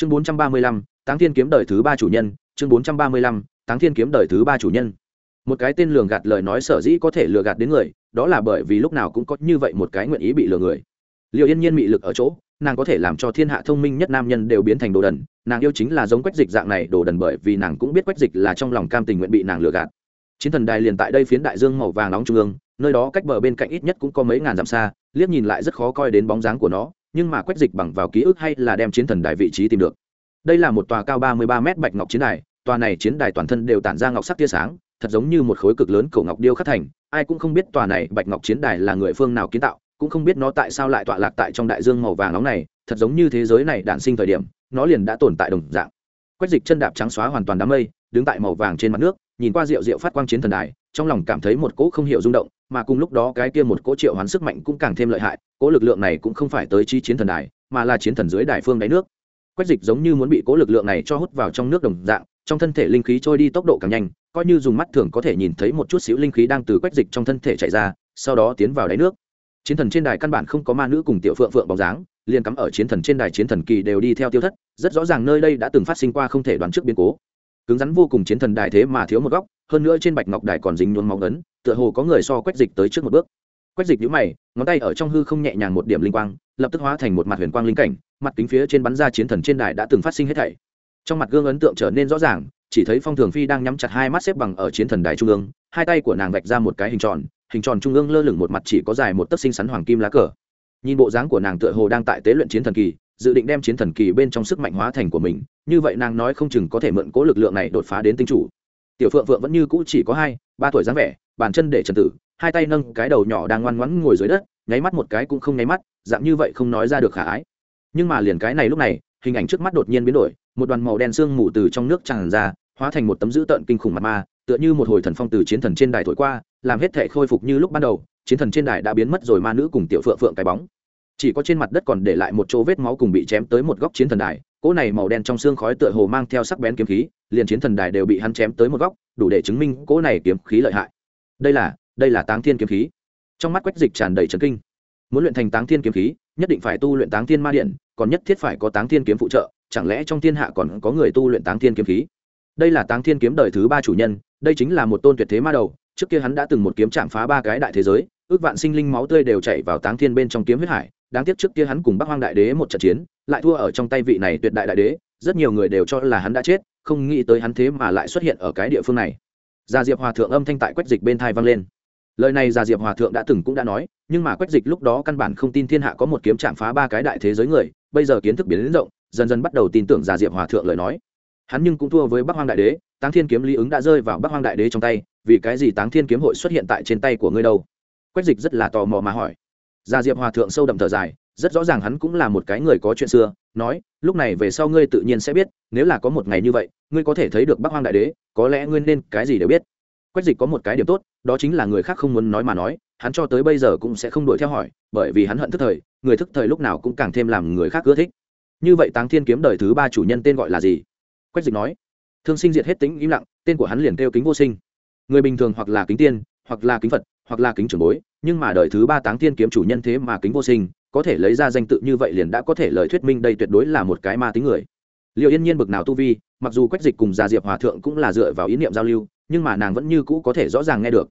chương bốn trăm ba mươi lăm, táng thiên kiếm đời thứ ba chủ nhân, chương bốn trăm ba mươi lăm, táng thiên kiếm đời thứ ba chủ nhân. Một cái tên lường gạt lời nói sở dĩ có thể lừa gạt đến người, đó là bởi vì lúc nào cũng có như vậy một cái nguyện ý bị lừa người. Liệu yên nhiên mị lực ở chỗ, nàng có thể làm cho thiên hạ thông minh nhất nam nhân đều biến thành đồ đần, nàng yêu chính là giống quách dịch dạng này đồ đần bởi vì nàng cũng biết quách dịch là trong lòng cam tình nguyện bị nàng lừa gạt. Chiến thần đài liền tại đây phiến đại dương màu vàng nóng trung ương, nơi đó cách bờ bên cạnh ít nhất cũng có mấy ngàn dặm xa, liếc nhìn lại rất khó coi đến bóng dáng của nó nhưng mà quách dịch bằng vào ký ức hay là đem chiến thần đài vị trí tìm được. Đây là một tòa cao ba mươi ba m bạch ngọc chiến đài, tòa này chiến đài toàn thân đều tản ra ngọc sắc tia sáng, thật giống như một khối cực lớn cổ ngọc điêu khắc thành, ai cũng không biết tòa này bạch ngọc chiến đài là người phương nào kiến tạo, cũng không biết nó tại sao lại tọa lạc tại trong đại dương màu vàng nóng này, thật giống như thế giới này đản sinh thời điểm, nó liền đã tồn tại đồng dạng. Quách dịch chân đạp trắng xóa hoàn toàn đám mây, đứng tại màu vàng trên mặt nước, nhìn qua rượu rượu phát quang chiến thần đài trong lòng cảm thấy một cỗ không hiểu rung động, mà cùng lúc đó cái kia một cỗ triệu hoán sức mạnh cũng càng thêm lợi hại, cỗ lực lượng này cũng không phải tới chi chiến thần đài, mà là chiến thần dưới đài phương đáy nước. Quách dịch giống như muốn bị cỗ lực lượng này cho hút vào trong nước đồng dạng, trong thân thể linh khí trôi đi tốc độ càng nhanh, coi như dùng mắt thường có thể nhìn thấy một chút xíu linh khí đang từ quách dịch trong thân thể chạy ra, sau đó tiến vào đáy nước. Chiến thần trên đài căn bản không có ma nữ cùng tiểu phượng phượng bóng dáng, liền cắm ở chiến thần trên đài chiến thần kỳ đều đi theo tiêu thất, rất rõ ràng nơi đây đã từng phát sinh qua không thể đoán trước biến cố. Cứng rắn vô cùng chiến thần đài thế mà thiếu một góc hơn nữa trên bạch ngọc đài còn dính nhuốm máu ấn tựa hồ có người so quách dịch tới trước một bước. Quách dịch nhũ mày, ngón tay ở trong hư không nhẹ nhàng một điểm linh quang, lập tức hóa thành một mặt huyền quang linh cảnh, mặt kính phía trên bắn ra chiến thần trên đài đã từng phát sinh hết thảy. Trong mặt gương ấn tượng trở nên rõ ràng, chỉ thấy phong thường phi đang nhắm chặt hai mắt xếp bằng ở chiến thần đài trung ương, hai tay của nàng vạch ra một cái hình tròn hình tròn trung ương lơ lửng một mặt chỉ có dài một tấc xinh xắn hoàng kim lá cờ. Nhìn bộ dáng của nàng tựa hồ đang tại tế luyện chiến thần kỳ, dự định đem chiến thần kỳ bên trong sức mạnh hóa thành của mình, như vậy nàng nói không chừng có thể mượn cố lực lượng này đột phá đến tinh chủ tiểu phượng phượng vẫn như cũ chỉ có hai, ba tuổi dáng vẻ, bàn chân để trần tử, hai tay nâng cái đầu nhỏ đang ngoan ngoãn ngồi dưới đất, nháy mắt một cái cũng không nháy mắt, dạng như vậy không nói ra được khả ái. Nhưng mà liền cái này lúc này, hình ảnh trước mắt đột nhiên biến đổi, một đoàn màu đen sương mù từ trong nước tràn ra, hóa thành một tấm dữ tợn kinh khủng mặt ma, tựa như một hồi thần phong từ chiến thần trên đài thổi qua, làm hết thể khôi phục như lúc ban đầu, chiến thần trên đài đã biến mất rồi ma nữ cùng tiểu phượng phượng cái bóng. Chỉ có trên mặt đất còn để lại một chỗ vết máu cùng bị chém tới một góc chiến thần đài cỗ này màu đen trong xương khói tựa hồ mang theo sắc bén kiếm khí, liền chiến thần đài đều bị hắn chém tới một góc, đủ để chứng minh cỗ này kiếm khí lợi hại. Đây là đây là táng thiên kiếm khí. Trong mắt quách dịch tràn đầy trấn kinh. Muốn luyện thành táng thiên kiếm khí, nhất định phải tu luyện táng thiên ma điện, còn nhất thiết phải có táng thiên kiếm phụ trợ, chẳng lẽ trong thiên hạ còn có người tu luyện táng thiên kiếm khí? Đây là táng thiên kiếm đời thứ ba chủ nhân, đây chính là một tôn tuyệt thế ma đầu, trước kia hắn đã từng một kiếm chạm phá ba cái đại thế giới, ước vạn sinh linh máu tươi đều chảy vào táng thiên bên trong kiếm huyết hải, đáng tiếc trước kia hắn cùng bắc hoang đại đế một trận chiến lại thua ở trong tay vị này tuyệt đại đại đế, rất nhiều người đều cho là hắn đã chết, không nghĩ tới hắn thế mà lại xuất hiện ở cái địa phương này. Gia diệp hòa thượng âm thanh tại quách dịch bên thai vang lên. Lời này gia diệp hòa thượng đã từng cũng đã nói, nhưng mà quách dịch lúc đó căn bản không tin thiên hạ có một kiếm chạm phá ba cái đại thế giới người, bây giờ kiến thức biến đến rộng, dần dần bắt đầu tin tưởng gia diệp hòa thượng lời nói. Hắn nhưng cũng thua với bắc hoang đại đế, táng thiên kiếm lý ứng đã rơi vào bắc hoang đại đế trong tay, vì cái gì táng thiên kiếm hội xuất hiện tại trên tay của ngươi đâu? Quách dịch rất là tò mò mà hỏi. Gia diệp hòa thượng sâu đậm thở dài rất rõ ràng hắn cũng là một cái người có chuyện xưa, nói, lúc này về sau ngươi tự nhiên sẽ biết, nếu là có một ngày như vậy, ngươi có thể thấy được bắc hoang đại đế, có lẽ ngươi nên cái gì đều biết. Quách dịch có một cái điểm tốt, đó chính là người khác không muốn nói mà nói, hắn cho tới bây giờ cũng sẽ không đuổi theo hỏi, bởi vì hắn hận thức thời, người thức thời lúc nào cũng càng thêm làm người khác ưa thích. Như vậy táng thiên kiếm đời thứ ba chủ nhân tên gọi là gì? Quách dịch nói, thương sinh diệt hết tính im lặng, tên của hắn liền kêu kính vô sinh. Người bình thường hoặc là kính tiên, hoặc là kính phật, hoặc là kính trưởng bối, nhưng mà đời thứ ba táng thiên kiếm chủ nhân thế mà kính vô sinh có thể lấy ra danh tự như vậy liền đã có thể lời thuyết minh đây tuyệt đối là một cái ma tính người. Liệu yên nhiên bực nào tu vi, mặc dù quách dịch cùng gia diệp hòa thượng cũng là dựa vào ý niệm giao lưu, nhưng mà nàng vẫn như cũ có thể rõ ràng nghe được.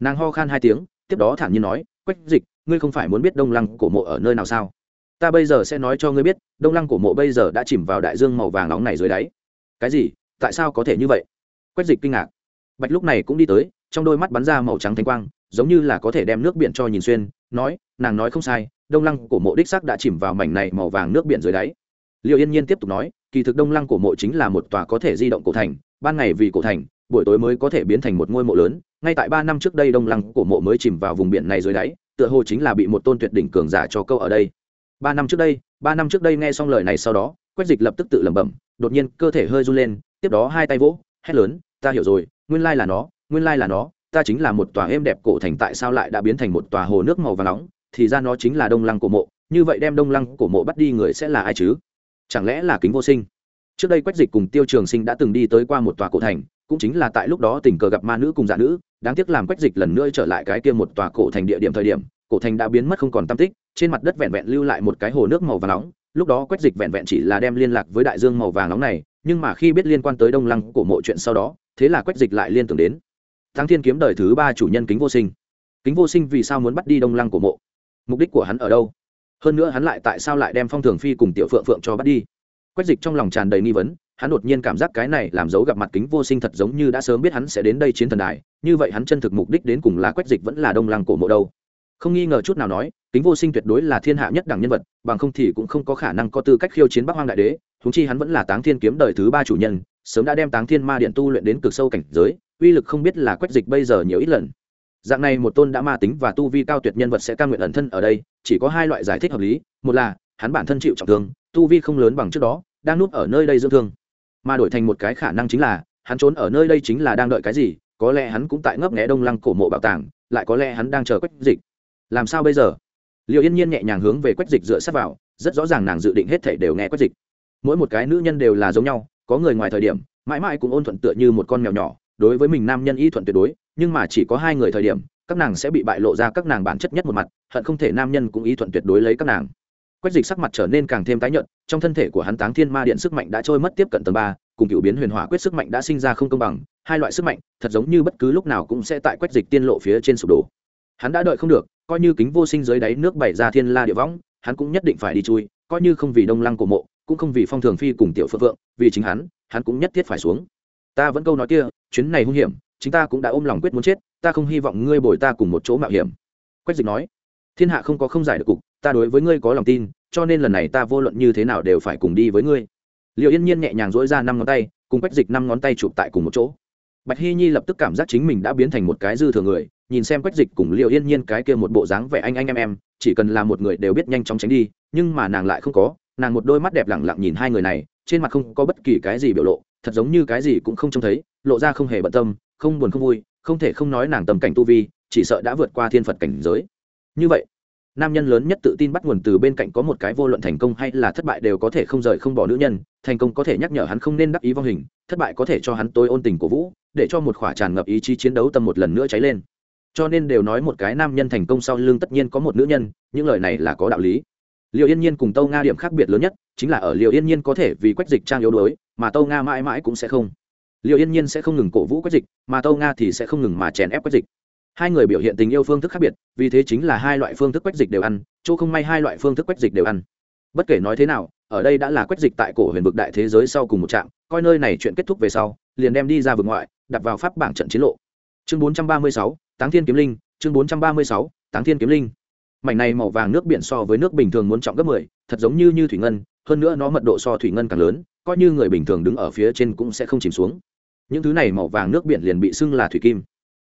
Nàng ho khan hai tiếng, tiếp đó thản nhiên nói, quách dịch, ngươi không phải muốn biết đông lăng cổ mộ ở nơi nào sao? Ta bây giờ sẽ nói cho ngươi biết, đông lăng cổ mộ bây giờ đã chìm vào đại dương màu vàng nóng này dưới đáy. Cái gì? Tại sao có thể như vậy? Quách dịch kinh ngạc. Bạch lúc này cũng đi tới, trong đôi mắt bắn ra màu trắng thanh quang, giống như là có thể đem nước biển cho nhìn xuyên, nói, nàng nói không sai đông lăng cổ mộ đích sắc đã chìm vào mảnh này màu vàng nước biển dưới đáy. Liệu yên nhiên tiếp tục nói, kỳ thực đông lăng cổ mộ chính là một tòa có thể di động cổ thành, ban ngày vì cổ thành, buổi tối mới có thể biến thành một ngôi mộ lớn. Ngay tại ba năm trước đây đông lăng cổ mộ mới chìm vào vùng biển này dưới đáy, tựa hồ chính là bị một tôn tuyệt đỉnh cường giả cho câu ở đây. Ba năm trước đây, ba năm trước đây nghe xong lời này sau đó, quách dịch lập tức tự lẩm bẩm, đột nhiên cơ thể hơi run lên, tiếp đó hai tay vỗ, hét lớn, ta hiểu rồi, nguyên lai là nó, nguyên lai là nó, ta chính là một tòa êm đẹp cổ thành tại sao lại đã biến thành một tòa hồ nước màu vàng nóng thì ra nó chính là đông lăng cổ mộ, như vậy đem đông lăng cổ mộ bắt đi người sẽ là ai chứ? Chẳng lẽ là kính vô sinh? Trước đây quách dịch cùng tiêu trường sinh đã từng đi tới qua một tòa cổ thành, cũng chính là tại lúc đó tình cờ gặp ma nữ cùng dạ nữ, đáng tiếc làm quách dịch lần nữa trở lại cái kia một tòa cổ thành địa điểm thời điểm, cổ thành đã biến mất không còn tam tích, trên mặt đất vẹn vẹn lưu lại một cái hồ nước màu và nóng, lúc đó quách dịch vẹn vẹn chỉ là đem liên lạc với đại dương màu vàng nóng này, nhưng mà khi biết liên quan tới đông lăng cổ mộ chuyện sau đó, thế là quách dịch lại liên tưởng đến thắng thiên kiếm đời thứ ba chủ nhân kính vô sinh. Kính vô sinh vì sao muốn bắt đi đông lăng cổ mộ? Mục đích của hắn ở đâu? Hơn nữa hắn lại tại sao lại đem phong thường phi cùng tiểu phượng phượng cho bắt đi? Quách dịch trong lòng tràn đầy nghi vấn, hắn đột nhiên cảm giác cái này làm dấu gặp mặt kính vô sinh thật giống như đã sớm biết hắn sẽ đến đây chiến thần đài, như vậy hắn chân thực mục đích đến cùng là quách dịch vẫn là đông lăng cổ mộ đâu? Không nghi ngờ chút nào nói, kính vô sinh tuyệt đối là thiên hạ nhất đẳng nhân vật, bằng không thì cũng không có khả năng có tư cách khiêu chiến bắc hoang đại đế thúng chi hắn vẫn là táng thiên kiếm đời thứ ba chủ nhân, sớm đã đem táng thiên ma điện tu luyện đến cực sâu cảnh giới, uy lực không biết là quách dịch bây giờ nhiều ít lần dạng này một tôn đã ma tính và tu vi cao tuyệt nhân vật sẽ ca nguyện ẩn thân ở đây, chỉ có hai loại giải thích hợp lý. Một là, hắn bản thân chịu trọng thương, tu vi không lớn bằng trước đó, đang núp ở nơi đây dưỡng thương. Mà đổi thành một cái khả năng chính là, hắn trốn ở nơi đây chính là đang đợi cái gì, có lẽ hắn cũng tại ngấp nghẽ đông lăng cổ mộ bảo tàng, lại có lẽ hắn đang chờ quách dịch. Làm sao bây giờ? Liệu yên nhiên nhẹ nhàng hướng về quách dịch dựa sát vào, rất rõ ràng nàng dự định hết thể đều nghe quách dịch. Mỗi một cái nữ nhân đều là giống nhau, có người ngoài thời điểm, mãi mãi cũng ôn thuận tựa như một con mèo nhỏ, đối với mình nam nhân y thuận tuyệt đối nhưng mà chỉ có hai người thời điểm, các nàng sẽ bị bại lộ ra các nàng bản chất nhất một mặt, hận không thể nam nhân cũng ý thuận tuyệt đối lấy các nàng. Quách dịch sắc mặt trở nên càng thêm tái nhợt, trong thân thể của hắn táng thiên ma điện sức mạnh đã trôi mất tiếp cận tầng ba, cùng cựu biến huyền hỏa quyết sức mạnh đã sinh ra không công bằng, hai loại sức mạnh, thật giống như bất cứ lúc nào cũng sẽ tại quách dịch tiên lộ phía trên sụp đổ. Hắn đã đợi không được, coi như kính vô sinh dưới đáy nước bảy ra thiên la địa võng, hắn cũng nhất định phải đi chui, coi như không vì đông lăng cổ mộ, cũng không vì phong thường phi cùng tiểu phượng vượng, vì chính hắn hắn cũng nhất thiết phải xuống. Ta vẫn câu nói kia, chuyến này hung hiểm chúng ta cũng đã ôm lòng quyết muốn chết, ta không hy vọng ngươi bồi ta cùng một chỗ mạo hiểm. Quách dịch nói, thiên hạ không có không giải được cục, ta đối với ngươi có lòng tin, cho nên lần này ta vô luận như thế nào đều phải cùng đi với ngươi. Liệu yên nhiên nhẹ nhàng dỗi ra năm ngón tay, cùng quách dịch năm ngón tay chụp tại cùng một chỗ. Bạch hy nhi lập tức cảm giác chính mình đã biến thành một cái dư thừa người, nhìn xem quách dịch cùng liệu yên nhiên cái kia một bộ dáng vẻ anh anh em em, chỉ cần là một người đều biết nhanh chóng tránh đi, nhưng mà nàng lại không có, nàng một đôi mắt đẹp lẳng lặng nhìn hai người này, trên mặt không có bất kỳ cái gì biểu lộ, thật giống như cái gì cũng không trông thấy, lộ ra không hề bận tâm không buồn không vui, không thể không nói nàng tầm cảnh tu vi, chỉ sợ đã vượt qua thiên phật cảnh giới. Như vậy, nam nhân lớn nhất tự tin bắt nguồn từ bên cạnh có một cái vô luận thành công hay là thất bại đều có thể không rời không bỏ nữ nhân, thành công có thể nhắc nhở hắn không nên đắc ý vong hình, thất bại có thể cho hắn tôi ôn tình của vũ, để cho một khỏa tràn ngập ý chí chiến đấu tâm một lần nữa cháy lên. Cho nên đều nói một cái nam nhân thành công sau lưng tất nhiên có một nữ nhân, những lời này là có đạo lý. Liệu yên nhiên cùng tâu nga điểm khác biệt lớn nhất, chính là ở liệu yên nhiên có thể vì quách dịch trang yếu đuối, mà tâu nga mãi mãi cũng sẽ không liệu yên nhiên sẽ không ngừng cổ vũ quách dịch, mà tâu nga thì sẽ không ngừng mà chèn ép quách dịch. Hai người biểu hiện tình yêu phương thức khác biệt, vì thế chính là hai loại phương thức quách dịch đều ăn, chỗ không may hai loại phương thức quách dịch đều ăn. Bất kể nói thế nào, ở đây đã là quách dịch tại cổ huyền vực đại thế giới sau cùng một trạm, coi nơi này chuyện kết thúc về sau, liền đem đi ra vực ngoại, đặt vào pháp bảng trận chiến lộ. Chương bốn trăm ba mươi sáu, táng thiên kiếm linh, chương bốn trăm ba mươi sáu, táng thiên kiếm linh. Mảnh này màu vàng nước biển so với nước bình thường muốn trọng gấp mười, thật giống như như thủy ngân, hơn nữa nó mật độ so thủy ngân càng lớn coi như người bình thường đứng ở phía trên cũng sẽ không chìm xuống. Những thứ này màu vàng nước biển liền bị xưng là thủy kim.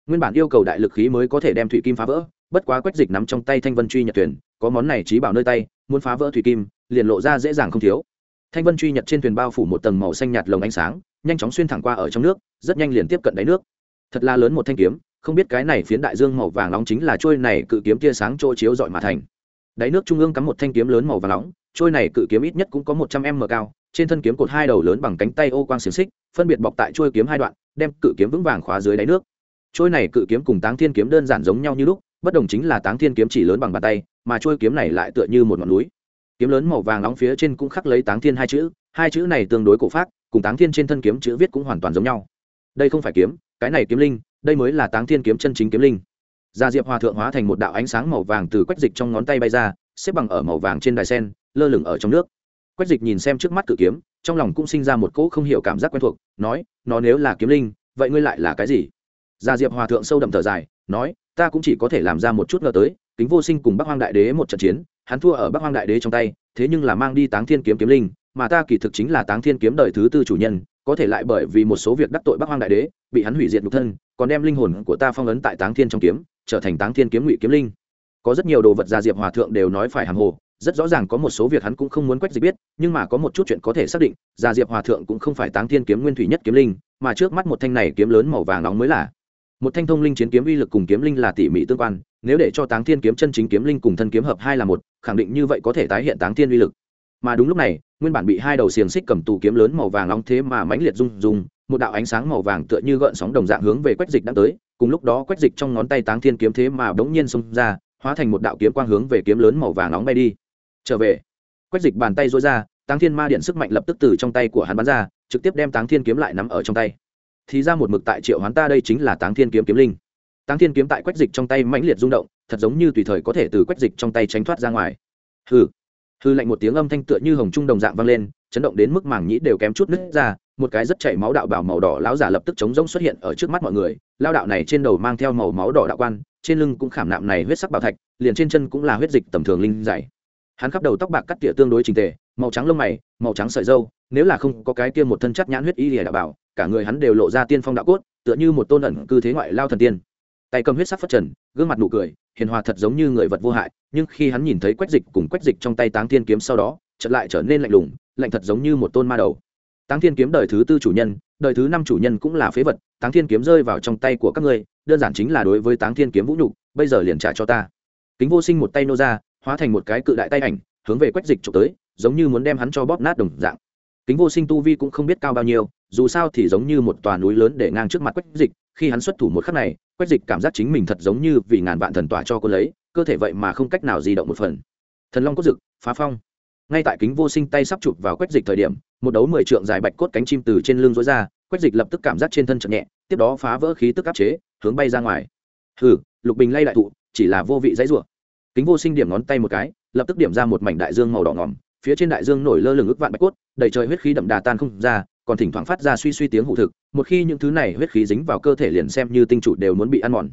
Nguyên bản yêu cầu đại lực khí mới có thể đem thủy kim phá vỡ, bất quá quách dịch nắm trong tay thanh vân truy nhật thuyền, có món này trí bảo nơi tay, muốn phá vỡ thủy kim, liền lộ ra dễ dàng không thiếu. Thanh vân truy nhật trên thuyền bao phủ một tầng màu xanh nhạt lồng ánh sáng, nhanh chóng xuyên thẳng qua ở trong nước, rất nhanh liền tiếp cận đáy nước. Thật là lớn một thanh kiếm, không biết cái này phiến đại dương màu vàng nóng chính là trôi này cự kiếm tia sáng trôi chiếu dọi mà thành. Đáy nước trung ương cắm một thanh kiếm lớn màu vàng nóng, trôi này cự kiếm ít nhất cũng có một trăm m cao trên thân kiếm cột hai đầu lớn bằng cánh tay ô quang xiềng xích, phân biệt bọc tại trôi kiếm hai đoạn, đem cự kiếm vững vàng khóa dưới đáy nước. Trôi này cự kiếm cùng táng thiên kiếm đơn giản giống nhau như lúc, bất đồng chính là táng thiên kiếm chỉ lớn bằng bàn tay, mà trôi kiếm này lại tựa như một ngọn núi. Kiếm lớn màu vàng nóng phía trên cũng khắc lấy táng thiên hai chữ hai chữ này tương đối cổ pháp cùng táng thiên trên thân kiếm chữ viết cũng hoàn toàn giống nhau. Đây không phải kiếm, cái này kiếm linh, đây mới là táng thiên kiếm chân chính kiếm linh. Gia diệp hòa thượng hóa thành một đạo ánh sáng màu vàng từ quách dịch trong ngón tay bay ra, xếp bằng ở màu vàng trên đài sen, lơ lửng ở trong nước quách dịch nhìn xem trước mắt cự kiếm, trong lòng cũng sinh ra một cỗ không hiểu cảm giác quen thuộc, nói, nó nếu là kiếm linh, vậy ngươi lại là cái gì? Gia diệp hòa thượng sâu đậm thở dài, nói, ta cũng chỉ có thể làm ra một chút ngờ tới, kính vô sinh cùng bắc hoang đại đế một trận chiến, hắn thua ở bắc hoang đại đế trong tay, thế nhưng là mang đi táng thiên kiếm kiếm linh, mà ta kỳ thực chính là táng thiên kiếm đời thứ tư chủ nhân, có thể lại bởi vì một số việc đắc tội bắc hoang đại đế, bị hắn hủy diệt nhục thân, còn đem linh hồn của ta phong ấn tại táng thiên trong kiếm, trở thành táng thiên kiếm ngụy kiếm linh có rất nhiều đồ vật gia diệp hòa thượng đều nói phải hàng hồ, rất rõ ràng có một số việc hắn cũng không muốn quách dịch biết, nhưng mà có một chút chuyện có thể xác định, gia diệp hòa thượng cũng không phải táng thiên kiếm nguyên thủy nhất kiếm linh, mà trước mắt một thanh này kiếm lớn màu vàng nóng mới là. Một thanh thông linh chiến kiếm uy lực cùng kiếm linh là tỉ mỉ tương quan, nếu để cho táng thiên kiếm chân chính kiếm linh cùng thân kiếm hợp hai là một, khẳng định như vậy có thể tái hiện táng thiên uy lực. Mà đúng lúc này, nguyên bản bị hai đầu xiềng xích cầm tù kiếm lớn màu vàng nóng thế mà mãnh liệt rung rung, một đạo ánh sáng màu vàng tựa như gợn sóng đồng dạng hướng về quách dịch đã tới, cùng lúc đó quách dịch trong ngón tay táng thiên kiếm thế mà bỗng nhiên xông ra hóa thành một đạo kiếm quang hướng về kiếm lớn màu vàng nóng bay đi. Trở về. Quách dịch bàn tay dối ra, táng thiên ma điện sức mạnh lập tức từ trong tay của hắn bắn ra, trực tiếp đem táng thiên kiếm lại nắm ở trong tay. Thì ra một mực tại triệu hoán ta đây chính là táng thiên kiếm kiếm linh. Táng thiên kiếm tại quách dịch trong tay mãnh liệt rung động, thật giống như tùy thời có thể từ quách dịch trong tay tránh thoát ra ngoài. Hư hư lạnh một tiếng âm thanh tựa như hồng trung đồng dạng vang lên chấn động đến mức màng nhĩ đều kém chút nứt ra, một cái rất chảy máu đạo bảo màu đỏ lão giả lập tức chống rỗng xuất hiện ở trước mắt mọi người. Lao đạo này trên đầu mang theo màu máu đỏ đạo quan, trên lưng cũng khảm nạm này huyết sắc bảo thạch, liền trên chân cũng là huyết dịch tầm thường linh dày hắn khắp đầu tóc bạc cắt tỉa tương đối trình tề, màu trắng lông mày, màu trắng sợi dâu nếu là không có cái kia một thân chất nhãn huyết y lìa đạo bảo, cả người hắn đều lộ ra tiên phong đạo cốt, tựa như một tôn ẩn cư thế ngoại lao thần tiên. Tay cầm huyết sắc phất trần, gương mặt nụ cười, hiền hòa thật giống như người vật vô hại, nhưng khi hắn nhìn thấy quách dịch cùng quách dịch trong tay táng thiên kiếm sau đó, chợt lại trở nên lạnh lùng lạnh thật giống như một tôn ma đầu. Táng thiên kiếm đời thứ tư chủ nhân, đời thứ năm chủ nhân cũng là phế vật, táng thiên kiếm rơi vào trong tay của các ngươi, đơn giản chính là đối với táng thiên kiếm vũ nhục, bây giờ liền trả cho ta. Kính vô sinh một tay nô ra, hóa thành một cái cự đại tay ảnh, hướng về quách dịch trộm tới, giống như muốn đem hắn cho bóp nát đồng dạng. Kính vô sinh tu vi cũng không biết cao bao nhiêu, dù sao thì giống như một tòa núi lớn để ngang trước mặt quách dịch, khi hắn xuất thủ một khắc này, quách dịch cảm giác chính mình thật giống như vì ngàn vạn thần tỏa cho cô lấy, cơ thể vậy mà không cách nào di động một phần. Thần long cốt dực, phá phong ngay tại kính vô sinh tay sắp chụp vào quách dịch thời điểm, một đấu mười trượng dài bạch cốt cánh chim từ trên lưng rối ra, quách dịch lập tức cảm giác trên thân chậm nhẹ, tiếp đó phá vỡ khí tức áp chế, hướng bay ra ngoài. Hừ, lục bình lay đại thụ, chỉ là vô vị dãy rủa. Kính vô sinh điểm ngón tay một cái, lập tức điểm ra một mảnh đại dương màu đỏ ngỏm, phía trên đại dương nổi lơ lửng ức vạn bạch cốt, đầy trời huyết khí đậm đà tan không ra, còn thỉnh thoảng phát ra suy suy tiếng hụ thực, một khi những thứ này huyết khí dính vào cơ thể liền xem như tinh chủ đều muốn bị ăn mòn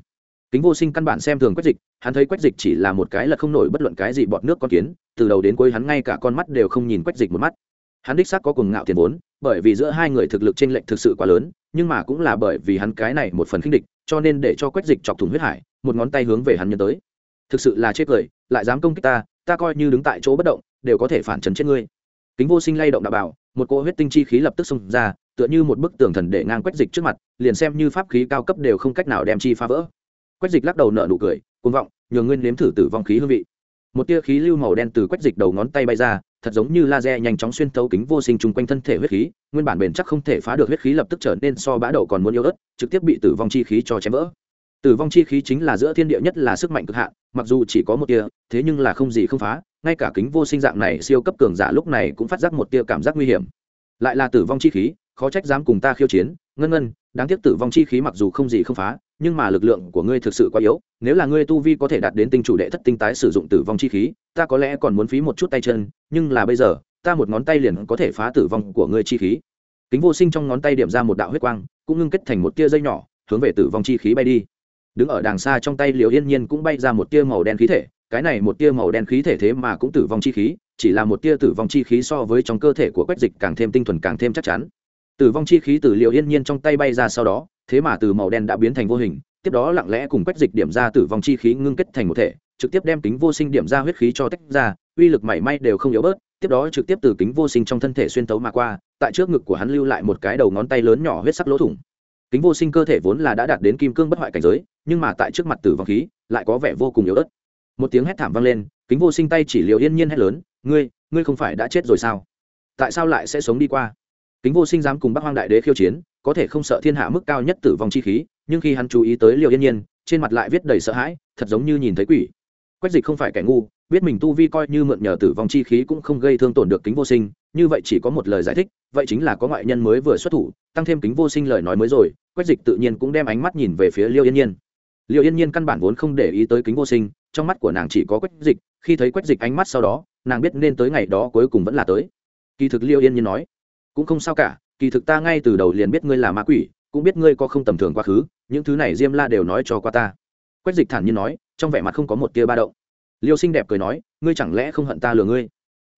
kính vô sinh căn bản xem thường quách dịch, hắn thấy quách dịch chỉ là một cái là không nổi bất luận cái gì bọt nước con kiến, từ đầu đến cuối hắn ngay cả con mắt đều không nhìn quách dịch một mắt. Hắn đích xác có cùng ngạo tiền vốn, bởi vì giữa hai người thực lực trên lệnh thực sự quá lớn, nhưng mà cũng là bởi vì hắn cái này một phần khinh địch, cho nên để cho quách dịch chọc thủng huyết hải, một ngón tay hướng về hắn nhân tới. Thực sự là chết cười, lại dám công kích ta ta coi như đứng tại chỗ bất động, đều có thể phản trấn chết ngươi. Kính vô sinh lay động đạo bảo, một cỗ huyết tinh chi khí lập tức xông ra, tựa như một bức tường thần để ngang quách dịch trước mặt, liền xem như pháp khí cao cấp đều không cách nào đem chi phá vỡ quách dịch lắc đầu nở nụ cười côn vọng nhường nguyên nếm thử tử vong khí hương vị. Một tia khí lưu màu đen từ quách dịch đầu ngón tay bay ra, thật giống như laser nhanh chóng xuyên thấu kính vô sinh chung quanh thân thể huyết khí, nguyên bản bền chắc không thể phá được huyết khí lập tức trở nên so bã đậu còn muốn yếu ớt, trực tiếp bị tử vong chi khí cho chém vỡ. Tử vong chi khí chính là giữa thiên địa nhất là sức mạnh cực hạn, mặc dù chỉ có một tia, thế nhưng là không gì không phá, ngay cả kính vô sinh dạng này siêu cấp cường giả lúc này cũng phát giác một tia cảm giác nguy hiểm. Lại là tử vong chi khí khó trách dám cùng ta khiêu chiến, ngân ngân, đáng tiếc tử vong chi khí mặc dù không gì không phá, nhưng mà lực lượng của ngươi thực sự quá yếu, nếu là ngươi tu vi có thể đạt đến tinh chủ đệ thất tinh tái sử dụng tử vong chi khí, ta có lẽ còn muốn phí một chút tay chân, nhưng là bây giờ, ta một ngón tay liền có thể phá tử vong của ngươi chi khí. Kính vô sinh trong ngón tay điểm ra một đạo huyết quang, cũng ngưng kết thành một tia dây nhỏ, hướng về tử vong chi khí bay đi. Đứng ở đàng xa trong tay liều yên nhiên cũng bay ra một tia màu đen khí thể, cái này một tia màu đen khí thể thế mà cũng tử vong chi khí, chỉ là một tia tử vong chi khí so với trong cơ thể của quách dịch càng thêm tinh thuần càng thêm chắc chắn tử vong chi khí từ liều yên nhiên trong tay bay ra sau đó, thế mà từ màu đen đã biến thành vô hình, tiếp đó lặng lẽ cùng quách dịch điểm ra tử vong chi khí ngưng kết thành một thể, trực tiếp đem kính vô sinh điểm ra huyết khí cho tách ra, uy lực mảy may đều không yếu bớt, tiếp đó trực tiếp từ kính vô sinh trong thân thể xuyên tấu mà qua, tại trước ngực của hắn lưu lại một cái đầu ngón tay lớn nhỏ huyết sắc lỗ thủng. Kính vô sinh cơ thể vốn là đã đạt đến kim cương bất hoại cảnh giới, nhưng mà tại trước mặt tử vong khí lại có vẻ vô cùng yếu ớt. Một tiếng hét thảm vang lên, kính vô sinh tay chỉ liều yên nhiên hét lớn, ngươi ngươi không phải đã chết rồi sao? Tại sao lại sẽ sống đi qua? Kính vô sinh dám cùng bắc hoang đại đế khiêu chiến, có thể không sợ thiên hạ mức cao nhất tử vong chi khí, nhưng khi hắn chú ý tới liệu yên nhiên, trên mặt lại viết đầy sợ hãi, thật giống như nhìn thấy quỷ. Quách dịch không phải kẻ ngu, biết mình tu vi coi như mượn nhờ tử vong chi khí cũng không gây thương tổn được kính vô sinh, như vậy chỉ có một lời giải thích, vậy chính là có ngoại nhân mới vừa xuất thủ, tăng thêm kính vô sinh lời nói mới rồi, quách dịch tự nhiên cũng đem ánh mắt nhìn về phía liêu yên nhiên. Liêu yên nhiên căn bản vốn không để ý tới kính vô sinh, trong mắt của nàng chỉ có quách dịch, khi thấy quách dịch ánh mắt sau đó, nàng biết nên tới ngày đó cuối cùng vẫn là tới. Kỳ thực liêu yên nhiên nói cũng không sao cả, kỳ thực ta ngay từ đầu liền biết ngươi là ma quỷ, cũng biết ngươi có không tầm thường quá khứ, những thứ này diêm la đều nói cho qua ta. Quách dịch thản nhiên nói, trong vẻ mặt không có một tia ba động. Liêu xinh đẹp cười nói, ngươi chẳng lẽ không hận ta lừa ngươi?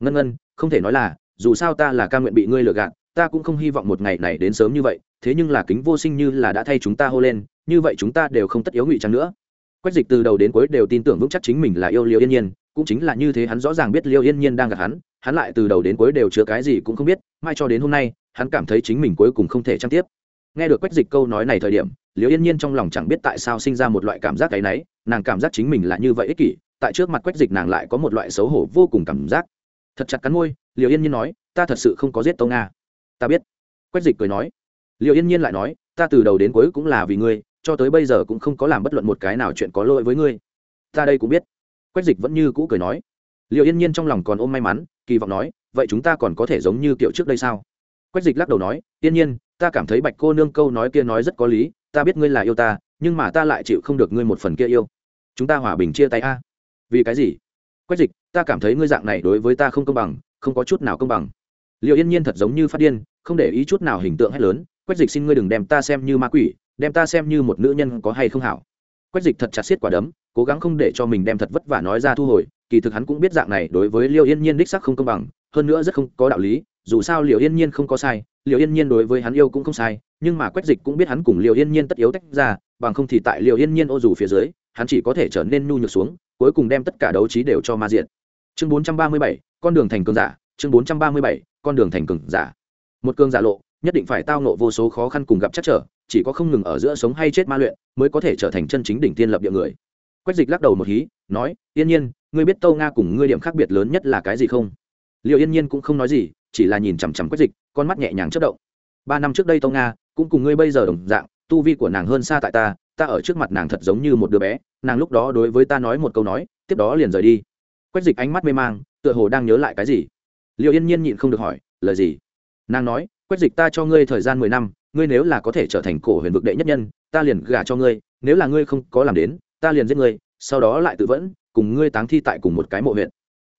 Ngân ngân, không thể nói là, dù sao ta là ca nguyện bị ngươi lừa gạt, ta cũng không hy vọng một ngày này đến sớm như vậy, thế nhưng là kính vô sinh như là đã thay chúng ta hô lên, như vậy chúng ta đều không tất yếu ngụy trang nữa. Quách dịch từ đầu đến cuối đều tin tưởng vững chắc chính mình là yêu liêu yên nhiên, cũng chính là như thế hắn rõ ràng biết liêu yên nhiên đang gặp hắn hắn lại từ đầu đến cuối đều chứa cái gì cũng không biết, mai cho đến hôm nay, hắn cảm thấy chính mình cuối cùng không thể trang tiếp. Nghe được quách dịch câu nói này thời điểm, Liễu yên nhiên trong lòng chẳng biết tại sao sinh ra một loại cảm giác cái náy nàng cảm giác chính mình là như vậy ích kỷ, tại trước mặt quách dịch nàng lại có một loại xấu hổ vô cùng cảm giác. Thật chặt cắn môi liều yên nhiên nói, ta thật sự không có giết tâu nga. Ta biết. Quách dịch cười nói. Liều yên nhiên lại nói, ta từ đầu đến cuối cũng là vì ngươi, cho tới bây giờ cũng không có làm bất luận một cái nào chuyện có lỗi với ngươi. Ta đây cũng biết. Quách dịch vẫn như cũ cười nói liệu yên nhiên trong lòng còn ôm may mắn, kỳ vọng nói, vậy chúng ta còn có thể giống như kiểu trước đây sao? Quách dịch lắc đầu nói, yên nhiên, ta cảm thấy bạch cô nương câu nói kia nói rất có lý, ta biết ngươi là yêu ta, nhưng mà ta lại chịu không được ngươi một phần kia yêu. Chúng ta hòa bình chia tay a. Vì cái gì? Quách dịch, ta cảm thấy ngươi dạng này đối với ta không công bằng, không có chút nào công bằng. Liệu yên nhiên thật giống như phát điên, không để ý chút nào hình tượng hay lớn, quách dịch xin ngươi đừng đem ta xem như ma quỷ, đem ta xem như một nữ nhân có hay không hảo. Quách dịch thật chặt xiết quả đấm, cố gắng không để cho mình đem thật vất vả nói ra thu hồi kỳ thực hắn cũng biết dạng này đối với liêu yên nhiên đích sắc không công bằng, hơn nữa rất không có đạo lý, dù sao liệu yên nhiên không có sai liệu yên nhiên đối với hắn yêu cũng không sai, nhưng mà quách dịch cũng biết hắn cùng liệu yên nhiên tất yếu tách ra, bằng không thì tại liệu yên nhiên ô dù phía dưới, hắn chỉ có thể trở nên nhu nhược xuống, cuối cùng đem tất cả đấu trí đều cho ma diện chương bốn trăm ba mươi bảy, con đường thành cường giả, chương bốn trăm ba mươi bảy, con đường thành cường giả. Một cường giả lộ, nhất định phải tao nộ vô số khó khăn cùng gặp chắc trở, chỉ có không ngừng ở giữa sống hay chết ma luyện, mới có thể trở thành chân chính đỉnh tiên lập địa người. Quách dịch lắc đầu một hí, nói, yên nhiên ngươi biết tâu nga cùng ngươi điểm khác biệt lớn nhất là cái gì không? Liệu yên nhiên cũng không nói gì, chỉ là nhìn chằm chằm quách dịch, con mắt nhẹ nhàng chất động. Ba năm trước đây tâu nga, cũng cùng ngươi bây giờ đồng dạng, tu vi của nàng hơn xa tại ta ta ở trước mặt nàng thật giống như một đứa bé, nàng lúc đó đối với ta nói một câu nói, tiếp đó liền rời đi. Quách dịch ánh mắt mê mang, tựa hồ đang nhớ lại cái gì. Liệu yên nhiên nhịn không được hỏi, lời gì? Nàng nói, quách dịch ta cho ngươi thời gian mười năm, ngươi nếu là có thể trở thành cổ huyền vực đệ nhất nhân, ta liền gả cho ngươi, nếu là ngươi không có làm đến, ta liền giết ngươi, sau đó lại tự vẫn cùng ngươi táng thi tại cùng một cái mộ huyện.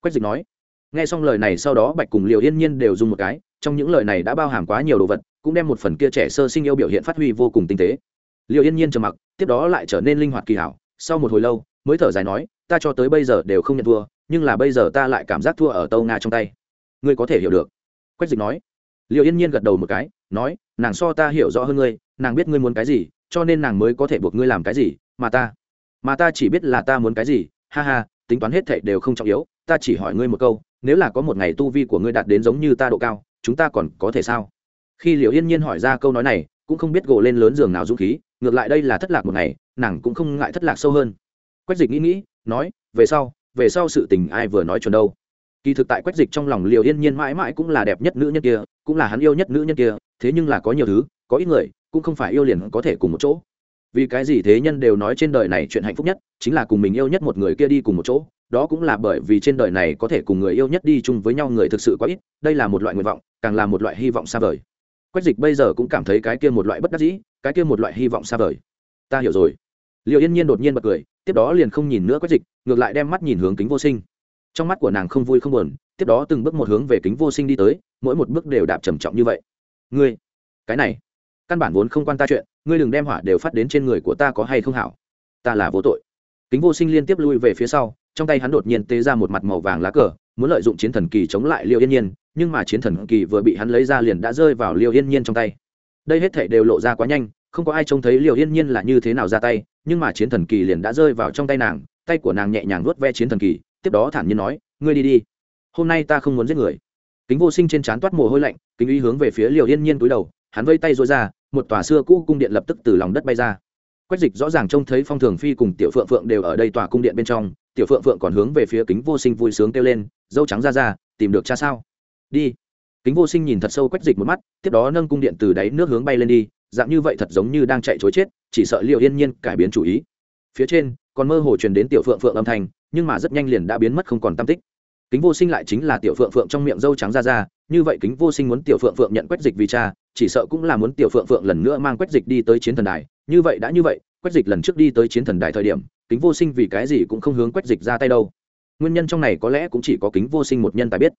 Quách dịch nói. Nghe xong lời này sau đó bạch cùng Liều yên nhiên đều dùng một cái, trong những lời này đã bao hàm quá nhiều đồ vật, cũng đem một phần kia trẻ sơ sinh yêu biểu hiện phát huy vô cùng tinh tế. Liều yên nhiên trầm mặc, tiếp đó lại trở nên linh hoạt kỳ hảo, sau một hồi lâu, mới thở dài nói, ta cho tới bây giờ đều không nhận thua, nhưng là bây giờ ta lại cảm giác thua ở tâu nga trong tay. Ngươi có thể hiểu được. Quách dịch nói. Liệu yên nhiên gật đầu một cái, nói, nàng so ta hiểu rõ hơn ngươi, nàng biết ngươi muốn cái gì, cho nên nàng mới có thể buộc ngươi làm cái gì, mà ta mà ta chỉ biết là ta muốn cái gì ha ha, tính toán hết thệ đều không trọng yếu, ta chỉ hỏi ngươi một câu, nếu là có một ngày tu vi của ngươi đạt đến giống như ta độ cao, chúng ta còn có thể sao? Khi liệu yên nhiên hỏi ra câu nói này, cũng không biết gộ lên lớn giường nào dũng khí, ngược lại đây là thất lạc một ngày, nàng cũng không ngại thất lạc sâu hơn. Quách dịch nghĩ nghĩ, nói, về sau về sau sự tình ai vừa nói chuẩn đâu. Kỳ thực tại quách dịch trong lòng liệu yên nhiên mãi mãi cũng là đẹp nhất nữ nhân kia, cũng là hắn yêu nhất nữ nhân kia, thế nhưng là có nhiều thứ, có ít người, cũng không phải yêu liền có thể cùng một chỗ vì cái gì thế nhân đều nói trên đời này chuyện hạnh phúc nhất, chính là cùng mình yêu nhất một người kia đi cùng một chỗ, đó cũng là bởi vì trên đời này có thể cùng người yêu nhất đi chung với nhau người thực sự quá ít, đây là một loại nguyện vọng, càng là một loại hy vọng xa vời. Quách dịch bây giờ cũng cảm thấy cái kia một loại bất đắc dĩ, cái kia một loại hy vọng xa vời. Ta hiểu rồi. Liệu yên nhiên đột nhiên bật cười, tiếp đó liền không nhìn nữa quách dịch, ngược lại đem mắt nhìn hướng kính vô sinh. Trong mắt của nàng không vui không buồn, tiếp đó từng bước một hướng về kính vô sinh đi tới, mỗi một bước đều đạp trầm trọng như vậy. Ngươi, cái này căn bản vốn không quan ta chuyện, ngươi đừng đem hỏa đều phát đến trên người của ta có hay không hảo. Ta là vô tội. Kính vô sinh liên tiếp lui về phía sau, trong tay hắn đột nhiên tế ra một mặt màu vàng lá cờ, muốn lợi dụng chiến thần kỳ chống lại liệu yên nhiên, nhưng mà chiến thần kỳ vừa bị hắn lấy ra liền đã rơi vào liệu yên nhiên trong tay. Đây hết thể đều lộ ra quá nhanh, không có ai trông thấy liệu yên nhiên là như thế nào ra tay, nhưng mà chiến thần kỳ liền đã rơi vào trong tay nàng, tay của nàng nhẹ nhàng vuốt ve chiến thần kỳ, tiếp đó thản nhiên nói, ngươi đi đi, hôm nay ta không muốn giết người. Kính vô sinh trên trán toát mồ hôi lạnh, kính uy hướng về phía liều yên nhiên túi đầu, hắn vây tay dối ra một tòa xưa cũ cung điện lập tức từ lòng đất bay ra. Quách dịch rõ ràng trông thấy phong thường phi cùng tiểu phượng phượng đều ở đây tòa cung điện bên trong, tiểu phượng phượng còn hướng về phía kính vô sinh vui sướng kêu lên, dâu trắng ra ra, tìm được cha sao? Đi. Kính vô sinh nhìn thật sâu quách dịch một mắt, tiếp đó nâng cung điện từ đáy nước hướng bay lên đi, dạng như vậy thật giống như đang chạy chối chết, chỉ sợ liệu yên nhiên cải biến chủ ý. Phía trên, còn mơ hồ truyền đến tiểu phượng phượng âm thanh, nhưng mà rất nhanh liền đã biến mất không còn tam tích. Kính vô sinh lại chính là tiểu phượng phượng trong miệng dâu trắng ra ra, như vậy kính vô sinh muốn tiểu phượng phượng nhận quách dịch vì cha chỉ sợ cũng là muốn tiểu phượng phượng lần nữa mang quách dịch đi tới chiến thần đài. Như vậy đã như vậy, quách dịch lần trước đi tới chiến thần đài thời điểm, kính vô sinh vì cái gì cũng không hướng quách dịch ra tay đâu. Nguyên nhân trong này có lẽ cũng chỉ có kính vô sinh một nhân tài biết.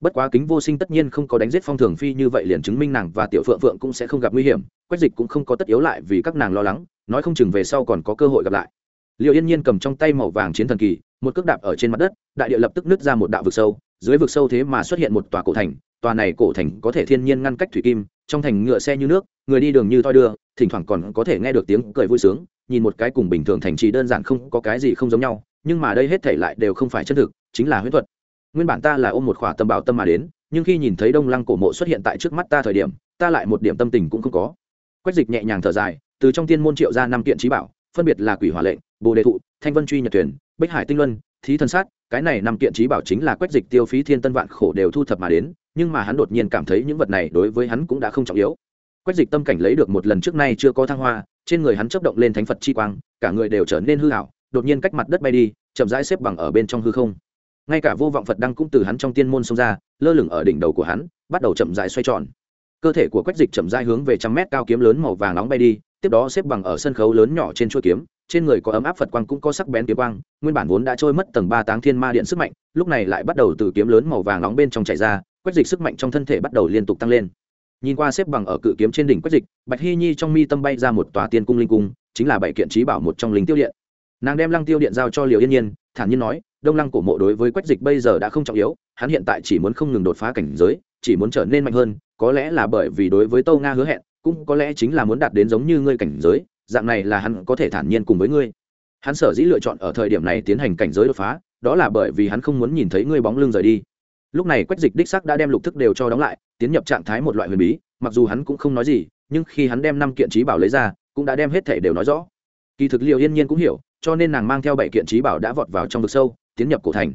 Bất quá kính vô sinh tất nhiên không có đánh giết phong thường phi như vậy liền chứng minh nàng và tiểu phượng phượng cũng sẽ không gặp nguy hiểm. Quách dịch cũng không có tất yếu lại vì các nàng lo lắng, nói không chừng về sau còn có cơ hội gặp lại. Liệu yên nhiên cầm trong tay màu vàng chiến thần kỳ, một cước đạp ở trên mặt đất, đại địa lập tức nứt ra một đạo vực sâu. Dưới vực sâu thế mà xuất hiện một tòa cổ thành, tòa này cổ thành có thể thiên nhiên ngăn cách thủy kim trong thành ngựa xe như nước, người đi đường như thoi đưa, thỉnh thoảng còn có thể nghe được tiếng cười vui sướng, nhìn một cái cùng bình thường thành trì đơn giản không có cái gì không giống nhau, nhưng mà đây hết thể lại đều không phải chân thực, chính là huyễn thuật. Nguyên bản ta là ôm một khỏa tâm bảo tâm mà đến, nhưng khi nhìn thấy đông lăng cổ mộ xuất hiện tại trước mắt ta thời điểm, ta lại một điểm tâm tình cũng không có. Quách dịch nhẹ nhàng thở dài, từ trong tiên môn triệu ra năm kiện trí bảo, phân biệt là quỷ hỏa lệnh, bồ đề thụ, thanh vân truy nhật tuyển bích hải tinh luân, thí thân sát, cái này năm kiện trí bảo chính là quách dịch tiêu phí thiên tân vạn khổ đều thu thập mà đến nhưng mà hắn đột nhiên cảm thấy những vật này đối với hắn cũng đã không trọng yếu. Quách dịch tâm cảnh lấy được một lần trước nay chưa có thăng hoa, trên người hắn chấp động lên thánh phật chi quang, cả người đều trở nên hư hảo đột nhiên cách mặt đất bay đi, chậm rãi xếp bằng ở bên trong hư không. Ngay cả vô vọng phật đăng cũng từ hắn trong tiên môn xông ra, lơ lửng ở đỉnh đầu của hắn, bắt đầu chậm rãi xoay tròn. Cơ thể của quách dịch chậm rãi hướng về trăm mét cao kiếm lớn màu vàng nóng bay đi, tiếp đó xếp bằng ở sân khấu lớn nhỏ trên chuôi kiếm, trên người có ấm áp phật quang cũng có sắc bén kiếm quang, nguyên bản vốn đã trôi mất tầng ba táng thiên ma điện sức mạnh, lúc này lại bắt đầu từ kiếm lớn màu vàng nóng bên trong chạy ra quách dịch sức mạnh trong thân thể bắt đầu liên tục tăng lên. Nhìn qua xếp bằng ở cự kiếm trên đỉnh quách dịch, bạch hy nhi trong mi tâm bay ra một tòa tiên cung linh cung, chính là bảy kiện trí bảo một trong linh tiêu điện. Nàng đem lăng tiêu điện giao cho liều yên nhiên, thản nhiên nói, đông lăng cổ mộ đối với quách dịch bây giờ đã không trọng yếu, hắn hiện tại chỉ muốn không ngừng đột phá cảnh giới, chỉ muốn trở nên mạnh hơn, có lẽ là bởi vì đối với tâu nga hứa hẹn, cũng có lẽ chính là muốn đạt đến giống như ngươi cảnh giới, dạng này là hắn có thể thản nhiên cùng với ngươi. Hắn sở dĩ lựa chọn ở thời điểm này tiến hành cảnh giới đột phá, đó là bởi vì hắn không muốn nhìn thấy ngươi bóng lưng rời đi lúc này quách dịch đích sắc đã đem lục thức đều cho đóng lại, tiến nhập trạng thái một loại huyền bí, mặc dù hắn cũng không nói gì, nhưng khi hắn đem năm kiện trí bảo lấy ra, cũng đã đem hết thể đều nói rõ. Kỳ thực liệu yên nhiên cũng hiểu, cho nên nàng mang theo bảy kiện trí bảo đã vọt vào trong vực sâu, tiến nhập cổ thành.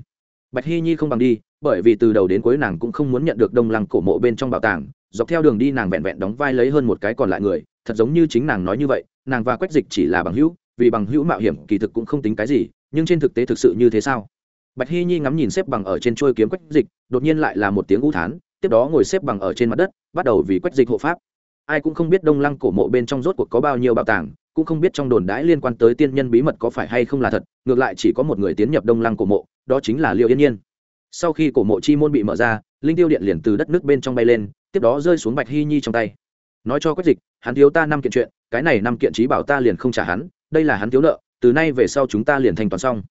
Bạch hy nhi không bằng đi, bởi vì từ đầu đến cuối nàng cũng không muốn nhận được đông lăng cổ mộ bên trong bảo tàng, dọc theo đường đi nàng vẹn vẹn đóng vai lấy hơn một cái còn lại người, thật giống như chính nàng nói như vậy, nàng và quách dịch chỉ là bằng hữu, vì bằng hữu mạo hiểm kỳ thực cũng không tính cái gì, nhưng trên thực tế thực sự như thế sao? Bạch hy nhi ngắm nhìn xếp bằng ở trên trôi kiếm quách dịch, đột nhiên lại là một tiếng u thán, tiếp đó ngồi xếp bằng ở trên mặt đất, bắt đầu vì quách dịch hộ pháp. Ai cũng không biết đông lăng cổ mộ bên trong rốt cuộc có bao nhiêu bảo tàng, cũng không biết trong đồn đãi liên quan tới tiên nhân bí mật có phải hay không là thật, ngược lại chỉ có một người tiến nhập đông lăng cổ mộ, đó chính là liệu yên nhiên. Sau khi cổ mộ chi môn bị mở ra, linh tiêu điện liền từ đất nước bên trong bay lên, tiếp đó rơi xuống bạch hy nhi trong tay. Nói cho quách dịch, hắn thiếu ta năm kiện chuyện, cái này năm kiện trí bảo ta liền không trả hắn, đây là hắn thiếu nợ, từ nay về sau chúng ta liền thanh toán xong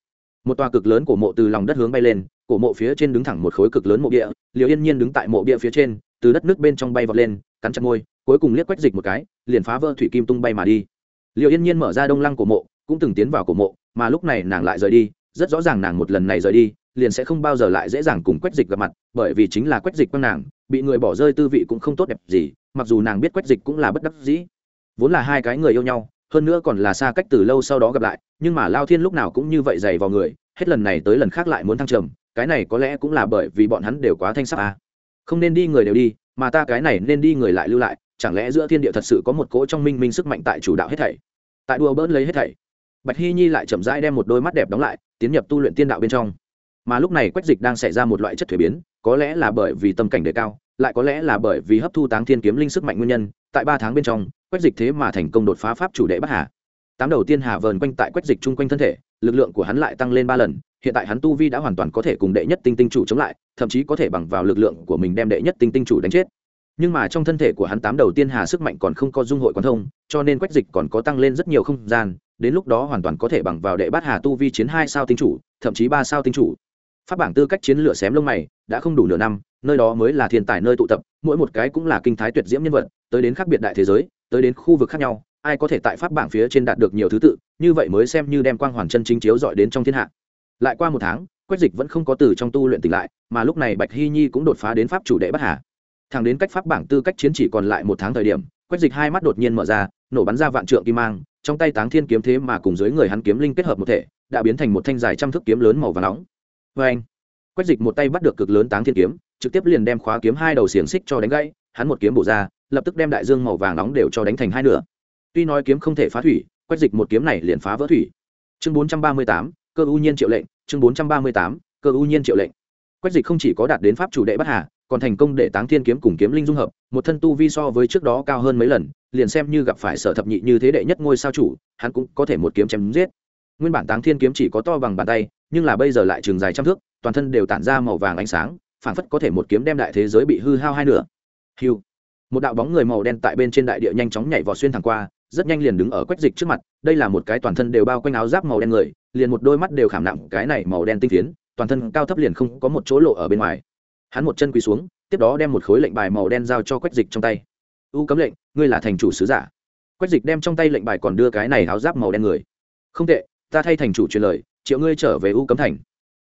một tòa cực lớn của mộ từ lòng đất hướng bay lên, cổ mộ phía trên đứng thẳng một khối cực lớn mộ địa liều yên nhiên đứng tại mộ địa phía trên, từ đất nước bên trong bay vọt lên, cắn chặt môi, cuối cùng liếc quách dịch một cái, liền phá vỡ thủy kim tung bay mà đi. Liều yên nhiên mở ra đông lăng cổ mộ, cũng từng tiến vào cổ mộ, mà lúc này nàng lại rời đi, rất rõ ràng nàng một lần này rời đi, liền sẽ không bao giờ lại dễ dàng cùng quách dịch gặp mặt, bởi vì chính là quách dịch quang nàng, bị người bỏ rơi tư vị cũng không tốt đẹp gì, mặc dù nàng biết quách dịch cũng là bất đắc dĩ. Vốn là hai cái người yêu nhau hơn nữa còn là xa cách từ lâu sau đó gặp lại, nhưng mà lao thiên lúc nào cũng như vậy dày vào người, hết lần này tới lần khác lại muốn thăng trầm, cái này có lẽ cũng là bởi vì bọn hắn đều quá thanh sắc à. không nên đi người đều đi, mà ta cái này nên đi người lại lưu lại, chẳng lẽ giữa thiên địa thật sự có một cỗ trong minh minh sức mạnh tại chủ đạo hết thảy? Tại đua bỡn lấy hết thảy. Bạch hy nhi lại chậm rãi đem một đôi mắt đẹp đóng lại, tiến nhập tu luyện tiên đạo bên trong. Mà lúc này quách dịch đang xảy ra một loại chất thuế biến có lẽ là bởi vì tâm cảnh đề cao, lại có lẽ là bởi vì hấp thu táng thiên kiếm linh sức mạnh nguyên nhân, tại ba tháng bên trong, quách dịch thế mà thành công đột phá pháp chủ đệ bắc hà. Tám đầu tiên hà vờn quanh tại quách dịch chung quanh thân thể, lực lượng của hắn lại tăng lên ba lần, hiện tại hắn tu vi đã hoàn toàn có thể cùng đệ nhất tinh tinh chủ chống lại, thậm chí có thể bằng vào lực lượng của mình đem đệ nhất tinh tinh chủ đánh chết. Nhưng mà trong thân thể của hắn tám đầu tiên hà sức mạnh còn không có dung hội quan thông, cho nên quách dịch còn có tăng lên rất nhiều không gian, đến lúc đó hoàn toàn có thể bằng vào đệ bát hà tu vi chiến hai sao tinh chủ, thậm chí ba sao tinh chủ. Pháp bảng tư cách chiến lửa xém lông mày, đã không đủ nửa năm, nơi đó mới là thiên tài nơi tụ tập, mỗi một cái cũng là kinh thái tuyệt diễm nhân vật, tới đến khác biệt đại thế giới, tới đến khu vực khác nhau, ai có thể tại pháp bảng phía trên đạt được nhiều thứ tự, như vậy mới xem như đem quang hoàn chân chính chiếu dọi đến trong thiên hạ. Lại qua một tháng, quách dịch vẫn không có từ trong tu luyện tỉnh lại, mà lúc này bạch hy nhi cũng đột phá đến pháp chủ đệ bắc hà. Thẳng đến cách pháp bảng tư cách chiến chỉ còn lại một tháng thời điểm, quách dịch hai mắt đột nhiên mở ra, nổ bắn ra vạn trượng kim mang, trong tay táng thiên kiếm thế mà cùng dưới người hắn kiếm linh kết hợp một thể, đã biến thành một thanh dài trăm thước kiếm lớn màu và nóng vê anh. Quách dịch một tay bắt được cực lớn táng thiên kiếm, trực tiếp liền đem khóa kiếm hai đầu xiềng xích cho đánh gãy, hắn một kiếm bổ ra, lập tức đem đại dương màu vàng nóng đều cho đánh thành hai nửa. Tuy nói kiếm không thể phá thủy, quách dịch một kiếm này liền phá vỡ thủy. Chương bốn trăm ba mươi tám, cơ ưu nhiên triệu lệnh, chương bốn trăm ba mươi tám, cơ ưu nhiên triệu lệnh. Quách dịch không chỉ có đạt đến pháp chủ đệ bất hà, còn thành công để táng thiên kiếm cùng kiếm linh dung hợp, một thân tu vi so với trước đó cao hơn mấy lần, liền xem như gặp phải sở thập nhị như thế đệ nhất ngôi sao chủ, hắn cũng có thể một kiếm chém giết. Nguyên bản táng thiên kiếm chỉ có to bằng bàn tay nhưng là bây giờ lại trường dài trăm thước, toàn thân đều tản ra màu vàng ánh sáng, phảng phất có thể một kiếm đem đại thế giới bị hư hao hai nửa. Hiu một đạo bóng người màu đen tại bên trên đại địa nhanh chóng nhảy vọt xuyên thẳng qua, rất nhanh liền đứng ở quách dịch trước mặt, đây là một cái toàn thân đều bao quanh áo giáp màu đen người, liền một đôi mắt đều khảm nặng cái này màu đen tinh tiến, toàn thân cao thấp liền không có một chỗ lộ ở bên ngoài. Hắn một chân quỳ xuống, tiếp đó đem một khối lệnh bài màu đen giao cho quách dịch trong tay. U cấm lệnh, ngươi là thành chủ sứ giả? Quách dịch đem trong tay lệnh bài còn đưa cái này áo giáp màu đen người. Không tệ, ta thay thành chủ truyền lời triệu ngươi trở về u cấm thành.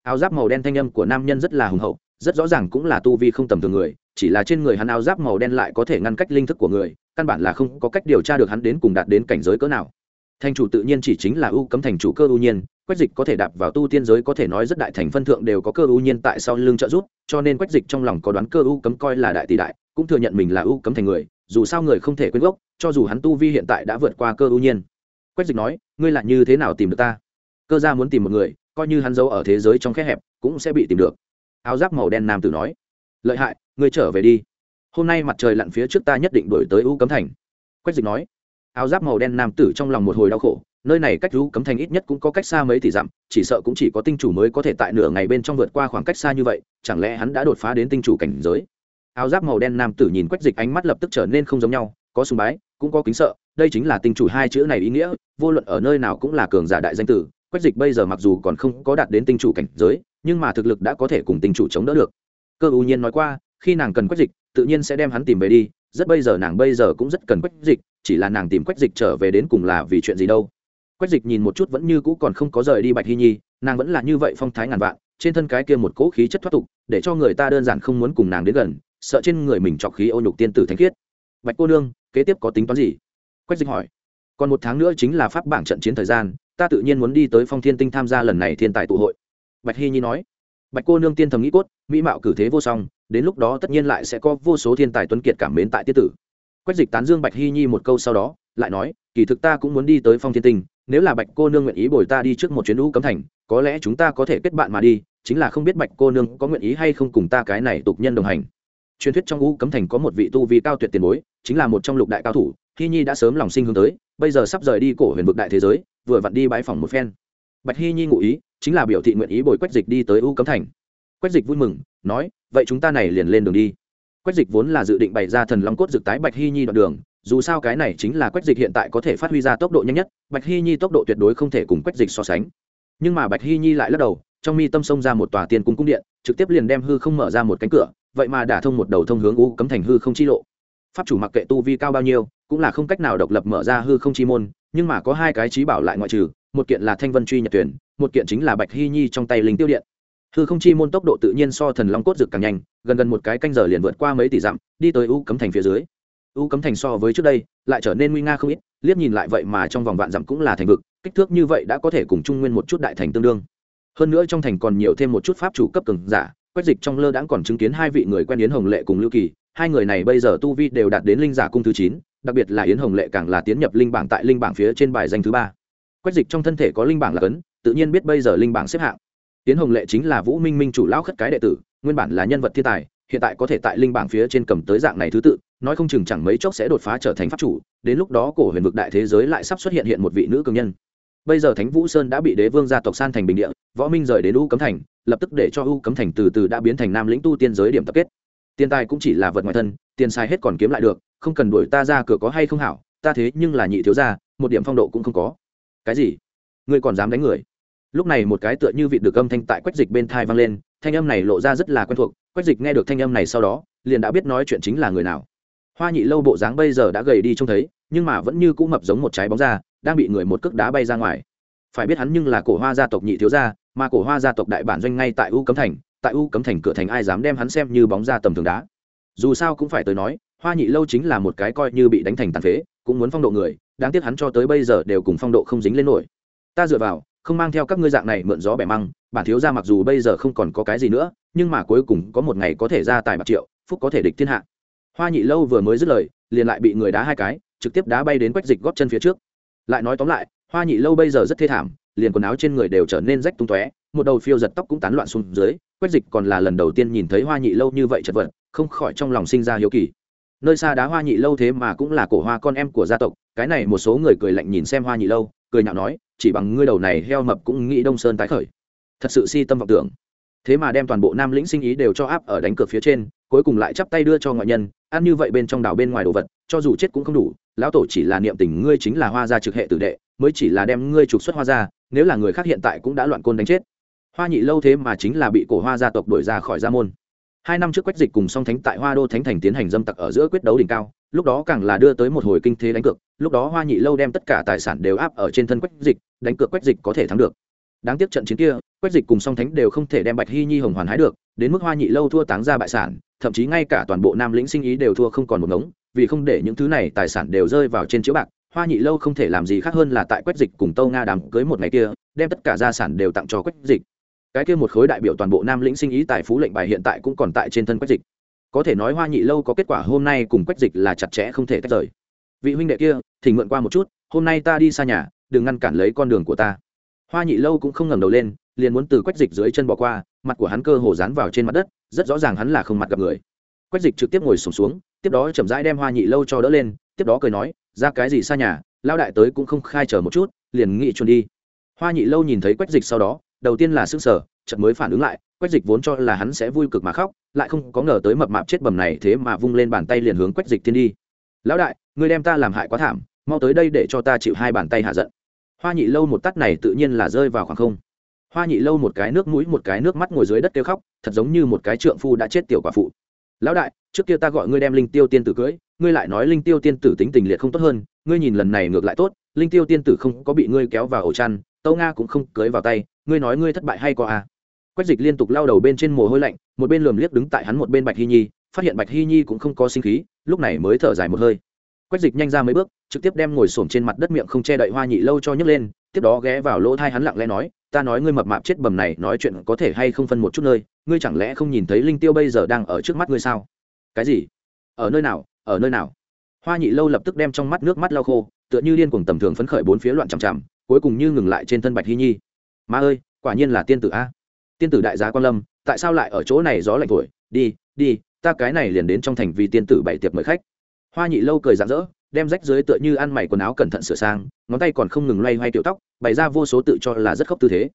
Áo giáp màu đen thanh âm của nam nhân rất là hùng hậu, rất rõ ràng cũng là tu vi không tầm thường người, chỉ là trên người hắn áo giáp màu đen lại có thể ngăn cách linh thức của người, căn bản là không có cách điều tra được hắn đến cùng đạt đến cảnh giới cỡ nào. Thành chủ tự nhiên chỉ chính là u cấm thành chủ cơ ưu nhiên, quách dịch có thể đạp vào tu tiên giới có thể nói rất đại thành phân thượng đều có cơ ưu nhiên tại sau lưng trợ giúp, cho nên quách dịch trong lòng có đoán cơ ưu cấm coi là đại tỷ đại, cũng thừa nhận mình là ưu cấm thành người, dù sao người không thể quên gốc, cho dù hắn tu vi hiện tại đã vượt qua cơ ưu nhiên. Quách dịch nói, ngươi lại như thế nào tìm được ta? Cơ gia muốn tìm một người, coi như hắn giấu ở thế giới trong khe hẹp, cũng sẽ bị tìm được. Áo giáp màu đen nam tử nói, lợi hại, ngươi trở về đi. Hôm nay mặt trời lặn phía trước ta nhất định đổi tới u cấm thành. Quách dịch nói, áo giáp màu đen nam tử trong lòng một hồi đau khổ, nơi này cách u cấm thành ít nhất cũng có cách xa mấy tỷ dặm, chỉ sợ cũng chỉ có tinh chủ mới có thể tại nửa ngày bên trong vượt qua khoảng cách xa như vậy, chẳng lẽ hắn đã đột phá đến tinh chủ cảnh giới? Áo giáp màu đen nam tử nhìn quách dịch ánh mắt lập tức trở nên không giống nhau, có sùng bái, cũng có kính sợ, đây chính là tinh chủ hai chữ này ý nghĩa, vô luận ở nơi nào cũng là cường giả đại danh tử quách dịch bây giờ mặc dù còn không có đạt đến tinh chủ cảnh giới, nhưng mà thực lực đã có thể cùng tinh chủ chống đỡ được. Cơ ưu nhiên nói qua, khi nàng cần quách dịch, tự nhiên sẽ đem hắn tìm về đi, rất bây giờ nàng bây giờ cũng rất cần quách dịch, chỉ là nàng tìm quách dịch trở về đến cùng là vì chuyện gì đâu. Quách dịch nhìn một chút vẫn như cũ còn không có rời đi bạch hy nhi, nàng vẫn là như vậy phong thái ngàn vạn, trên thân cái kia một cỗ khí chất thoát tục, để cho người ta đơn giản không muốn cùng nàng đến gần, sợ trên người mình trọc khí ô nhục tiên tử thánh khiết. Bạch cô nương, kế tiếp có tính toán gì? Quách dịch hỏi. Còn một tháng nữa chính là pháp bảng trận chiến thời gian ta tự nhiên muốn đi tới phong thiên tinh tham gia lần này thiên tài tụ hội. Bạch hy nhi nói. Bạch cô nương tiên thầm nghĩ cốt, mỹ mạo cử thế vô song, đến lúc đó tất nhiên lại sẽ có vô số thiên tài tuấn kiệt cảm mến tại tiết tử. Quách dịch tán dương bạch hy nhi một câu sau đó, lại nói, kỳ thực ta cũng muốn đi tới phong thiên tinh, nếu là bạch cô nương nguyện ý bồi ta đi trước một chuyến lũ cấm thành, có lẽ chúng ta có thể kết bạn mà đi, chính là không biết bạch cô nương có nguyện ý hay không cùng ta cái này tục nhân đồng hành. Truyền thuyết trong U cấm thành có một vị tu vi cao tuyệt tiền bối, chính là một trong lục đại cao thủ, hy nhi đã sớm lòng sinh hướng tới, bây giờ sắp rời đi cổ huyền vực đại thế giới vừa vặn đi bãi phòng một phen. Bạch hy nhi ngụ ý, chính là biểu thị nguyện ý bồi quách dịch đi tới u cấm thành. Quách dịch vui mừng, nói, vậy chúng ta này liền lên đường đi. Quách dịch vốn là dự định bày ra thần long cốt dực tái bạch hy nhi đoạn đường, dù sao cái này chính là quách dịch hiện tại có thể phát huy ra tốc độ nhanh nhất, bạch hy nhi tốc độ tuyệt đối không thể cùng quách dịch so sánh. Nhưng mà bạch hy nhi lại lắc đầu, trong mi tâm xông ra một tòa tiên cung cung điện, trực tiếp liền đem hư không mở ra một cánh cửa, vậy mà đả thông một đầu thông hướng u cấm thành hư không chi lộ. Pháp chủ mặc kệ tu vi cao bao nhiêu cũng là không cách nào độc lập mở ra hư không chi môn, nhưng mà có hai cái trí bảo lại ngoại trừ, một kiện là thanh vân truy nhật tuyển, một kiện chính là bạch hy nhi trong tay linh tiêu điện. Hư không chi môn tốc độ tự nhiên so thần long cốt rực càng nhanh, gần gần một cái canh giờ liền vượt qua mấy tỷ dặm, đi tới u cấm thành phía dưới. U cấm thành so với trước đây, lại trở nên nguy nga không ít, liếc nhìn lại vậy mà trong vòng vạn dặm cũng là thành vực, kích thước như vậy đã có thể cùng trung nguyên một chút đại thành tương đương. Hơn nữa trong thành còn nhiều thêm một chút pháp chủ cấp cường giả quét dịch trong lơ đãng còn chứng kiến hai vị người quen yến hồng lệ cùng lưu kỳ, hai người này bây giờ tu vi đều đạt đến linh giả cung thứ chín đặc biệt là yến hồng lệ càng là tiến nhập linh bảng tại linh bảng phía trên bài danh thứ ba. Quét dịch trong thân thể có linh bảng là cấn tự nhiên biết bây giờ linh bảng xếp hạng. Yến hồng lệ chính là vũ minh minh chủ lão khất cái đệ tử, nguyên bản là nhân vật thiên tài, hiện tại có thể tại linh bảng phía trên cầm tới dạng này thứ tự, nói không chừng chẳng mấy chốc sẽ đột phá trở thành pháp chủ, đến lúc đó cổ huyền vực đại thế giới lại sắp xuất hiện hiện một vị nữ cường nhân. Bây giờ thánh vũ sơn đã bị đế vương gia tộc san thành bình địa, võ minh rời đến u cấm thành, lập tức để cho u cấm thành từ từ đã biến thành nam lĩnh tu tiên giới điểm tập kết tiền tài cũng chỉ là vật ngoài thân, tiền sai hết còn kiếm lại được, không cần đuổi ta ra cửa có hay không hảo, ta thế nhưng là nhị thiếu gia, một điểm phong độ cũng không có. Cái gì? Ngươi còn dám đánh người? Lúc này một cái tựa như vị được âm thanh tại quách dịch bên thai vang lên, thanh âm này lộ ra rất là quen thuộc, quách dịch nghe được thanh âm này sau đó, liền đã biết nói chuyện chính là người nào. Hoa nhị lâu bộ dáng bây giờ đã gầy đi trông thấy, nhưng mà vẫn như cũ mập giống một trái bóng da, đang bị người một cước đá bay ra ngoài. Phải biết hắn nhưng là cổ hoa gia tộc nhị thiếu gia, mà cổ hoa gia tộc đại bản doanh ngay tại u cấm thành tại u cấm thành cửa thành ai dám đem hắn xem như bóng ra tầm thường đá. Dù sao cũng phải tới nói, hoa nhị lâu chính là một cái coi như bị đánh thành tàn phế, cũng muốn phong độ người, đáng tiếc hắn cho tới bây giờ đều cùng phong độ không dính lên nổi. Ta dựa vào, không mang theo các ngươi dạng này mượn gió bẻ măng, bản thiếu gia mặc dù bây giờ không còn có cái gì nữa, nhưng mà cuối cùng có một ngày có thể ra tài bạc triệu, phúc có thể địch thiên hạ. Hoa nhị lâu vừa mới dứt lời, liền lại bị người đá hai cái, trực tiếp đá bay đến quách dịch góp chân phía trước. Lại nói tóm lại, hoa nhị lâu bây giờ rất thê thảm, liền quần áo trên người đều trở nên rách tung tóe một đầu phiêu giật tóc cũng tán loạn xuống dưới, quách dịch còn là lần đầu tiên nhìn thấy hoa nhị lâu như vậy chật vật, không khỏi trong lòng sinh ra hiếu kỳ. Nơi xa đá hoa nhị lâu thế mà cũng là cổ hoa con em của gia tộc, cái này một số người cười lạnh nhìn xem hoa nhị lâu, cười nhạo nói, chỉ bằng ngươi đầu này heo mập cũng nghĩ đông sơn tái khởi. Thật sự si tâm vọng tưởng. Thế mà đem toàn bộ nam lĩnh sinh ý đều cho áp ở đánh cược phía trên, cuối cùng lại chắp tay đưa cho ngoại nhân, ăn như vậy bên trong đảo bên ngoài đồ vật, cho dù chết cũng không đủ, lão tổ chỉ là niệm tình ngươi chính là hoa gia trực hệ tử đệ, mới chỉ là đem ngươi trục xuất hoa gia, nếu là người khác hiện tại cũng đã loạn côn đánh chết hoa nhị lâu thế mà chính là bị cổ hoa gia tộc đuổi ra khỏi gia môn. Hai năm trước quách dịch cùng song thánh tại hoa đô thánh thành tiến hành dâm tặc ở giữa quyết đấu đỉnh cao, lúc đó càng là đưa tới một hồi kinh thế đánh cược, lúc đó hoa nhị lâu đem tất cả tài sản đều áp ở trên thân quách dịch, đánh cược quách dịch có thể thắng được. Đáng tiếc trận chiến kia, quách dịch cùng song thánh đều không thể đem bạch hy nhi hồng hoàn hái được, đến mức hoa nhị lâu thua táng ra bại sản, thậm chí ngay cả toàn bộ nam lĩnh sinh ý đều thua không còn một ngống, vì không để những thứ này tài sản đều rơi vào trên chiếu bạc, hoa nhị lâu không thể làm gì khác hơn là tại quách dịch cùng tâu nga đàm cưới một ngày kia, đem tất cả gia sản đều tặng cho quách dịch cái kia một khối đại biểu toàn bộ nam lĩnh sinh ý tài phú lệnh bài hiện tại cũng còn tại trên thân quách dịch. Có thể nói hoa nhị lâu có kết quả hôm nay cùng quách dịch là chặt chẽ không thể tách rời. Vị huynh đệ kia thì mượn qua một chút hôm nay ta đi xa nhà đừng ngăn cản lấy con đường của ta. Hoa nhị lâu cũng không ngẩng đầu lên liền muốn từ quách dịch dưới chân bỏ qua mặt của hắn cơ hồ dán vào trên mặt đất rất rõ ràng hắn là không mặt gặp người. Quách dịch trực tiếp ngồi sùng xuống, xuống tiếp đó chậm rãi đem hoa nhị lâu cho đỡ lên tiếp đó cười nói ra cái gì xa nhà lao đại tới cũng không khai chờ một chút liền nghị chuồn đi. Hoa nhị lâu nhìn thấy quách dịch sau đó đầu tiên là s sờ, sở chợt mới phản ứng lại quách dịch vốn cho là hắn sẽ vui cực mà khóc lại không có ngờ tới mập mạp chết bầm này thế mà vung lên bàn tay liền hướng quách dịch thiên đi. Lão đại người đem ta làm hại quá thảm mau tới đây để cho ta chịu hai bàn tay hạ giận. Hoa nhị lâu một tắt này tự nhiên là rơi vào khoảng không. Hoa nhị lâu một cái nước mũi một cái nước mắt ngồi dưới đất kêu khóc thật giống như một cái trượng phu đã chết tiểu quả phụ. Lão đại trước kia ta gọi ngươi đem linh tiêu tiên tử cưới ngươi lại nói linh tiêu tiên tử tính tình liệt không tốt hơn ngươi nhìn lần này ngược lại tốt linh tiêu tiên tử không có bị ngươi kéo vào ổ chăn tâu nga cũng không cưới vào tay ngươi nói ngươi thất bại hay có à? Quách dịch liên tục lao đầu bên trên mồ hôi lạnh, một bên lườm liếc đứng tại hắn một bên bạch hy nhi, phát hiện bạch hy nhi cũng không có sinh khí, lúc này mới thở dài một hơi. Quách dịch nhanh ra mấy bước, trực tiếp đem ngồi xổm trên mặt đất miệng không che đậy hoa nhị lâu cho nhấc lên, tiếp đó ghé vào lỗ thai hắn lặng lẽ nói, ta nói ngươi mập mạp chết bầm này, nói chuyện có thể hay không phân một chút nơi, ngươi chẳng lẽ không nhìn thấy linh tiêu bây giờ đang ở trước mắt ngươi sao? Cái gì? Ở nơi nào? Ở nơi nào? Hoa nhị lâu lập tức đem trong mắt nước mắt lau khô, tựa như điên cuồng tầm thường phấn khởi bốn phía loạn chằm chằm, cuối cùng như ngừng lại trên thân bạch hy nhi ma ơi, quả nhiên là tiên tử a. Tiên tử đại gia quan lâm, tại sao lại ở chỗ này gió lạnh thổi? Đi đi, ta cái này liền đến trong thành vì tiên tử bảy tiệc mời khách. Hoa nhị lâu cười rạng rỡ, đem rách dưới tựa như ăn mày quần áo cẩn thận sửa sang, ngón tay còn không ngừng loay hoay tiểu tóc, bày ra vô số tự cho là rất khóc tư thế.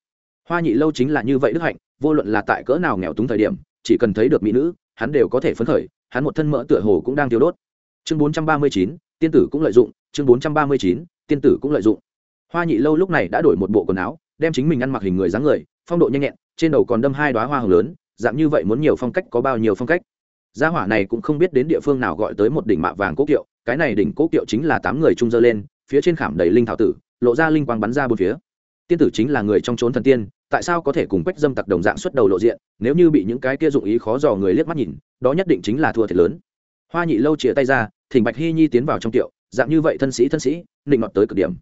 Hoa nhị lâu chính là như vậy đức hạnh, vô luận là tại cỡ nào nghèo túng thời điểm, chỉ cần thấy được mỹ nữ, hắn đều có thể phấn khởi, hắn một thân mỡ tựa hồ cũng đang tiêu đốt. Chương bốn trăm ba mươi chín, tiên tử cũng lợi dụng, chương bốn trăm ba mươi chín, tiên tử cũng lợi dụng. Hoa nhị lâu lúc này đã đổi một bộ quần áo đem chính mình ăn mặc hình người dáng người, phong độ nhanh nhẹn, trên đầu còn đâm hai đoá hoa hồng lớn, dạng như vậy muốn nhiều phong cách có bao nhiêu phong cách. Gia hỏa này cũng không biết đến địa phương nào gọi tới một đỉnh mạ vàng cố kiệu, cái này đỉnh cố kiệu chính là tám người trung dơ lên, phía trên khảm đầy linh thảo tử, lộ ra linh quang bắn ra bốn phía. Tiên tử chính là người trong trốn thần tiên, tại sao có thể cùng quách dâm tặc đồng dạng xuất đầu lộ diện, nếu như bị những cái kia dụng ý khó dò người liếc mắt nhìn, đó nhất định chính là thua thiệt lớn. Hoa nhị lâu chĩa tay ra, thỉnh bạch hy nhi tiến vào trong tiệu dạng như vậy thân sĩ thân sĩ định ngọt tới cực điểm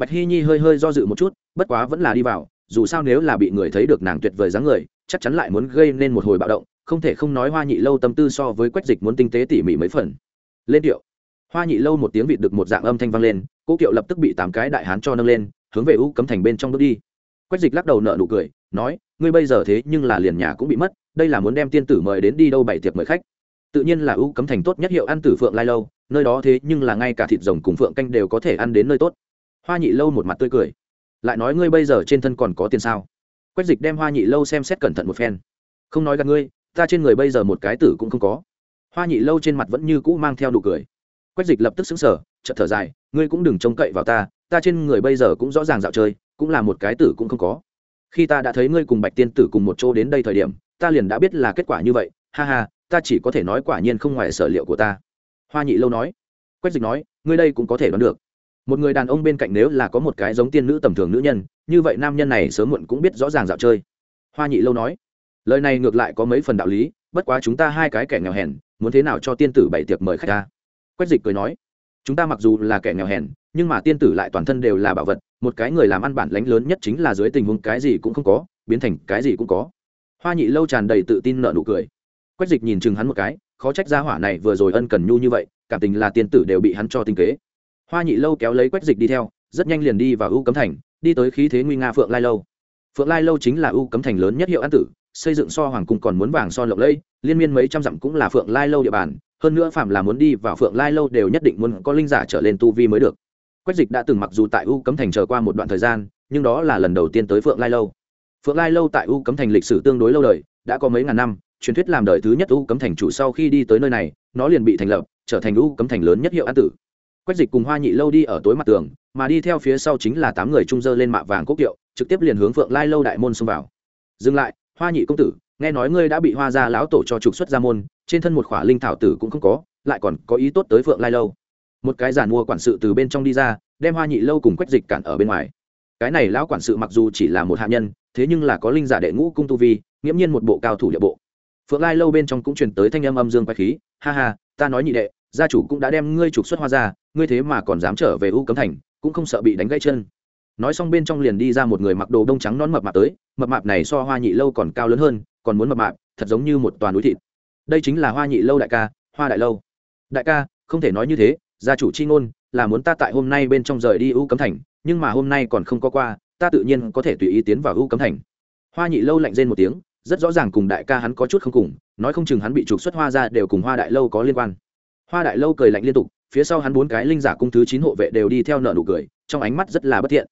bạch hy nhi hơi hơi do dự một chút bất quá vẫn là đi vào dù sao nếu là bị người thấy được nàng tuyệt vời dáng người chắc chắn lại muốn gây nên một hồi bạo động không thể không nói hoa nhị lâu tâm tư so với quách dịch muốn tinh tế tỉ mỉ mấy phần. Lên điệu, hoa nhị lâu một tiếng vịt được một dạng âm thanh vang lên cố kiệu lập tức bị tám cái đại hán cho nâng lên hướng về u cấm thành bên trong bước đi. Quách dịch lắc đầu nợ nụ cười nói ngươi bây giờ thế nhưng là liền nhà cũng bị mất đây là muốn đem tiên tử mời đến đi đâu bảy tiệc mời khách. Tự nhiên là u cấm thành tốt nhất hiệu ăn tử phượng lai lâu nơi đó thế nhưng là ngay cả thịt rồng cùng phượng canh đều có thể ăn đến nơi tốt hoa nhị lâu một mặt tươi cười. Lại nói ngươi bây giờ trên thân còn có tiền sao? Quách dịch đem hoa nhị lâu xem xét cẩn thận một phen. Không nói gặp ngươi, ta trên người bây giờ một cái tử cũng không có. Hoa nhị lâu trên mặt vẫn như cũ mang theo nụ cười. Quách dịch lập tức xứng sở chợt thở dài, ngươi cũng đừng trông cậy vào ta ta trên người bây giờ cũng rõ ràng dạo chơi, cũng là một cái tử cũng không có. Khi ta đã thấy ngươi cùng bạch tiên tử cùng một chỗ đến đây thời điểm, ta liền đã biết là kết quả như vậy, ha ha, ta chỉ có thể nói quả nhiên không ngoài sở liệu của ta. Hoa nhị lâu nói. Quách dịch nói, ngươi đây cũng có thể đoán được một người đàn ông bên cạnh nếu là có một cái giống tiên nữ tầm thường nữ nhân, như vậy nam nhân này sớm muộn cũng biết rõ ràng dạo chơi. Hoa nhị lâu nói, lời này ngược lại có mấy phần đạo lý, bất quá chúng ta hai cái kẻ nghèo hèn, muốn thế nào cho tiên tử bảy tiệc mời khách ta? Quách dịch cười nói, chúng ta mặc dù là kẻ nghèo hèn, nhưng mà tiên tử lại toàn thân đều là bảo vật, một cái người làm ăn bản lánh lớn nhất chính là dưới tình huống cái gì cũng không có, biến thành cái gì cũng có. Hoa nhị lâu tràn đầy tự tin nợ nụ cười. Quách dịch nhìn chừng hắn một cái, khó trách gia hỏa này vừa rồi ân cần nhu như vậy, cảm tình là tiên tử đều bị hắn cho tinh kế hoa nhị lâu kéo lấy quách dịch đi theo, rất nhanh liền đi vào ưu cấm thành, đi tới khí thế nguy nga phượng lai lâu. Phượng lai lâu chính là ưu cấm thành lớn nhất hiệu an tử, xây dựng so hoàng cung còn muốn vàng so lộng lẫy, liên miên mấy trăm dặm cũng là phượng lai lâu địa bàn, hơn nữa phạm là muốn đi vào phượng lai lâu đều nhất định muốn có linh giả trở lên tu vi mới được. Quách dịch đã từng mặc dù tại u cấm thành chờ qua một đoạn thời gian, nhưng đó là lần đầu tiên tới phượng lai lâu. Phượng lai lâu tại u cấm thành lịch sử tương đối lâu đời, đã có mấy ngàn năm, truyền thuyết làm đời thứ nhất u cấm thành chủ sau khi đi tới nơi này, nó liền bị thành lập, trở thành u cấm thành lớn nhất hiệu an tử quách dịch cùng hoa nhị lâu đi ở tối mặt tường, mà đi theo phía sau chính là tám người trung dơ lên mạ vàng cốc kiệu, trực tiếp liền hướng phượng lai lâu đại môn xông vào. Dừng lại, hoa nhị công tử, nghe nói ngươi đã bị hoa gia lão tổ cho trục xuất ra môn, trên thân một khỏa linh thảo tử cũng không có, lại còn có ý tốt tới phượng lai lâu. Một cái giàn mua quản sự từ bên trong đi ra, đem hoa nhị lâu cùng quách dịch cản ở bên ngoài. Cái này lão quản sự mặc dù chỉ là một hạ nhân, thế nhưng là có linh giả đệ ngũ cung tu vi, nghiễm nhiên một bộ cao thủ địa bộ. Phượng lai lâu bên trong cũng truyền tới thanh âm âm dương quái khí, ha ha, ta nói nhị đệ, gia chủ cũng đã đem ngươi trục xuất hoa ra ngươi thế mà còn dám trở về u cấm thành, cũng không sợ bị đánh gãy chân. Nói xong bên trong liền đi ra một người mặc đồ đông trắng non mập mạp tới, mập mạp này so hoa nhị lâu còn cao lớn hơn, còn muốn mập mạp, thật giống như một toàn núi thịt. Đây chính là hoa nhị lâu đại ca, hoa đại lâu. Đại ca, không thể nói như thế, gia chủ chi ngôn, là muốn ta tại hôm nay bên trong rời đi u cấm thành, nhưng mà hôm nay còn không có qua, ta tự nhiên có thể tùy ý tiến vào u cấm thành. Hoa nhị lâu lạnh rên một tiếng, rất rõ ràng cùng đại ca hắn có chút không cùng, nói không chừng hắn bị trục xuất hoa ra đều cùng hoa đại lâu có liên quan. Hoa đại lâu cười lạnh liên tục phía sau hắn bốn cái linh giả cung thứ chín hộ vệ đều đi theo nợ nụ cười, trong ánh mắt rất là bất thiện.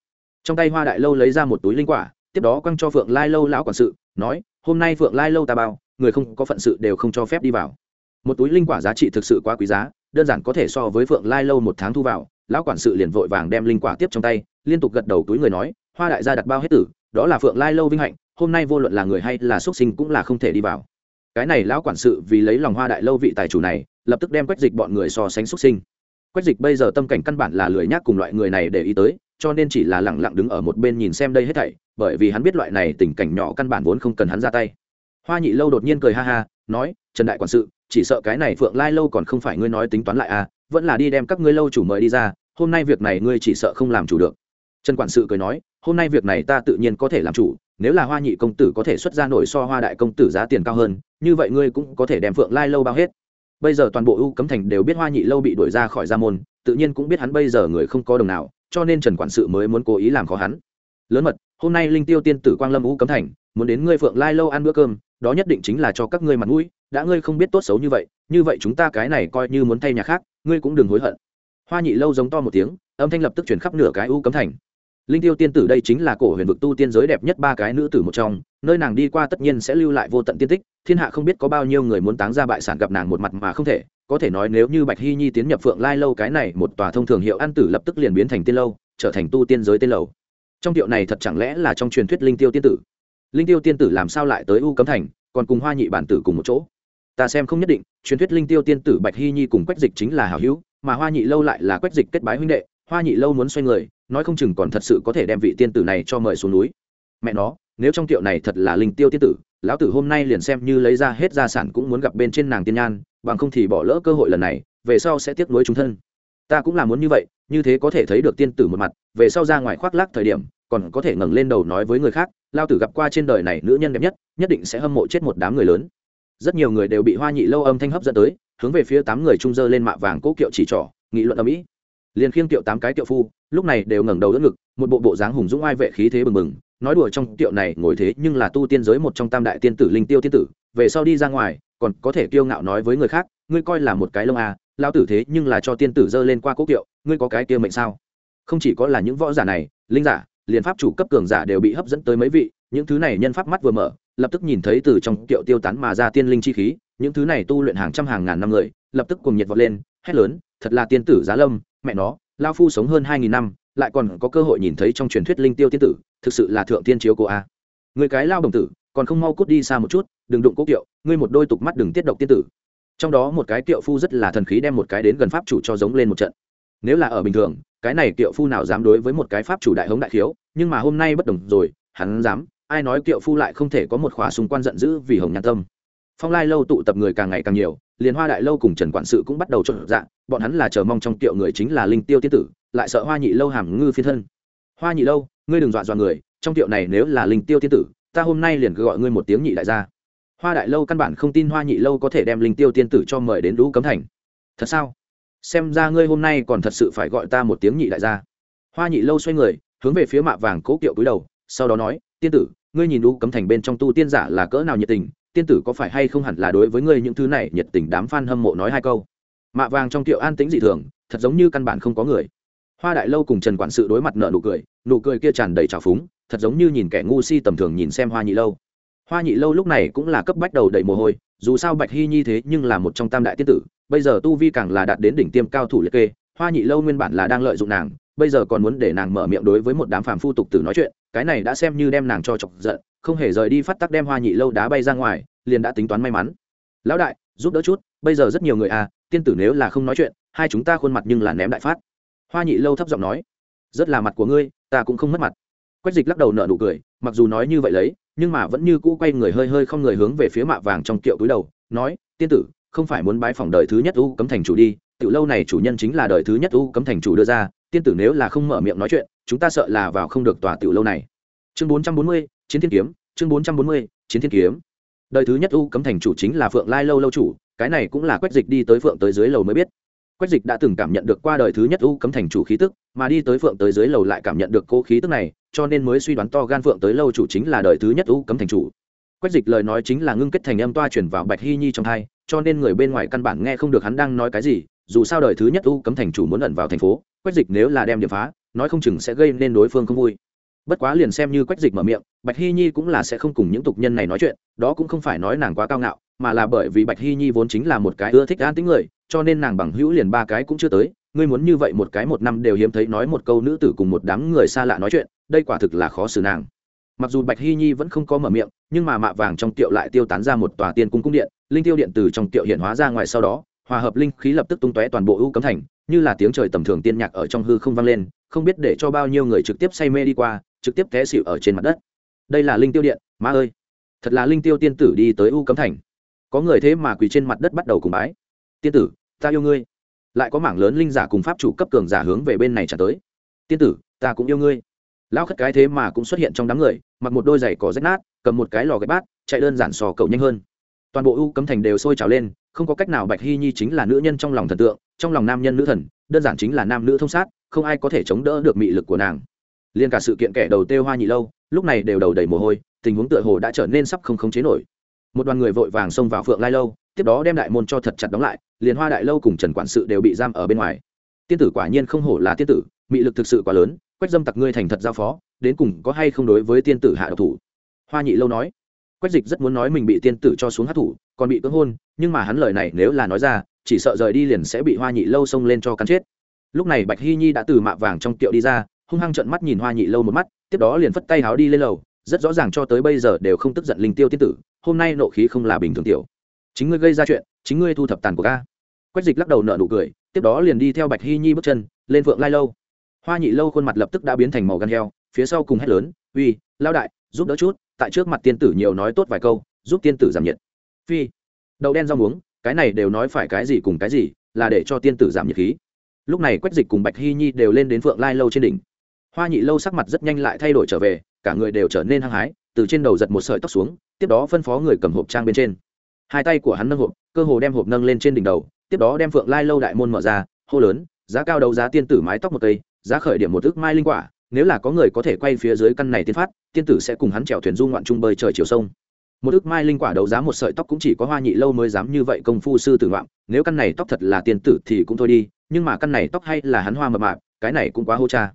Trong tay hoa đại lâu lấy ra một túi linh quả, tiếp đó quăng cho phượng lai lâu lão quản sự, nói, hôm nay phượng lai lâu ta bao, người không có phận sự đều không cho phép đi vào. Một túi linh quả giá trị thực sự quá quý giá, đơn giản có thể so với phượng lai lâu một tháng thu vào, lão quản sự liền vội vàng đem linh quả tiếp trong tay, liên tục gật đầu túi người nói, hoa đại gia đặt bao hết tử, đó là phượng lai lâu vinh hạnh, hôm nay vô luận là người hay là xuất sinh cũng là không thể đi vào cái này lão quản sự vì lấy lòng hoa đại lâu vị tài chủ này, lập tức đem quách dịch bọn người so sánh xuất sinh. Quách dịch bây giờ tâm cảnh căn bản là lười nhác cùng loại người này để ý tới, cho nên chỉ là lẳng lặng đứng ở một bên nhìn xem đây hết thảy, bởi vì hắn biết loại này tình cảnh nhỏ căn bản vốn không cần hắn ra tay. Hoa nhị lâu đột nhiên cười ha ha, nói, trần đại quản sự, chỉ sợ cái này phượng lai lâu còn không phải ngươi nói tính toán lại à vẫn là đi đem các ngươi lâu chủ mời đi ra, hôm nay việc này ngươi chỉ sợ không làm chủ được. Trần quản sự cười nói, hôm nay việc này ta tự nhiên có thể làm chủ, nếu là hoa nhị công tử có thể xuất ra nổi so hoa đại công tử giá tiền cao hơn như vậy ngươi cũng có thể đem phượng lai lâu bao hết. Bây giờ toàn bộ ưu cấm thành đều biết hoa nhị lâu bị đuổi ra khỏi gia môn, tự nhiên cũng biết hắn bây giờ người không có đồng nào, cho nên trần quản sự mới muốn cố ý làm khó hắn. Lớn mật, hôm nay linh tiêu tiên tử quang lâm ưu cấm thành, muốn đến ngươi phượng lai lâu ăn bữa cơm, đó nhất định chính là cho các ngươi mặt mũi, đã ngươi không biết tốt xấu như vậy như vậy chúng ta cái này coi như muốn thay nhà khác, ngươi cũng đừng hối hận. Hoa nhị lâu giống to một tiếng, âm thanh lập tức chuyển khắp nửa cái ưu cấm thành linh tiêu tiên tử đây chính là cổ huyền vực tu tiên giới đẹp nhất ba cái nữ tử một trong, nơi nàng đi qua tất nhiên sẽ lưu lại vô tận tiên tích, thiên hạ không biết có bao nhiêu người muốn táng ra bại sản gặp nàng một mặt mà không thể, có thể nói nếu như bạch hy nhi tiến nhập phượng lai lâu cái này một tòa thông thường hiệu an tử lập tức liền biến thành tiên lâu, trở thành tu tiên giới tiên lầu. Trong tiệu này thật chẳng lẽ là trong truyền thuyết linh tiêu tiên tử? Linh tiêu tiên tử làm sao lại tới u cấm thành, còn cùng hoa nhị bản tử cùng một chỗ? Ta xem không nhất định, truyền thuyết linh tiêu tiên tử bạch hy nhi cùng quách dịch chính là hảo hữu, mà hoa nhị lâu lại là quách dịch kết bái huynh đệ hoa nhị lâu muốn xoay người, nói không chừng còn thật sự có thể đem vị tiên tử này cho mời xuống núi. Mẹ nó, nếu trong tiệu này thật là linh tiêu tiên tử, lão tử hôm nay liền xem như lấy ra hết gia sản cũng muốn gặp bên trên nàng tiên nhan, bằng không thì bỏ lỡ cơ hội lần này, về sau sẽ tiếc nuối chúng thân. Ta cũng là muốn như vậy, như thế có thể thấy được tiên tử một mặt, về sau ra ngoài khoác lác thời điểm, còn có thể ngẩng lên đầu nói với người khác lao tử gặp qua trên đời này nữ nhân đẹp nhất nhất định sẽ hâm mộ chết một đám người lớn. Rất nhiều người đều bị hoa nhị lâu âm thanh hấp dẫn tới, hướng về phía tám người trung dơ lên mạ vàng cố kiệu chỉ trỏ, nghị luận ở mỹ liền khiêng tiệu tám cái tiệu phu, lúc này đều ngẩng đầu đỡ ngực, một bộ bộ dáng hùng dũng ai vệ khí thế bừng bừng, nói đùa trong tiệu này ngồi thế nhưng là tu tiên giới một trong tam đại tiên tử linh tiêu tiên tử, về sau đi ra ngoài, còn có thể kiêu ngạo nói với người khác, ngươi coi là một cái lông à lao tử thế nhưng là cho tiên tử dơ lên qua cố kiệu, ngươi có cái kia mệnh sao? Không chỉ có là những võ giả này, linh giả, liền pháp chủ cấp cường giả đều bị hấp dẫn tới mấy vị, những thứ này nhân pháp mắt vừa mở, lập tức nhìn thấy từ trong kiệu tiêu tán mà ra tiên linh chi khí, những thứ này tu luyện hàng trăm hàng ngàn năm người, lập tức cùng nhiệt vọt lên, hét lớn, thật là tiên tử giá lâm mẹ nó, lao phu sống hơn hai nghìn năm, lại còn có cơ hội nhìn thấy trong truyền thuyết linh tiêu tiên tử, thực sự là thượng tiên chiếu cô a. Người cái lao đồng tử, còn không mau cút đi xa một chút, đừng đụng cố kiệu, ngươi một đôi tục mắt đừng tiết độc tiên tử. Trong đó một cái kiệu phu rất là thần khí đem một cái đến gần pháp chủ cho giống lên một trận. Nếu là ở bình thường, cái này kiệu phu nào dám đối với một cái pháp chủ đại hống đại khiếu, nhưng mà hôm nay bất đồng rồi, hắn dám, ai nói kiệu phu lại không thể có một khóa xung quan giận dữ vì hồng nhàn tâm phong lai lâu tụ tập người càng ngày càng nhiều, liền hoa đại lâu cùng trần quản sự cũng bắt đầu trộn dạng bọn hắn là chờ mong trong tiệu người chính là linh tiêu tiên tử, lại sợ hoa nhị lâu hàm ngư phiên thân. Hoa nhị lâu, ngươi đừng dọa dọa người, trong tiệu này nếu là linh tiêu tiên tử, ta hôm nay liền cứ gọi ngươi một tiếng nhị đại gia. Hoa đại lâu căn bản không tin hoa nhị lâu có thể đem linh tiêu tiên tử cho mời đến lũ cấm thành. Thật sao? Xem ra ngươi hôm nay còn thật sự phải gọi ta một tiếng nhị đại gia. Hoa nhị lâu xoay người, hướng về phía mạ vàng cố kiệu cúi đầu, sau đó nói, tiên tử, ngươi nhìn lũ cấm thành bên trong tu tiên giả là cỡ nào nhiệt tình tiên tử có phải hay không hẳn là đối với ngươi những thứ này nhiệt tình đám f a n hâm mộ nói hai câu? Mạ vàng trong kiệu an tĩnh dị thường, thật giống như căn bản không có người. Hoa đại lâu cùng trần quản sự đối mặt nợ nụ cười nụ cười kia tràn đầy trào phúng, thật giống như nhìn kẻ ngu si tầm thường nhìn xem hoa nhị lâu. Hoa nhị lâu lúc này cũng là cấp bách đầu đầy mồ hôi, dù sao bạch hy nhi thế nhưng là một trong tam đại tiên tử, bây giờ tu vi càng là đạt đến đỉnh tiêm cao thủ liệt kê, hoa nhị lâu nguyên bản là đang lợi dụng nàng, bây giờ còn muốn để nàng mở miệng đối với một đám phàm phu tục tử nói chuyện, cái này đã xem như đem nàng cho chọc giận không hề rời đi phát tắc đem hoa nhị lâu đá bay ra ngoài, liền đã tính toán may mắn. Lão đại, giúp đỡ chút, bây giờ rất nhiều người à tiên tử nếu là không nói chuyện, hai chúng ta khuôn mặt nhưng là ném đại phát. Hoa nhị lâu thấp giọng nói, rất là mặt của ngươi, ta cũng không mất mặt. Quách dịch lắc đầu nợ nụ cười, mặc dù nói như vậy lấy, nhưng mà vẫn như cũ quay người hơi hơi không người hướng về phía mạ vàng trong kiệu túi đầu, nói, tiên tử, không phải muốn bái phòng đời thứ nhất u cấm thành chủ đi, tiểu lâu này chủ nhân chính là đời thứ nhất u cấm thành chủ đưa ra, tiên tử nếu là không mở miệng nói chuyện, chúng ta sợ là vào không được tòa tiểu lâu này. Chương bốn trăm bốn mươi, chiến thiên kiếm chương bốn trăm bốn mươi, chiến thiên kiếm. Đời thứ nhất u cấm thành chủ chính là phượng lai lâu lâu chủ, cái này cũng là quách dịch đi tới phượng tới dưới lầu mới biết. Quách dịch đã từng cảm nhận được qua đời thứ nhất u cấm thành chủ khí tức, mà đi tới phượng tới dưới lầu lại cảm nhận được cô khí tức này, cho nên mới suy đoán to gan phượng tới lâu chủ chính là đời thứ nhất u cấm thành chủ. Quách dịch lời nói chính là ngưng kết thành âm toa chuyển vào bạch hy nhi trong thai, cho nên người bên ngoài căn bản nghe không được hắn đang nói cái gì, dù sao đời thứ nhất u cấm thành chủ muốn ẩn vào thành phố, quách dịch nếu là đem điểm phá, nói không chừng sẽ gây nên đối phương không vui bất quá liền xem như quách dịch mở miệng, bạch hy nhi cũng là sẽ không cùng những tục nhân này nói chuyện, đó cũng không phải nói nàng quá cao ngạo, mà là bởi vì bạch hy nhi vốn chính là một cái ưa thích an tính người, cho nên nàng bằng hữu liền ba cái cũng chưa tới, ngươi muốn như vậy một cái một năm đều hiếm thấy nói một câu nữ tử cùng một đám người xa lạ nói chuyện, đây quả thực là khó xử nàng. Mặc dù bạch hy nhi vẫn không có mở miệng, nhưng mà mạ vàng trong tiệu lại tiêu tán ra một tòa tiên cung cung điện, linh tiêu điện từ trong tiệu hiện hóa ra ngoài sau đó, hòa hợp linh khí lập tức tung tóe toàn bộ ưu cấm thành, như là tiếng trời tầm thường tiên nhạc ở trong hư không vang lên, không biết để cho bao nhiêu người trực tiếp say mê đi qua trực tiếp té xịu ở trên mặt đất. Đây là linh tiêu điện ma ơi. Thật là linh tiêu tiên tử đi tới u cấm thành. Có người thế mà quỳ trên mặt đất bắt đầu cùng bái. Tiên tử, ta yêu ngươi. Lại có mảng lớn linh giả cùng pháp chủ cấp cường giả hướng về bên này trả tới. Tiên tử, ta cũng yêu ngươi. Lão khất cái thế mà cũng xuất hiện trong đám người, mặc một đôi giày cỏ rách nát, cầm một cái lò gạch bát, chạy đơn giản sò cậu nhanh hơn. Toàn bộ u cấm thành đều sôi trào lên, không có cách nào bạch hy nhi chính là nữ nhân trong lòng thần tượng, trong lòng nam nhân nữ thần, đơn giản chính là nam nữ thông sát, không ai có thể chống đỡ được mị lực của nàng liên cả sự kiện kẻ đầu têu hoa nhị lâu, lúc này đều đầu đầy mồ hôi, tình huống tựa hồ đã trở nên sắp không khống chế nổi. Một đoàn người vội vàng xông vào phượng lai lâu, tiếp đó đem đại môn cho thật chặt đóng lại, liền hoa đại lâu cùng trần quản sự đều bị giam ở bên ngoài. Tiên tử quả nhiên không hổ là tiên tử, mị lực thực sự quá lớn, quách dâm tặc ngươi thành thật giao phó, đến cùng có hay không đối với tiên tử hạ độc thủ? Hoa nhị lâu nói, quách dịch rất muốn nói mình bị tiên tử cho xuống hát thủ, còn bị cưỡng hôn, nhưng mà hắn lời này nếu là nói ra, chỉ sợ rời đi liền sẽ bị hoa nhị lâu xông lên cho cắn chết. Lúc này bạch hy nhi đã từ mạ vàng trong tiệu đi ra hung hăng trợn mắt nhìn hoa nhị lâu một mắt, tiếp đó liền phất tay háo đi lên lầu, rất rõ ràng cho tới bây giờ đều không tức giận linh tiêu tiên tử, hôm nay nộ khí không là bình thường tiểu. Chính ngươi gây ra chuyện, chính ngươi thu thập tàn của ca quách dịch lắc đầu nợ nụ cười, tiếp đó liền đi theo bạch hy nhi bước chân, lên phượng lai lâu. Hoa nhị lâu khuôn mặt lập tức đã biến thành màu gan heo, phía sau cùng hét lớn, uy lao đại, giúp đỡ chút, tại trước mặt tiên tử nhiều nói tốt vài câu, giúp tiên tử giảm nhiệt. Phi, đậu đen rau muống, cái này đều nói phải cái gì cùng cái gì, là để cho tiên tử giảm nhiệt khí. Lúc này quách dịch cùng bạch hy nhi đều lên đến phượng lai lâu trên đỉnh hoa nhị lâu sắc mặt rất nhanh lại thay đổi trở về, cả người đều trở nên hăng hái, từ trên đầu giật một sợi tóc xuống, tiếp đó phân phó người cầm hộp trang bên trên. Hai tay của hắn nâng hộp, cơ hồ đem hộp nâng lên trên đỉnh đầu, tiếp đó đem phượng lai lâu đại môn mở ra, hô lớn, giá cao đấu giá tiên tử mái tóc một cây, giá khởi điểm một ước mai linh quả, nếu là có người có thể quay phía dưới căn này tiên phát, tiên tử sẽ cùng hắn chèo thuyền du ngoạn trung bơi trời chiều sông. Một ước mai linh quả đấu giá một sợi tóc cũng chỉ có hoa nhị lâu mới dám như vậy công phu sư tử ngoạn, nếu căn này tóc thật là tiên tử thì cũng thôi đi, nhưng mà căn này tóc hay là hắn hoa mập mạp, cái này cũng quá hô cha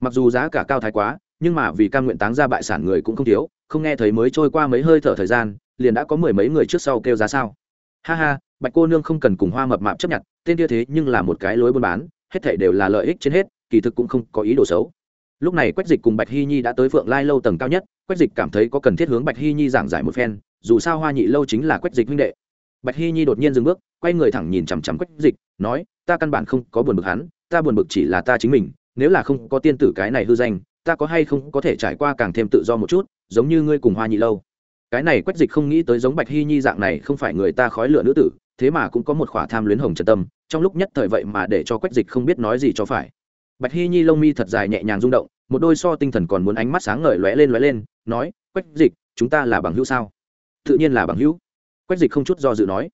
mặc dù giá cả cao thái quá, nhưng mà vì cam nguyện táng ra bại sản người cũng không thiếu, không nghe thấy mới trôi qua mấy hơi thở thời gian, liền đã có mười mấy người trước sau kêu giá sao. Ha ha, bạch cô nương không cần cùng hoa mập mạp chấp nhận, tên kia thế nhưng là một cái lối buôn bán, hết thảy đều là lợi ích trên hết, kỳ thực cũng không có ý đồ xấu. Lúc này quách dịch cùng bạch hy nhi đã tới phượng lai lâu tầng cao nhất, quách dịch cảm thấy có cần thiết hướng bạch hy nhi giảng giải một phen, dù sao hoa nhị lâu chính là quách dịch huynh đệ. Bạch hy nhi đột nhiên dừng bước, quay người thẳng nhìn chằm chằm quách dịch, nói, ta căn bản không có buồn bực hắn, ta buồn bực chỉ là ta chính mình nếu là không có tiên tử cái này hư danh, ta có hay không có thể trải qua càng thêm tự do một chút, giống như ngươi cùng hoa nhị lâu. Cái này quách dịch không nghĩ tới giống bạch hy nhi dạng này không phải người ta khói lửa nữ tử, thế mà cũng có một khỏa tham luyến hồng trần tâm, trong lúc nhất thời vậy mà để cho quách dịch không biết nói gì cho phải. Bạch hy nhi lông mi thật dài nhẹ nhàng rung động, một đôi so tinh thần còn muốn ánh mắt sáng ngời lóe lên lóe lên, nói, quách dịch, chúng ta là bằng hữu sao? Tự nhiên là bằng hữu. Quách dịch không chút do dự nói.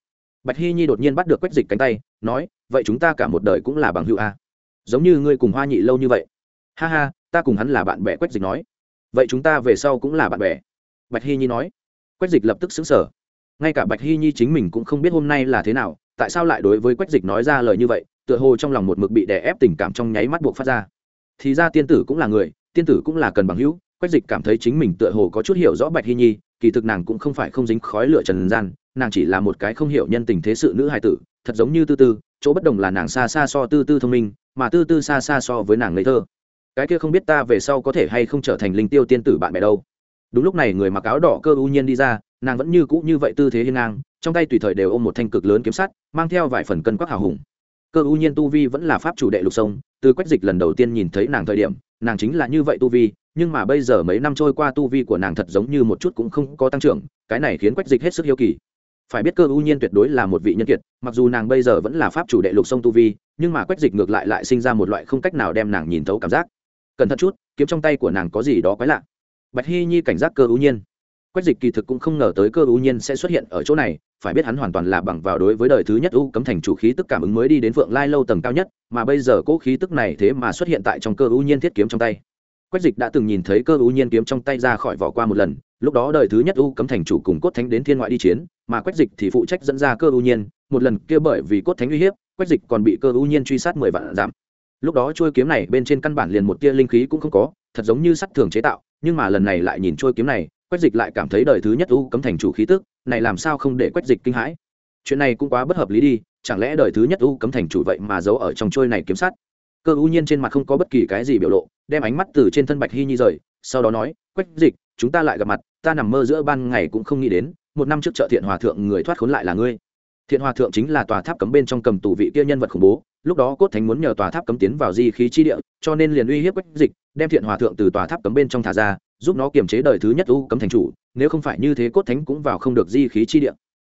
Bạch hy nhi đột nhiên bắt được quách dịch cánh tay, nói, vậy chúng ta cả một đời cũng là bằng hữu a à? Giống như ngươi cùng hoa nhị lâu như vậy. Ha ha, ta cùng hắn là bạn bè quách dịch nói. Vậy chúng ta về sau cũng là bạn bè. Bạch hy nhi nói. Quách dịch lập tức xứng sở ngay cả bạch hy nhi chính mình cũng không biết hôm nay là thế nào, tại sao lại đối với quách dịch nói ra lời như vậy, tựa hồ trong lòng một mực bị đè ép tình cảm trong nháy mắt buộc phát ra. Thì ra tiên tử cũng là người, tiên tử cũng là cần bằng hữu, quách dịch cảm thấy chính mình tựa hồ có chút hiểu rõ bạch hy nhi, kỳ thực nàng cũng không phải không dính khói lửa trần gian, nàng chỉ là một cái không hiểu nhân tình thế sự nữ hài tử thật giống như tư tư, chỗ bất đồng là nàng xa xa so tư tư thông minh, mà tư tư xa xa so với nàng ngây thơ. Cái kia không biết ta về sau có thể hay không trở thành linh tiêu tiên tử bạn bè đâu. Đúng lúc này người mặc áo đỏ cơ u nhiên đi ra, nàng vẫn như cũ như vậy tư thế hiên ngang, trong tay tùy thời đều ôm một thanh cực lớn kiếm sắt, mang theo vài phần cân quắc hào hùng. Cơ u nhiên tu vi vẫn là pháp chủ đệ lục sông, từ quách dịch lần đầu tiên nhìn thấy nàng thời điểm, nàng chính là như vậy tu vi, nhưng mà bây giờ mấy năm trôi qua tu vi của nàng thật giống như một chút cũng không có tăng trưởng, cái này khiến quách dịch hết sức hiếu kỳ phải biết cơ u nhiên tuyệt đối là một vị nhân kiệt, mặc dù nàng bây giờ vẫn là pháp chủ đệ lục sông tu vi, nhưng mà quách dịch ngược lại lại sinh ra một loại không cách nào đem nàng nhìn thấu cảm giác. Cẩn thận chút, kiếm trong tay của nàng có gì đó quái lạ. Bạch hy nhi cảnh giác cơ u nhiên. Quách dịch kỳ thực cũng không ngờ tới cơ ưu nhiên sẽ xuất hiện ở chỗ này, phải biết hắn hoàn toàn là bằng vào đối với đời thứ nhất u cấm thành chủ khí tức cảm ứng mới đi đến phượng lai lâu tầng cao nhất, mà bây giờ cỗ khí tức này thế mà xuất hiện tại trong cơ ưu nhiên thiết kiếm trong tay. Quách dịch đã từng nhìn thấy cơ ưu nhiên kiếm trong tay ra khỏi vỏ qua một lần, lúc đó đời thứ nhất u cấm thành chủ cùng cốt thánh đến thiên ngoại đi chiến mà quách dịch thì phụ trách dẫn ra cơ ưu nhiên, một lần kia bởi vì cốt thánh uy hiếp, quách dịch còn bị cơ ưu nhiên truy sát mười vạn giảm. Lúc đó trôi kiếm này bên trên căn bản liền một tia linh khí cũng không có, thật giống như sắt thường chế tạo, nhưng mà lần này lại nhìn trôi kiếm này, quách dịch lại cảm thấy đời thứ nhất u cấm thành chủ khí tức, này làm sao không để quách dịch kinh hãi? Chuyện này cũng quá bất hợp lý đi, chẳng lẽ đời thứ nhất u cấm thành chủ vậy mà giấu ở trong trôi này kiếm sát cơ ưu nhiên trên mặt không có bất kỳ cái gì biểu lộ, đem ánh mắt từ trên thân bạch hy nhi rời, sau đó nói, quách dịch, chúng ta lại gặp mặt, ta nằm mơ giữa ban ngày cũng không nghĩ đến một năm trước chợ thiện hòa thượng người thoát khốn lại là ngươi. Thiện hòa thượng chính là tòa tháp cấm bên trong cầm tù vị kia nhân vật khủng bố, lúc đó cốt thánh muốn nhờ tòa tháp cấm tiến vào di khí chi địa, cho nên liền uy hiếp quách dịch, đem thiện hòa thượng từ tòa tháp cấm bên trong thả ra, giúp nó kiềm chế đời thứ nhất u cấm thành chủ, nếu không phải như thế cốt thánh cũng vào không được di khí chi địa.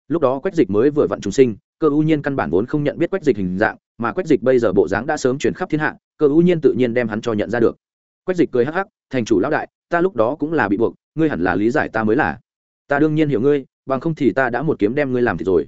Lúc đó quách dịch mới vừa vặn trùng sinh, cơ ưu nhiên căn bản vốn không nhận biết quách dịch hình dạng, mà quách dịch bây giờ bộ dáng đã sớm chuyển khắp thiên hạ, cơ ưu nhiên tự nhiên đem hắn cho nhận ra được. Quách dịch cười hắc hắc, thành chủ lão đại, ta lúc đó cũng là bị buộc, ngươi hẳn là lý giải ta mới là ta đương nhiên hiểu ngươi, bằng không thì ta đã một kiếm đem ngươi làm thì rồi.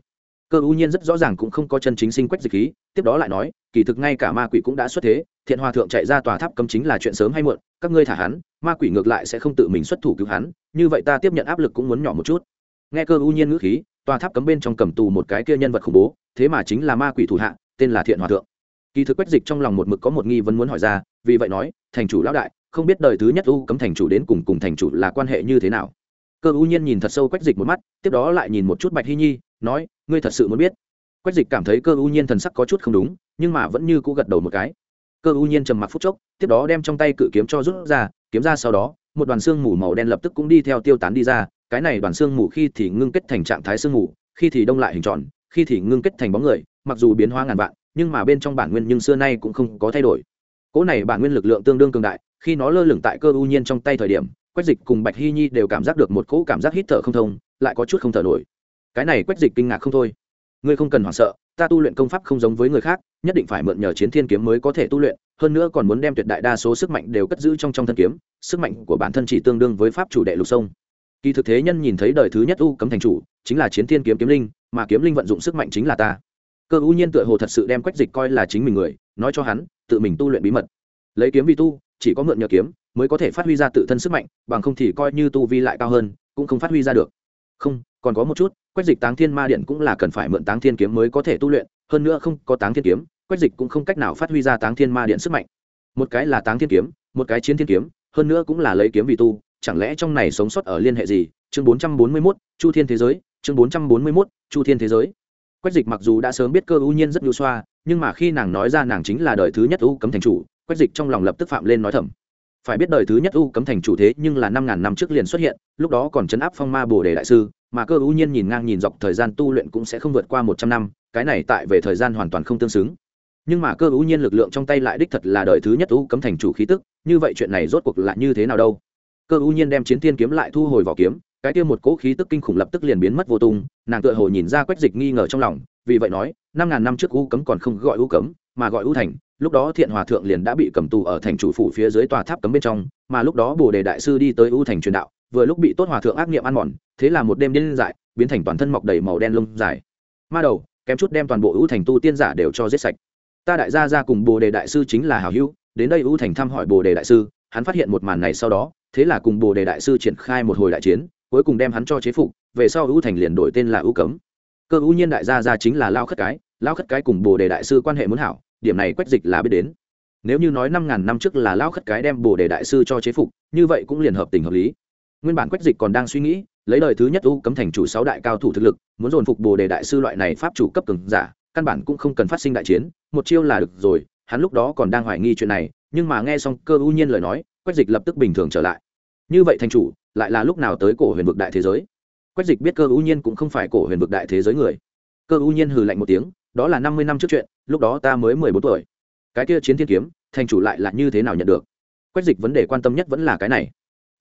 Cơ ưu nhiên rất rõ ràng cũng không có chân chính sinh quách dịch khí, tiếp đó lại nói, kỳ thực ngay cả ma quỷ cũng đã xuất thế, thiện hòa thượng chạy ra tòa tháp cấm chính là chuyện sớm hay muộn, các ngươi thả hắn, ma quỷ ngược lại sẽ không tự mình xuất thủ cứu hắn, như vậy ta tiếp nhận áp lực cũng muốn nhỏ một chút. Nghe cơ ưu nhiên ngữ khí, tòa tháp cấm bên trong cầm tù một cái kia nhân vật khủng bố, thế mà chính là ma quỷ thủ hạ, tên là thiện hòa thượng. Kỳ thực quách dịch trong lòng một mực có một nghi vấn muốn hỏi ra, vì vậy nói, thành chủ lão đại, không biết đời thứ nhất u cấm thành chủ đến cùng cùng thành chủ là quan hệ như thế nào? Cơ U nhiên nhìn thật sâu quách dịch một mắt, tiếp đó lại nhìn một chút bạch hy nhi, nói, ngươi thật sự muốn biết? Quách dịch cảm thấy cơ U nhiên thần sắc có chút không đúng, nhưng mà vẫn như cũ gật đầu một cái. Cơ U nhiên trầm mặc phút chốc, tiếp đó đem trong tay cự kiếm cho rút ra, kiếm ra sau đó, một đoàn xương mù màu đen lập tức cũng đi theo tiêu tán đi ra, cái này đoàn xương mù khi thì ngưng kết thành trạng thái xương mù, khi thì đông lại hình tròn, khi thì ngưng kết thành bóng người, mặc dù biến hóa ngàn vạn, nhưng mà bên trong bản nguyên nhưng xưa nay cũng không có thay đổi. Cỗ này bản nguyên lực lượng tương đương cường đại, khi nó lơ lửng tại cơ U nhiên trong tay thời điểm quách dịch cùng bạch hy nhi đều cảm giác được một cỗ cảm giác hít thở không thông, lại có chút không thở nổi. Cái này quách dịch kinh ngạc không thôi. Ngươi không cần hoảng sợ, ta tu luyện công pháp không giống với người khác, nhất định phải mượn nhờ chiến thiên kiếm mới có thể tu luyện, hơn nữa còn muốn đem tuyệt đại đa số sức mạnh đều cất giữ trong trong thân kiếm, sức mạnh của bản thân chỉ tương đương với pháp chủ đệ lục sông. Kỳ thực thế nhân nhìn thấy đời thứ nhất u cấm thành chủ, chính là chiến thiên kiếm kiếm linh, mà kiếm linh vận dụng sức mạnh chính là ta. Cơ ưu nhiên tựa hồ thật sự đem quách dịch coi là chính mình người, nói cho hắn, tự mình tu luyện bí mật. Lấy kiếm vi tu, chỉ có mượn nhờ kiếm mới có thể phát huy ra tự thân sức mạnh, bằng không thì coi như tu vi lại cao hơn, cũng không phát huy ra được. Không, còn có một chút, quách dịch táng thiên ma điện cũng là cần phải mượn táng thiên kiếm mới có thể tu luyện, hơn nữa không có táng thiên kiếm, quách dịch cũng không cách nào phát huy ra táng thiên ma điện sức mạnh. Một cái là táng thiên kiếm, một cái chiến thiên kiếm, hơn nữa cũng là lấy kiếm vì tu, chẳng lẽ trong này sống sót ở liên hệ gì? Chương bốn trăm bốn mươi mốt, chu thiên thế giới, chương bốn trăm bốn mươi mốt, chu thiên thế giới. Quách dịch mặc dù đã sớm biết cơ ưu nhiên rất nhu xoa, nhưng mà khi nàng nói ra nàng chính là đời thứ nhất u cấm thành chủ, quách dịch trong lòng lập tức phạm lên nói thầm phải biết đời thứ nhất u cấm thành chủ thế nhưng là năm ngàn năm trước liền xuất hiện, lúc đó còn chấn áp phong ma bồ đề đại sư, mà cơ ưu nhiên nhìn ngang nhìn dọc thời gian tu luyện cũng sẽ không vượt qua một trăm năm, cái này tại về thời gian hoàn toàn không tương xứng. Nhưng mà cơ ưu nhiên lực lượng trong tay lại đích thật là đời thứ nhất u cấm thành chủ khí tức, như vậy chuyện này rốt cuộc là như thế nào đâu? Cơ ưu nhiên đem chiến thiên kiếm lại thu hồi vỏ kiếm, cái kia một cỗ khí tức kinh khủng lập tức liền biến mất vô tung, nàng tựa hồ nhìn ra quách dịch nghi ngờ trong lòng, vì vậy nói, năm ngàn năm trước u cấm còn không gọi u cấm, mà gọi u thành lúc đó thiện hòa thượng liền đã bị cầm tù ở thành chủ phủ phía dưới tòa tháp cấm bên trong, mà lúc đó bồ đề đại sư đi tới u thành truyền đạo, vừa lúc bị tốt hòa thượng ác nghiệm ăn mòn, thế là một đêm điên dại, biến thành toàn thân mọc đầy màu đen lông dài. Ma đầu, kém chút đem toàn bộ ưu thành tu tiên giả đều cho giết sạch. Ta đại gia ra cùng bồ đề đại sư chính là hảo hữu, đến đây ưu thành thăm hỏi bồ đề đại sư, hắn phát hiện một màn này sau đó, thế là cùng bồ đề đại sư triển khai một hồi đại chiến, cuối cùng đem hắn cho chế phục, về sau ưu thành liền đổi tên là ưu cấm. Cơ ưu nhiên đại gia ra chính là lao khất cái, lao khất cái cùng bồ đề đại sư quan hệ muốn hảo điểm này quách dịch là biết đến. Nếu như nói năm ngàn năm trước là lao khất cái đem bồ đề đại sư cho chế phục, như vậy cũng liền hợp tình hợp lý. Nguyên bản quách dịch còn đang suy nghĩ, lấy lời thứ nhất u cấm thành chủ sáu đại cao thủ thực lực, muốn dồn phục bồ đề đại sư loại này pháp chủ cấp cường giả, căn bản cũng không cần phát sinh đại chiến, một chiêu là được rồi, hắn lúc đó còn đang hoài nghi chuyện này, nhưng mà nghe xong cơ ưu nhiên lời nói, quách dịch lập tức bình thường trở lại. Như vậy thành chủ, lại là lúc nào tới cổ huyền vực đại thế giới? Quách dịch biết cơ ưu nhiên cũng không phải cổ huyền vực đại thế giới người. Cơ ưu nhiên hừ lạnh một tiếng đó là năm mươi năm trước chuyện lúc đó ta mới mười bốn tuổi. Cái kia chiến thiên kiếm thành chủ lại là như thế nào nhận được? Quách dịch vấn đề quan tâm nhất vẫn là cái này.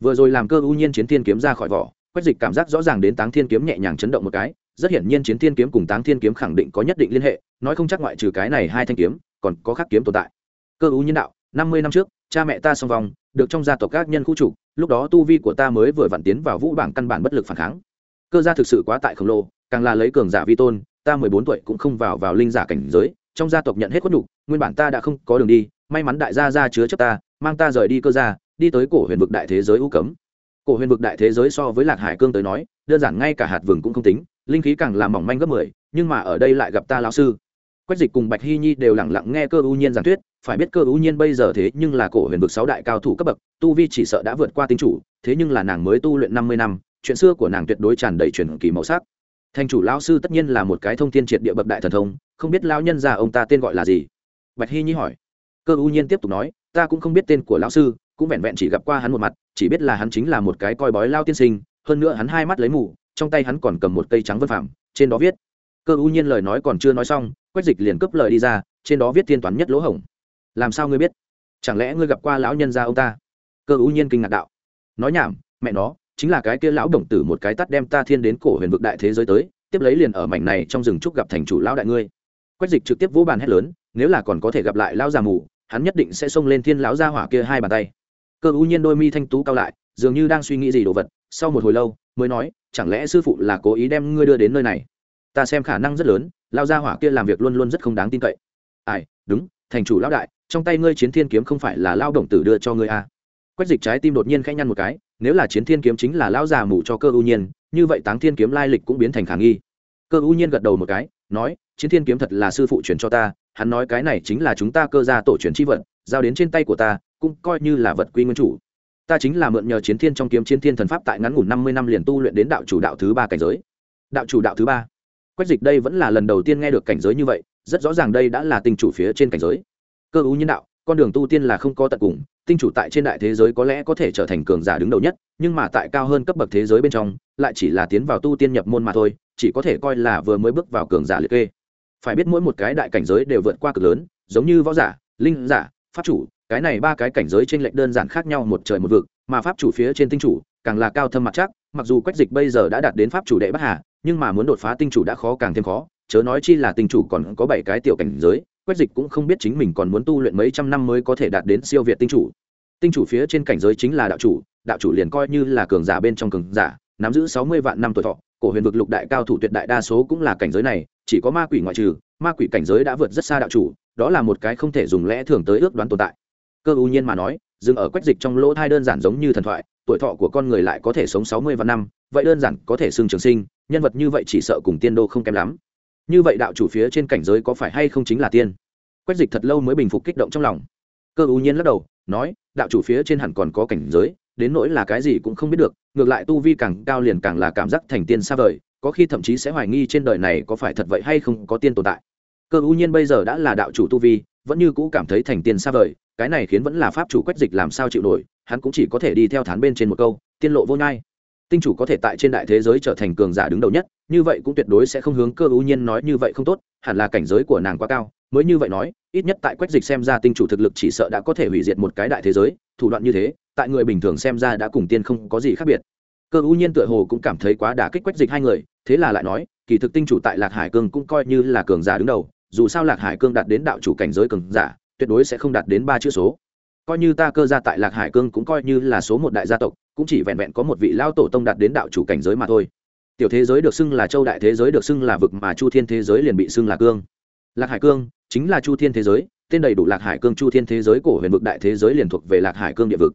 Vừa rồi làm cơ ưu nhiên chiến thiên kiếm ra khỏi vỏ quách dịch cảm giác rõ ràng đến táng thiên kiếm nhẹ nhàng chấn động một cái rất hiển nhiên chiến thiên kiếm cùng táng thiên kiếm khẳng định có nhất định liên hệ nói không chắc ngoại trừ cái này hai thanh kiếm còn có khác kiếm tồn tại. Cơ ưu nhiên đạo năm mươi năm trước cha mẹ ta song vong được trong gia tộc các nhân khu chủ, lúc đó tu vi của ta mới vừa vặn tiến vào vũ bảng căn bản bất lực phản kháng. Cơ gia thực sự quá tại khổng lồ càng là lấy cường giả vi tôn, ta mười bốn tuổi cũng không vào vào linh giả cảnh giới, trong gia tộc nhận hết khuất nhục, nguyên bản ta đã không có đường đi, may mắn đại gia ra chứa chấp ta, mang ta rời đi cơ gia, đi tới cổ huyền vực đại thế giới u cấm. Cổ huyền vực đại thế giới so với lạc hải cương tới nói, đơn giản ngay cả hạt vừng cũng không tính, linh khí càng làm mỏng manh gấp mười, nhưng mà ở đây lại gặp ta lão sư. Quách dịch cùng bạch hy nhi đều lẳng lặng nghe cơ ưu nhiên giảng thuyết, phải biết cơ ưu nhiên bây giờ thế nhưng là cổ huyền vực sáu đại cao thủ cấp bậc, tu vi chỉ sợ đã vượt qua tinh chủ, thế nhưng là nàng mới tu luyện năm mươi năm, chuyện xưa của nàng tuyệt đối tràn đầy truyền kỳ màu sắc thành chủ lão sư tất nhiên là một cái thông tin triệt địa bậc đại thần thông, không biết lão nhân già ông ta tên gọi là gì? Bạch hy nhi hỏi. Cơ u nhiên tiếp tục nói, ta cũng không biết tên của lão sư, cũng vẹn vẹn chỉ gặp qua hắn một mặt, chỉ biết là hắn chính là một cái coi bói lao tiên sinh, hơn nữa hắn hai mắt lấy mù, trong tay hắn còn cầm một cây trắng vân phạm trên đó viết. Cơ u nhiên lời nói còn chưa nói xong, quách dịch liền cướp lời đi ra, trên đó viết thiên toán nhất lỗ hổng. Làm sao ngươi biết? Chẳng lẽ ngươi gặp qua lão nhân gia ông ta? Cơ u nhiên kinh ngạc đạo. Nói nhảm, mẹ nó chính là cái kia lão đồng tử một cái tắt đem ta thiên đến cổ huyền vực đại thế giới tới, tiếp lấy liền ở mảnh này trong rừng trúc gặp thành chủ lão đại ngươi. Quách dịch trực tiếp vỗ bàn hét lớn, nếu là còn có thể gặp lại lão già mù, hắn nhất định sẽ xông lên thiên lão gia hỏa kia hai bàn tay. Cơ u nhiên đôi mi thanh tú cao lại, dường như đang suy nghĩ gì đồ vật, sau một hồi lâu, mới nói, chẳng lẽ sư phụ là cố ý đem ngươi đưa đến nơi này? Ta xem khả năng rất lớn lao gia hỏa kia làm việc luôn luôn rất không đáng tin cậy. Ai, đúng, thành chủ lão đại, trong tay ngươi chiến thiên kiếm không phải là lao động tử đưa cho ngươi à. quách dịch trái tim đột nhiên khẽ nhăn một cái nếu là chiến thiên kiếm chính là lão già mù cho cơ ưu nhiên, như vậy táng thiên kiếm lai lịch cũng biến thành khả nghi. Cơ ưu nhiên gật đầu một cái, nói, chiến thiên kiếm thật là sư phụ truyền cho ta, hắn nói cái này chính là chúng ta cơ gia tổ truyền chi vật, giao đến trên tay của ta, cũng coi như là vật quy nguyên chủ. Ta chính là mượn nhờ chiến thiên trong kiếm chiến thiên thần pháp tại ngắn ngủn năm mươi năm liền tu luyện đến đạo chủ đạo thứ ba cảnh giới. Đạo chủ đạo thứ ba. Quách dịch đây vẫn là lần đầu tiên nghe được cảnh giới như vậy, rất rõ ràng đây đã là tinh chủ phía trên cảnh giới. Cơ ưu nhiên đạo, con đường tu tiên là không có tận cùng tinh chủ tại trên đại thế giới có lẽ có thể trở thành cường giả đứng đầu nhất, nhưng mà tại cao hơn cấp bậc thế giới bên trong, lại chỉ là tiến vào tu tiên nhập môn mà thôi, chỉ có thể coi là vừa mới bước vào cường giả liệt kê. Phải biết mỗi một cái đại cảnh giới đều vượt qua cực lớn, giống như võ giả, linh giả, pháp chủ, cái này ba cái cảnh giới trên lệch đơn giản khác nhau một trời một vực, mà pháp chủ phía trên tinh chủ càng là cao thâm mặt chắc, mặc dù quách dịch bây giờ đã đạt đến pháp chủ đệ bắc hà, nhưng mà muốn đột phá tinh chủ đã khó càng thêm khó, chớ nói chi là tinh chủ còn có bảy cái tiểu cảnh giới quách dịch cũng không biết chính mình còn muốn tu luyện mấy trăm năm mới có thể đạt đến siêu việt tinh chủ. Tinh chủ phía trên cảnh giới chính là đạo chủ đạo chủ liền coi như là cường giả bên trong cường giả, nắm giữ sáu mươi vạn năm tuổi thọ, cổ huyền vực lục đại cao thủ tuyệt đại đa số cũng là cảnh giới này, chỉ có ma quỷ ngoại trừ, ma quỷ cảnh giới đã vượt rất xa đạo chủ, đó là một cái không thể dùng lẽ thường tới ước đoán tồn tại. Cơ ưu nhiên mà nói, dừng ở quách dịch trong lỗ thai đơn giản giống như thần thoại, tuổi thọ của con người lại có thể sống sáu mươi vạn năm, vậy đơn giản có thể xưng trường sinh, nhân vật như vậy chỉ sợ cùng tiên đô không kém lắm như vậy đạo chủ phía trên cảnh giới có phải hay không chính là tiên? Quách dịch thật lâu mới bình phục kích động trong lòng. Cơ ưu nhiên lắc đầu, nói, đạo chủ phía trên hẳn còn có cảnh giới, đến nỗi là cái gì cũng không biết được, ngược lại tu vi càng cao liền càng là cảm giác thành tiên xa vời, có khi thậm chí sẽ hoài nghi trên đời này có phải thật vậy hay không có tiên tồn tại. Cơ ưu nhiên bây giờ đã là đạo chủ tu vi, vẫn như cũ cảm thấy thành tiên xa vời, cái này khiến vẫn là pháp chủ quách dịch làm sao chịu nổi, hắn cũng chỉ có thể đi theo thán bên trên một câu, tiên lộ vô nhai tinh chủ có thể tại trên đại thế giới trở thành cường giả đứng đầu nhất, như vậy cũng tuyệt đối sẽ không hướng cơ ưu nhiên nói như vậy không tốt, hẳn là cảnh giới của nàng quá cao. Mới như vậy nói, ít nhất tại quách dịch xem ra tinh chủ thực lực chỉ sợ đã có thể hủy diệt một cái đại thế giới, thủ đoạn như thế, tại người bình thường xem ra đã cùng tiên không có gì khác biệt. Cơ ưu nhiên tựa hồ cũng cảm thấy quá đả kích quách dịch hai người, thế là lại nói, kỳ thực tinh chủ tại lạc hải cương cũng coi như là cường giả đứng đầu, dù sao lạc hải cương đạt đến đạo chủ cảnh giới cường giả, tuyệt đối sẽ không đạt đến ba chữ số. Coi như ta cơ gia tại lạc hải cương cũng coi như là số một đại gia tộc cũng chỉ vẹn vẹn có một vị lao tổ tông đạt đến đạo chủ cảnh giới mà thôi. Tiểu thế giới được xưng là châu đại thế giới, được xưng là vực mà chu thiên thế giới liền bị xưng là cương. Lạc hải cương chính là chu thiên thế giới, tên đầy đủ lạc hải cương chu thiên thế giới cổ huyền vực đại thế giới liền thuộc về lạc hải cương địa vực.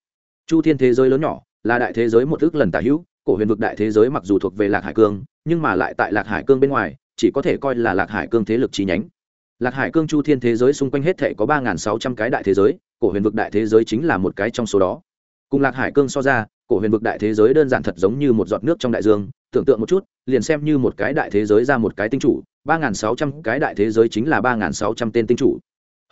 Chu thiên thế giới lớn nhỏ, là đại thế giới một ước lần tả hữu, cổ huyền vực đại thế giới mặc dù thuộc về lạc hải cương, nhưng mà lại tại lạc hải cương bên ngoài, chỉ có thể coi là lạc hải cương thế lực chi nhánh. Lạc hải cương chu thiên thế giới xung quanh hết thể có ba sáu trăm cái đại thế giới, cổ huyền vực đại thế giới chính là một cái trong số đó. Cùng lạc hải cương so ra cổ huyền vực đại thế giới đơn giản thật giống như một giọt nước trong đại dương, tưởng tượng một chút, liền xem như một cái đại thế giới ra một cái tinh chủ, ba sáu trăm cái đại thế giới chính là ba sáu trăm tên tinh chủ.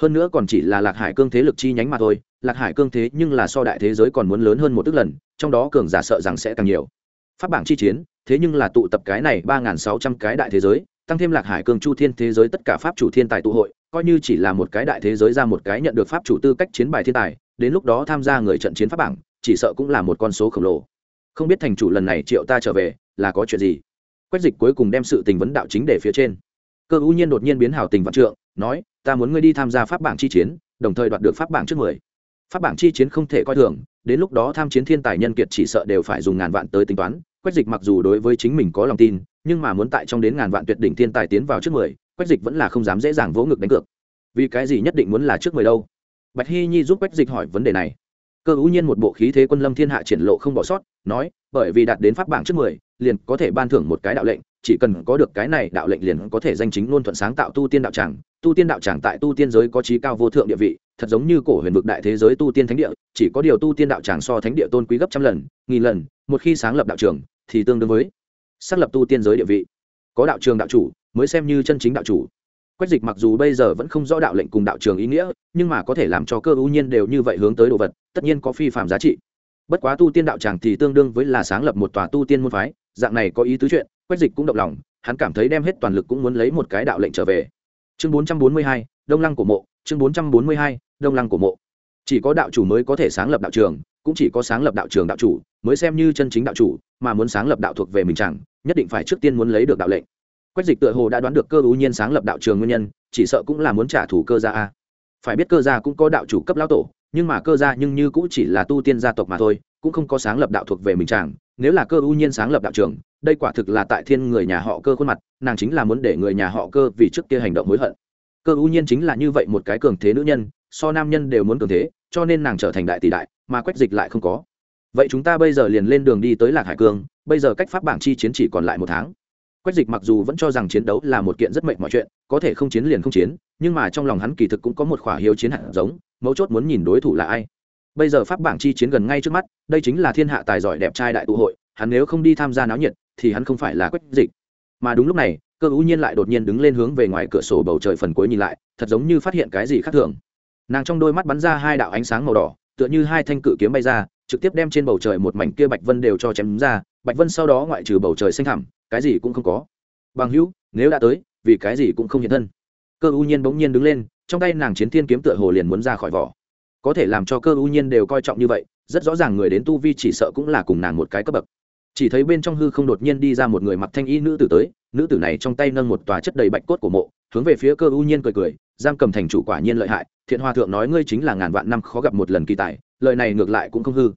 Hơn nữa còn chỉ là lạc hải cương thế lực chi nhánh mà thôi, lạc hải cương thế nhưng là so đại thế giới còn muốn lớn hơn một tức lần, trong đó cường giả sợ rằng sẽ càng nhiều. Phát bảng chi chiến, thế nhưng là tụ tập cái này ba sáu trăm cái đại thế giới, tăng thêm lạc hải cương chu thiên thế giới tất cả pháp chủ thiên tài tụ hội, coi như chỉ là một cái đại thế giới ra một cái nhận được pháp chủ tư cách chiến bài thiên tài, đến lúc đó tham gia người trận chiến pháp bảng chỉ sợ cũng là một con số khổng lồ. Không biết thành chủ lần này triệu ta trở về, là có chuyện gì? Quách dịch cuối cùng đem sự tình vấn đạo chính để phía trên. Cơ ưu nhiên đột nhiên biến hảo tình vạn trượng, nói, ta muốn ngươi đi tham gia pháp bảng chi chiến, đồng thời đoạt được pháp bảng trước mười. Pháp bảng chi chiến không thể coi thường, đến lúc đó tham chiến thiên tài nhân kiệt chỉ sợ đều phải dùng ngàn vạn tới tính toán. Quách dịch mặc dù đối với chính mình có lòng tin, nhưng mà muốn tại trong đến ngàn vạn tuyệt đỉnh thiên tài tiến vào trước mười, quách dịch vẫn là không dám dễ dàng vỗ ngực đánh cược. Vì cái gì nhất định muốn là trước mười đâu? Bạch hy nhi giúp quách dịch hỏi vấn đề này cơ ưu nhiên một bộ khí thế quân lâm thiên hạ triển lộ không bỏ sót, nói, bởi vì đạt đến pháp bảng trước mười, liền có thể ban thưởng một cái đạo lệnh, chỉ cần có được cái này đạo lệnh liền có thể danh chính luôn thuận sáng tạo tu tiên đạo tràng. Tu tiên đạo tràng tại tu tiên giới có trí cao vô thượng địa vị, thật giống như cổ huyền vực đại thế giới tu tiên thánh địa, chỉ có điều tu tiên đạo tràng so thánh địa tôn quý gấp trăm lần, nghìn lần, một khi sáng lập đạo trường, thì tương đương với xác lập tu tiên giới địa vị. Có đạo trường đạo chủ, mới xem như chân chính đạo chủ quách dịch mặc dù bây giờ vẫn không rõ đạo lệnh cùng đạo trường ý nghĩa, nhưng mà có thể làm cho cơ ưu nhiên đều như vậy hướng tới đồ vật, tất nhiên có phi phạm giá trị. Bất quá tu tiên đạo tràng thì tương đương với là sáng lập một tòa tu tiên môn phái, dạng này có ý tứ chuyện, quách dịch cũng động lòng, hắn cảm thấy đem hết toàn lực cũng muốn lấy một cái đạo lệnh trở về. Chương bốn trăm bốn mươi hai, đông lăng của mộ, chương bốn trăm bốn mươi hai, đông lăng của mộ. Chỉ có đạo chủ mới có thể sáng lập đạo trường, cũng chỉ có sáng lập đạo trường đạo chủ mới xem như chân chính đạo chủ, mà muốn sáng lập đạo thuộc về mình chẳng, nhất định phải trước tiên muốn lấy được đạo lệnh quách dịch tựa hồ đã đoán được cơ ưu nhiên sáng lập đạo trường nguyên nhân, chỉ sợ cũng là muốn trả thù cơ gia a. Phải biết cơ gia cũng có đạo chủ cấp lão tổ, nhưng mà cơ gia nhưng như cũng chỉ là tu tiên gia tộc mà thôi, cũng không có sáng lập đạo thuộc về mình chàng. Nếu là cơ ưu nhiên sáng lập đạo trường, đây quả thực là tại thiên người nhà họ cơ khuôn mặt, nàng chính là muốn để người nhà họ cơ vì trước kia hành động hối hận. Cơ ưu nhiên chính là như vậy một cái cường thế nữ nhân, so nam nhân đều muốn cường thế, cho nên nàng trở thành đại tỷ đại, mà quách dịch lại không có. Vậy chúng ta bây giờ liền lên đường đi tới lạc hải cương, bây giờ cách pháp bảng chi chiến chỉ còn lại một tháng quách dịch mặc dù vẫn cho rằng chiến đấu là một kiện rất mệnh mọi chuyện, có thể không chiến liền không chiến, nhưng mà trong lòng hắn kỳ thực cũng có một khỏa hiếu chiến hạt giống, mấu chốt muốn nhìn đối thủ là ai. Bây giờ pháp bảng chi chiến gần ngay trước mắt, đây chính là thiên hạ tài giỏi đẹp trai đại tụ hội, hắn nếu không đi tham gia náo nhiệt, thì hắn không phải là quách dịch. Mà đúng lúc này, cơ ưu nhiên lại đột nhiên đứng lên hướng về ngoài cửa sổ bầu trời phần cuối nhìn lại, thật giống như phát hiện cái gì khác thường. Nàng trong đôi mắt bắn ra hai đạo ánh sáng màu đỏ, tựa như hai thanh cự kiếm bay ra, trực tiếp đem trên bầu trời một mảnh kia bạch vân đều cho chém ra, bạch vân sau đó ngoại trừ bầu trời xanh thẳm cái gì cũng không có. Bằng hữu, nếu đã tới, vì cái gì cũng không hiện thân. Cơ u nhiên bỗng nhiên đứng lên, trong tay nàng chiến thiên kiếm tựa hồ liền muốn ra khỏi vỏ. Có thể làm cho cơ u nhiên đều coi trọng như vậy, rất rõ ràng người đến tu vi chỉ sợ cũng là cùng nàng một cái cấp bậc. Chỉ thấy bên trong hư không đột nhiên đi ra một người mặc thanh y nữ tử tới, nữ tử này trong tay nâng một tòa chất đầy bạch cốt của mộ, hướng về phía cơ u nhiên cười cười, giam cầm thành chủ quả nhiên lợi hại, thiện hòa thượng nói ngươi chính là ngàn vạn năm khó gặp một lần kỳ tài lợi này ngược lại cũng không hư.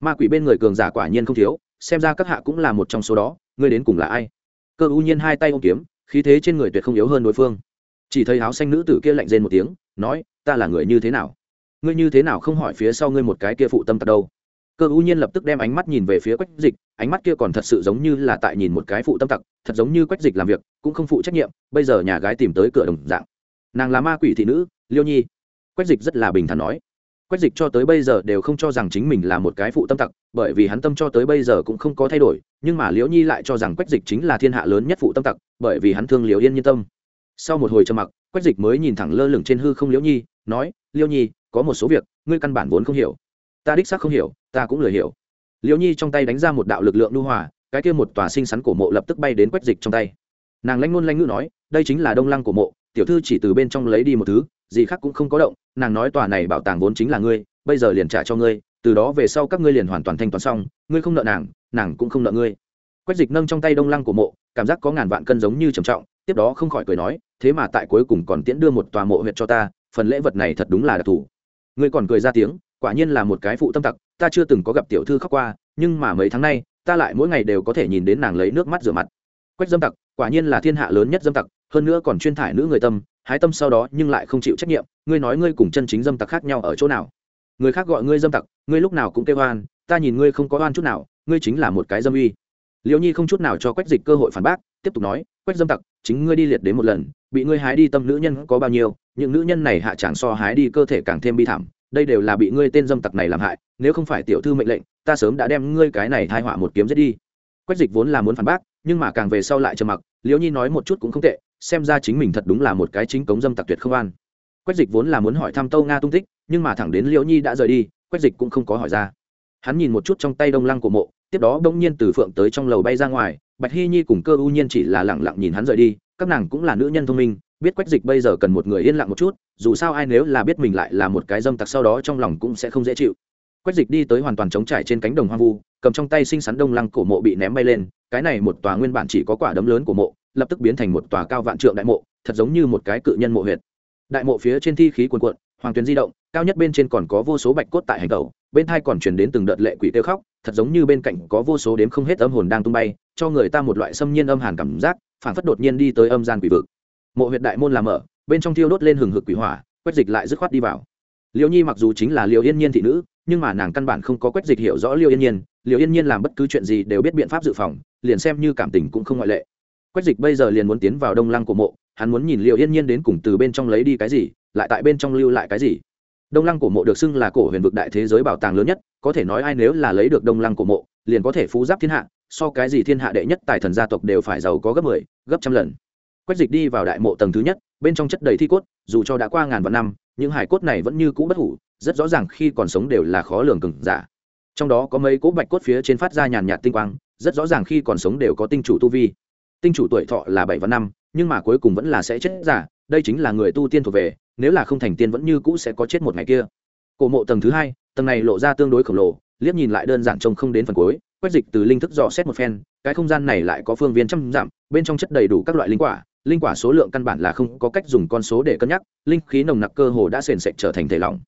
Ma quỷ bên người cường giả quả nhiên không thiếu xem ra các hạ cũng là một trong số đó, ngươi đến cùng là ai? Cơ u nhiên hai tay ôm kiếm, khí thế trên người tuyệt không yếu hơn đối phương. Chỉ thấy áo xanh nữ tử kia lạnh rên một tiếng, nói, ta là người như thế nào? Ngươi như thế nào không hỏi phía sau ngươi một cái kia phụ tâm tật đâu? Cơ u nhiên lập tức đem ánh mắt nhìn về phía quách dịch, ánh mắt kia còn thật sự giống như là tại nhìn một cái phụ tâm tặc, thật giống như quách dịch làm việc, cũng không phụ trách nhiệm, bây giờ nhà gái tìm tới cửa đồng dạng. Nàng là ma quỷ thị nữ, liêu nhi. Quách dịch rất là bình thản nói quách dịch cho tới bây giờ đều không cho rằng chính mình là một cái phụ tâm tặc, bởi vì hắn tâm cho tới bây giờ cũng không có thay đổi, nhưng mà liễu nhi lại cho rằng quách dịch chính là thiên hạ lớn nhất phụ tâm tặc, bởi vì hắn thương liễu yên nhiên tâm. Sau một hồi trầm mặc, quách dịch mới nhìn thẳng lơ lửng trên hư không liễu nhi, nói, liễu nhi, có một số việc, ngươi căn bản vốn không hiểu. Ta đích xác không hiểu, ta cũng lười hiểu. Liễu nhi trong tay đánh ra một đạo lực lượng lưu hòa, cái kia một tòa sinh sắn cổ mộ lập tức bay đến quách dịch trong tay. Nàng lanh ngôn lanh ngữ nói, đây chính là đông lăng của mộ, tiểu thư chỉ từ bên trong lấy đi một thứ gì khác cũng không có động, nàng nói tòa này bảo tàng vốn chính là ngươi, bây giờ liền trả cho ngươi, từ đó về sau các ngươi liền hoàn toàn thanh toán xong, ngươi không nợ nàng nàng cũng không nợ ngươi. Quách dịch nâng trong tay đông lăng của mộ, cảm giác có ngàn vạn cân giống như trầm trọng, tiếp đó không khỏi cười nói, thế mà tại cuối cùng còn tiễn đưa một tòa mộ huyệt cho ta, phần lễ vật này thật đúng là đặc thù. Ngươi còn cười ra tiếng, quả nhiên là một cái phụ tâm tặc, ta chưa từng có gặp tiểu thư khóc qua, nhưng mà mấy tháng nay, ta lại mỗi ngày đều có thể nhìn đến nàng lấy nước mắt rửa mặt. Quách dâm tặc, quả nhiên là thiên hạ lớn nhất dâm tặc, hơn nữa còn chuyên thải nữ người tâm hái tâm sau đó nhưng lại không chịu trách nhiệm, ngươi nói ngươi cùng chân chính dâm tặc khác nhau ở chỗ nào? Người khác gọi ngươi dâm tặc, ngươi lúc nào cũng kêu oan, ta nhìn ngươi không có oan chút nào, ngươi chính là một cái dâm uy. Liễu nhi không chút nào cho quách dịch cơ hội phản bác, tiếp tục nói, quách dâm tặc, chính ngươi đi liệt đến một lần, bị ngươi hái đi tâm nữ nhân có bao nhiêu, những nữ nhân này hạ chẳng so hái đi cơ thể càng thêm bi thảm, đây đều là bị ngươi tên dâm tặc này làm hại, nếu không phải tiểu thư mệnh lệnh, ta sớm đã đem ngươi cái này thai họa một kiếm giết đi. Quách dịch vốn là muốn phản bác, nhưng mà càng về sau lại trầm mặc, liễu nhi nói một chút cũng không tệ xem ra chính mình thật đúng là một cái chính cống dâm tặc tuyệt không an. Quách dịch vốn là muốn hỏi thăm tâu nga tung tích, nhưng mà thẳng đến liễu nhi đã rời đi, quách dịch cũng không có hỏi ra. Hắn nhìn một chút trong tay đông lăng của mộ, tiếp đó bỗng nhiên từ phượng tới trong lầu bay ra ngoài, bạch hy nhi cùng cơ U nhiên chỉ là lẳng lặng nhìn hắn rời đi, các nàng cũng là nữ nhân thông minh, biết quách dịch bây giờ cần một người yên lặng một chút, dù sao ai nếu là biết mình lại là một cái dâm tặc sau đó trong lòng cũng sẽ không dễ chịu. Quách dịch đi tới hoàn toàn trống trải trên cánh đồng hoang vu, cầm trong tay sinh sắn đông lăng cổ mộ bị ném bay lên, cái này một tòa nguyên bản chỉ có quả đấm lớn của mộ lập tức biến thành một tòa cao vạn trượng đại mộ, thật giống như một cái cự nhân mộ huyệt. Đại mộ phía trên thi khí cuồn cuộn, hoàng tuyến di động, cao nhất bên trên còn có vô số bạch cốt tại hành tẩu, bên thai còn chuyển đến từng đợt lệ quỷ tiêu khóc, thật giống như bên cạnh có vô số đếm không hết âm hồn đang tung bay, cho người ta một loại xâm nhiên âm hàn cảm giác phản phất đột nhiên đi tới âm gian quỷ vực. Mộ huyệt đại môn làm mở, bên trong thiêu đốt lên hừng hực quỷ hỏa, quét dịch lại dứt khoát đi vào. Liêu nhi mặc dù chính là Liêu yên nhiên thị nữ, nhưng mà nàng căn bản không có quét dịch hiểu rõ Liêu yên nhiên Liêu yên nhiên làm bất cứ chuyện gì đều biết biện pháp dự phòng, liền xem như cảm tình cũng không ngoại lệ. Quách dịch bây giờ liền muốn tiến vào đông lăng của mộ hắn muốn nhìn liễu yên nhiên đến cùng từ bên trong lấy đi cái gì lại tại bên trong lưu lại cái gì. Đông lăng cổ mộ được xưng là cổ huyền vực đại thế giới bảo tàng lớn nhất có thể nói ai nếu là lấy được đông lăng cổ mộ liền có thể phú giáp thiên hạ so cái gì thiên hạ đệ nhất tài thần gia tộc đều phải giàu có gấp mười 10, gấp trăm lần. Quách dịch đi vào đại mộ tầng thứ nhất bên trong chất đầy thi cốt dù cho đã qua ngàn vạn năm những hải cốt này vẫn như cũ bất hủ rất rõ ràng khi còn sống đều là khó lường cừng giả. Trong đó có mấy cỗ bạch cốt phía trên phát ra nhàn nhạt tinh quang rất rõ ràng khi còn sống đều có tinh chủ tu vi tinh chủ tuổi thọ là bảy và năm, nhưng mà cuối cùng vẫn là sẽ chết giả đây chính là người tu tiên thuộc về, nếu là không thành tiên vẫn như cũ sẽ có chết một ngày kia. Cổ mộ tầng thứ hai, tầng này lộ ra tương đối khổng lồ, liếc nhìn lại đơn giản trông không đến phần cuối, quét dịch từ linh thức dò xét một phen, cái không gian này lại có phương viên trăm dặm, bên trong chất đầy đủ các loại linh quả linh quả số lượng căn bản là không có cách dùng con số để cân nhắc, linh khí nồng nặc cơ hồ đã sền sệt trở thành thể lỏng.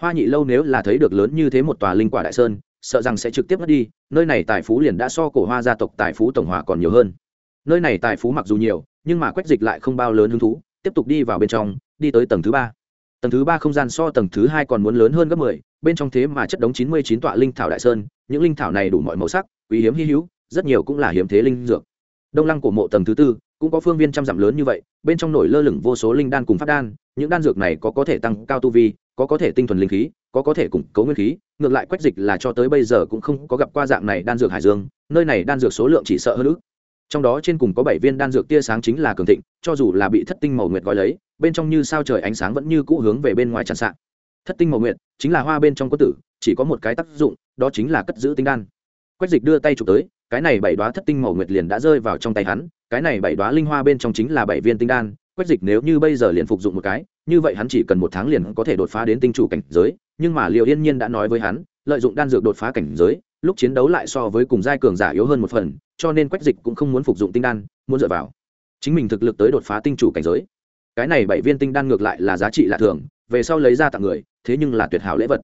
Hoa nhị lâu nếu là thấy được lớn như thế một tòa linh quả đại sơn, sợ rằng sẽ trực tiếp mất đi, nơi này tài phú liền đã so cổ hoa gia tộc tài phú tổng hòa còn nhiều hơn nơi này tài phú mặc dù nhiều, nhưng mà quách dịch lại không bao lớn hứng thú, tiếp tục đi vào bên trong, đi tới tầng thứ ba. Tầng thứ ba không gian so tầng thứ hai còn muốn lớn hơn gấp mười, bên trong thế mà chất đống chín mươi chín tọa linh thảo đại sơn, những linh thảo này đủ mọi màu sắc, quý hiếm hy hữu, rất nhiều cũng là hiếm thế linh dược. Đông lăng của mộ tầng thứ tư, cũng có phương viên trăm dặm lớn như vậy, bên trong nổi lơ lửng vô số linh đan cùng phát đan, những đan dược này có có thể tăng cao tu vi, có có thể tinh thuần linh khí, có có thể củng cố nguyên khí, ngược lại quách dịch là cho tới bây giờ cũng không có gặp qua dạng này đan dược hải dương, nơi này đan dược số lượng chỉ sợ hơn ước trong đó trên cùng có bảy viên đan dược tia sáng chính là cường thịnh, cho dù là bị thất tinh màu nguyệt gói lấy, bên trong như sao trời ánh sáng vẫn như cũ hướng về bên ngoài tràn sạn thất tinh màu nguyệt chính là hoa bên trong có tử, chỉ có một cái tác dụng, đó chính là cất giữ tinh đan. Quách dịch đưa tay chụp tới, cái này bảy đoá thất tinh màu nguyệt liền đã rơi vào trong tay hắn, cái này bảy đoá linh hoa bên trong chính là bảy viên tinh đan. Quách dịch nếu như bây giờ liền phục dụng một cái, như vậy hắn chỉ cần một tháng liền có thể đột phá đến tinh chủ cảnh giới, nhưng mà liệu yên nhiên đã nói với hắn, lợi dụng đan dược đột phá cảnh giới, lúc chiến đấu lại so với cùng giai cường giả yếu hơn một phần cho nên quách dịch cũng không muốn phục dụng tinh đan, muốn dựa vào. Chính mình thực lực tới đột phá tinh chủ cảnh giới. Cái này bảy viên tinh đan ngược lại là giá trị lạ thường, về sau lấy ra tặng người, thế nhưng là tuyệt hảo lễ vật.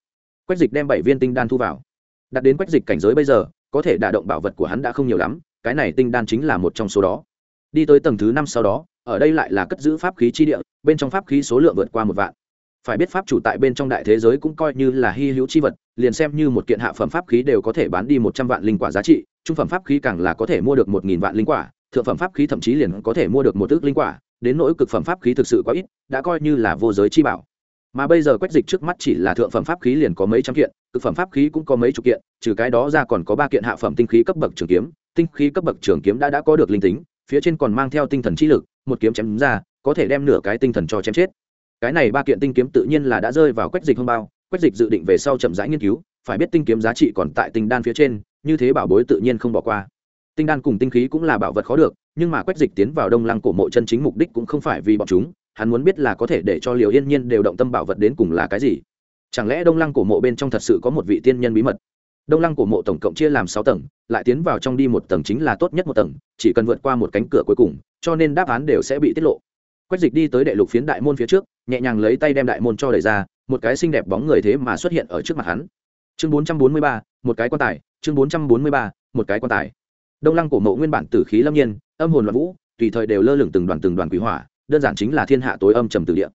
Quách dịch đem bảy viên tinh đan thu vào. Đặt đến quách dịch cảnh giới bây giờ, có thể đả động bảo vật của hắn đã không nhiều lắm, cái này tinh đan chính là một trong số đó. Đi tới tầng thứ năm sau đó, ở đây lại là cất giữ pháp khí chi địa, bên trong pháp khí số lượng vượt qua một vạn. Phải biết pháp chủ tại bên trong đại thế giới cũng coi như là hy hữu chi vật, liền xem như một kiện hạ phẩm pháp khí đều có thể bán đi một trăm vạn linh quả giá trị trung phẩm pháp khí càng là có thể mua được một nghìn vạn linh quả, thượng phẩm pháp khí thậm chí liền có thể mua được một ước linh quả, đến nỗi cực phẩm pháp khí thực sự quá ít, đã coi như là vô giới chi bảo. Mà bây giờ quách dịch trước mắt chỉ là thượng phẩm pháp khí liền có mấy trăm kiện, cực phẩm pháp khí cũng có mấy chục kiện, trừ cái đó ra còn có ba kiện hạ phẩm tinh khí cấp bậc trường kiếm. Tinh khí cấp bậc trường kiếm đã đã có được linh tính, phía trên còn mang theo tinh thần trí lực, một kiếm chém ra, có thể đem nửa cái tinh thần cho chém chết. Cái này ba kiện tinh kiếm tự nhiên là đã rơi vào quách dịch không bao, quách dịch dự định về sau chậm rãi nghiên cứu, phải biết tinh kiếm giá trị còn tại tinh đan phía trên như thế bảo bối tự nhiên không bỏ qua. Tinh đan cùng tinh khí cũng là bảo vật khó được, nhưng mà quách dịch tiến vào đông lăng cổ mộ chân chính mục đích cũng không phải vì bọn chúng, hắn muốn biết là có thể để cho liều yên nhiên đều động tâm bảo vật đến cùng là cái gì. Chẳng lẽ đông lăng cổ mộ bên trong thật sự có một vị tiên nhân bí mật? Đông lăng cổ mộ tổng cộng chia làm sáu tầng, lại tiến vào trong đi một tầng chính là tốt nhất một tầng, chỉ cần vượt qua một cánh cửa cuối cùng, cho nên đáp án đều sẽ bị tiết lộ. Quách dịch đi tới đệ lục phiến đại môn phía trước, nhẹ nhàng lấy tay đem đại môn cho đẩy ra, một cái xinh đẹp bóng người thế mà xuất hiện ở trước mặt hắn. Chương bốn trăm bốn mươi ba, một cái quan tài chương bốn trăm bốn mươi ba, một cái quan tài. Đông lăng cổ mộ nguyên bản tử khí lâm nhiên, âm hồn loạn vũ, tùy thời đều lơ lửng từng đoàn từng đoàn quý hỏa, đơn giản chính là thiên hạ tối âm trầm từ địa.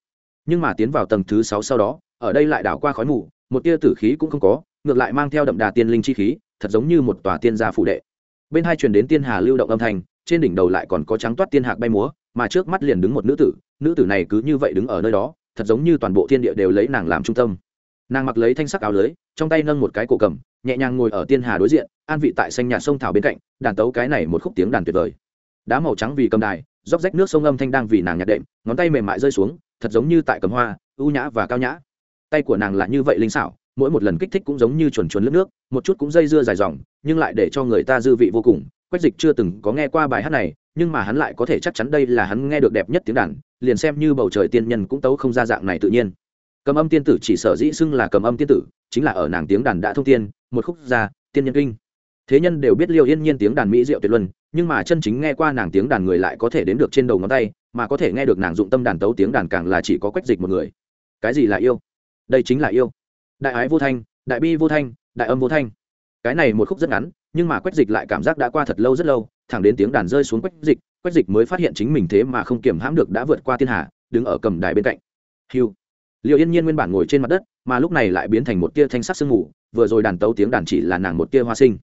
Nhưng mà tiến vào tầng thứ sáu sau đó, ở đây lại đảo qua khói mù, một tia tử khí cũng không có, ngược lại mang theo đậm đà tiên linh chi khí, thật giống như một tòa tiên gia phủ đệ. Bên hai truyền đến tiên hà lưu động âm thanh, trên đỉnh đầu lại còn có trắng toát tiên hạc bay múa, mà trước mắt liền đứng một nữ tử nữ tử này cứ như vậy đứng ở nơi đó, thật giống như toàn bộ thiên địa đều lấy nàng làm trung tâm nàng mặc lấy thanh sắc áo lưới, trong tay nâng một cái cổ cầm, nhẹ nhàng ngồi ở tiên hà đối diện, an vị tại xanh nhà sông thảo bên cạnh, đàn tấu cái này một khúc tiếng đàn tuyệt vời. Đá màu trắng vì cầm đài, róc rách nước sông âm thanh đang vì nàng nhạt đệm, ngón tay mềm mại rơi xuống, thật giống như tại cầm hoa, ưu nhã và cao nhã. Tay của nàng là như vậy linh xảo, mỗi một lần kích thích cũng giống như chuồn chuồn lướt nước, một chút cũng dây dưa dài dòng, nhưng lại để cho người ta dư vị vô cùng. Quách dịch chưa từng có nghe qua bài hát này, nhưng mà hắn lại có thể chắc chắn đây là hắn nghe được đẹp nhất tiếng đàn, liền xem như bầu trời tiên nhân cũng tấu không ra dạng này tự nhiên cầm âm tiên tử chỉ sở dĩ xưng là cầm âm tiên tử, chính là ở nàng tiếng đàn đã thông tiên, một khúc gia tiên nhân kinh. Thế nhân đều biết liêu yên nhiên tiếng đàn mỹ diệu tuyệt luân, nhưng mà chân chính nghe qua nàng tiếng đàn người lại có thể đến được trên đầu ngón tay, mà có thể nghe được nàng dụng tâm đàn tấu tiếng đàn càng là chỉ có quách dịch một người. Cái gì là yêu? Đây chính là yêu. Đại ái vô thanh, đại bi vô thanh, đại âm vô thanh. Cái này một khúc rất ngắn, nhưng mà quách dịch lại cảm giác đã qua thật lâu rất lâu, thẳng đến tiếng đàn rơi xuống quách dịch quách dịch mới phát hiện chính mình thế mà không kiểm hãm được đã vượt qua thiên hà đứng ở cầm đài bên cạnh. Hiu liệu yên nhiên nguyên bản ngồi trên mặt đất, mà lúc này lại biến thành một tia thanh sắc sương mù, vừa rồi đàn tấu tiếng đàn chỉ là nàng một tia hoa sinh.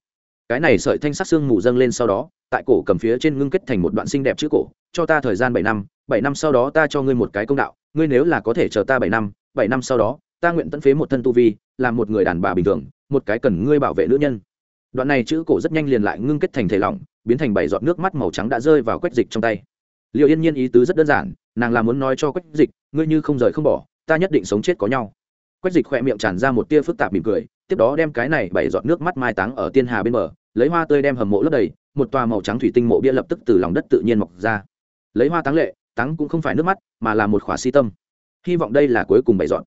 Cái này sợi thanh sắc sương mù dâng lên sau đó, tại cổ cầm phía trên ngưng kết thành một đoạn xinh đẹp chữ cổ, cho ta thời gian bảy năm bảy năm sau đó ta cho ngươi một cái công đạo, ngươi nếu là có thể chờ ta bảy năm bảy năm sau đó, ta nguyện tận phế một thân tu vi, làm một người đàn bà bình thường, một cái cần ngươi bảo vệ nữ nhân. Đoạn này chữ cổ rất nhanh liền lại ngưng kết thành thể lỏng, biến thành bảy giọt nước mắt màu trắng đã rơi vào quách dịch trong tay. Liệu yên nhiên ý tứ rất đơn giản, nàng là muốn nói cho quách dịch, ngươi như không rời không bỏ ta nhất định sống chết có nhau. Quách dịch khỏe miệng tràn ra một tia phức tạp mỉm cười, tiếp đó đem cái này bảy giọt nước mắt mai táng ở tiên hà bên bờ, lấy hoa tươi đem hầm mộ lấp đầy, một tòa màu trắng thủy tinh mộ bia lập tức từ lòng đất tự nhiên mọc ra. Lấy hoa táng lệ, táng cũng không phải nước mắt, mà là một khỏa si tâm. Hy vọng đây là cuối cùng bảy dọn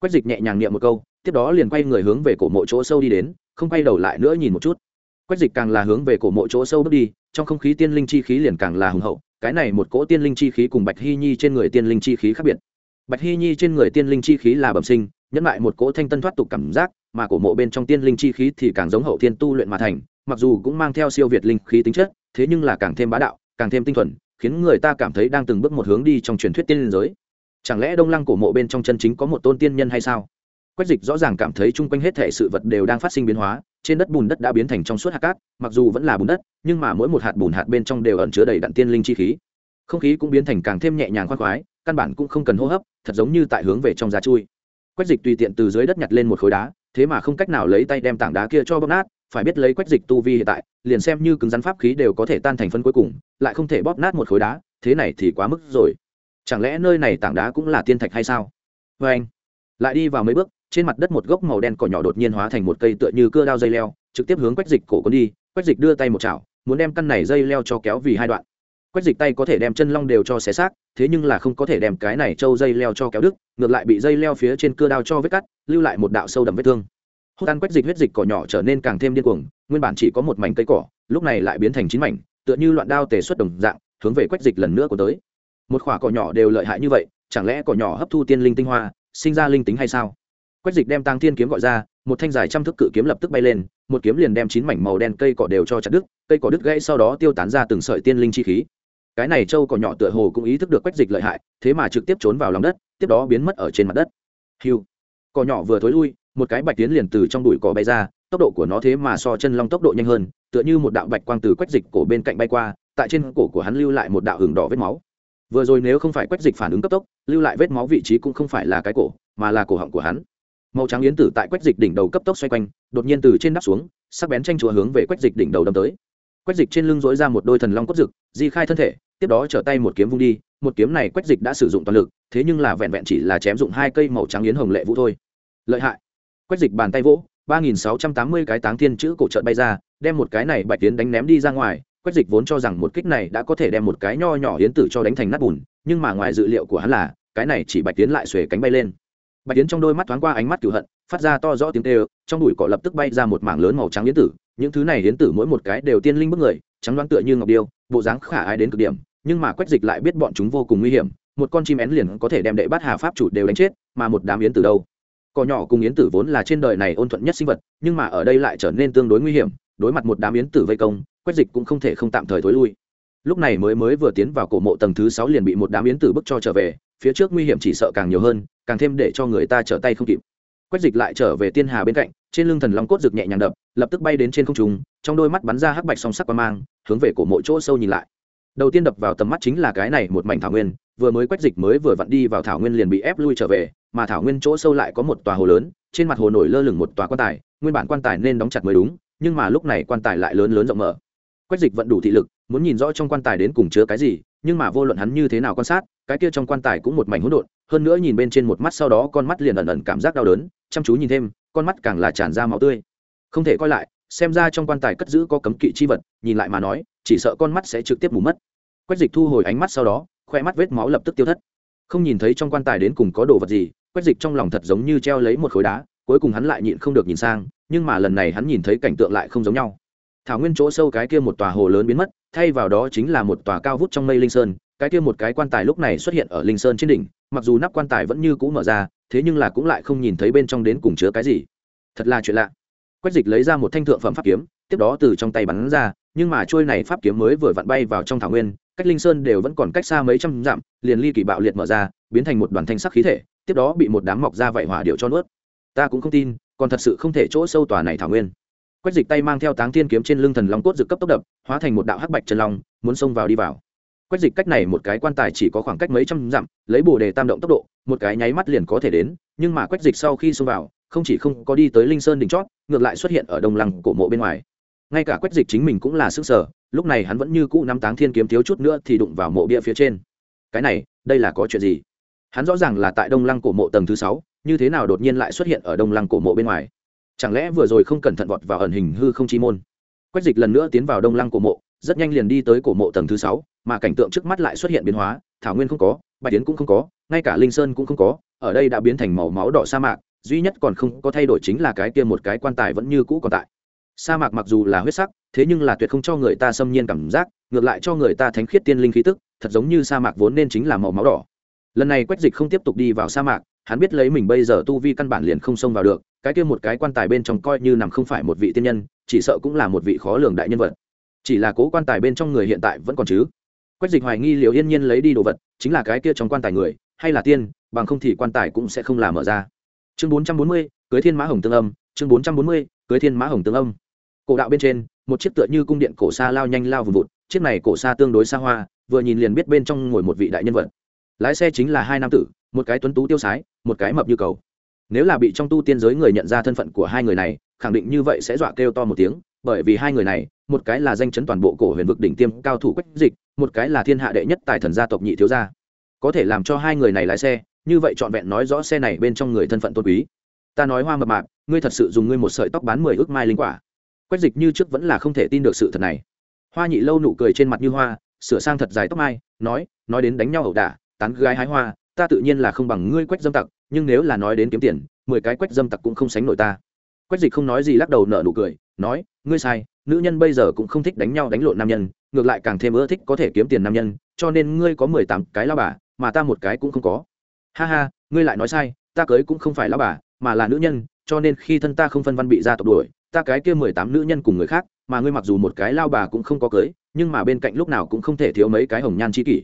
quách dịch nhẹ nhàng niệm một câu, tiếp đó liền quay người hướng về cổ mộ chỗ sâu đi đến, không quay đầu lại nữa nhìn một chút. Quách dịch càng là hướng về cổ mộ chỗ sâu bước đi, trong không khí tiên linh chi khí liền càng là hùng hậu, cái này một cỗ tiên linh chi khí cùng bạch hy nhi trên người tiên linh chi khí khác biệt bạch hy nhi trên người tiên linh chi khí là bẩm sinh, nhẫn lại một cỗ thanh tân thoát tục cảm giác, mà cổ mộ bên trong tiên linh chi khí thì càng giống hậu thiên tu luyện mà thành, mặc dù cũng mang theo siêu việt linh khí tính chất, thế nhưng là càng thêm bá đạo, càng thêm tinh thuần, khiến người ta cảm thấy đang từng bước một hướng đi trong truyền thuyết tiên liên giới. Chẳng lẽ đông lăng cổ mộ bên trong chân chính có một tôn tiên nhân hay sao? Quách dịch rõ ràng cảm thấy chung quanh hết thể sự vật đều đang phát sinh biến hóa, trên đất bùn đất đã biến thành trong suốt hạt cát, mặc dù vẫn là bùn đất, nhưng mà mỗi một hạt bùn hạt bên trong đều ẩn chứa đầy đặn tiên linh chi khí. Không khí cũng biến thành càng thêm nhẹ nhàng khoác khoái căn bản cũng không cần hô hấp, thật giống như tại hướng về trong giá chui. Quách dịch tùy tiện từ dưới đất nhặt lên một khối đá, thế mà không cách nào lấy tay đem tảng đá kia cho bóp nát, phải biết lấy quách dịch tu vi hiện tại, liền xem như cứng rắn pháp khí đều có thể tan thành phân cuối cùng, lại không thể bóp nát một khối đá, thế này thì quá mức rồi. Chẳng lẽ nơi này tảng đá cũng là tiên thạch hay sao? Vê anh, lại đi vào mấy bước, trên mặt đất một gốc màu đen cỏ nhỏ đột nhiên hóa thành một cây tựa như cưa đao dây leo, trực tiếp hướng quách dịch cổ con đi, quách dịch đưa tay một chảo, muốn đem căn này dây leo cho kéo vì hai đoạn quách dịch tay có thể đem chân long đều cho xé xác, thế nhưng là không có thể đem cái này trâu dây leo cho kéo đứt, ngược lại bị dây leo phía trên cưa đao cho vết cắt, lưu lại một đạo sâu đậm vết thương. Hốt ăn quách dịch huyết dịch cỏ nhỏ trở nên càng thêm điên cuồng, nguyên bản chỉ có một mảnh cây cỏ, lúc này lại biến thành chín mảnh, tựa như loạn đao tề xuất đồng dạng, hướng về quách dịch lần nữa của tới. Một khoả cỏ nhỏ đều lợi hại như vậy, chẳng lẽ cỏ nhỏ hấp thu tiên linh tinh hoa, sinh ra linh tính hay sao? Quách dịch đem tăng thiên kiếm gọi ra, một thanh dài trăm thước cự kiếm lập tức bay lên, một kiếm liền đem chín mảnh màu đen cây cỏ đều cho chặt đứt, cây cỏ đứt gãy sau đó tiêu tán ra từng sợi tiên linh chi khí cái này châu cỏ nhỏ tựa hồ cũng ý thức được quách dịch lợi hại, thế mà trực tiếp trốn vào lòng đất, tiếp đó biến mất ở trên mặt đất. Hiu, cỏ nhỏ vừa thối lui, một cái bạch tiến liền từ trong đùi cỏ bay ra, tốc độ của nó thế mà so chân long tốc độ nhanh hơn, tựa như một đạo bạch quang từ quách dịch cổ bên cạnh bay qua, tại trên cổ của hắn lưu lại một đạo hừng đỏ vết máu. Vừa rồi nếu không phải quách dịch phản ứng cấp tốc, lưu lại vết máu vị trí cũng không phải là cái cổ, mà là cổ họng của hắn. Màu trắng yến tử tại quách dịch đỉnh đầu cấp tốc xoay quanh, đột nhiên từ trên đắp xuống, sắc bén tranh chùa hướng về quách dịch đỉnh đầu đâm tới. Quách dịch trên lưng dối ra một đôi thần long cốt rực, di khai thân thể tiếp đó trở tay một kiếm vung đi, một kiếm này quách dịch đã sử dụng toàn lực, thế nhưng là vẹn vẹn chỉ là chém dụng hai cây màu trắng yến hồng lệ vũ thôi. Lợi hại. Quách dịch bàn tay vỗ, ba nghìn sáu trăm tám mươi cái táng thiên chữ cổ trợn bay ra, đem một cái này bạch tiến đánh ném đi ra ngoài. Quách dịch vốn cho rằng một kích này đã có thể đem một cái nho nhỏ yến tử cho đánh thành nát bùn, nhưng mà ngoài dự liệu của hắn là, cái này chỉ bạch tiến lại xuề cánh bay lên. Bạch tiến trong đôi mắt thoáng qua ánh mắt cửu hận, phát ra to rõ tiếng tê trong đùi cỏ lập tức bay ra một mảng lớn màu trắng yến tử. Những thứ này yến tử mỗi một cái đều tiên linh bức người, trắng đoán tựa như ngọc điêu, bộ dáng khả ai đến cực điểm nhưng mà quách dịch lại biết bọn chúng vô cùng nguy hiểm, một con chim én liền có thể đem đệ bát hà pháp chủ đều đánh chết, mà một đám yến tử đâu? Cỏ nhỏ cùng yến tử vốn là trên đời này ôn thuận nhất sinh vật, nhưng mà ở đây lại trở nên tương đối nguy hiểm, đối mặt một đám yến tử vây công, quách dịch cũng không thể không tạm thời thối lui. Lúc này mới mới vừa tiến vào cổ mộ tầng thứ sáu liền bị một đám yến tử bức cho trở về, phía trước nguy hiểm chỉ sợ càng nhiều hơn, càng thêm để cho người ta trở tay không kịp. Quách dịch lại trở về tiên hà bên cạnh, trên lưng thần long cốt rực nhẹ nhàng đập, lập tức bay đến trên không trung, trong đôi mắt bắn ra hắc bạch song sắc qua mang, hướng về cổ mộ chỗ sâu nhìn lại đầu tiên đập vào tầm mắt chính là cái này một mảnh thảo nguyên, vừa mới quách dịch mới vừa vặn đi vào thảo nguyên liền bị ép lui trở về, mà thảo nguyên chỗ sâu lại có một tòa hồ lớn, trên mặt hồ nổi lơ lửng một tòa quan tài, nguyên bản quan tài nên đóng chặt mới đúng, nhưng mà lúc này quan tài lại lớn lớn rộng mở. Quách dịch vẫn đủ thị lực, muốn nhìn rõ trong quan tài đến cùng chứa cái gì, nhưng mà vô luận hắn như thế nào quan sát, cái kia trong quan tài cũng một mảnh hỗn độn, hơn nữa nhìn bên trên một mắt sau đó con mắt liền ẩn ẩn cảm giác đau đớn, chăm chú nhìn thêm, con mắt càng là tràn ra máu tươi. Không thể coi lại xem ra trong quan tài cất giữ có cấm kỵ chi vật, nhìn lại mà nói, chỉ sợ con mắt sẽ trực tiếp mù mất. Quách dịch thu hồi ánh mắt sau đó, khoe mắt vết máu lập tức tiêu thất. Không nhìn thấy trong quan tài đến cùng có đồ vật gì, quách dịch trong lòng thật giống như treo lấy một khối đá, cuối cùng hắn lại nhịn không được nhìn sang, nhưng mà lần này hắn nhìn thấy cảnh tượng lại không giống nhau. Thảo nguyên chỗ sâu cái kia một tòa hồ lớn biến mất, thay vào đó chính là một tòa cao vút trong mây linh sơn, cái kia một cái quan tài lúc này xuất hiện ở linh sơn trên đỉnh, mặc dù nắp quan tài vẫn như cũ mở ra, thế nhưng là cũng lại không nhìn thấy bên trong đến cùng chứa cái gì. Thật là chuyện lạ quách dịch lấy ra một thanh thượng phẩm pháp kiếm, tiếp đó từ trong tay bắn ra, nhưng mà trôi này pháp kiếm mới vừa vặn bay vào trong thảo nguyên, cách linh sơn đều vẫn còn cách xa mấy trăm dặm, liền ly kỳ bạo liệt mở ra, biến thành một đoàn thanh sắc khí thể, tiếp đó bị một đám mọc ra vạy hỏa điệu cho nuốt. Ta cũng không tin, còn thật sự không thể chỗ sâu tòa này thảo nguyên. Quách dịch tay mang theo táng thiên kiếm trên lưng thần long cốt rực cấp tốc đập, hóa thành một đạo hắc bạch chân long, muốn xông vào đi vào. Quách dịch cách này một cái quan tài chỉ có khoảng cách mấy trăm dặm, lấy bồ đề tam động tốc độ, một cái nháy mắt liền có thể đến, nhưng mà quách dịch sau khi xông vào, không chỉ không có đi tới linh sơn đỉnh chót ngược lại xuất hiện ở đông lăng cổ mộ bên ngoài. Ngay cả quách dịch chính mình cũng là sức sở lúc này hắn vẫn như cũ năm táng thiên kiếm thiếu chút nữa thì đụng vào mộ bia phía trên. Cái này, đây là có chuyện gì? Hắn rõ ràng là tại đông lăng cổ mộ tầng thứ sáu, như thế nào đột nhiên lại xuất hiện ở đông lăng cổ mộ bên ngoài? Chẳng lẽ vừa rồi không cẩn thận vọt vào ẩn hình hư không chi môn? Quách dịch lần nữa tiến vào đông lăng cổ mộ, rất nhanh liền đi tới cổ mộ tầng thứ sáu, mà cảnh tượng trước mắt lại xuất hiện biến hóa, thảo nguyên không có, bạch tiến cũng không có, ngay cả linh sơn cũng không có, ở đây đã biến thành màu máu đỏ sa mạc duy nhất còn không có thay đổi chính là cái kia một cái quan tài vẫn như cũ còn tại. Sa mạc mặc dù là huyết sắc, thế nhưng là tuyệt không cho người ta xâm nhiên cảm giác, ngược lại cho người ta thánh khiết tiên linh khí tức, thật giống như sa mạc vốn nên chính là màu máu đỏ. Lần này quách dịch không tiếp tục đi vào sa mạc, hắn biết lấy mình bây giờ tu vi căn bản liền không xông vào được, cái kia một cái quan tài bên trong coi như nằm không phải một vị tiên nhân, chỉ sợ cũng là một vị khó lường đại nhân vật. Chỉ là cố quan tài bên trong người hiện tại vẫn còn chứ? Quách dịch hoài nghi liệu yên nhiên lấy đi đồ vật, chính là cái kia trong quan tài người, hay là tiên, bằng không thì quan tài cũng sẽ không làm mở ra chương bốn trăm bốn mươi, cưới thiên mã hồng tương âm, chương bốn trăm bốn mươi, cưới thiên mã hồng tương âm. Cổ đạo bên trên, một chiếc tựa như cung điện cổ xa lao nhanh lao vùng vụt, chiếc này cổ xa tương đối xa hoa, vừa nhìn liền biết bên trong ngồi một vị đại nhân vật. Lái xe chính là hai nam tử, một cái tuấn tú tiêu sái, một cái mập như cầu. Nếu là bị trong tu tiên giới người nhận ra thân phận của hai người này, khẳng định như vậy sẽ dọa kêu to một tiếng, bởi vì hai người này, một cái là danh chấn toàn bộ cổ huyền vực đỉnh tiêm cao thủ quách dịch, một cái là thiên hạ đệ nhất tài thần gia tộc nhị thiếu gia. Có thể làm cho hai người này lái xe như vậy trọn vẹn nói rõ xe này bên trong người thân phận tôn quý. Ta nói hoa mập mạp, ngươi thật sự dùng ngươi một sợi tóc bán mười ước mai linh quả. Quách dịch như trước vẫn là không thể tin được sự thật này. Hoa nhị lâu nụ cười trên mặt như hoa, sửa sang thật dài tóc mai, nói nói đến đánh nhau ẩu đả, tán gái hái hoa, ta tự nhiên là không bằng ngươi quách dâm tặc, nhưng nếu là nói đến kiếm tiền, mười cái quách dâm tặc cũng không sánh nổi ta. Quách dịch không nói gì lắc đầu nở nụ cười, nói, ngươi sai, nữ nhân bây giờ cũng không thích đánh nhau đánh lộn nam nhân, ngược lại càng thêm ưa thích có thể kiếm tiền nam nhân, cho nên ngươi có mười tám cái lao bà, mà ta một cái cũng không có ha ha, ngươi lại nói sai, ta cưới cũng không phải lão bà, mà là nữ nhân, cho nên khi thân ta không phân văn bị gia tộc đuổi, ta cái kia mười tám nữ nhân cùng người khác, mà ngươi mặc dù một cái lao bà cũng không có cưới, nhưng mà bên cạnh lúc nào cũng không thể thiếu mấy cái hồng nhan chi kỷ.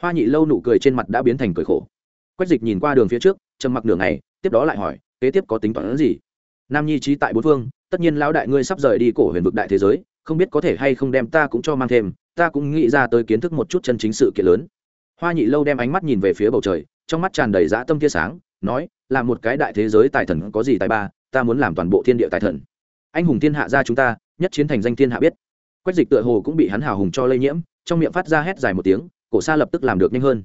Hoa nhị lâu nụ cười trên mặt đã biến thành cười khổ. Quách dịch nhìn qua đường phía trước, trầm mặc đường này tiếp đó lại hỏi, kế tiếp có tính toán gì? Nam nhi trí tại bốn phương, tất nhiên lão đại ngươi sắp rời đi cổ huyền vực đại thế giới, không biết có thể hay không đem ta cũng cho mang thêm, ta cũng nghĩ ra tới kiến thức một chút chân chính sự kiện lớn. Hoa nhị lâu đem ánh mắt nhìn về phía bầu trời trong mắt tràn đầy dã tâm tia sáng, nói, là một cái đại thế giới tài thần có gì tài ba, ta muốn làm toàn bộ thiên địa tài thần. Anh hùng thiên hạ ra chúng ta, nhất chiến thành danh thiên hạ biết. Quách dịch tựa hồ cũng bị hắn hào hùng cho lây nhiễm, trong miệng phát ra hét dài một tiếng, cổ sa lập tức làm được nhanh hơn.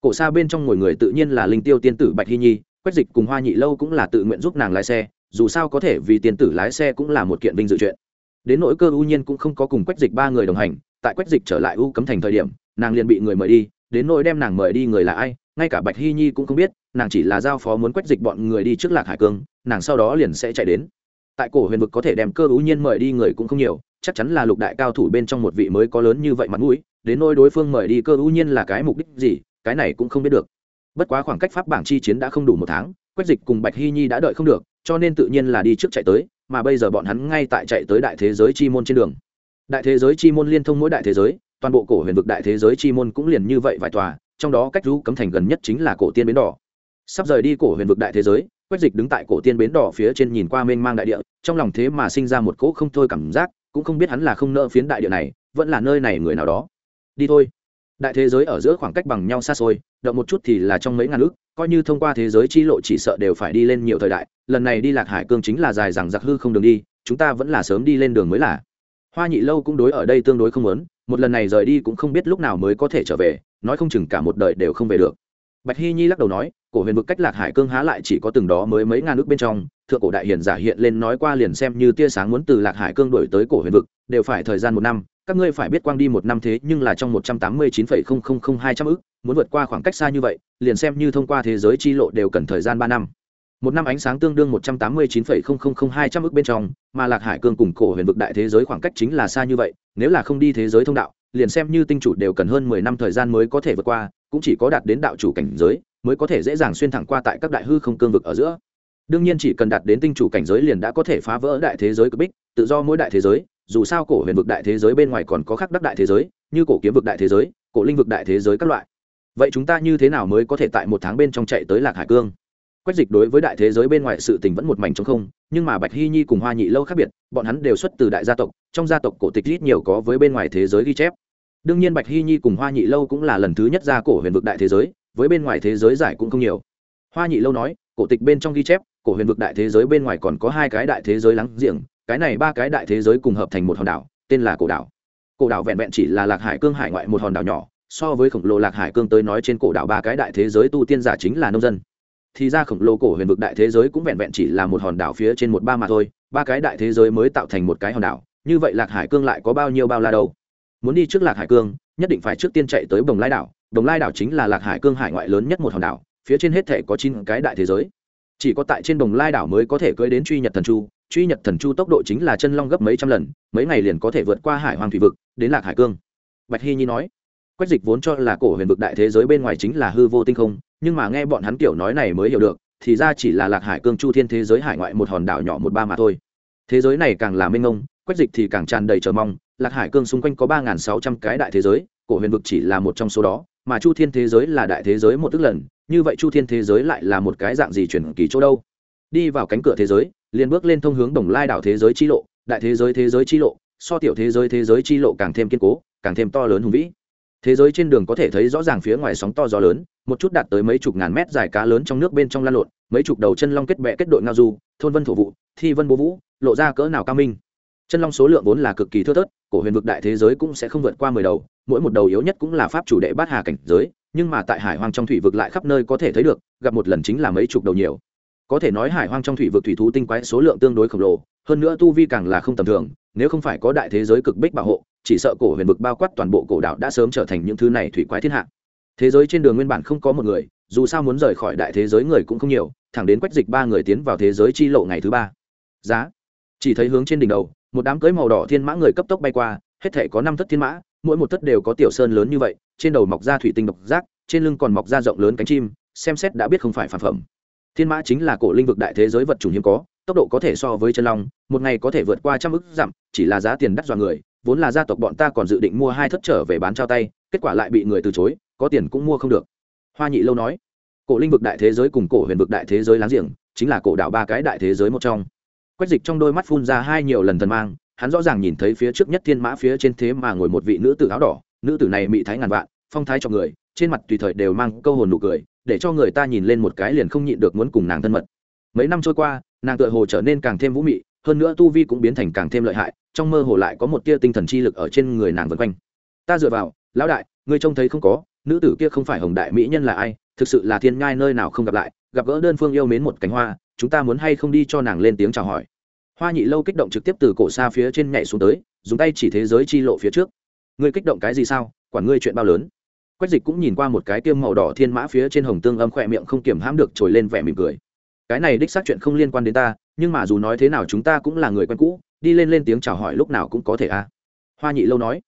Cổ sa bên trong ngồi người tự nhiên là linh tiêu tiên tử bạch hy nhi, quách dịch cùng hoa nhị lâu cũng là tự nguyện giúp nàng lái xe, dù sao có thể vì tiên tử lái xe cũng là một kiện vinh dự chuyện. Đến nỗi cơ ưu nhiên cũng không có cùng quách dịch ba người đồng hành, tại quách dịch trở lại u cấm thành thời điểm, nàng liền bị người mời đi, đến nỗi đem nàng mời đi người là ai ngay cả bạch hy nhi cũng không biết, nàng chỉ là giao phó muốn quách dịch bọn người đi trước lạc hải cương, nàng sau đó liền sẽ chạy đến. Tại cổ huyền vực có thể đem cơ ưu nhiên mời đi người cũng không nhiều, chắc chắn là lục đại cao thủ bên trong một vị mới có lớn như vậy mặt mũi, đến nỗi đối phương mời đi cơ ưu nhiên là cái mục đích gì, cái này cũng không biết được. Bất quá khoảng cách pháp bảng chi chiến đã không đủ một tháng quách dịch cùng bạch hy nhi đã đợi không được, cho nên tự nhiên là đi trước chạy tới, mà bây giờ bọn hắn ngay tại chạy tới đại thế giới chi môn trên đường. Đại thế giới chi môn liên thông mỗi đại thế giới, toàn bộ cổ huyền vực đại thế giới chi môn cũng liền như vậy vài tòa trong đó cách rú cấm thành gần nhất chính là cổ tiên bến đỏ. Sắp rời đi cổ huyền vực đại thế giới, quách dịch đứng tại cổ tiên bến đỏ phía trên nhìn qua mênh mang đại địa, trong lòng thế mà sinh ra một cỗ không thôi cảm giác, cũng không biết hắn là không nợ phiến đại địa này, vẫn là nơi này người nào đó. Đi thôi. Đại thế giới ở giữa khoảng cách bằng nhau xa xôi, động một chút thì là trong mấy ngàn ước, coi như thông qua thế giới chi lộ chỉ sợ đều phải đi lên nhiều thời đại, lần này đi lạc hải cương chính là dài rằng giặc hư không đường đi, chúng ta vẫn là sớm đi lên đường mới là. Hoa nhị lâu cũng đối ở đây tương đối không lớn một lần này rời đi cũng không biết lúc nào mới có thể trở về, nói không chừng cả một đời đều không về được. Bạch hy nhi lắc đầu nói, cổ huyền vực cách lạc hải cương há lại chỉ có từng đó mới mấy ngàn nước bên trong, thượng cổ đại hiền giả hiện lên nói qua liền xem như tia sáng muốn từ lạc hải cương đổi tới cổ huyền vực, đều phải thời gian một năm, các ngươi phải biết quang đi một năm thế nhưng là trong một trăm tám mươi chín phẩy không không không hai trăm ước, muốn vượt qua khoảng cách xa như vậy, liền xem như thông qua thế giới chi lộ đều cần thời gian ba năm một năm ánh sáng tương đương một trăm tám mươi chín phẩy không không không hai trăm ước bên trong, mà lạc hải cương cùng cổ huyền vực đại thế giới khoảng cách chính là xa như vậy, nếu là không đi thế giới thông đạo, liền xem như tinh chủ đều cần hơn mười năm thời gian mới có thể vượt qua, cũng chỉ có đạt đến đạo chủ cảnh giới, mới có thể dễ dàng xuyên thẳng qua tại các đại hư không cương vực ở giữa. Đương nhiên chỉ cần đạt đến tinh chủ cảnh giới liền đã có thể phá vỡ đại thế giới cực bích, tự do mỗi đại thế giới, dù sao cổ huyền vực đại thế giới bên ngoài còn có khắc đắc đại thế giới, như cổ kiếm vực đại thế giới, cổ linh vực đại thế giới các loại. Vậy chúng ta như thế nào mới có thể tại một tháng bên trong chạy tới lạc hải cương? Quách dịch đối với đại thế giới bên ngoài sự tình vẫn một mảnh trong không, nhưng mà bạch hy nhi cùng hoa nhị lâu khác biệt, bọn hắn đều xuất từ đại gia tộc, trong gia tộc cổ tịch ít nhiều có với bên ngoài thế giới ghi chép. Đương nhiên bạch hy nhi cùng hoa nhị lâu cũng là lần thứ nhất ra cổ huyền vực đại thế giới, với bên ngoài thế giới giải cũng không nhiều. Hoa nhị lâu nói, cổ tịch bên trong ghi chép, cổ huyền vực đại thế giới bên ngoài còn có hai cái đại thế giới lắng giềng, cái này ba cái đại thế giới cùng hợp thành một hòn đảo, tên là cổ đảo. Cổ đảo vẹn vẹn chỉ là lạc hải cương hải ngoại một hòn đảo nhỏ, so với khổng lồ lạc hải cương tới nói trên cổ đảo ba cái đại thế giới tu tiên giả chính là nông dân thì ra khổng lồ cổ huyền vực đại thế giới cũng vẹn vẹn chỉ là một hòn đảo phía trên một ba mà thôi, ba cái đại thế giới mới tạo thành một cái hòn đảo, như vậy lạc hải cương lại có bao nhiêu bao la đâu? Muốn đi trước lạc hải cương, nhất định phải trước tiên chạy tới bồng lai đảo. Bồng lai đảo chính là lạc hải cương hải ngoại lớn nhất một hòn đảo, phía trên hết thể có chín cái đại thế giới. Chỉ có tại trên bồng lai đảo mới có thể cưỡi đến truy nhật thần chu. Truy nhật thần chu tốc độ chính là chân long gấp mấy trăm lần, mấy ngày liền có thể vượt qua hải hoàng thủy vực, đến lạc hải cương. Bạch hy nhi nói, quách dịch vốn cho là cổ huyền vực đại thế giới bên ngoài chính là hư vô tinh không nhưng mà nghe bọn hắn kiểu nói này mới hiểu được, thì ra chỉ là lạc hải cương chu thiên thế giới hải ngoại một hòn đảo nhỏ một ba mà thôi. Thế giới này càng là mênh mông, quách dịch thì càng tràn đầy chờ mong, lạc hải cương xung quanh có ba nghìn sáu trăm cái đại thế giới, cổ huyền vực chỉ là một trong số đó, mà chu thiên thế giới là đại thế giới một tức lần, như vậy chu thiên thế giới lại là một cái dạng gì chuyển kỳ chỗ đâu? Đi vào cánh cửa thế giới, liền bước lên thông hướng đồng lai đảo thế giới chi lộ, đại thế giới thế giới chi lộ, so tiểu thế giới thế giới chi lộ càng thêm kiên cố, càng thêm to lớn hùng vĩ thế giới trên đường có thể thấy rõ ràng phía ngoài sóng to gió lớn, một chút đạt tới mấy chục ngàn mét dài cá lớn trong nước bên trong lan lộn, mấy chục đầu chân long kết bệ kết đội ngao du, thôn vân thổ vụ thi vân bố vũ, lộ ra cỡ nào cao minh. Chân long số lượng vốn là cực kỳ thưa thớt, cổ huyền vực đại thế giới cũng sẽ không vượt qua mười đầu, mỗi một đầu yếu nhất cũng là pháp chủ đệ bát hà cảnh giới, nhưng mà tại hải hoang trong thủy vực lại khắp nơi có thể thấy được, gặp một lần chính là mấy chục đầu nhiều. Có thể nói hải hoang trong thủy vực thủy thú tinh quái số lượng tương đối khổng lồ hơn nữa tu vi càng là không tầm thường, nếu không phải có đại thế giới cực bích bảo hộ, chỉ sợ cổ huyền vực bao quát toàn bộ cổ đạo đã sớm trở thành những thứ này thủy quái thiên hạ. Thế giới trên đường nguyên bản không có một người, dù sao muốn rời khỏi đại thế giới người cũng không nhiều, thẳng đến quách dịch ba người tiến vào thế giới chi lộ ngày thứ ba. Giá. Chỉ thấy hướng trên đỉnh đầu, một đám cưới màu đỏ thiên mã người cấp tốc bay qua, hết thể có năm thất thiên mã, mỗi một thất đều có tiểu sơn lớn như vậy, trên đầu mọc ra thủy tinh độc giác, trên lưng còn mọc ra rộng lớn cánh chim, xem xét đã biết không phải phản phẩm. Thiên mã chính là cổ linh vực đại thế giới vật chủ hiếm có tốc độ có thể so với chân long, một ngày có thể vượt qua trăm ức dặm, chỉ là giá tiền đắt dọa người, vốn là gia tộc bọn ta còn dự định mua hai thất trở về bán trao tay, kết quả lại bị người từ chối, có tiền cũng mua không được. Hoa nhị lâu nói, cổ linh vực đại thế giới cùng cổ huyền vực đại thế giới láng giềng, chính là cổ đảo ba cái đại thế giới một trong. Quách dịch trong đôi mắt phun ra hai nhiều lần thần mang, hắn rõ ràng nhìn thấy phía trước nhất thiên mã phía trên thế mà ngồi một vị nữ tử áo đỏ, nữ tử này mị thái ngàn vạn, phong thái cho người, trên mặt tùy thời đều mang câu hồn nụ cười, để cho người ta nhìn lên một cái liền không nhịn được muốn cùng nàng thân mật mấy năm trôi qua, nàng tựa hồ trở nên càng thêm vũ mị, hơn nữa tu vi cũng biến thành càng thêm lợi hại, trong mơ hồ lại có một tia tinh thần chi lực ở trên người nàng vân quanh. Ta dựa vào, lão đại, ngươi trông thấy không có, nữ tử kia không phải hồng đại mỹ nhân là ai, thực sự là thiên ngai nơi nào không gặp lại, gặp gỡ đơn phương yêu mến một cánh hoa, chúng ta muốn hay không đi cho nàng lên tiếng chào hỏi. Hoa nhị lâu kích động trực tiếp từ cổ xa phía trên nhảy xuống tới, dùng tay chỉ thế giới chi lộ phía trước. Ngươi kích động cái gì sao? Quản ngươi chuyện bao lớn. Quách dịch cũng nhìn qua một cái tiêm màu đỏ thiên mã phía trên hồng tương âm khỏe miệng không kiểm hãm được trồi lên vẻ mỉm cười cái này đích xác chuyện không liên quan đến ta, nhưng mà dù nói thế nào chúng ta cũng là người quen cũ, đi lên lên tiếng chào hỏi lúc nào cũng có thể a à. hoa nhị lâu nói,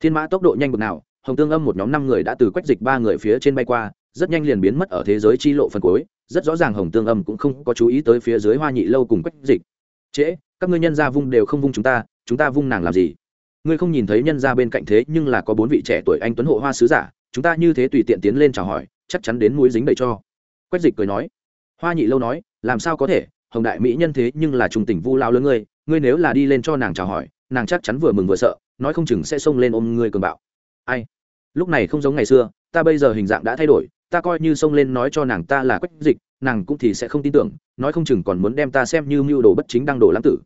thiên mã tốc độ nhanh bực nào, hồng tương âm một nhóm năm người đã từ quách dịch ba người phía trên bay qua, rất nhanh liền biến mất ở thế giới chi lộ phần cuối, rất rõ ràng hồng tương âm cũng không có chú ý tới phía dưới hoa nhị lâu cùng quách dịch. Trễ, các ngươi nhân gia vung đều không vung chúng ta chúng ta vung nàng làm gì? Ngươi không nhìn thấy nhân gia bên cạnh thế nhưng là có bốn vị trẻ tuổi anh tuấn hộ hoa sứ giả, chúng ta như thế tùy tiện tiến lên chào hỏi, chắc chắn đến mũi dính đầy cho. Quách dịch cười nói hoa nhị lâu nói, làm sao có thể? Hồng đại mỹ nhân thế nhưng là trùng tình vu lao lớn ngươi ngươi nếu là đi lên cho nàng chào hỏi, nàng chắc chắn vừa mừng vừa sợ, nói không chừng sẽ xông lên ôm ngươi cường bạo. Ai? Lúc này không giống ngày xưa, ta bây giờ hình dạng đã thay đổi, ta coi như xông lên nói cho nàng ta là quách dịch, nàng cũng thì sẽ không tin tưởng, nói không chừng còn muốn đem ta xem như mưu đồ bất chính đang đổ lãng tử.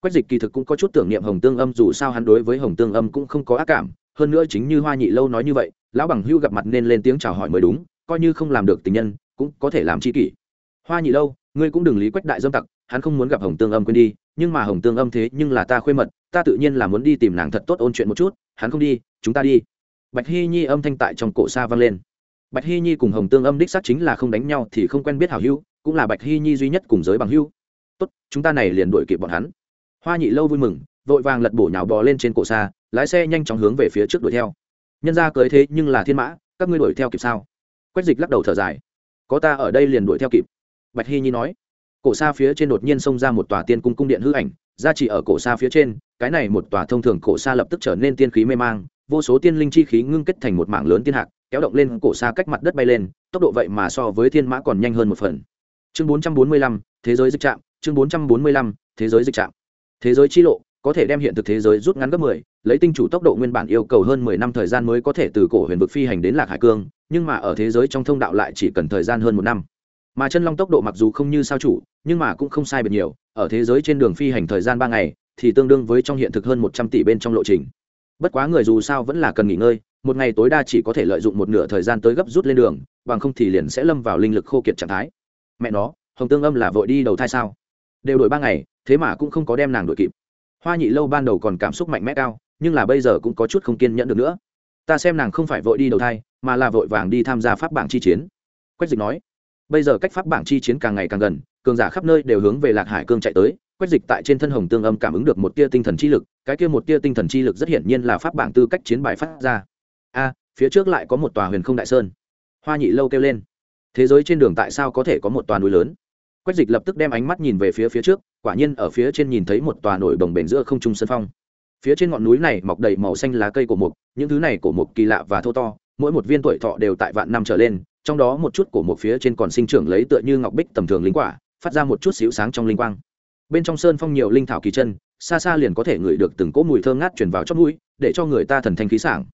Quách dịch kỳ thực cũng có chút tưởng niệm hồng tương âm, dù sao hắn đối với hồng tương âm cũng không có ác cảm, hơn nữa chính như hoa nhị lâu nói như vậy, lão bằng hưu gặp mặt nên lên tiếng chào hỏi mới đúng, coi như không làm được tình nhân, cũng có thể làm chi kỷ hoa nhị lâu, ngươi cũng đừng lý quách đại dâm tặc, hắn không muốn gặp hồng tương âm quên đi, nhưng mà hồng tương âm thế nhưng là ta khuê mật, ta tự nhiên là muốn đi tìm nàng thật tốt ôn chuyện một chút, hắn không đi, chúng ta đi. Bạch hy nhi âm thanh tại trong cổ xa vang lên. Bạch hy nhi cùng hồng tương âm đích xác chính là không đánh nhau thì không quen biết hảo hữu, cũng là bạch hy nhi duy nhất cùng giới bằng hữu. Tốt, chúng ta này liền đuổi kịp bọn hắn. Hoa nhị lâu vui mừng, vội vàng lật bổ nhào bò lên trên cổ xa, lái xe nhanh chóng hướng về phía trước đuổi theo. Nhân ra cưới thế nhưng là thiên mã, các ngươi đuổi theo kịp sao? Quách dịch lắc đầu thở dài. Có ta ở đây liền đuổi theo kịp bạch hy nhi nói. Cổ xa phía trên đột nhiên xông ra một tòa tiên cung cung điện hư ảnh ra chỉ ở cổ xa phía trên cái này một tòa thông thường cổ xa lập tức trở nên tiên khí mê mang vô số tiên linh chi khí ngưng kết thành một mảng lớn tiên hạc kéo động lên cổ xa cách mặt đất bay lên tốc độ vậy mà so với thiên mã còn nhanh hơn một phần. Chương 445, thế giới dịch trạm chương 445, thế giới dịch trạm. Thế giới chi lộ có thể đem hiện thực thế giới rút ngắn gấp 10, lấy tinh chủ tốc độ nguyên bản yêu cầu hơn 10 năm thời gian mới có thể từ cổ huyền vực phi hành đến lạc hải cương nhưng mà ở thế giới trong thông đạo lại chỉ cần thời gian hơn một năm mà chân long tốc độ mặc dù không như sao chủ, nhưng mà cũng không sai biệt nhiều. Ở thế giới trên đường phi hành thời gian ba ngày, thì tương đương với trong hiện thực hơn một trăm tỷ bên trong lộ trình. Bất quá người dù sao vẫn là cần nghỉ ngơi, một ngày tối đa chỉ có thể lợi dụng một nửa thời gian tới gấp rút lên đường, bằng không thì liền sẽ lâm vào linh lực khô kiệt trạng thái. Mẹ nó, hồng tương âm là vội đi đầu thai sao? Đều đổi ba ngày, thế mà cũng không có đem nàng đổi kịp. Hoa nhị lâu ban đầu còn cảm xúc mạnh mẽ cao, nhưng là bây giờ cũng có chút không kiên nhẫn được nữa. Ta xem nàng không phải vội đi đầu thai, mà là vội vàng đi tham gia pháp bảng chi chiến. Quách dịch nói bây giờ cách pháp bảng chi chiến càng ngày càng gần, cường giả khắp nơi đều hướng về lạc hải cương chạy tới quách dịch tại trên thân hồng tương âm cảm ứng được một tia tinh thần chi lực, cái kia một tia tinh thần chi lực rất hiển nhiên là pháp bảng tư cách chiến bài phát ra. A, phía trước lại có một tòa huyền không đại sơn. Hoa nhị lâu kêu lên. Thế giới trên đường tại sao có thể có một tòa núi lớn? Quách dịch lập tức đem ánh mắt nhìn về phía phía trước, quả nhiên ở phía trên nhìn thấy một tòa nổi đồng bền giữa không trung sân phong. Phía trên ngọn núi này mọc đầy màu xanh lá cây cổ mục, những thứ này cổ mục kỳ lạ và thô to, mỗi một viên tuổi thọ đều tại vạn năm trở lên trong đó một chút cổ một phía trên còn sinh trưởng lấy tựa như ngọc bích tầm thường linh quả, phát ra một chút xíu sáng trong linh quang. Bên trong sơn phong nhiều linh thảo kỳ chân, xa xa liền có thể ngửi được từng cỗ mùi thơm ngát chuyển vào chót mũi, để cho người ta thần thanh khí sảng.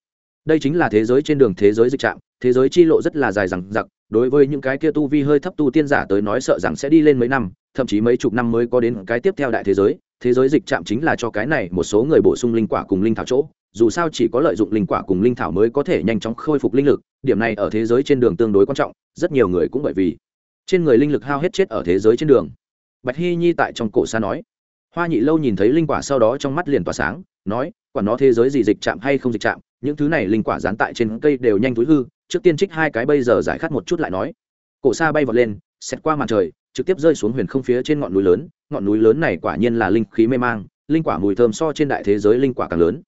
Đây chính là thế giới trên đường thế giới dịch trạm thế giới chi lộ rất là dài rằng giặc đối với những cái kia tu vi hơi thấp tu tiên giả tới nói sợ rằng sẽ đi lên mấy năm, thậm chí mấy chục năm mới có đến cái tiếp theo đại thế giới. Thế giới dịch trạm chính là cho cái này một số người bổ sung linh quả cùng linh thảo chỗ dù sao chỉ có lợi dụng linh quả cùng linh thảo mới có thể nhanh chóng khôi phục linh lực, điểm này ở thế giới trên đường tương đối quan trọng, rất nhiều người cũng bởi vì trên người linh lực hao hết chết ở thế giới trên đường. Bạch hy nhi tại trong cổ xa nói, hoa nhị lâu nhìn thấy linh quả sau đó trong mắt liền tỏa sáng, nói, quả nó thế giới gì dịch chạm hay không dịch chạm, những thứ này linh quả dán tại trên cây đều nhanh túi hư, trước tiên trích hai cái bây giờ giải khát một chút lại nói. Cổ xa bay vọt lên, xét qua màn trời, trực tiếp rơi xuống huyền không phía trên ngọn núi lớn, ngọn núi lớn này quả nhiên là linh khí mê mang, linh quả mùi thơm so trên đại thế giới linh quả càng lớn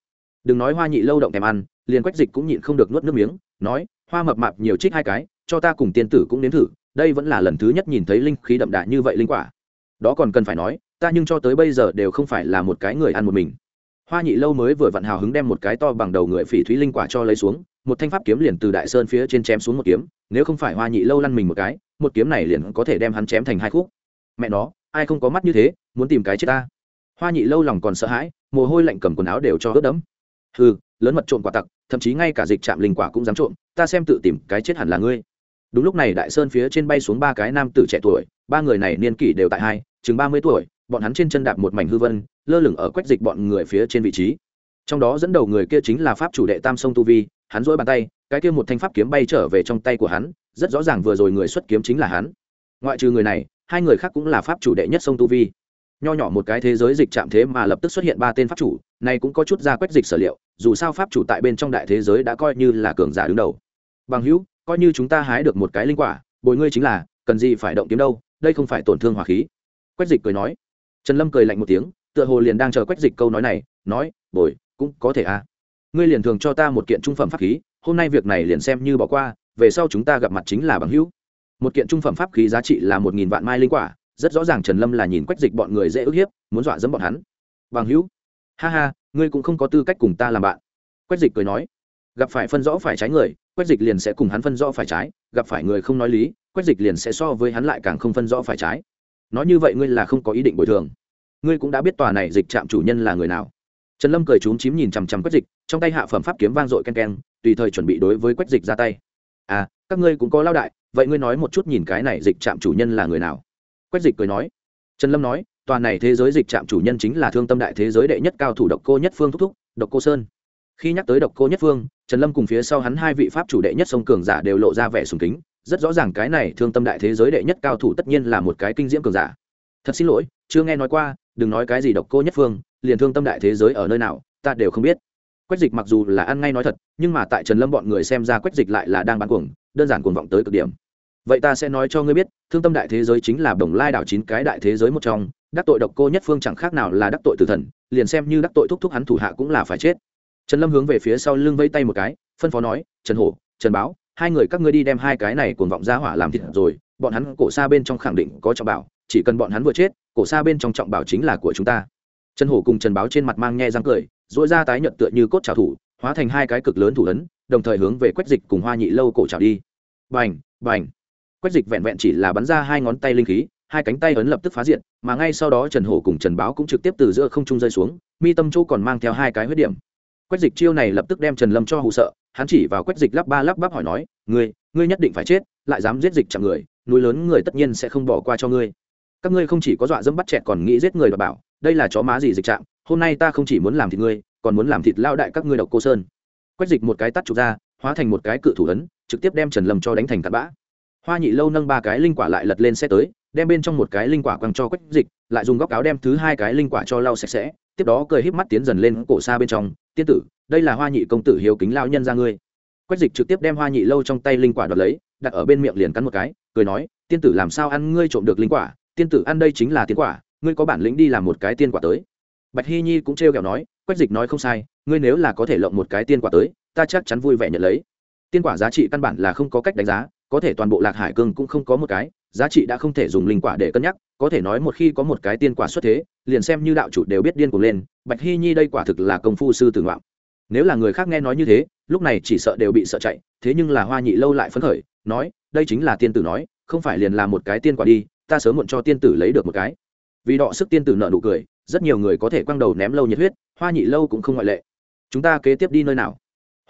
đừng nói hoa nhị lâu động thèm ăn, liền quách dịch cũng nhịn không được nuốt nước miếng, nói, hoa mập mạp nhiều trích hai cái, cho ta cùng tiên tử cũng nếm thử, đây vẫn là lần thứ nhất nhìn thấy linh khí đậm đà như vậy linh quả. Đó còn cần phải nói, ta nhưng cho tới bây giờ đều không phải là một cái người ăn một mình. Hoa nhị lâu mới vừa vặn hào hứng đem một cái to bằng đầu người phỉ thúy linh quả cho lấy xuống, một thanh pháp kiếm liền từ đại sơn phía trên chém xuống một kiếm, nếu không phải hoa nhị lâu lăn mình một cái, một kiếm này liền có thể đem hắn chém thành hai khúc. Mẹ nó, ai không có mắt như thế, muốn tìm cái chết ta. Hoa nhị lâu lòng còn sợ hãi, mồ hôi lạnh cầm quần áo đều cho ướt đẫm ừ lớn mật trộm quả tặc, thậm chí ngay cả dịch trạm linh quả cũng dám trộm, ta xem tự tìm cái chết hẳn là ngươi. Đúng lúc này đại sơn phía trên bay xuống ba cái nam tử trẻ tuổi, ba người này niên kỷ đều tại hai, chừng ba mươi tuổi, bọn hắn trên chân đạp một mảnh hư vân, lơ lửng ở quách dịch bọn người phía trên vị trí. Trong đó dẫn đầu người kia chính là pháp chủ đệ tam sông tu vi, hắn dỗi bàn tay, cái kia một thanh pháp kiếm bay trở về trong tay của hắn, rất rõ ràng vừa rồi người xuất kiếm chính là hắn. Ngoại trừ người này, hai người khác cũng là pháp chủ đệ nhất sông tu vi nho nhỏ một cái thế giới dịch chạm thế mà lập tức xuất hiện ba tên pháp chủ này cũng có chút ra quét dịch sở liệu, dù sao pháp chủ tại bên trong đại thế giới đã coi như là cường giả đứng đầu. Bằng hữu, coi như chúng ta hái được một cái linh quả, bồi ngươi chính là, cần gì phải động kiếm đâu, đây không phải tổn thương hỏa khí. Quét dịch cười nói. Trần lâm cười lạnh một tiếng, tựa hồ liền đang chờ Quét dịch câu nói này, nói, bồi, cũng có thể à. Ngươi liền thường cho ta một kiện trung phẩm pháp khí, hôm nay việc này liền xem như bỏ qua, về sau chúng ta gặp mặt chính là bằng hữu. Một kiện trung phẩm pháp khí giá trị là một nghìn vạn mai linh quả rất rõ ràng trần lâm là nhìn quách dịch bọn người dễ ức hiếp, muốn dọa dẫm bọn hắn. Bằng hữu, ha ha, ngươi cũng không có tư cách cùng ta làm bạn. Quách dịch cười nói, gặp phải phân rõ phải trái người, quách dịch liền sẽ cùng hắn phân rõ phải trái, gặp phải người không nói lý, quách dịch liền sẽ so với hắn lại càng không phân rõ phải trái. Nói như vậy ngươi là không có ý định bồi thường. Ngươi cũng đã biết tòa này dịch trạm chủ nhân là người nào. Trần lâm cười trúng chím nhìn chằm chằm quách dịch, trong tay hạ phẩm pháp kiếm vang dội ken ken tùy thời chuẩn bị đối với quách dịch ra tay. À các ngươi cũng có lao đại, vậy ngươi nói một chút nhìn cái này dịch trạm chủ nhân là người nào? Quách dịch cười nói. Trần lâm nói, tòa này thế giới dịch trạm chủ nhân chính là thương tâm đại thế giới đệ nhất cao thủ độc cô nhất phương thúc thúc, độc cô sơn. Khi nhắc tới độc cô nhất phương, trần lâm cùng phía sau hắn hai vị pháp chủ đệ nhất sông cường giả đều lộ ra vẻ sùng kính. Rất rõ ràng cái này thương tâm đại thế giới đệ nhất cao thủ tất nhiên là một cái kinh diễm cường giả. Thật xin lỗi, chưa nghe nói qua, đừng nói cái gì độc cô nhất phương, liền thương tâm đại thế giới ở nơi nào, ta đều không biết. Quách dịch mặc dù là ăn ngay nói thật, nhưng mà tại trần lâm bọn người xem ra quách dịch lại là đang bán cuồng, đơn giản cuồng vọng tới cực điểm vậy ta sẽ nói cho ngươi biết, thương tâm đại thế giới chính là đồng lai đảo chín cái đại thế giới một trong, đắc tội độc cô nhất phương chẳng khác nào là đắc tội tử thần, liền xem như đắc tội thúc thúc hắn thủ hạ cũng là phải chết. Trần lâm hướng về phía sau lưng vây tay một cái, phân phó nói, trần hổ, trần báo, hai người các ngươi đi đem hai cái này cuồng vọng ra hỏa làm thịt rồi, bọn hắn cổ xa bên trong khẳng định có trọng bảo, chỉ cần bọn hắn vừa chết, cổ xa bên trong trọng bảo chính là của chúng ta. Trần hổ cùng trần báo trên mặt mang nhe răng cười dỗi ra tái nhợt tựa như cốt trào thủ, hóa thành hai cái cực lớn thủ ấn, đồng thời hướng về quét dịch cùng hoa nhị lâu cổ trào đi. Bành bành quách dịch vẹn vẹn chỉ là bắn ra hai ngón tay linh khí, hai cánh tay ấn lập tức phá diện mà ngay sau đó trần hổ cùng trần báo cũng trực tiếp từ giữa không trung rơi xuống, mi tâm chỗ còn mang theo hai cái huyết điểm. Quách dịch chiêu này lập tức đem trần lâm cho hụ sợ, hắn chỉ vào quách dịch lắp ba lắp bắp hỏi nói, ngươi ngươi nhất định phải chết, lại dám giết dịch chặn người, núi lớn người tất nhiên sẽ không bỏ qua cho ngươi. Các ngươi không chỉ có dọa dẫm bắt chẹt còn nghĩ giết người và bảo, đây là chó má gì dịch trạng hôm nay ta không chỉ muốn làm thịt ngươi, còn muốn làm thịt lao đại các ngươi độc cô sơn. Quách dịch một cái tắt trục ra, hóa thành một cái cự thủ ấn, trực tiếp đem trần lâm cho đánh thành tạt bã hoa nhị lâu nâng ba cái linh quả lại lật lên xe tới, đem bên trong một cái linh quả quăng cho quách dịch, lại dùng góc áo đem thứ hai cái linh quả cho lau sạch sẽ, tiếp đó cười híp mắt tiến dần lên cổ xa bên trong, tiên tử, đây là hoa nhị công tử hiếu kính lao nhân ra ngươi. Quách dịch trực tiếp đem hoa nhị lâu trong tay linh quả đoạt lấy, đặt ở bên miệng liền cắn một cái, cười nói, tiên tử làm sao ăn ngươi trộm được linh quả? Tiên tử ăn đây chính là tiên quả, ngươi có bản lĩnh đi làm một cái tiên quả tới. Bạch hy nhi cũng trêu kẹo nói, quách dịch nói không sai, ngươi nếu là có thể lộng một cái tiên quả tới, ta chắc chắn vui vẻ nhận lấy. Tiên quả giá trị căn bản là không có cách đánh giá có thể toàn bộ lạc hải cương cũng không có một cái, giá trị đã không thể dùng linh quả để cân nhắc, có thể nói một khi có một cái tiên quả xuất thế, liền xem như đạo chủ đều biết điên cuồng lên, bạch hy nhi đây quả thực là công phu sư tử ngoạm. Nếu là người khác nghe nói như thế, lúc này chỉ sợ đều bị sợ chạy, thế nhưng là hoa nhị lâu lại phấn khởi, nói, đây chính là tiên tử nói, không phải liền là một cái tiên quả đi, ta sớm muộn cho tiên tử lấy được một cái. Vì đọ sức tiên tử nợ nụ cười, rất nhiều người có thể quăng đầu ném lâu nhiệt huyết, hoa nhị lâu cũng không ngoại lệ. Chúng ta kế tiếp đi nơi nào?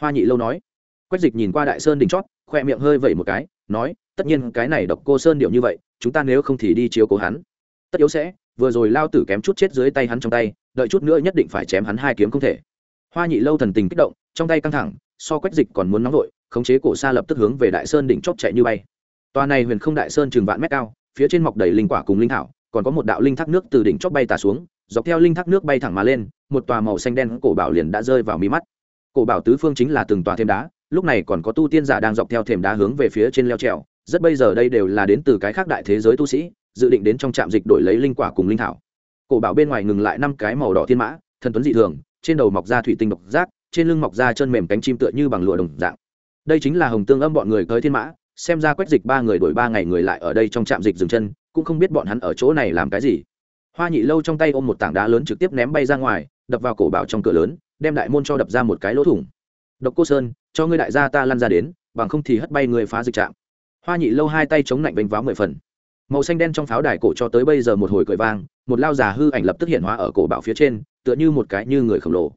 Hoa nhị lâu nói. Quách dịch nhìn qua đại sơn đỉnh chót khoe miệng hơi vẩy một cái, nói, tất nhiên cái này độc cô sơn điệu như vậy, chúng ta nếu không thì đi chiếu cố hắn. Tất yếu sẽ, vừa rồi lao tử kém chút chết dưới tay hắn trong tay, đợi chút nữa nhất định phải chém hắn hai kiếm không thể. Hoa nhị lâu thần tình kích động, trong tay căng thẳng, so quách dịch còn muốn nóng vội, khống chế cổ xa lập tức hướng về đại sơn đỉnh chót chạy như bay. Tòa này huyền không đại sơn chừng vạn mét cao, phía trên mọc đầy linh quả cùng linh thảo, còn có một đạo linh thác nước từ đỉnh chót bay tà xuống, dọc theo linh thác nước bay thẳng mà lên, một tòa màu xanh đen cổ bảo liền đã rơi vào mí mắt. Cổ bảo tứ phương chính là từng tòa thêm đá lúc này còn có tu tiên giả đang dọc theo thềm đá hướng về phía trên leo trèo, rất bây giờ đây đều là đến từ cái khác đại thế giới tu sĩ, dự định đến trong trạm dịch đổi lấy linh quả cùng linh thảo. Cổ bảo bên ngoài ngừng lại năm cái màu đỏ thiên mã, thần tuấn dị thường, trên đầu mọc ra thủy tinh độc giác, trên lưng mọc ra chân mềm cánh chim tựa như bằng lụa đồng dạng. Đây chính là hồng tương âm bọn người tới thiên mã, xem ra quét dịch ba người đổi ba ngày người lại ở đây trong trạm dịch dừng chân, cũng không biết bọn hắn ở chỗ này làm cái gì. Hoa nhị lâu trong tay ôm một tảng đá lớn trực tiếp ném bay ra ngoài, đập vào cổ bảo trong cửa lớn, đem đại môn cho đập ra một cái lỗ thủng. Độc cô sơn cho ngươi đại gia ta lăn ra đến, bằng không thì hất bay người phá dịch trạm. Hoa nhị lâu hai tay chống lạnh bánh váo mười phần. Màu xanh đen trong pháo đài cổ cho tới bây giờ một hồi cười vang, một lao già hư ảnh lập tức hiện hóa ở cổ bảo phía trên, tựa như một cái như người khổng lồ.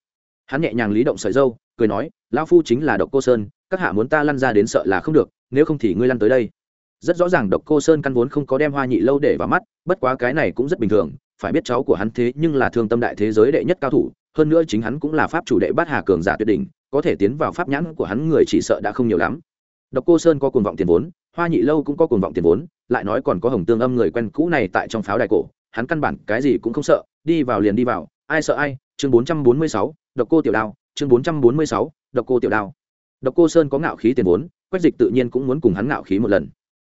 Hắn nhẹ nhàng lý động sợi dâu, cười nói lao phu chính là độc cô sơn, các hạ muốn ta lăn ra đến sợ là không được, nếu không thì ngươi lăn tới đây. Rất rõ ràng độc cô sơn căn vốn không có đem hoa nhị lâu để vào mắt, bất quá cái này cũng rất bình thường, phải biết cháu của hắn thế nhưng là thương tâm đại thế giới đệ nhất cao thủ hơn nữa chính hắn cũng là pháp chủ đệ bát hà cường giả tuyệt đỉnh, có thể tiến vào pháp nhãn của hắn người chỉ sợ đã không nhiều lắm. Độc cô sơn có cuồng vọng tiền vốn, hoa nhị lâu cũng có cuồng vọng tiền vốn, lại nói còn có hồng tương âm người quen cũ này tại trong pháo đài cổ, hắn căn bản cái gì cũng không sợ, đi vào liền đi vào, ai sợ ai? Chương bốn trăm bốn mươi sáu, độc cô tiểu đao, chương bốn trăm bốn mươi sáu, độc cô tiểu đao. Độc cô sơn có ngạo khí tiền vốn, quách dịch tự nhiên cũng muốn cùng hắn ngạo khí một lần.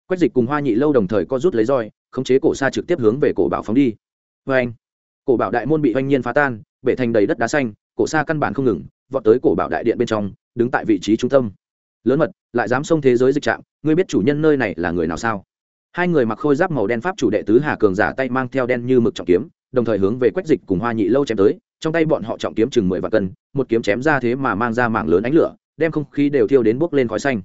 Quách dịch cùng hoa nhị lâu đồng thời co rút lấy roi, khống chế cổ xa trực tiếp hướng về cổ bảo phóng đi. Vê anh cổ bảo đại môn bị oanh nhiên phá tan bể thành đầy đất đá xanh cổ xa căn bản không ngừng vọt tới cổ bảo đại điện bên trong đứng tại vị trí trung tâm. Lớn mật lại dám xông thế giới dịch trạng, ngươi biết chủ nhân nơi này là người nào sao? Hai người mặc khôi giáp màu đen pháp chủ đệ tứ hà cường giả tay mang theo đen như mực trọng kiếm đồng thời hướng về quách dịch cùng hoa nhị lâu chém tới trong tay bọn họ trọng kiếm chừng mười vạn cân một kiếm chém ra thế mà mang ra mạng lớn ánh lửa đem không khí đều thiêu đến bốc lên khói xanh.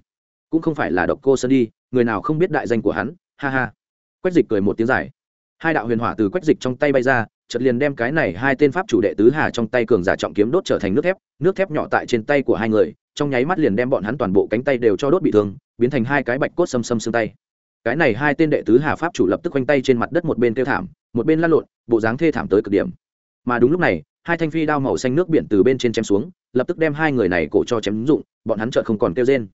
Cũng không phải là độc cô sơn đi người nào không biết đại danh của hắn ha ha. Quách dịch cười một tiếng dài. Hai đạo huyền hỏa từ quách dịch trong tay bay ra chợt liền đem cái này hai tên pháp chủ đệ tứ hà trong tay cường giả trọng kiếm đốt trở thành nước thép nước thép nhỏ tại trên tay của hai người, trong nháy mắt liền đem bọn hắn toàn bộ cánh tay đều cho đốt bị thương, biến thành hai cái bạch cốt xâm xâm xương tay. Cái này hai tên đệ tứ hà pháp chủ lập tức quanh tay trên mặt đất một bên kêu thảm, một bên lăn lộn, bộ dáng thê thảm tới cực điểm. Mà đúng lúc này, hai thanh phi đao màu xanh nước biển từ bên trên chém xuống, lập tức đem hai người này cổ cho chém dụng, bọn hắn chợt không còn kêu rên.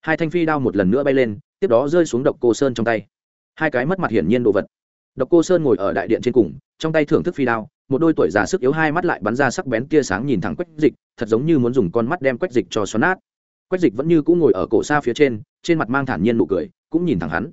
Hai thanh phi đao một lần nữa bay lên, tiếp đó rơi xuống độc cô sơn trong tay. Hai cái mất mặt hiển nhiên đồ vật độc cô sơn ngồi ở đại điện trên cùng, trong tay thưởng thức phi đao, một đôi tuổi già sức yếu hai mắt lại bắn ra sắc bén tia sáng nhìn thẳng quách dịch, thật giống như muốn dùng con mắt đem quách dịch cho xoắn nát. Quách dịch vẫn như cũ ngồi ở cổ xa phía trên trên mặt mang thản nhiên nụ cười, cũng nhìn thẳng hắn.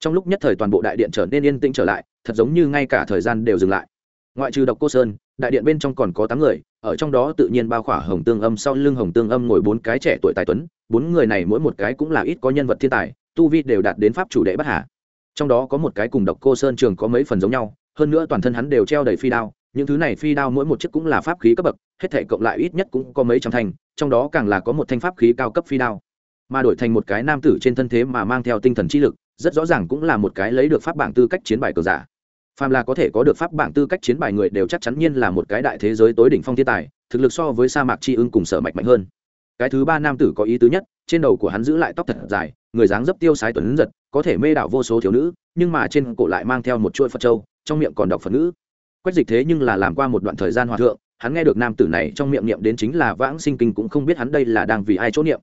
Trong lúc nhất thời toàn bộ đại điện trở nên yên tĩnh trở lại, thật giống như ngay cả thời gian đều dừng lại. Ngoại trừ độc cô sơn, đại điện bên trong còn có tám người, ở trong đó tự nhiên bao khỏa hồng tương âm, sau lưng hồng tương âm ngồi bốn cái trẻ tuổi tài tuấn, bốn người này mỗi một cái cũng là ít có nhân vật thiên tài, tu vi đều đạt đến pháp chủ đệ bất hạ trong đó có một cái cùng độc cô sơn trường có mấy phần giống nhau, hơn nữa toàn thân hắn đều treo đầy phi đao, những thứ này phi đao mỗi một chiếc cũng là pháp khí cấp bậc, hết thể cộng lại ít nhất cũng có mấy trăm thanh trong đó càng là có một thanh pháp khí cao cấp phi đao. Mà đổi thành một cái nam tử trên thân thế mà mang theo tinh thần trí lực, rất rõ ràng cũng là một cái lấy được pháp bảng tư cách chiến bài cờ giả. Phàm là có thể có được pháp bảng tư cách chiến bài người đều chắc chắn nhiên là một cái đại thế giới tối đỉnh phong thiên tài, thực lực so với sa mạc tri ưng cùng sở mạch mạnh hơn. Cái thứ ba nam tử có ý tứ nhất, trên đầu của hắn giữ lại tóc thật dài, người dáng dấp tiêu sái tuấn giật có thể mê đảo vô số thiếu nữ, nhưng mà trên cổ lại mang theo một chuỗi phật trâu trong miệng còn đọc phật nữ quách dịch thế nhưng là làm qua một đoạn thời gian hòa thượng, hắn nghe được nam tử này trong miệng niệm đến chính là vãng sinh kinh cũng không biết hắn đây là đang vì ai chỗ niệm.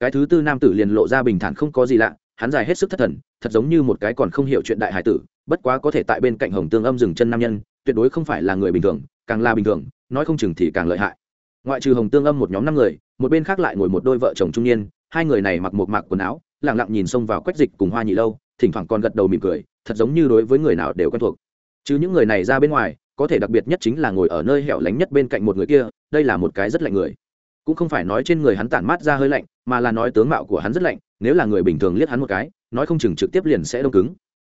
Cái thứ tư nam tử liền lộ ra bình thản không có gì lạ, hắn dài hết sức thất thần, thật giống như một cái còn không hiểu chuyện đại hải tử, bất quá có thể tại bên cạnh hồng tương âm dừng chân nam nhân, tuyệt đối không phải là người bình thường, càng là bình thường, nói không chừng thì càng lợi hại. Ngoại trừ hồng tương âm một nhóm năm người, một bên khác lại ngồi một đôi vợ chồng trung niên, hai người này mặc một mặc quần áo lẳng lặng nhìn xông vào quách dịch cùng hoa nhị lâu, thỉnh thoảng còn gật đầu mỉm cười, thật giống như đối với người nào đều quen thuộc. Chứ những người này ra bên ngoài, có thể đặc biệt nhất chính là ngồi ở nơi hẻo lánh nhất bên cạnh một người kia, đây là một cái rất lạnh người. Cũng không phải nói trên người hắn tản mát ra hơi lạnh, mà là nói tướng mạo của hắn rất lạnh, nếu là người bình thường liếc hắn một cái, nói không chừng trực tiếp liền sẽ đông cứng.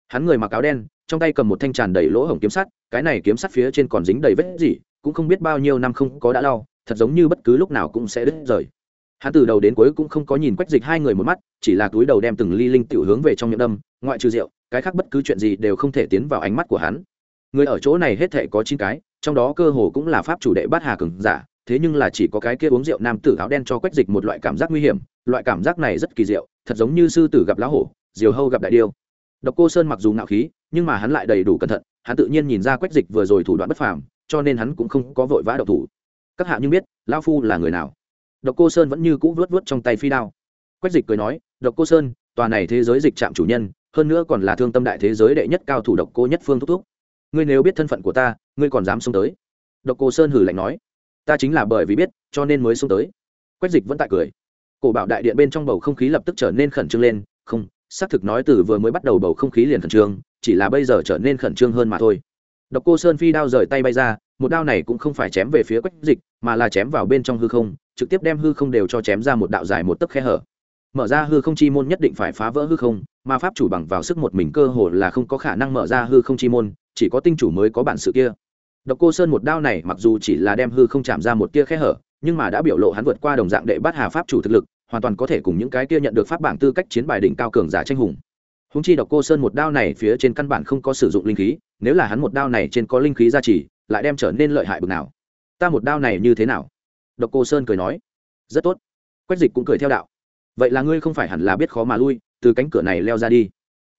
Hắn người mặc áo đen, trong tay cầm một thanh tràn đầy lỗ hổng kiếm sắt, cái này kiếm sắt phía trên còn dính đầy vết gì cũng không biết bao nhiêu năm không có đã lau, thật giống như bất cứ lúc nào cũng sẽ đứt rời hắn từ đầu đến cuối cũng không có nhìn quách dịch hai người một mắt, chỉ là túi đầu đem từng ly linh tiểu hướng về trong miệng đâm, ngoại trừ rượu, cái khác bất cứ chuyện gì đều không thể tiến vào ánh mắt của hắn. Người ở chỗ này hết thể có chín cái, trong đó cơ hồ cũng là pháp chủ đệ bát hà cường giả, thế nhưng là chỉ có cái kia uống rượu nam tử áo đen cho quách dịch một loại cảm giác nguy hiểm, loại cảm giác này rất kỳ diệu, thật giống như sư tử gặp lá hổ, diều hâu gặp đại điêu. Độc cô sơn mặc dù ngạo khí, nhưng mà hắn lại đầy đủ cẩn thận, hắn tự nhiên nhìn ra quách dịch vừa rồi thủ đoạn bất phàm, cho nên hắn cũng không có vội vã độc thủ. Các hạ như biết lao phu là người nào? Độc cô sơn vẫn như cũ vớt vớt trong tay phi đao. Quách dịch cười nói, độc cô sơn, tòa này thế giới dịch trạm chủ nhân, hơn nữa còn là thương tâm đại thế giới đệ nhất cao thủ độc cô nhất phương thúc thúc. Ngươi nếu biết thân phận của ta, ngươi còn dám xông tới? Độc cô sơn hử lạnh nói, ta chính là bởi vì biết, cho nên mới xông tới. Quách dịch vẫn tại cười. Cổ bảo đại điện bên trong bầu không khí lập tức trở nên khẩn trương lên, không, xác thực nói từ vừa mới bắt đầu bầu không khí liền khẩn trương, chỉ là bây giờ trở nên khẩn trương hơn mà thôi độc cô sơn phi đao rời tay bay ra, một đao này cũng không phải chém về phía quách dịch, mà là chém vào bên trong hư không, trực tiếp đem hư không đều cho chém ra một đạo dài một tấc khe hở. Mở ra hư không chi môn nhất định phải phá vỡ hư không, mà pháp chủ bằng vào sức một mình cơ hồ là không có khả năng mở ra hư không chi môn, chỉ có tinh chủ mới có bản sự kia. Độc cô sơn một đao này mặc dù chỉ là đem hư không chạm ra một tia khe hở, nhưng mà đã biểu lộ hắn vượt qua đồng dạng đệ bát hà pháp chủ thực lực, hoàn toàn có thể cùng những cái kia nhận được pháp bảng tư cách chiến bài đỉnh cao cường giả tranh hùng. Hùng chi độc cô sơn một đao này phía trên căn bản không có sử dụng linh khí nếu là hắn một đao này trên có linh khí gia trì, lại đem trở nên lợi hại bực nào? Ta một đao này như thế nào? Độc cô sơn cười nói. Rất tốt. Quách dịch cũng cười theo đạo. Vậy là ngươi không phải hẳn là biết khó mà lui, từ cánh cửa này leo ra đi.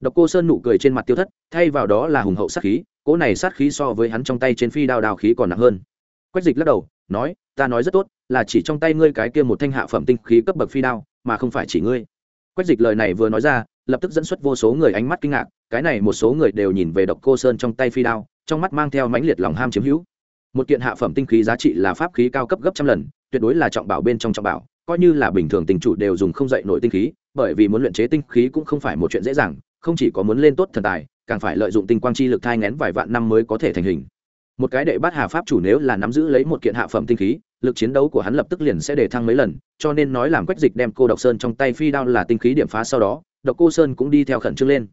Độc cô sơn nụ cười trên mặt tiêu thất, thay vào đó là hùng hậu sát khí, cỗ này sát khí so với hắn trong tay trên phi đao đao khí còn nặng hơn. Quách dịch lắc đầu, nói, ta nói rất tốt, là chỉ trong tay ngươi cái kia một thanh hạ phẩm tinh khí cấp bậc phi đao, mà không phải chỉ ngươi. Quách dịch lời này vừa nói ra lập tức dẫn xuất vô số người ánh mắt kinh ngạc, cái này một số người đều nhìn về độc cô sơn trong tay phi đao, trong mắt mang theo mãnh liệt lòng ham chiếm hữu. Một kiện hạ phẩm tinh khí giá trị là pháp khí cao cấp gấp trăm lần, tuyệt đối là trọng bảo bên trong trọng bảo, coi như là bình thường tình chủ đều dùng không dậy nổi tinh khí, bởi vì muốn luyện chế tinh khí cũng không phải một chuyện dễ dàng, không chỉ có muốn lên tốt thần tài, càng phải lợi dụng tinh quang chi lực thai ngén vài vạn năm mới có thể thành hình. Một cái đệ bát hà pháp chủ nếu là nắm giữ lấy một kiện hạ phẩm tinh khí, lực chiến đấu của hắn lập tức liền sẽ để thăng mấy lần, cho nên nói làm quách dịch đem cô độc sơn trong tay phi đao là tinh khí điểm phá sau đó độc cô sơn cũng đi theo khẩn trương lên.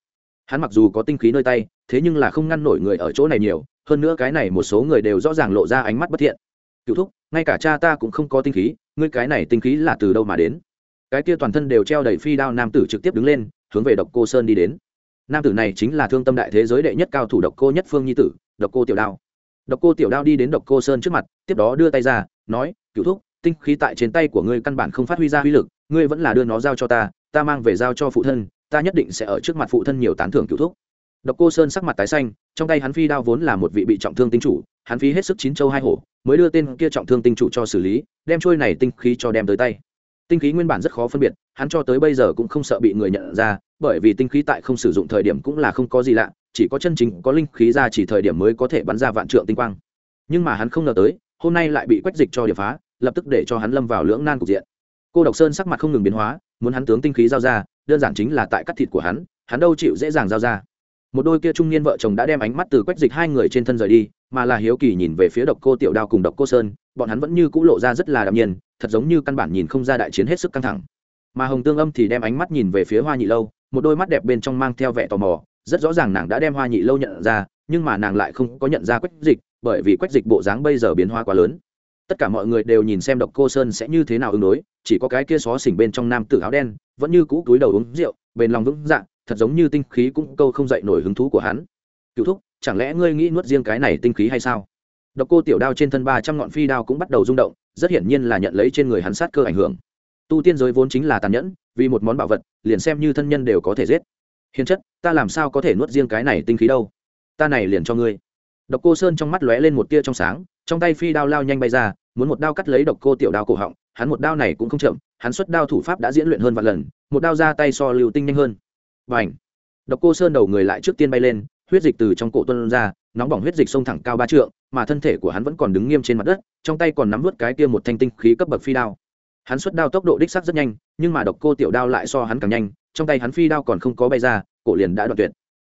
Hắn mặc dù có tinh khí nơi tay, thế nhưng là không ngăn nổi người ở chỗ này nhiều, hơn nữa cái này một số người đều rõ ràng lộ ra ánh mắt bất thiện. Cựu thúc, ngay cả cha ta cũng không có tinh khí, ngươi cái này tinh khí là từ đâu mà đến? Cái kia toàn thân đều treo đầy phi đao nam tử trực tiếp đứng lên, hướng về độc cô sơn đi đến. Nam tử này chính là thương tâm đại thế giới đệ nhất cao thủ độc cô nhất phương nhi tử, độc cô tiểu đao. Độc cô tiểu đao đi đến độc cô sơn trước mặt, tiếp đó đưa tay ra, nói cựu thúc, tinh khí tại trên tay của ngươi căn bản không phát huy ra uy lực, ngươi vẫn là đưa nó giao cho ta ta mang về giao cho phụ thân, ta nhất định sẽ ở trước mặt phụ thân nhiều tán thưởng cựu thúc. Độc cô sơn sắc mặt tái xanh, trong tay hắn phi đao vốn là một vị bị trọng thương tinh chủ, hắn phí hết sức chín châu hai hổ, mới đưa tên kia trọng thương tinh chủ cho xử lý, đem trôi này tinh khí cho đem tới tay. Tinh khí nguyên bản rất khó phân biệt, hắn cho tới bây giờ cũng không sợ bị người nhận ra, bởi vì tinh khí tại không sử dụng thời điểm cũng là không có gì lạ, chỉ có chân chính có linh khí ra chỉ thời điểm mới có thể bắn ra vạn trượng tinh quang. Nhưng mà hắn không ngờ tới, hôm nay lại bị quách dịch cho điệp phá, lập tức để cho hắn lâm vào lưỡng nan cục diện cô độc sơn sắc mặt không ngừng biến hóa, muốn hắn tướng tinh khí giao ra, đơn giản chính là tại cắt thịt của hắn hắn đâu chịu dễ dàng giao ra. Một đôi kia trung niên vợ chồng đã đem ánh mắt từ quách dịch hai người trên thân rời đi, mà là hiếu kỳ nhìn về phía độc cô tiểu đao cùng độc cô sơn, bọn hắn vẫn như c ũ lộ ra rất là đạm nhiên, thật giống như căn bản nhìn không ra đại chiến hết sức căng thẳng. Mà hồng tương âm thì đem ánh mắt nhìn về phía hoa nhị lâu, một đôi mắt đẹp bên trong mang theo vẻ tò mò, rất rõ ràng nàng đã đem hoa nhị lâu nhận ra, nhưng mà nàng lại không có nhận ra quách dịch, bởi vì quách dịch bộ dáng bây giờ biến hoa quá lớn tất cả mọi người đều nhìn xem độc cô sơn sẽ như thế nào ứng đối chỉ có cái kia xó xỉnh bên trong nam tử áo đen vẫn như cũ túi đầu uống rượu bền lòng vững dạng, thật giống như tinh khí cũng câu không dậy nổi hứng thú của hắn. Cựu thúc chẳng lẽ ngươi nghĩ nuốt riêng cái này tinh khí hay sao? Độc cô tiểu đao trên thân ba trăm ngọn phi đao cũng bắt đầu rung động rất hiển nhiên là nhận lấy trên người hắn sát cơ ảnh hưởng. Tu tiên giới vốn chính là tàn nhẫn vì một món bảo vật liền xem như thân nhân đều có thể giết. Hiền chất ta làm sao có thể nuốt riêng cái này tinh khí đâu? Ta này liền cho ngươi. Độc cô sơn trong mắt lóe lên một tia trong sáng trong tay phi đao lao nhanh bay ra, muốn một đao cắt lấy độc cô tiểu đao cổ họng, hắn một đao này cũng không chậm, hắn xuất đao thủ pháp đã diễn luyện hơn vạn lần, một đao ra tay so lưu tinh nhanh hơn. Và ảnh độc cô sơn đầu người lại trước tiên bay lên, huyết dịch từ trong cổ tuân ra, nóng bỏng huyết dịch sông thẳng cao ba trượng, mà thân thể của hắn vẫn còn đứng nghiêm trên mặt đất, trong tay còn nắm vớt cái kia một thanh tinh khí cấp bậc phi đao. Hắn xuất đao tốc độ đích sắc rất nhanh, nhưng mà độc cô tiểu đao lại so hắn càng nhanh, trong tay hắn phi đao còn không có bay ra, cổ liền đã đoạn tuyệt.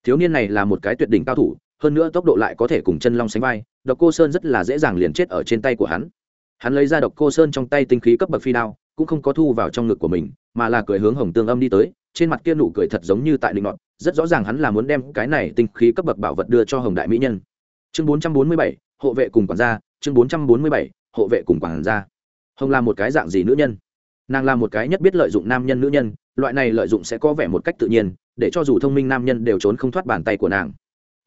Thiếu niên này là một cái tuyệt đỉnh cao thủ hơn nữa tốc độ lại có thể cùng chân long sánh vai, độc cô sơn rất là dễ dàng liền chết ở trên tay của hắn. Hắn lấy ra độc cô sơn trong tay tinh khí cấp bậc phi đao, cũng không có thu vào trong ngực của mình, mà là cười hướng hồng tương âm đi tới, trên mặt kia nụ cười thật giống như tại định ngọn rất rõ ràng hắn là muốn đem cái này tinh khí cấp bậc bảo vật đưa cho hồng đại mỹ nhân. Chương bốn trăm bốn mươi bảy, hộ vệ cùng quản gia, chương bốn trăm bốn mươi bảy, hộ vệ cùng quản gia. Hồng là một cái dạng gì nữ nhân? Nàng là một cái nhất biết lợi dụng nam nhân nữ nhân, loại này lợi dụng sẽ có vẻ một cách tự nhiên, để cho dù thông minh nam nhân đều trốn không thoát bàn tay của nàng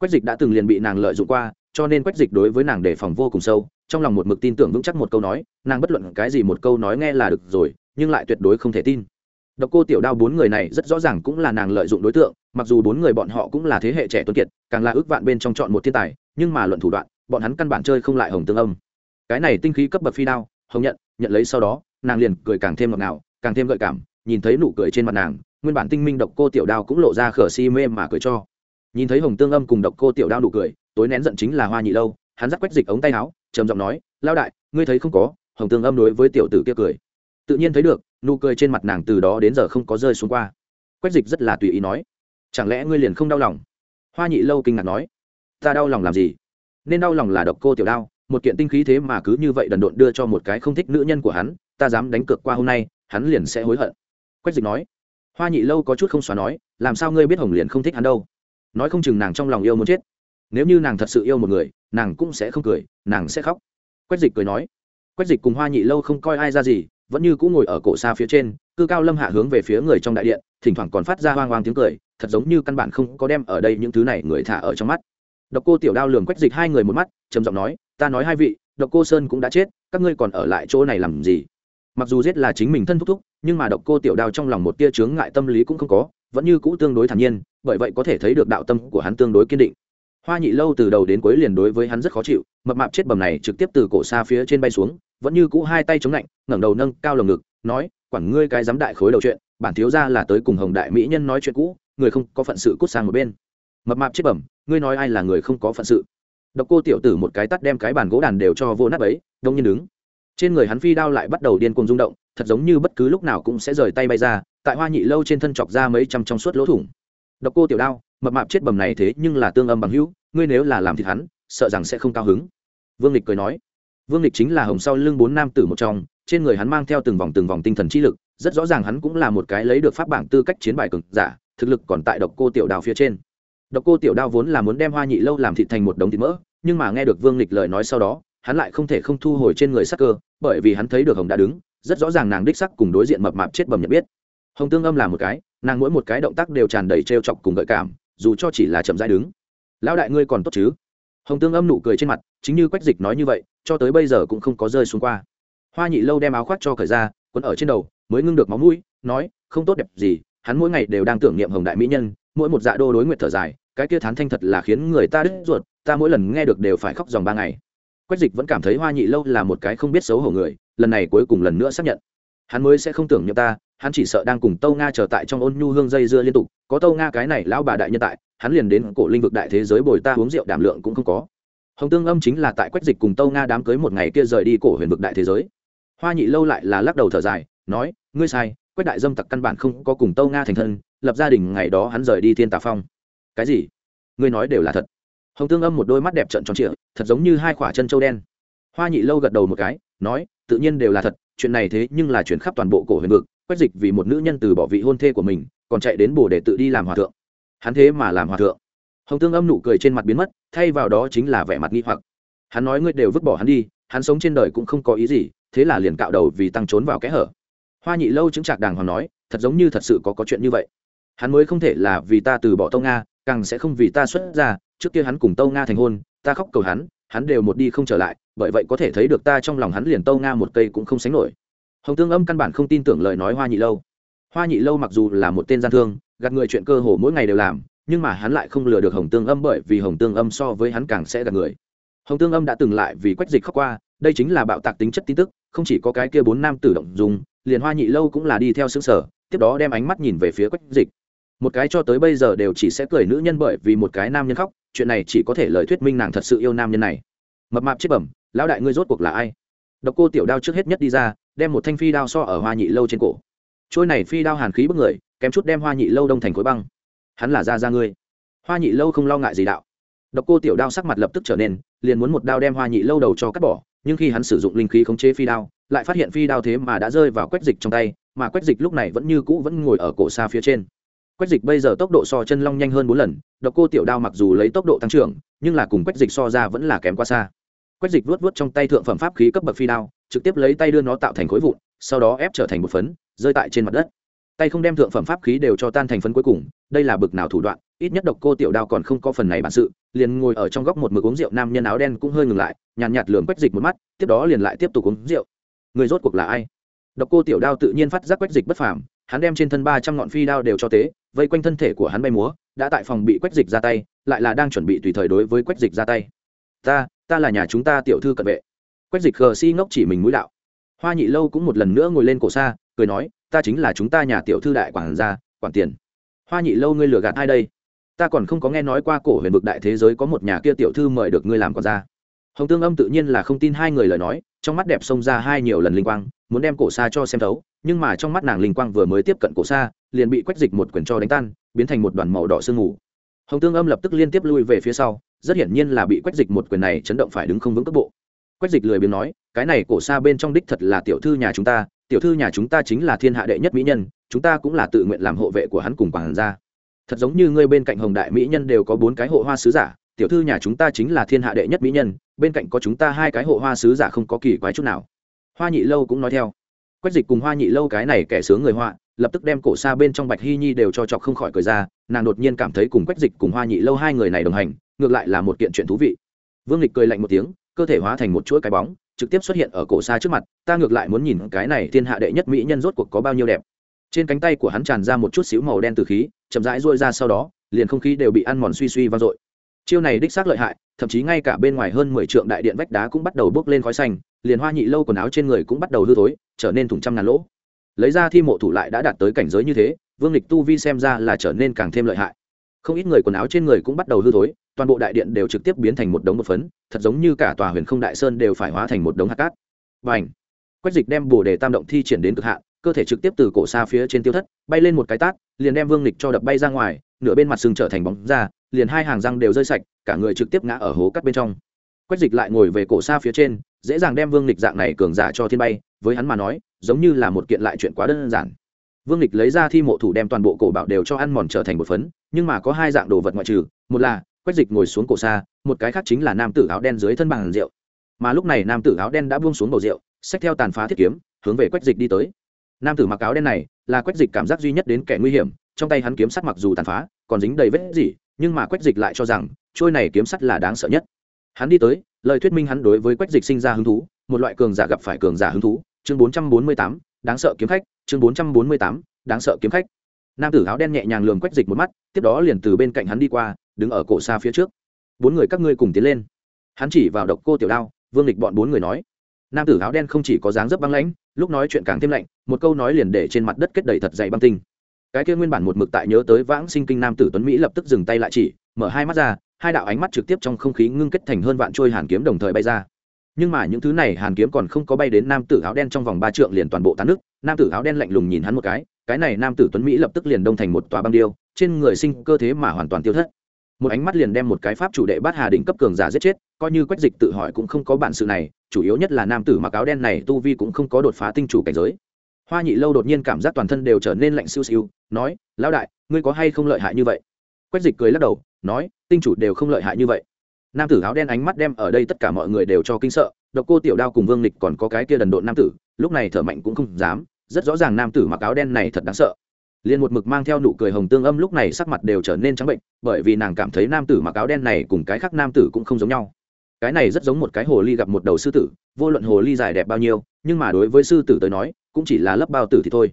quách dịch đã từng liền bị nàng lợi dụng qua, cho nên quách dịch đối với nàng đề phòng vô cùng sâu, trong lòng một mực tin tưởng vững chắc một câu nói, nàng bất luận cái gì một câu nói nghe là được rồi, nhưng lại tuyệt đối không thể tin. Độc cô tiểu đao bốn người này rất rõ ràng cũng là nàng lợi dụng đối tượng, mặc dù bốn người bọn họ cũng là thế hệ trẻ tuân kiệt, càng là ước vạn bên trong chọn một thiên tài, nhưng mà luận thủ đoạn, bọn hắn căn bản chơi không lại hồng tương âm. Cái này tinh khí cấp bậc phi đao, hồng nhận nhận lấy sau đó, nàng liền cười càng thêm ngọt ngào, càng thêm gợi cảm, nhìn thấy nụ cười trên mặt nàng, nguyên bản tinh minh độc cô tiểu đao cũng lộ ra khở si mê mà cười cho nhìn thấy hồng tương âm cùng độc cô tiểu đao nụ cười, tối nén giận chính là hoa nhị lâu, hắn dắt quách dịch ống tay áo, trầm giọng nói lao đại, ngươi thấy không có, hồng tương âm đối với tiểu tử kia cười. Tự nhiên thấy được, nụ cười trên mặt nàng từ đó đến giờ không có rơi xuống qua. Quách dịch rất là tùy ý nói, chẳng lẽ ngươi liền không đau lòng? Hoa nhị lâu kinh ngạc nói, ta đau lòng làm gì? Nên đau lòng là độc cô tiểu đao, một kiện tinh khí thế mà cứ như vậy đần độn đưa cho một cái không thích nữ nhân của hắn, ta dám đánh cược qua hôm nay, hắn liền sẽ hối hận. Quách dịch nói, hoa nhị lâu có chút không xóa nói, làm sao ngươi biết hồng liền không thích hắn đâu? Nói không chừng nàng trong lòng yêu muốn chết. Nếu như nàng thật sự yêu một người, nàng cũng sẽ không cười, nàng sẽ khóc. Quách dịch cười nói. Quách dịch cùng hoa nhị lâu không coi ai ra gì, vẫn như cũng ngồi ở cổ xa phía trên, cư cao lâm hạ hướng về phía người trong đại điện, thỉnh thoảng còn phát ra hoang hoang tiếng cười, thật giống như căn bản không có đem ở đây những thứ này người thả ở trong mắt. Độc cô tiểu đao lường quách dịch hai người một mắt, trầm giọng nói, ta nói hai vị, độc cô sơn cũng đã chết, các ngươi còn ở lại chỗ này làm gì? Mặc dù giết là chính mình thân thúc thúc, nhưng mà độc cô tiểu đao trong lòng một tia chướng ngại tâm lý cũng không có vẫn như cũ tương đối thản nhiên, bởi vậy có thể thấy được đạo tâm của hắn tương đối kiên định. Hoa nhị lâu từ đầu đến cuối liền đối với hắn rất khó chịu, mập mạp chết bầm này trực tiếp từ cổ xa phía trên bay xuống, vẫn như cũ hai tay chống lạnh, ngẩng đầu nâng cao lồng ngực, nói, quản ngươi cái dám đại khối đầu chuyện, bản thiếu ra là tới cùng hồng đại mỹ nhân nói chuyện cũ, người không có phận sự cút sang một bên. Mập mạp chết bẩm, ngươi nói ai là người không có phận sự? Độc cô tiểu tử một cái tắt đem cái bàn gỗ đàn đều cho vô nát ấy, đông nhiên đứng trên người hắn phi đao lại bắt đầu điên cuồng rung động, thật giống như bất cứ lúc nào cũng sẽ rời tay bay ra, tại hoa nhị lâu trên thân chọc ra mấy trăm trong suốt lỗ thủng. Độc cô tiểu đao, mập mạp chết bầm này thế nhưng là tương âm bằng hữu, ngươi nếu là làm thịt hắn, sợ rằng sẽ không cao hứng. Vương lịch cười nói. Vương lịch chính là hồng sau lưng bốn nam tử một trong, trên người hắn mang theo từng vòng từng vòng tinh thần chi lực, rất rõ ràng hắn cũng là một cái lấy được pháp bảng tư cách chiến bài cực giả, thực lực còn tại độc cô tiểu đao phía trên. Độc cô tiểu đao vốn là muốn đem hoa nhị lâu làm thịt thành một đống thịt mỡ, nhưng mà nghe được vương lịch lời nói sau đó hắn lại không thể không thu hồi trên người sắc cơ, bởi vì hắn thấy được hồng đã đứng, rất rõ ràng nàng đích sắc cùng đối diện mập mạp chết bầm nhận biết. Hồng tương âm là một cái, nàng mỗi một cái động tác đều tràn đầy t chọc cùng gợi cảm, dù cho chỉ là chậm rãi đứng. Lão đại ngươi còn tốt chứ? Hồng tương âm nụ cười trên mặt, chính như quách dịch nói như vậy, cho tới bây giờ cũng không có rơi xuống qua. Hoa nhị lâu đem áo khoác cho cởi ra, quấn ở trên đầu, mới ngưng được máu mũi, nói, không tốt đẹp gì, hắn mỗi ngày đều đang tưởng niệm hồng đại mỹ nhân, mỗi một dạ đô đối nguyện thở dài, cái kia thán thanh thật là khiến người ta đứt ruột, ta mỗi lần nghe được đều phải khóc dòng ba ngày quách dịch vẫn cảm thấy hoa nhị lâu là một cái không biết xấu hổ người, lần này cuối cùng lần nữa xác nhận. Hắn mới sẽ không tưởng nhậm ta, hắn chỉ sợ đang cùng tâu nga trở tại trong ôn nhu hương dây dưa liên tục, có tâu nga cái này lão bà đại nhân tại, hắn liền đến cổ linh vực đại thế giới bồi ta uống rượu đảm lượng cũng không có. Hồng tương âm chính là tại quách dịch cùng tâu nga đám cưới một ngày kia rời đi cổ huyền vực đại thế giới. Hoa nhị lâu lại là lắc đầu thở dài, nói, ngươi sai, quách đại dâm tặc căn bản không có cùng tâu nga thành thân, lập gia đình ngày đó hắn rời đi thiên tà phong. Cái gì? Ngươi nói đều là thật hồng tương âm một đôi mắt đẹp trợn tròn trịa, thật giống như hai quả chân châu đen. Hoa nhị lâu gật đầu một cái, nói, tự nhiên đều là thật, chuyện này thế nhưng là chuyển khắp toàn bộ cổ huyền vực, quách dịch vì một nữ nhân từ bỏ vị hôn thê của mình, còn chạy đến bồ để tự đi làm hòa thượng. Hắn thế mà làm hòa thượng. Hồng tương âm nụ cười trên mặt biến mất, thay vào đó chính là vẻ mặt nghi hoặc. Hắn nói, ngươi đều vứt bỏ hắn đi, hắn sống trên đời cũng không có ý gì, thế là liền cạo đầu vì tăng trốn vào kẽ hở. Hoa nhị lâu chứng chạc đàng hoàng nói, thật giống như thật sự có có chuyện như vậy. Hắn mới không thể là vì ta từ bỏ tông nga càng sẽ không vì ta xuất ra trước kia hắn cùng tâu nga thành hôn, ta khóc cầu hắn hắn đều một đi không trở lại, bởi vậy có thể thấy được ta trong lòng hắn liền tâu nga một cây cũng không sánh nổi. Hồng tương âm căn bản không tin tưởng lời nói hoa nhị lâu. Hoa nhị lâu mặc dù là một tên gian thương, gạt người chuyện cơ hồ mỗi ngày đều làm, nhưng mà hắn lại không lừa được hồng tương âm bởi vì hồng tương âm so với hắn càng sẽ gạt người. Hồng tương âm đã từng lại vì quách dịch khóc qua, đây chính là bạo tạc tính chất tin tức, không chỉ có cái kia bốn nam tử động dùng liền hoa nhị lâu cũng là đi theo xương sở, tiếp đó đem ánh mắt nhìn về phía quách dịch. Một cái cho tới bây giờ đều chỉ sẽ cười nữ nhân bởi vì một cái nam nhân khóc chuyện này chỉ có thể lời thuyết minh nàng thật sự yêu nam nhân này. Mập mạp chết bẩm, lão đại ngươi rốt cuộc là ai? Độc cô tiểu đao trước hết nhất đi ra, đem một thanh phi đao so ở hoa nhị lâu trên cổ. Trôi này phi đao hàn khí bức người, kém chút đem hoa nhị lâu đông thành khối băng. Hắn là ra ra ngươi. Hoa nhị lâu không lo ngại gì đạo. Độc cô tiểu đao sắc mặt lập tức trở nên, liền muốn một đao đem hoa nhị lâu đầu cho cắt bỏ, nhưng khi hắn sử dụng linh khí khống chế phi đao, lại phát hiện phi đao thế mà đã rơi vào quách dịch trong tay, mà quách dịch lúc này vẫn như cũ vẫn ngồi ở cổ xa phía trên quách dịch bây giờ tốc độ so chân long nhanh hơn bốn lần độc cô tiểu đao mặc dù lấy tốc độ tăng trưởng nhưng là cùng quách dịch so ra vẫn là kém quá xa. Quách dịch vuốt vuốt trong tay thượng phẩm pháp khí cấp bậc phi đao trực tiếp lấy tay đưa nó tạo thành khối vụn sau đó ép trở thành một phấn rơi tại trên mặt đất. Tay không đem thượng phẩm pháp khí đều cho tan thành phấn cuối cùng đây là bực nào thủ đoạn ít nhất độc cô tiểu đao còn không có phần này bản sự liền ngồi ở trong góc một mực uống rượu nam nhân áo đen cũng hơi ngừng lại nhàn nhạt, nhạt lường quách dịch một mắt tiếp đó liền lại tiếp tục uống rượu. Người rốt cuộc là ai? Độc cô tiểu đao tự nhiên phát giác quách dịch bất phàm hắn đem trên thân ba trăm ngọn phi đao đều cho tế vây quanh thân thể của hắn bay múa, đã tại phòng bị quách dịch ra tay, lại là đang chuẩn bị tùy thời đối với quách dịch ra tay. Ta ta là nhà chúng ta tiểu thư cận vệ. Quách dịch khờ si ngốc chỉ mình mũi đạo. Hoa nhị lâu cũng một lần nữa ngồi lên cổ xa, cười nói, ta chính là chúng ta nhà tiểu thư đại quản gia, quản tiền. Hoa nhị lâu ngươi lừa gạt ai đây? Ta còn không có nghe nói qua cổ huyền vực đại thế giới có một nhà kia tiểu thư mời được ngươi làm quản gia. Hồng tương âm tự nhiên là không tin hai người lời nói trong mắt đẹp xông ra hai nhiều lần linh quang, muốn đem cổ xa cho xem thấu, nhưng mà trong mắt nàng linh quang vừa mới tiếp cận cổ xa liền bị quách dịch một quyển cho đánh tan, biến thành một đoàn màu đỏ sương mù. Hồng tương âm lập tức liên tiếp lui về phía sau, rất hiển nhiên là bị quách dịch một quyền này chấn động phải đứng không vững cước bộ. Quách dịch lười biếng nói, cái này cổ xa bên trong đích thật là tiểu thư nhà chúng ta, tiểu thư nhà chúng ta chính là thiên hạ đệ nhất mỹ nhân, chúng ta cũng là tự nguyện làm hộ vệ của hắn cùng quản gia. Thật giống như ngươi bên cạnh hồng đại mỹ nhân đều có bốn cái hộ hoa sứ giả tiểu thư nhà chúng ta chính là thiên hạ đệ nhất mỹ nhân, bên cạnh có chúng ta hai cái hộ hoa sứ giả không có kỳ quái chút nào. Hoa nhị lâu cũng nói theo. Quách dịch cùng hoa nhị lâu cái này kẻ sướng người họa, lập tức đem cổ xa bên trong bạch hy nhi đều cho chọc không khỏi cười ra, nàng đột nhiên cảm thấy cùng quách dịch cùng hoa nhị lâu hai người này đồng hành, ngược lại là một kiện chuyện thú vị. Vương lịch cười lạnh một tiếng, cơ thể hóa thành một chuỗi cái bóng, trực tiếp xuất hiện ở cổ xa trước mặt, ta ngược lại muốn nhìn cái này thiên hạ đệ nhất mỹ nhân rốt cuộc có bao nhiêu đẹp. Trên cánh tay của hắn tràn ra một chút xíu màu đen từ khí, chậm rãi rôi ra sau đó, liền không khí đều bị ăn mòn suy suy vang dội chiêu này đích xác lợi hại, thậm chí ngay cả bên ngoài hơn mười trượng đại điện vách đá cũng bắt đầu bốc lên khói xanh, liền hoa nhị lâu quần áo trên người cũng bắt đầu hư thối, trở nên thủng trăm ngàn lỗ. Lấy ra thi mộ thủ lại đã đạt tới cảnh giới như thế, vương lịch tu vi xem ra là trở nên càng thêm lợi hại. Không ít người quần áo trên người cũng bắt đầu hư thối, toàn bộ đại điện đều trực tiếp biến thành một đống một phấn, thật giống như cả tòa huyền không đại sơn đều phải hóa thành một đống hạt cát. Và ảnh quách dịch đem bồ đề tam động thi triển đến cực hạn, cơ thể trực tiếp từ cổ xa phía trên tiêu thất, bay lên một cái tát, liền đem vương lịch cho đập bay ra ngoài nửa bên mặt sưng trở thành bóng ra liền hai hàng răng đều rơi sạch, cả người trực tiếp ngã ở hố cắt bên trong. Quách dịch lại ngồi về cổ xa phía trên, dễ dàng đem vương lịch dạng này cường giả cho thiên bay, với hắn mà nói, giống như là một kiện lại chuyện quá đơn giản. Vương lịch lấy ra thi mộ thủ đem toàn bộ cổ bảo đều cho ăn mòn trở thành một phấn, nhưng mà có hai dạng đồ vật ngoại trừ, một là, quách dịch ngồi xuống cổ xa, một cái khác chính là nam tử áo đen dưới thân bằng rượu. Mà lúc này nam tử áo đen đã buông xuống bầu rượu, xách theo tàn phá thiết kiếm, hướng về quách dịch đi tới. Nam tử mặc áo đen này là quách dịch cảm giác duy nhất đến kẻ nguy hiểm trong tay hắn kiếm sắt mặc dù tàn phá, còn dính đầy vết gì, nhưng mà quách dịch lại cho rằng, trôi này kiếm sắt là đáng sợ nhất. Hắn đi tới, lời thuyết minh hắn đối với quách dịch sinh ra hứng thú, một loại cường giả gặp phải cường giả hứng thú. Chương bốn trăm bốn mươi tám, đáng sợ kiếm khách. Chương bốn trăm bốn mươi tám, đáng sợ kiếm khách. Nam tử áo đen nhẹ nhàng lường quách dịch một mắt, tiếp đó liền từ bên cạnh hắn đi qua, đứng ở cổ xa phía trước. Bốn người các ngươi cùng tiến lên. Hắn chỉ vào độc cô tiểu đao, vương lịch bọn bốn người nói. Nam tử áo đen không chỉ có dáng dấp băng lãnh, lúc nói chuyện càng thêm lạnh, một câu nói liền để trên mặt đất kết đầy thật dày băng tinh cái kia nguyên bản một mực tại nhớ tới vãng sinh kinh nam tử tuấn mỹ lập tức dừng tay lại chỉ, mở hai mắt ra, hai đạo ánh mắt trực tiếp trong không khí ngưng kết thành hơn vạn trôi hàn kiếm đồng thời bay ra. Nhưng mà những thứ này hàn kiếm còn không có bay đến nam tử áo đen trong vòng ba trượng liền toàn bộ tán nước, nam tử áo đen lạnh lùng nhìn hắn một cái cái này nam tử tuấn mỹ lập tức liền đông thành một tòa băng điêu, trên người sinh cơ thế mà hoàn toàn tiêu thất. Một ánh mắt liền đem một cái pháp chủ đệ bát hà đỉnh cấp cường giả giết chết, coi như quách dịch tự hỏi cũng không có bản sự này, chủ yếu nhất là nam tử mặc áo đen này tu vi cũng không có đột phá tinh chủ cảnh giới hoa nhị lâu đột nhiên cảm giác toàn thân đều trở nên lạnh siêu siêu, nói, lão đại, ngươi có hay không lợi hại như vậy? Quách dịch cười lắc đầu, nói, tinh chủ đều không lợi hại như vậy. Nam tử áo đen ánh mắt đem ở đây tất cả mọi người đều cho kinh sợ, độc cô tiểu đao cùng vương lịch còn có cái kia đần độn nam tử, lúc này thở mạnh cũng không dám, rất rõ ràng nam tử mặc áo đen này thật đáng sợ. Liền một mực mang theo nụ cười hồng tương âm lúc này sắc mặt đều trở nên trắng bệnh, bởi vì nàng cảm thấy nam tử mặc áo đen này cùng cái khác nam tử cũng không giống nhau. Cái này rất giống một cái hồ ly gặp một đầu sư tử, vô luận hồ ly dài đẹp bao nhiêu, nhưng mà đối với sư tử tới nói cũng chỉ là lấp bao tử thì thôi.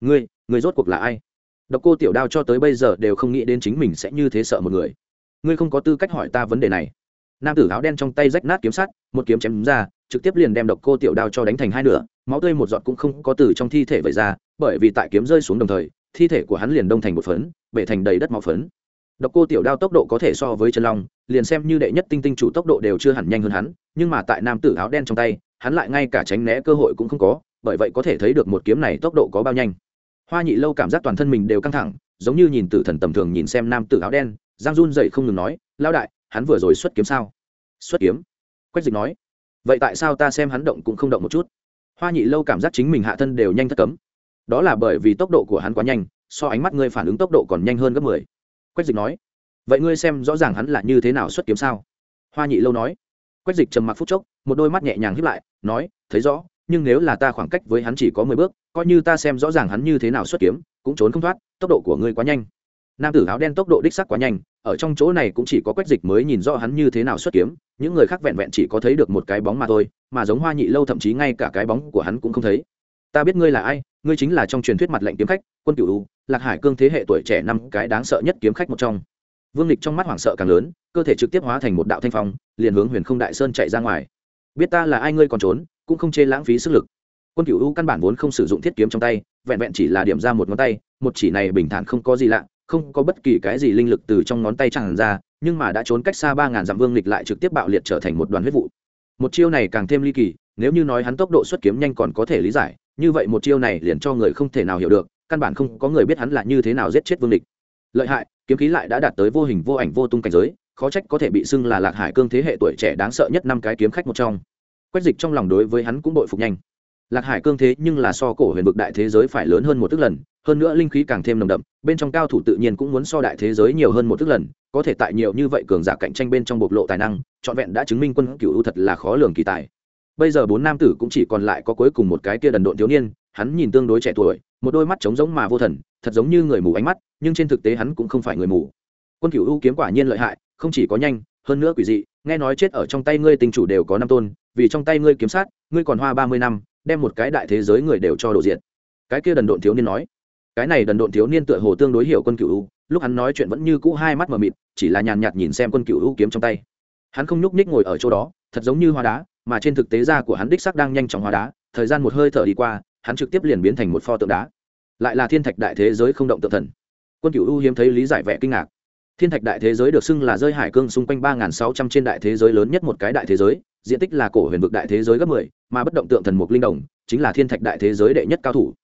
Ngươi ngươi rốt cuộc là ai? Độc cô tiểu đao cho tới bây giờ đều không nghĩ đến chính mình sẽ như thế sợ một người. Ngươi không có tư cách hỏi ta vấn đề này. Nam tử áo đen trong tay rách nát kiếm sắt, một kiếm chém ra, trực tiếp liền đem độc cô tiểu đao cho đánh thành hai nửa, máu tươi một giọt cũng không có từ trong thi thể vẩy ra, bởi vì tại kiếm rơi xuống đồng thời, thi thể của hắn liền đông thành một phấn, bể thành đầy đất máu phấn. Độc cô tiểu đao tốc độ có thể so với chân long, liền xem như đệ nhất tinh tinh chủ tốc độ đều chưa hẳn nhanh hơn hắn, nhưng mà tại nam tử áo đen trong tay, hắn lại ngay cả tránh né cơ hội cũng không có bởi vậy có thể thấy được một kiếm này tốc độ có bao nhanh. Hoa nhị lâu cảm giác toàn thân mình đều căng thẳng, giống như nhìn tử thần tầm thường nhìn xem nam tử áo đen, giang run dậy không ngừng nói lao đại, hắn vừa rồi xuất kiếm sao? Xuất kiếm? Quách dịch nói. Vậy tại sao ta xem hắn động cũng không động một chút? Hoa nhị lâu cảm giác chính mình hạ thân đều nhanh thất cấm. Đó là bởi vì tốc độ của hắn quá nhanh, so ánh mắt ngươi phản ứng tốc độ còn nhanh hơn gấp mười. Quách dịch nói. Vậy ngươi xem rõ ràng hắn là như thế nào xuất kiếm sao? Hoa nhị lâu nói. Quách dịch trầm mặc phút chốc, một đôi mắt nhẹ nhàng hiếp lại, nói, thấy rõ nhưng nếu là ta khoảng cách với hắn chỉ có mười bước, coi như ta xem rõ ràng hắn như thế nào xuất kiếm, cũng trốn không thoát, tốc độ của ngươi quá nhanh. Nam tử áo đen tốc độ đích sắc quá nhanh, ở trong chỗ này cũng chỉ có quách dịch mới nhìn rõ hắn như thế nào xuất kiếm, những người khác vẹn vẹn chỉ có thấy được một cái bóng mà thôi, mà giống hoa nhị lâu thậm chí ngay cả cái bóng của hắn cũng không thấy. Ta biết ngươi là ai, ngươi chính là trong truyền thuyết mặt lệnh kiếm khách, quân cửu u, lạc hải cương thế hệ tuổi trẻ năm cái đáng sợ nhất kiếm khách một trong. Vương lịch trong mắt hoảng sợ càng lớn, cơ thể trực tiếp hóa thành một đạo thanh phong, liền hướng huyền không đại sơn chạy ra ngoài biết ta là ai ngươi còn trốn, cũng không chê lãng phí sức lực. Quân cửu u căn bản vốn không sử dụng thiết kiếm trong tay, vẹn vẹn chỉ là điểm ra một ngón tay, một chỉ này bình thản không có gì lạ, không có bất kỳ cái gì linh lực từ trong ngón tay tràn ra, nhưng mà đã trốn cách xa ba ngàn dặm vương lịch lại trực tiếp bạo liệt trở thành một đoàn huyết vụ. Một chiêu này càng thêm ly kỳ, nếu như nói hắn tốc độ xuất kiếm nhanh còn có thể lý giải, như vậy một chiêu này liền cho người không thể nào hiểu được, căn bản không có người biết hắn là như thế nào giết chết vương địch lợi hại, kiếm khí lại đã đạt tới vô hình vô ảnh vô tung cảnh giới khó trách có thể bị xưng là lạc hải cương thế hệ tuổi trẻ đáng sợ nhất năm cái kiếm khách một trong. Quách dịch trong lòng đối với hắn cũng bội phục nhanh. Lạc hải cương thế nhưng là so cổ huyền vực đại thế giới phải lớn hơn một tức lần, hơn nữa linh khí càng thêm nồng đậm, bên trong cao thủ tự nhiên cũng muốn so đại thế giới nhiều hơn một tức lần, có thể tại nhiều như vậy cường giả cạnh tranh bên trong bộc lộ tài năng, trọn vẹn đã chứng minh quân cựu ưu thật là khó lường kỳ tài. Bây giờ bốn nam tử cũng chỉ còn lại có cuối cùng một cái kia đần độn thiếu niên, hắn nhìn tương đối trẻ tuổi, một đôi mắt trống giống mà vô thần, thật giống như người mù ánh mắt, nhưng trên thực tế hắn cũng không phải người mù. Quân cựu ưu kiếm quả nhiên lợi hại không chỉ có nhanh hơn nữa quỷ dị nghe nói chết ở trong tay ngươi tình chủ đều có năm tôn vì trong tay ngươi kiếm sát ngươi còn hoa ba mươi năm đem một cái đại thế giới người đều cho đổ diện cái kia đần độn thiếu niên nói. Cái này đần độn thiếu niên tựa hồ tương đối hiểu quân cựu u, lúc hắn nói chuyện vẫn như cũ hai mắt mờ mịt chỉ là nhàn nhạt nhìn xem quân cựu u kiếm trong tay. Hắn không nhúc nhích ngồi ở chỗ đó thật giống như hoa đá mà trên thực tế da của hắn đích sắc đang nhanh chóng hóa đá thời gian một hơi thở đi qua hắn trực tiếp liền biến thành một pho tượng đá. Lại là thiên thạch đại thế giới không động tự thần. Quân cựu u hiếm thấy lý giải vẻ kinh ngạc thiên thạch đại thế giới được xưng là rơi hải cương xung quanh ba sáu trăm trên đại thế giới lớn nhất một cái đại thế giới, diện tích là cổ huyền vực đại thế giới gấp mười, mà bất động tượng thần mục linh đồng chính là thiên thạch đại thế giới đệ nhất cao thủ.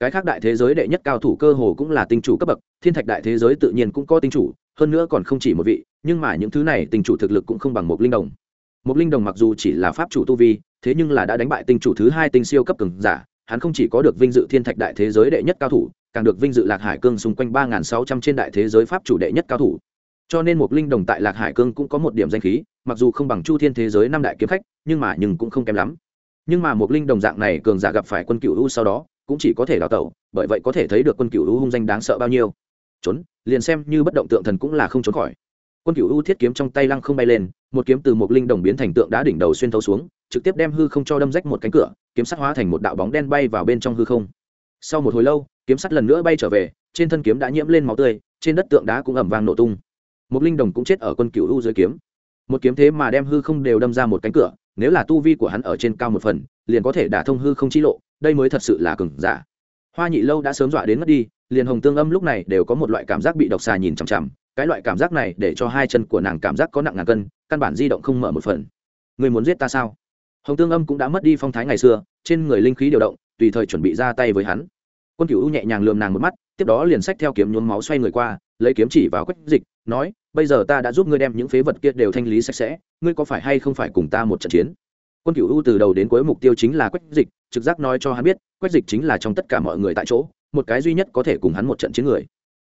Cái khác đại thế giới đệ nhất cao thủ cơ hồ cũng là tinh chủ cấp bậc, thiên thạch đại thế giới tự nhiên cũng có tinh chủ, hơn nữa còn không chỉ một vị, nhưng mà những thứ này tinh chủ thực lực cũng không bằng một linh đồng. Một linh đồng mặc dù chỉ là pháp chủ tu vi, thế nhưng là đã đánh bại tinh chủ thứ hai tinh siêu cấp cường giả, hắn không chỉ có được vinh dự thiên thạch đại thế giới đệ nhất cao thủ càng được vinh dự lạc hải cương xung quanh ba sáu trăm trên đại thế giới pháp chủ đệ nhất cao thủ. Cho nên một linh đồng tại lạc hải cương cũng có một điểm danh khí, mặc dù không bằng chu thiên thế giới năm đại kiếm khách, nhưng mà nhưng cũng không kém lắm. Nhưng mà một linh đồng dạng này cường giả gặp phải quân cựu u sau đó, cũng chỉ có thể đào tẩu, bởi vậy có thể thấy được quân cựu u hung danh đáng sợ bao nhiêu. Trốn, liền xem như bất động tượng thần cũng là không trốn khỏi. Quân cựu u thiết kiếm trong tay lăng không bay lên, một kiếm từ một linh đồng biến thành tượng đá đỉnh đầu xuyên thấu xuống, trực tiếp đem hư không cho đâm rách một cánh cửa, kiếm sát hóa thành một đạo bóng đen bay vào bên trong hư không sau một hồi lâu, kiếm sắt lần nữa bay trở về, trên thân kiếm đã nhiễm lên máu tươi, trên đất tượng đá cũng ẩm vang nổ tung. Một linh đồng cũng chết ở quân cựu u dưới kiếm. Một kiếm thế mà đem hư không đều đâm ra một cánh cửa, nếu là tu vi của hắn ở trên cao một phần, liền có thể đả thông hư không chi lộ, đây mới thật sự là cừng giả. Hoa nhị lâu đã sớm dọa đến mất đi, liền hồng tương âm lúc này đều có một loại cảm giác bị độc xà nhìn chằm chằm, cái loại cảm giác này để cho hai chân của nàng cảm giác có nặng ngàn cân, căn bản di động không mở một phần. Người muốn giết ta sao? Hồng tương âm cũng đã mất đi phong thái ngày xưa, trên người linh khí điều động, tùy thời chuẩn bị ra tay với hắn quân cửu nhẹ nhàng lườm nàng một mắt, tiếp đó liền xách theo kiếm nhuốm máu xoay người qua, lấy kiếm chỉ vào quách dịch, nói, bây giờ ta đã giúp ngươi đem những phế vật kia đều thanh lý sạch sẽ, ngươi có phải hay không phải cùng ta một trận chiến? Quân cựu u từ đầu đến cuối mục tiêu chính là quách dịch, trực giác nói cho hắn biết, quách dịch chính là trong tất cả mọi người tại chỗ, một cái duy nhất có thể cùng hắn một trận chiến người.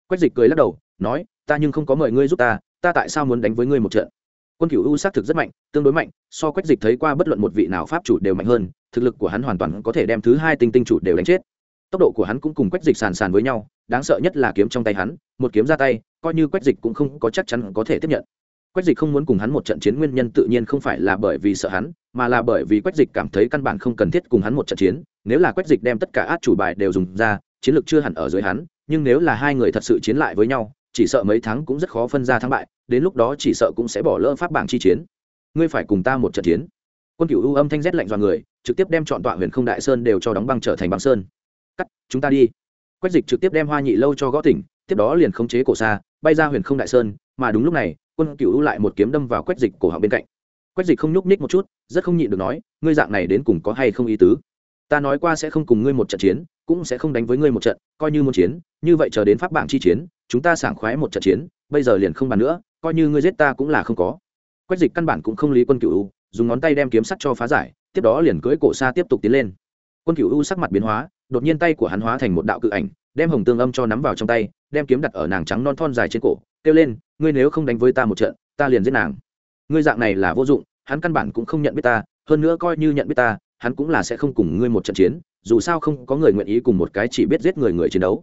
Quách dịch cười lắc đầu, nói, ta nhưng không có mời ngươi giúp ta ta tại sao muốn đánh với ngươi một trận? Quân cựu u xác thực rất mạnh, tương đối mạnh, so quách dịch thấy qua bất luận một vị nào pháp chủ đều mạnh hơn, thực lực của hắn hoàn toàn có thể đem thứ hai tinh tinh chủ đều đánh chết tốc độ của hắn cũng cùng quách dịch sàn sàn với nhau, đáng sợ nhất là kiếm trong tay hắn, một kiếm ra tay, coi như quách dịch cũng không có chắc chắn có thể tiếp nhận. Quách dịch không muốn cùng hắn một trận chiến, nguyên nhân tự nhiên không phải là bởi vì sợ hắn, mà là bởi vì quách dịch cảm thấy căn bản không cần thiết cùng hắn một trận chiến. Nếu là quách dịch đem tất cả át chủ bài đều dùng ra, chiến lược chưa hẳn ở dưới hắn, nhưng nếu là hai người thật sự chiến lại với nhau, chỉ sợ mấy tháng cũng rất khó phân ra thắng bại, đến lúc đó chỉ sợ cũng sẽ bỏ lỡ pháp bảng chi chiến. Ngươi phải cùng ta một trận chiến. Quân cựu u âm thanh rét lạnh dọa người, trực tiếp đem chọn tọa huyền không đại sơn đều cho đóng băng trở thành băng sơn cắt, chúng ta đi. Quách dịch trực tiếp đem hoa nhị lâu cho gõ tỉnh, tiếp đó liền khống chế cổ xa, bay ra huyền không đại sơn, mà đúng lúc này, quân Cựu u lại một kiếm đâm vào quách dịch cổ họng bên cạnh. Quách dịch không nhúc ních một chút, rất không nhịn được nói, ngươi dạng này đến cùng có hay không ý tứ? Ta nói qua sẽ không cùng ngươi một trận chiến, cũng sẽ không đánh với ngươi một trận, coi như muốn chiến, như vậy chờ đến pháp bảng chi chiến, chúng ta sảng khoái một trận chiến, bây giờ liền không bàn nữa, coi như ngươi giết ta cũng là không có. Quách dịch căn bản cũng không lý quân cựu dùng ngón tay đem kiếm sắt cho phá giải, tiếp đó liền cưỡi cổ xa tiếp tục tiến lên. Quân cựu sắc mặt biến hóa đột nhiên tay của hắn hóa thành một đạo cự ảnh, đem hồng tương âm cho nắm vào trong tay, đem kiếm đặt ở nàng trắng non thon dài trên cổ, kêu lên, ngươi nếu không đánh với ta một trận, ta liền giết nàng. Ngươi dạng này là vô dụng, hắn căn bản cũng không nhận biết ta, hơn nữa coi như nhận biết ta, hắn cũng là sẽ không cùng ngươi một trận chiến, dù sao không có người nguyện ý cùng một cái chỉ biết giết người người chiến đấu.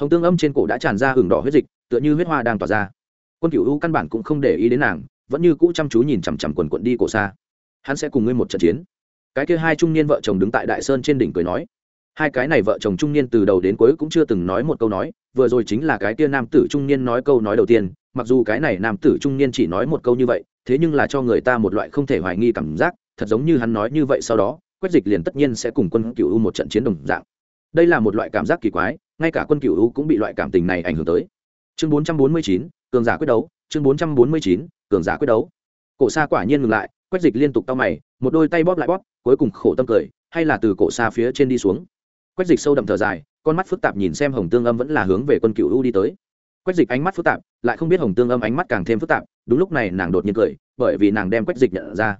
Hồng tương âm trên cổ đã tràn ra hừng đỏ huyết dịch, tựa như huyết hoa đang tỏa ra. Quân cựu u căn bản cũng không để ý đến nàng, vẫn như cũ chăm chú nhìn chằm chằm quần quận đi cổ xa. Hắn sẽ cùng ngươi một trận chiến. Cái kia hai trung niên vợ chồng đứng tại đại sơn trên đỉnh cười nói hai cái này vợ chồng trung niên từ đầu đến cuối cũng chưa từng nói một câu nói, vừa rồi chính là cái kia nam tử trung niên nói câu nói đầu tiên, mặc dù cái này nam tử trung niên chỉ nói một câu như vậy, thế nhưng là cho người ta một loại không thể hoài nghi cảm giác, thật giống như hắn nói như vậy sau đó quách dịch liền tất nhiên sẽ cùng quân cựu u một trận chiến đồng dạng. Đây là một loại cảm giác kỳ quái, ngay cả quân cựu u cũng bị loại cảm tình này ảnh hưởng tới. Chương bốn trăm bốn mươi chín, cường giả quyết đấu, chương bốn trăm bốn mươi chín, cường giả quyết đấu. Cổ xa quả nhiên ngừng lại quách dịch liên tục tao mày, một đôi tay bóp lại bóp, cuối cùng khổ tâm cười, hay là từ cổ xa phía trên đi xuống quách dịch sâu đậm thở dài, con mắt phức tạp nhìn xem hồng tương âm vẫn là hướng về quân cựu u đi tới. Quách dịch ánh mắt phức tạp, lại không biết hồng tương âm ánh mắt càng thêm phức tạp, đúng lúc này nàng đột nhiên cười, bởi vì nàng đem quách dịch nhận ra.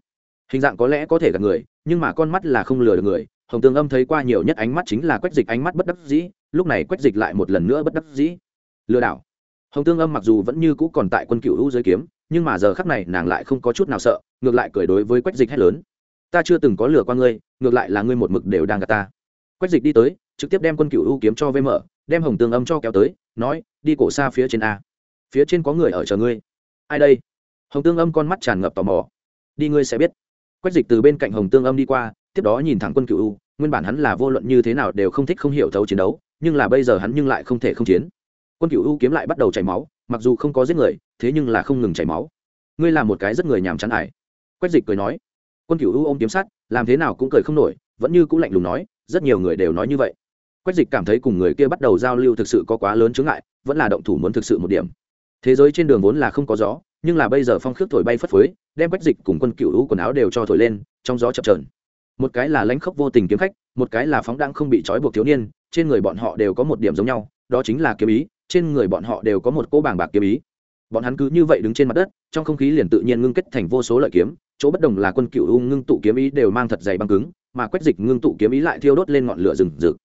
Hình dạng có lẽ có thể gặp người, nhưng mà con mắt là không lừa được người. Hồng tương âm thấy qua nhiều nhất ánh mắt chính là quách dịch ánh mắt bất đắc dĩ, lúc này quách dịch lại một lần nữa bất đắc dĩ. Lừa đảo. Hồng tương âm mặc dù vẫn như cũ còn tại quân cựu U giới kiếm, nhưng mà giờ khắc này nàng lại không có chút nào sợ, ngược lại cười đối với quách dịch hét lớn. Ta chưa từng có lừa qua ngươi, ngược lại là ngươi một mực đều đang gạt ta quách dịch đi tới, trực tiếp đem quân cựu U kiếm cho vm đem hồng tương âm cho kéo tới, nói, đi cổ xa phía trên a. Phía trên có người ở chờ ngươi. Ai đây? Hồng tương âm con mắt tràn ngập tò mò. Đi ngươi sẽ biết. Quách dịch từ bên cạnh hồng tương âm đi qua, tiếp đó nhìn thẳng quân cựu u, nguyên bản hắn là vô luận như thế nào đều không thích không hiểu thấu chiến đấu, nhưng là bây giờ hắn nhưng lại không thể không chiến. Quân cựu u kiếm lại bắt đầu chảy máu, mặc dù không có giết người, thế nhưng là không ngừng chảy máu. Ngươi là một cái rất người nhàm chán ải. Quách dịch cười nói. Quân cựu u ôm kiếm sắt, làm thế nào cũng cười không nổi, vẫn như cũng lạnh lùng nói rất nhiều người đều nói như vậy. Quách dịch cảm thấy cùng người kia bắt đầu giao lưu thực sự có quá lớn chướng ngại, vẫn là động thủ muốn thực sự một điểm. Thế giới trên đường vốn là không có gió, nhưng là bây giờ phong khước thổi bay phất phới, đem quách dịch cùng quân cựu hữu quần áo đều cho thổi lên, trong gió chập trờn một cái là lãnh khốc vô tình kiếm khách, một cái là phóng đang không bị trói buộc thiếu niên, trên người bọn họ đều có một điểm giống nhau, đó chính là kiếm ý, trên người bọn họ đều có một cỗ bảng bạc kiếm ý. Bọn hắn cứ như vậy đứng trên mặt đất, trong không khí liền tự nhiên ngưng kết thành vô số lợi kiếm chỗ bất đồng là quân cựu u ngưng tụ kiếm ý đều mang thật dày băng cứng, mà quách dịch ngưng tụ kiếm ý lại thiêu đốt lên ngọn lửa rừng rực.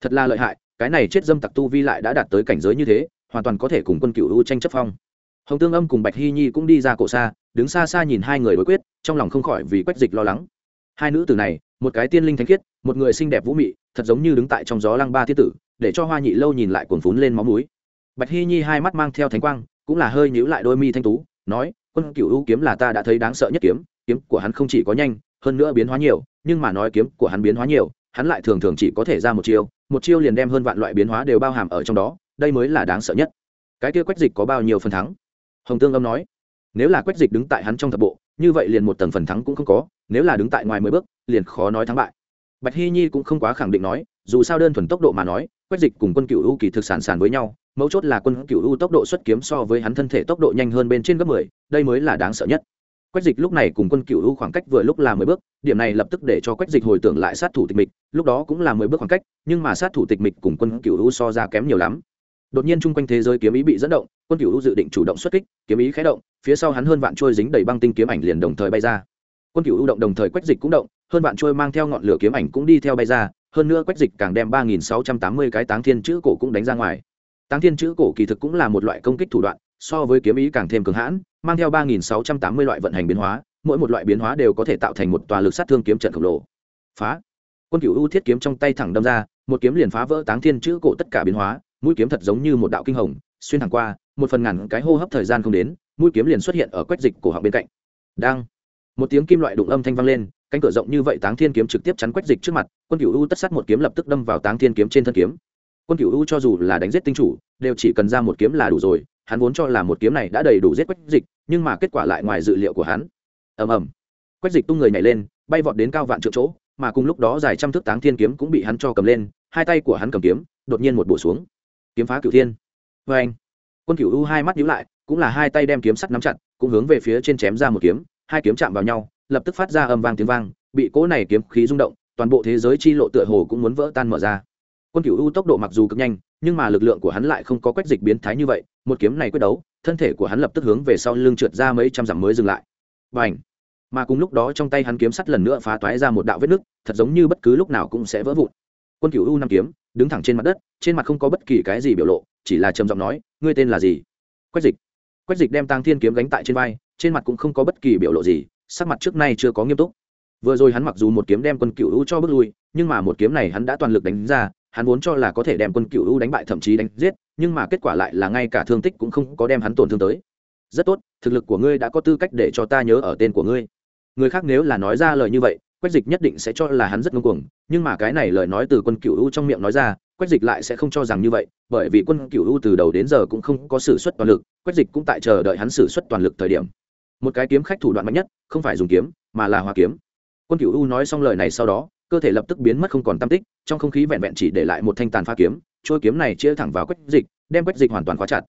Thật là lợi hại, cái này chết dâm tặc tu vi lại đã đạt tới cảnh giới như thế, hoàn toàn có thể cùng quân cựu u tranh chấp phong. Hồng tương âm cùng bạch hy nhi cũng đi ra cổ xa, đứng xa xa nhìn hai người đối quyết, trong lòng không khỏi vì quách dịch lo lắng. Hai nữ tử này, một cái tiên linh thánh khiết, một người xinh đẹp vũ mị, thật giống như đứng tại trong gió lăng ba thiết tử, để cho hoa nhị lâu nhìn lại cuồng phún lên máu núi bạch hy nhi hai mắt mang theo thánh quang, cũng là hơi nhíu lại đôi mi thanh tú, nói, quân cựu ưu kiếm là ta đã thấy đáng sợ nhất kiếm kiếm của hắn không chỉ có nhanh, hơn nữa biến hóa nhiều, nhưng mà nói kiếm của hắn biến hóa nhiều, hắn lại thường thường chỉ có thể ra một chiêu một chiêu liền đem hơn vạn loại biến hóa đều bao hàm ở trong đó, đây mới là đáng sợ nhất. Cái kia quách dịch có bao nhiêu phần thắng? Hồng tương âm nói, nếu là quách dịch đứng tại hắn trong thập bộ, như vậy liền một tầng phần thắng cũng không có, nếu là đứng tại ngoài mười bước, liền khó nói thắng bại. Bạch hy nhi cũng không quá khẳng định nói, dù sao đơn thuần tốc độ mà nói, quách dịch cùng quân cựu u kỳ thực sản sản với nhau, mấu chốt là quân cựu u tốc độ xuất kiếm so với hắn thân thể tốc độ nhanh hơn bên trên gấp mười, đây mới là đáng sợ nhất quách dịch lúc này cùng quân cựu u khoảng cách vừa lúc là mười bước, điểm này lập tức để cho quách dịch hồi tưởng lại sát thủ tịch mịch, lúc đó cũng là mười bước khoảng cách, nhưng mà sát thủ tịch mịch cùng quân cựu u so ra kém nhiều lắm. Đột nhiên chung quanh thế giới kiếm ý bị dẫn động, quân cựu dự định chủ động xuất kích, kiếm ý khé động, phía sau hắn hơn vạn trôi dính đầy băng tinh kiếm ảnh liền đồng thời bay ra. Quân cựu động đồng thời quách dịch cũng động, hơn vạn trôi mang theo ngọn lửa kiếm ảnh cũng đi theo bay ra, hơn nữa quách dịch càng đem ba nghìn sáu trăm tám mươi cái táng thiên chữ cổ cũng đánh ra ngoài. Táng thiên chữ cổ kỳ thực cũng là một loại công kích thủ đoạn so với kiếm ý càng thêm cường hãn, mang theo ba nghìn sáu trăm tám mươi loại vận hành biến hóa, mỗi một loại biến hóa đều có thể tạo thành một tòa lực sát thương kiếm trận khổng lồ. Phá. Quân cựu ưu thiết kiếm trong tay thẳng đâm ra, một kiếm liền phá vỡ táng thiên chữ cổ tất cả biến hóa, mũi kiếm thật giống như một đạo kinh hồng, xuyên thẳng qua, một phần ngàn cái hô hấp thời gian không đến, mũi kiếm liền xuất hiện ở quách dịch cổ họng bên cạnh. Đang. Một tiếng kim loại đụng âm thanh vang lên, cánh cửa rộng như vậy táng thiên kiếm trực tiếp chắn quách dịch trước mặt, quân cựu u tất sát một kiếm lập tức đâm vào táng thiên kiếm trên thân kiếm. Quân cựu u cho dù là đánh giết tinh chủ, đều chỉ cần ra một kiếm là đủ rồi hắn vốn cho là một kiếm này đã đầy đủ giết quách dịch, nhưng mà kết quả lại ngoài dự liệu của hắn. Ầm ầm. Quách dịch tung người nhảy lên, bay vọt đến cao vạn trượng chỗ, mà cùng lúc đó dài trăm thước táng thiên kiếm cũng bị hắn cho cầm lên, hai tay của hắn cầm kiếm, đột nhiên một bổ xuống. Kiếm phá cửu thiên. Vê anh, quân cửu u hai mắt nhíu lại, cũng là hai tay đem kiếm sắt nắm chặt, cũng hướng về phía trên chém ra một kiếm, hai kiếm chạm vào nhau, lập tức phát ra âm vang tiếng vang, bị cỗ này kiếm khí rung động, toàn bộ thế giới chi lộ tựa hồ cũng muốn vỡ tan mở ra. Quân cửu u tốc độ mặc dù cực nhanh, nhưng mà lực lượng của hắn lại không có quách dịch biến thái như vậy một kiếm này quyết đấu, thân thể của hắn lập tức hướng về sau lưng trượt ra mấy trăm dặm mới dừng lại. Và ảnh mà cùng lúc đó trong tay hắn kiếm sắt lần nữa phá toái ra một đạo vết nứt, thật giống như bất cứ lúc nào cũng sẽ vỡ vụn. Quân cựu u năm kiếm, đứng thẳng trên mặt đất, trên mặt không có bất kỳ cái gì biểu lộ, chỉ là trầm giọng nói, ngươi tên là gì? Quách dịch. Quách dịch đem tăng thiên kiếm gánh tại trên vai, trên mặt cũng không có bất kỳ biểu lộ gì, sắc mặt trước nay chưa có nghiêm túc. Vừa rồi hắn mặc dù một kiếm đem quân cựu u cho bước lui, nhưng mà một kiếm này hắn đã toàn lực đánh ra hắn vốn cho là có thể đem quân cựu u đánh bại, thậm chí đánh giết, nhưng mà kết quả lại là ngay cả thương tích cũng không có đem hắn tổn thương tới. Rất tốt, thực lực của ngươi đã có tư cách để cho ta nhớ ở tên của ngươi. Người khác nếu là nói ra lời như vậy, quách dịch nhất định sẽ cho là hắn rất ngông cuồng, nhưng mà cái này lời nói từ quân cựu u trong miệng nói ra, quách dịch lại sẽ không cho rằng như vậy, bởi vì quân cựu u từ đầu đến giờ cũng không có s ử suất toàn lực, quách dịch cũng tại chờ đợi hắn s ử suất toàn lực thời điểm. Một cái kiếm khách thủ đoạn mạnh nhất, không phải dùng kiếm, mà là hoa kiếm. Quân cựu u nói xong lời này sau đó cơ thể lập tức biến mất không còn tam tích, trong không khí vẹn vẹn chỉ để lại một thanh tàn pha kiếm trôi kiếm này chia thẳng vào quách dịch, đem quách dịch hoàn toàn khóa chặt.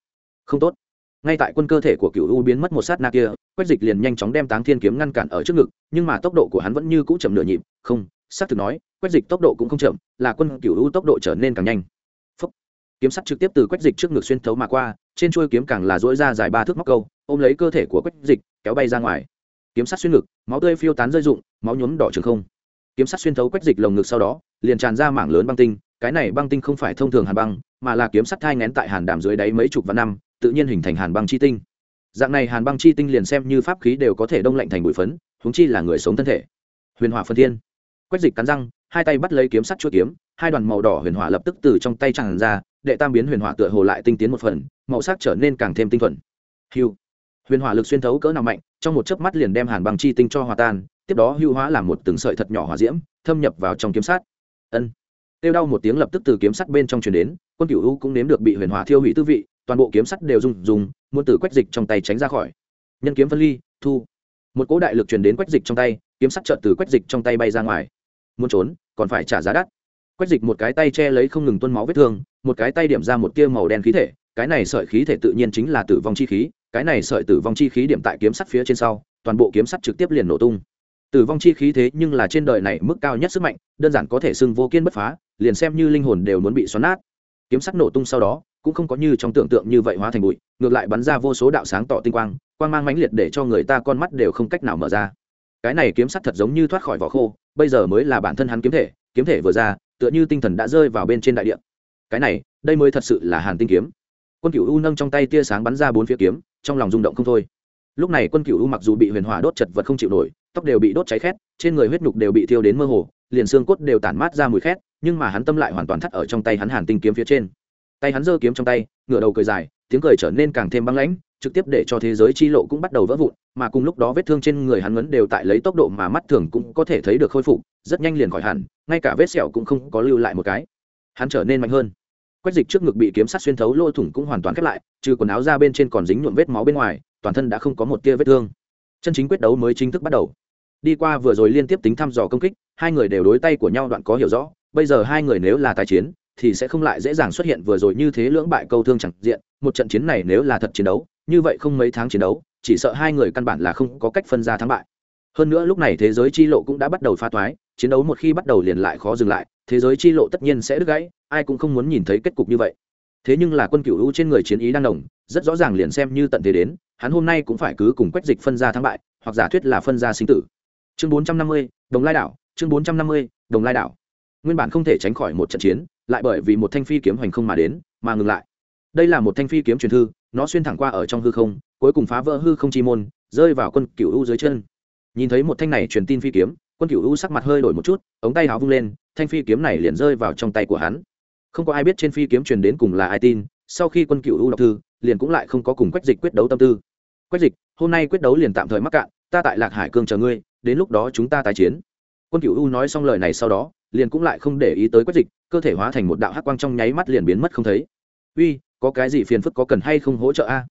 Không tốt. Ngay tại quân cơ thể của cựu u biến mất một sát na kia, quách dịch liền nhanh chóng đem táng thiên kiếm ngăn cản ở trước ngực, nhưng mà tốc độ của hắn vẫn như cũ chậm nửa nhịp. Không, xác thực nói, quách dịch tốc độ cũng không chậm, là quân cựu u tốc độ trở nên càng nhanh. Phúc. kiếm sắt trực tiếp từ quách dịch trước ngực xuyên thấu mà qua, trên chuôi kiếm càng là dỗi ra dài ba thước móc câu, ôm lấy cơ thể của quách dịch, kéo bay ra ngoài. Kiếm sắt xuyên ngực, máu tươi phiêu tán rơi rụng, máu nhuốm đỏ trường không kiếm sắt xuyên thấu quách dịch lồng ngực sau đó, liền tràn ra mảng lớn băng tinh. Cái này băng tinh không phải thông thường hàn băng, mà là kiếm sắt thai ngén tại hàn đàm dưới đáy mấy chục vạn năm, tự nhiên hình thành hàn băng chi tinh. Dạng này hàn băng chi tinh liền xem như pháp khí đều có thể đông lạnh thành bụi phấn húng chi là người sống thân thể. Huyền hỏa phân thiên. Quách dịch cắn răng, hai tay bắt lấy kiếm sắt chuỗi kiếm, hai đoàn màu đỏ huyền hỏa lập tức từ trong tay tràn ra, đệ tam biến huyền hỏa tựa hồ lại tinh tiến một phần, màu sắc trở nên càng thêm tinh thuần. Hiu huyền hỏa lực xuyên thấu cỡ nào mạnh, trong một chớp mắt liền đem hàn băng chi tinh cho hòa tan, tiếp đó hưu hóa làm một từng sợi thật nhỏ hỏa diễm, thâm nhập vào trong kiếm sắt. Ân. Tiêu đau một tiếng lập tức từ kiếm sắt bên trong truyền đến, quân cửu u cũng nếm được bị huyền hỏa thiêu hủy tư vị, toàn bộ kiếm sắt đều rung rung, muốn từ quách dịch trong tay tránh ra khỏi. Nhân kiếm phân ly, thu. Một cỗ đại lực truyền đến quách dịch trong tay, kiếm sắt trợn từ quách dịch trong tay bay ra ngoài. Muốn trốn, còn phải trả giá đắt. Quách dịch một cái tay che lấy không ngừng tuôn máu vết thương, một cái tay điểm ra một tia màu đen khí thể, cái này sợi khí thể tự nhiên chính là tử vong chi khí cái này sợi tử vong chi khí điểm tại kiếm sắt phía trên sau, toàn bộ kiếm sắt trực tiếp liền nổ tung. Tử vong chi khí thế nhưng là trên đời này mức cao nhất sức mạnh, đơn giản có thể xưng vô kiên bất phá, liền xem như linh hồn đều muốn bị xoắn nát. Kiếm sắt nổ tung sau đó, cũng không có như trong tưởng tượng như vậy hóa thành bụi, ngược lại bắn ra vô số đạo sáng tỏ tinh quang quang mang mãnh liệt để cho người ta con mắt đều không cách nào mở ra. Cái này kiếm sắt thật giống như thoát khỏi vỏ khô, bây giờ mới là bản thân hắn kiếm thể kiếm thể vừa ra, tựa như tinh thần đã rơi vào bên trên đại địa. Cái này, đây mới thật sự là hàn tinh kiếm quân cựu u nâng trong tay tia sáng bắn ra bốn phía kiếm, trong lòng rung động không thôi. Lúc này quân cựu u mặc dù bị huyền hỏa đốt chật vật không chịu nổi, tóc đều bị đốt cháy khét, trên người huyết nhục đều bị thiêu đến mơ hồ, liền xương cốt đều tản mát ra mùi khét, nhưng mà hắn tâm lại hoàn toàn thắt ở trong tay hắn hàn tinh kiếm phía trên. Tay hắn giơ kiếm trong tay, ngửa đầu cười dài, tiếng cười trở nên càng thêm băng lãnh, trực tiếp để cho thế giới chi lộ cũng bắt đầu vỡ vụn, mà cùng lúc đó vết thương trên người hắn ngấn đều tại lấy tốc độ mà mắt thường cũng có thể thấy được khôi phục, rất nhanh liền khỏi hẳn, ngay cả vết sẹo cũng không có lưu lại một cái. Hắn trở nên mạnh hơn quách dịch trước ngực bị kiếm sắt xuyên thấu lỗ thủng cũng hoàn toàn khép lại, trừ quần áo ra bên trên còn dính nhuộm vết máu bên ngoài, toàn thân đã không có một tia vết thương. Chân chính quyết đấu mới chính thức bắt đầu. Đi qua vừa rồi liên tiếp tính thăm dò công kích, hai người đều đối tay của nhau đoạn có hiểu rõ, bây giờ hai người nếu là tài chiến, thì sẽ không lại dễ dàng xuất hiện vừa rồi như thế lưỡng bại câu thương chẳng diện, một trận chiến này nếu là thật chiến đấu, như vậy không mấy tháng chiến đấu, chỉ sợ hai người căn bản là không có cách phân ra thắng bại. Hơn nữa lúc này thế giới chi lộ cũng đã bắt đầu pha toái, chiến đấu một khi bắt đầu liền lại khó dừng lại thế giới chi lộ tất nhiên sẽ đứt gãy, ai cũng không muốn nhìn thấy kết cục như vậy. Thế nhưng là quân cựu u trên người chiến ý đang đồng, rất rõ ràng liền xem như tận thế đến, hắn hôm nay cũng phải cứ cùng quách dịch phân ra thắng bại, hoặc giả thuyết là phân ra sinh tử. Chương bốn trăm năm mươi, đồng lai đảo, chương bốn trăm năm mươi, đồng lai đảo. Nguyên bản không thể tránh khỏi một trận chiến, lại bởi vì một thanh phi kiếm hoành không mà đến, mà ngừng lại. Đây là một thanh phi kiếm truyền thư, nó xuyên thẳng qua ở trong hư không, cuối cùng phá vỡ hư không chi môn, rơi vào quân cựu u dưới chân. Nhìn thấy một thanh này truyền tin phi kiếm quân cựu u sắc mặt hơi đổi một chút, ống tay áo vung lên, thanh phi kiếm này liền rơi vào trong tay của hắn. Không có ai biết trên phi kiếm truyền đến cùng là ai tin, sau khi quân cựu u đọc thư, liền cũng lại không có cùng quách dịch quyết đấu tâm tư. Quách dịch, hôm nay quyết đấu liền tạm thời mắc cạn, ta tại lạc hải cương chờ ngươi, đến lúc đó chúng ta tái chiến. Quân cựu u nói xong lời này sau đó, liền cũng lại không để ý tới quách dịch, cơ thể hóa thành một đạo hắc quang trong nháy mắt liền biến mất không thấy. Uy, có cái gì phiền phức có cần hay không hỗ trợ a?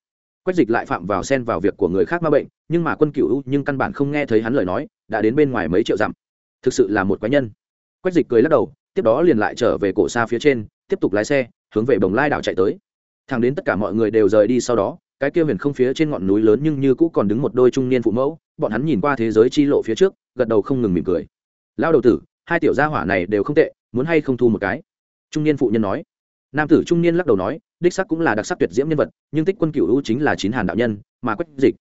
Quách dịch lại phạm vào xen vào việc của người khác ma bệnh, nhưng mà quân cựu nhưng căn bản không nghe thấy hắn lời nói, đã đến bên ngoài mấy triệu dặm. Thực sự là một quái nhân. Quách dịch cười lắc đầu, tiếp đó liền lại trở về cổ xa phía trên, tiếp tục lái xe, hướng về bồng lai đảo chạy tới. Thẳng đến tất cả mọi người đều rời đi sau đó, cái kia huyền không phía trên ngọn núi lớn nhưng như cũ còn đứng một đôi trung niên phụ mẫu, bọn hắn nhìn qua thế giới chi lộ phía trước, gật đầu không ngừng mỉm cười. Lao đầu tử, hai tiểu gia hỏa này đều không tệ, muốn hay không thu một cái? Trung niên phụ nhân nói. Nam tử trung niên lắc đầu nói đích sắc cũng là đặc sắc tuyệt diễm nhân vật, nhưng tích quân cựu u chính là chín hàn đạo nhân, mà quách dịch.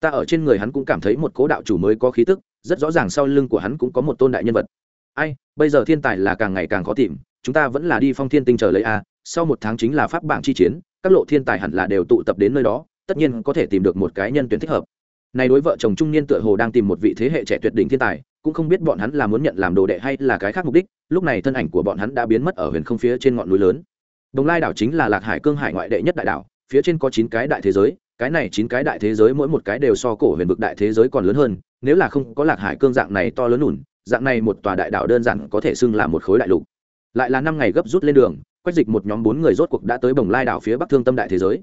Ta ở trên người hắn cũng cảm thấy một cố đạo chủ mới có khí tức, rất rõ ràng sau lưng của hắn cũng có một tôn đại nhân vật. Ai, bây giờ thiên tài là càng ngày càng khó tìm, chúng ta vẫn là đi phong thiên tinh chờ lấy a, sau một tháng chính là pháp bảng chi chiến, các lộ thiên tài hẳn là đều tụ tập đến nơi đó, tất nhiên có thể tìm được một cái nhân tuyển thích hợp. Này đối vợ chồng trung niên tựa hồ đang tìm một vị thế hệ trẻ tuyệt đỉnh thiên tài, cũng không biết bọn hắn là muốn nhận làm đồ đệ hay là cái khác mục đích, lúc này thân ảnh của bọn hắn đã biến mất ở huyền không phía trên ngọn núi lớn đồng lai đảo chính là lạc hải cương hải ngoại đệ nhất đại đảo, phía trên có chín cái đại thế giới, cái này chín cái đại thế giới mỗi một cái đều so cổ huyền vực đại thế giới còn lớn hơn, nếu là không có lạc hải cương dạng này to lớn ủn dạng này một tòa đại đảo đơn giản có thể xưng là một khối đại lục. Lại là năm ngày gấp rút lên đường, quách dịch một nhóm bốn người rốt cuộc đã tới bồng lai đảo phía bắc thương tâm đại thế giới.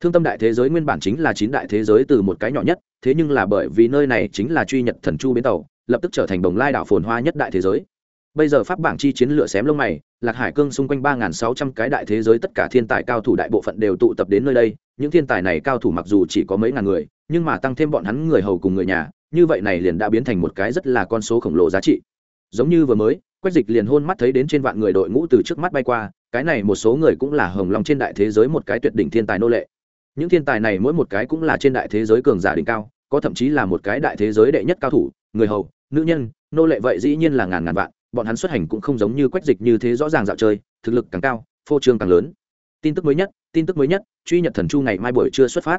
Thương tâm đại thế giới nguyên bản chính là chín đại thế giới từ một cái nhỏ nhất, thế nhưng là bởi vì nơi này chính là truy nhật thần chu bến tàu, lập tức trở thành bồng lai đảo phồn hoa nhất đại thế giới bây giờ pháp bảng chi chiến lựa xém lông mày, lạc hải cương xung quanh ba nghìn sáu trăm cái đại thế giới tất cả thiên tài cao thủ đại bộ phận đều tụ tập đến nơi đây, những thiên tài này cao thủ mặc dù chỉ có mấy ngàn người, nhưng mà tăng thêm bọn hắn người hầu cùng người nhà, như vậy này liền đã biến thành một cái rất là con số khổng lồ giá trị. Giống như vừa mới, quách dịch liền hôn mắt thấy đến trên vạn người đội ngũ từ trước mắt bay qua, cái này một số người cũng là hồng long trên đại thế giới một cái tuyệt đỉnh thiên tài nô lệ. Những thiên tài này mỗi một cái cũng là trên đại thế giới cường giả đỉnh cao, có thậm chí là một cái đại thế giới đệ nhất cao thủ, người hầu, nữ nhân, nô lệ vậy dĩ nhiên là ngàn ngàn vạn bọn hắn xuất hành cũng không giống như quách dịch như thế rõ ràng dạo chơi, thực lực càng cao, phô trương càng lớn. Tin tức mới nhất, tin tức mới nhất, truy nhật thần chu ngày mai buổi trưa xuất phát.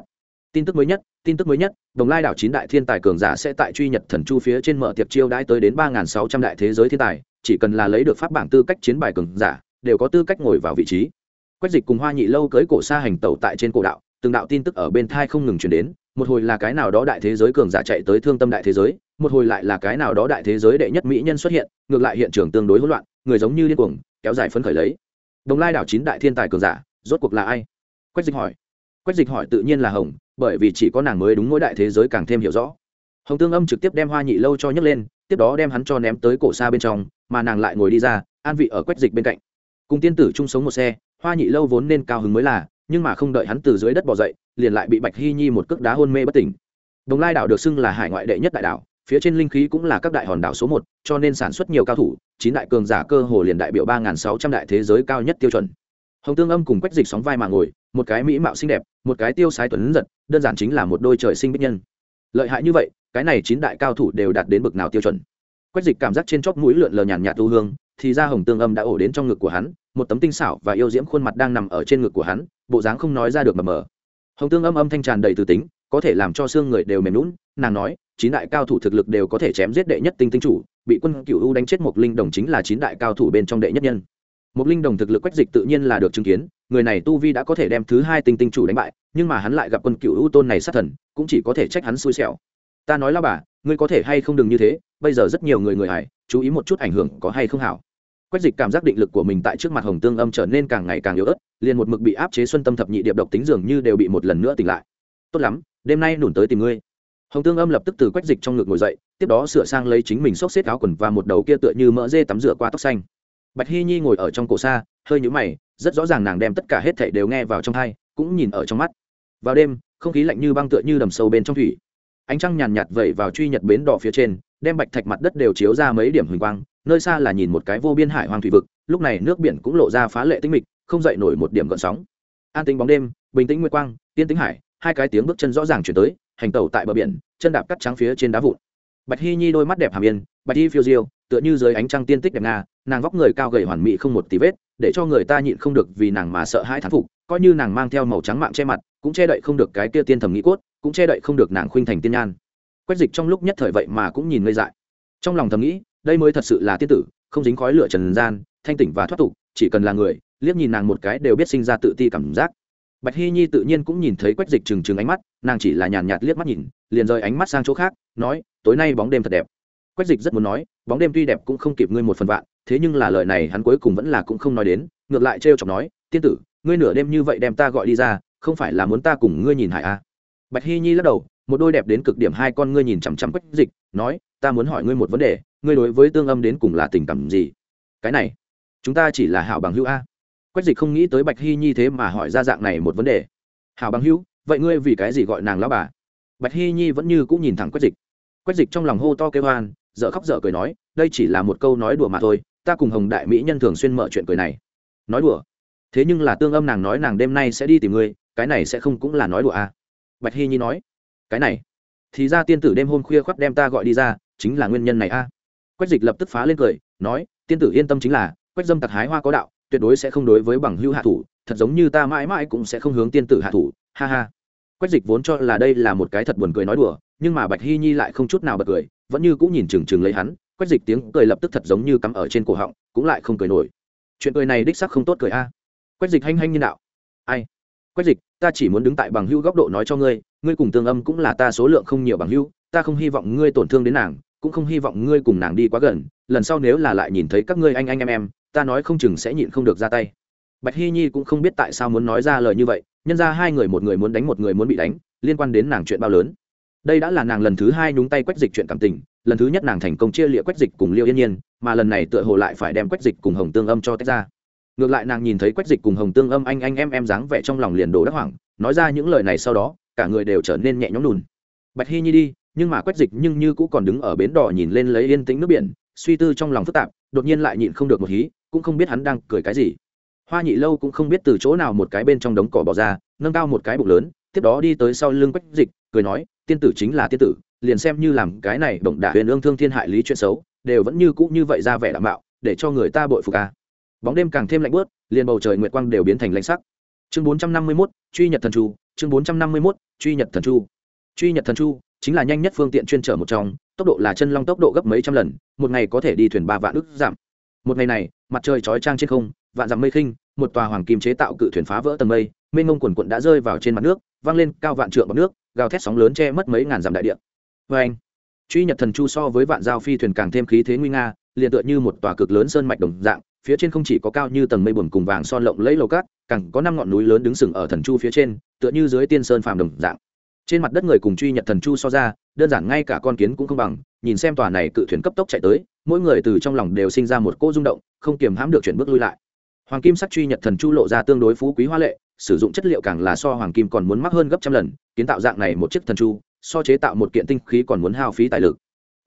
Tin tức mới nhất, tin tức mới nhất, đồng lai đảo chín đại thiên tài cường giả sẽ tại truy nhật thần chu phía trên mở tiệp chiêu đãi tới đến ba sáu trăm đại thế giới thiên tài, chỉ cần là lấy được pháp bảng tư cách chiến bài cường giả, đều có tư cách ngồi vào vị trí. Quách dịch cùng hoa nhị lâu cưới cổ xa hành tẩu tại trên cổ đạo từng đạo tin tức ở bên thai không ngừng chuyển đến, một hồi là cái nào đó đại thế giới cường giả chạy tới thương tâm đại thế giới, một hồi lại là cái nào đó đại thế giới đệ nhất mỹ nhân xuất hiện, ngược lại hiện trường tương đối hỗn loạn, người giống như điên cuồng, kéo dài phấn khởi lấy. Đồng lai đảo chín đại thiên tài cường giả, rốt cuộc là ai? Quách dịch hỏi. Quách dịch hỏi tự nhiên là hồng, bởi vì chỉ có nàng mới đúng mỗi đại thế giới càng thêm hiểu rõ. Hồng tương âm trực tiếp đem hoa nhị lâu cho nhấc lên, tiếp đó đem hắn cho ném tới cổ xa bên trong, mà nàng lại ngồi đi ra, an vị ở quách dịch bên cạnh. Cùng tiên tử chung sống một xe, hoa nhị lâu vốn nên cao hứng mới là nhưng mà không đợi hắn từ dưới đất bò dậy, liền lại bị bạch hy nhi một cước đá hôn mê bất tỉnh. Đồng lai đảo được xưng là hải ngoại đệ nhất đại đảo, phía trên linh khí cũng là các đại hòn đảo số một, cho nên sản xuất nhiều cao thủ, chín đại cường giả cơ hồ liền đại biểu ba sáu trăm đại thế giới cao nhất tiêu chuẩn. Hồng tương âm cùng quách dịch sóng vai mà ngồi, một cái mỹ mạo xinh đẹp, một cái tiêu sái tuấn giật, đơn giản chính là một đôi trời sinh bích nhân. Lợi hại như vậy, cái này chín đại cao thủ đều đạt đến bực nào tiêu chuẩn. Quách dịch cảm giác trên chóp mũi lượn lờ nhàn nhạt tu hương, thì ra hồng tương âm đã ổ đến trong ngực của hắn, một tấm tinh xảo và yêu diễm khuôn mặt đang nằm ở trên ngực của hắn bộ dáng không nói ra được mờ mờ hồng tương âm âm thanh tràn đầy từ tính, có thể làm cho xương người đều mềm lún nàng nói, chín đại cao thủ thực lực đều có thể chém giết đệ nhất tinh tinh chủ, bị quân cựu u đánh chết một linh đồng chính là chín đại cao thủ bên trong đệ nhất nhân. Một linh đồng thực lực quách dịch tự nhiên là được chứng kiến, người này tu vi đã có thể đem thứ hai tinh tinh chủ đánh bại, nhưng mà hắn lại gặp quân cựu u tôn này sát thần, cũng chỉ có thể trách hắn xui xẻo. Ta nói là bà, ngươi có thể hay không đừng như thế, bây giờ rất nhiều người người hải chú ý một chút ảnh hưởng có hay không hảo quách dịch cảm giác định lực của mình tại trước mặt hồng tương âm trở nên càng ngày càng yếu ớt liền một mực bị áp chế xuân tâm thập nhị điệp độc tính dường như đều bị một lần nữa tỉnh lại. Tốt lắm đêm nay nổn tới tìm ngươi. Hồng tương âm lập tức từ quách dịch trong ngực ngồi dậy tiếp đó sửa sang lấy chính mình xốc xếp áo quần và một đầu kia tựa như mỡ dê tắm rửa qua tóc xanh. Bạch hy nhi ngồi ở trong cổ xa hơi nhũ mày rất rõ ràng nàng đem tất cả hết thảy đều nghe vào trong tai, cũng nhìn ở trong mắt. Vào đêm không khí lạnh như băng tựa như đầm sâu bên trong thủy. Ánh trăng nhàn nhạt vẩy vào truy nhật bến đỏ phía trên đem bạch thạch mặt đất đều chiếu ra mấy điểm huỳnh quang nơi xa là nhìn một cái vô biên hải hoang thủy vực, lúc này nước biển cũng lộ ra phá lệ tĩnh mịch, không dậy nổi một điểm gợn sóng. An tính bóng đêm, bình tĩnh nguyệt quang tiên tính hải, hai cái tiếng bước chân rõ ràng chuyển tới, hành tẩu tại bờ biển, chân đạp cắt trắng phía trên đá vụn. Bạch hy nhi đôi mắt đẹp hàm yên, bạch hy phiêu diêu, tựa như dưới ánh trăng tiên tích đẹp nga, nàng vóc người cao gầy hoàn mỹ không một tí vết, để cho người ta nhịn không được vì nàng mà sợ hãi thán phục, coi như nàng mang theo màu trắng mạng che mặt, cũng che đậy không được cái kia tiên thẩm nghĩ cốt, cũng che đậy không được nàng khuynh thành tiên nhan. Quách dịch trong lúc nhất thời vậy mà cũng nhìn ngây dại. Trong lòng thầm nghĩ đây mới thật sự là tiên tử, không dính khói lửa trần gian, thanh tỉnh và thoát tục, chỉ cần là người, liếc nhìn nàng một cái đều biết sinh ra tự ti cảm giác bạch hy nhi tự nhiên cũng nhìn thấy quách dịch trừng trừng ánh mắt, nàng chỉ là nhàn nhạt liếc mắt nhìn, liền rời ánh mắt sang chỗ khác, nói, tối nay bóng đêm thật đẹp quách dịch rất muốn nói, bóng đêm tuy đẹp cũng không kịp ngươi một phần vạn, thế nhưng là lời này hắn cuối cùng vẫn là cũng không nói đến, ngược lại trêu chọc nói, tiên tử, ngươi nửa đêm như vậy đem ta gọi đi ra, không phải là muốn ta cùng ngươi nhìn hải a à. bạch hy nhi lắc đầu một đôi đẹp đến cực điểm hai con ngươi nhìn chằm chằm quách dịch, nói, ta muốn hỏi ngươi một vấn đề, ngươi đối với tương âm đến cùng là tình cảm gì? Cái này, chúng ta chỉ là hảo bằng hữu a. Quách dịch không nghĩ tới bạch hy nhi thế mà hỏi ra dạng này một vấn đề. Hảo bằng hữu, vậy ngươi vì cái gì gọi nàng lão bà? Bạch hy nhi vẫn như cũng nhìn thẳng quách dịch. Quách dịch trong lòng hô to kêu hoan dợ khóc dở cười nói, đây chỉ là một câu nói đùa mà thôi, ta cùng hồng đại mỹ nhân thường xuyên mở chuyện cười này. Nói đùa? Thế nhưng là tương âm nàng nói nàng đêm nay sẽ đi tìm ngươi, cái này sẽ không cũng là nói đùa à. bạch hy nhi nói cái này. Thì ra tiên tử đêm hôm khuya khoác đem ta gọi đi ra, chính là nguyên nhân này a. À. quách dịch lập tức phá lên cười, nói, tiên tử yên tâm chính là, quách dâm tặc hái hoa có đạo, tuyệt đối sẽ không đối với bằng hữu hạ thủ, thật giống như ta mãi mãi cũng sẽ không hướng tiên tử hạ thủ, ha ha. Quách dịch vốn cho là đây là một cái thật buồn cười nói đùa, nhưng mà bạch hy nhi lại không chút nào bật cười, vẫn như cũng nhìn chừng chừng lấy hắn, quách dịch tiếng cười lập tức thật giống như cắm ở trên cổ họng, cũng lại không cười nổi. Chuyện cười này đích sắc không tốt cười a. Quách dịch hanh hanh như đạo. Ai? Quách dịch, ta chỉ muốn đứng tại bằng hữu góc độ nói cho ngươi ngươi cùng tương âm cũng là ta số lượng không nhiều bằng hữu, ta không hy vọng ngươi tổn thương đến nàng, cũng không hy vọng ngươi cùng nàng đi quá gần, lần sau nếu là lại nhìn thấy các ngươi anh anh em em, ta nói không chừng sẽ nhịn không được ra tay. Bạch hy nhi cũng không biết tại sao muốn nói ra lời như vậy, nhân ra hai người một người muốn đánh một người muốn bị đánh, liên quan đến nàng chuyện bao lớn. Đây đã là nàng lần thứ hai nhúng tay quách dịch chuyện cảm tình, lần thứ nhất nàng thành công chia lịa quách dịch cùng liêu yên nhiên, mà lần này tựa hồ lại phải đem quách dịch cùng hồng tương âm cho tách ra. Ngược lại nàng nhìn thấy quách dịch cùng hồng tương âm anh anh em em dáng vẻ trong lòng liền đồ đắc hoảng, nói ra những lời này sau đó cả người đều trở nên nhẹ nhõm lùn. Bạch hy nhi đi nhưng mà quách dịch nhưng như cũng còn đứng ở bến đỏ nhìn lên lấy yên tĩnh nước biển suy tư trong lòng phức tạp đột nhiên lại nhịn không được một hí cũng không biết hắn đang cười cái gì. Hoa nhị lâu cũng không biết từ chỗ nào một cái bên trong đống cỏ bỏ ra nâng cao một cái bụng lớn tiếp đó đi tới sau lưng quách dịch cười nói tiên tử chính là tiên tử liền xem như làm cái này động đả huyền ương thương thiên hại lý chuyện xấu đều vẫn như cũ như vậy ra vẻ đảm bảo để cho người ta bội phục a bóng đêm càng thêm lạnh bớt liền bầu trời nguyệt quang đều biến thành lạnh sắc. Chương bốn trăm năm mươi 451, truy nhật thần chu chương bốn trăm năm mươi 451, truy nhật thần chu truy nhật thần chu chính là nhanh nhất phương tiện chuyên trở một trong tốc độ là chân long tốc độ gấp mấy trăm lần một ngày có thể đi thuyền ba vạn ức giảm một ngày này mặt trời chói chang trên không vạn dặm mây khinh một tòa hoàng kim chế tạo cự thuyền phá vỡ tầng mây mênh mông quần quần đã rơi vào trên mặt nước vang lên cao vạn trượng bọt nước gào thét sóng lớn che mất mấy ngàn dặm đại địa Oeng. anh truy nhật thần chu so với vạn giao phi thuyền càng thêm khí thế nguy nga liền tựa như một tòa cực lớn sơn mạch đồng dạng phía trên không chỉ có cao như tầng mây buồm cùng vàng son lộng lẫy lầu cát, càng có năm ngọn núi lớn đứng sừng ở thần chu phía trên, tựa như dưới tiên sơn phàm đồng dạng. Trên mặt đất người cùng truy nhật thần chu so ra, đơn giản ngay cả con kiến cũng không bằng, nhìn xem tòa này cự thuyền cấp tốc chạy tới, mỗi người từ trong lòng đều sinh ra một cỗ rung động, không kiềm hãm được chuyển bước lui lại. Hoàng kim sắc truy nhật thần chu lộ ra tương đối phú quý hoa lệ, sử dụng chất liệu càng là so hoàng kim còn muốn mắc hơn gấp trăm lần, kiến tạo dạng này một chiếc thần chu, so chế tạo một kiện tinh khí còn muốn hao phí tài lực.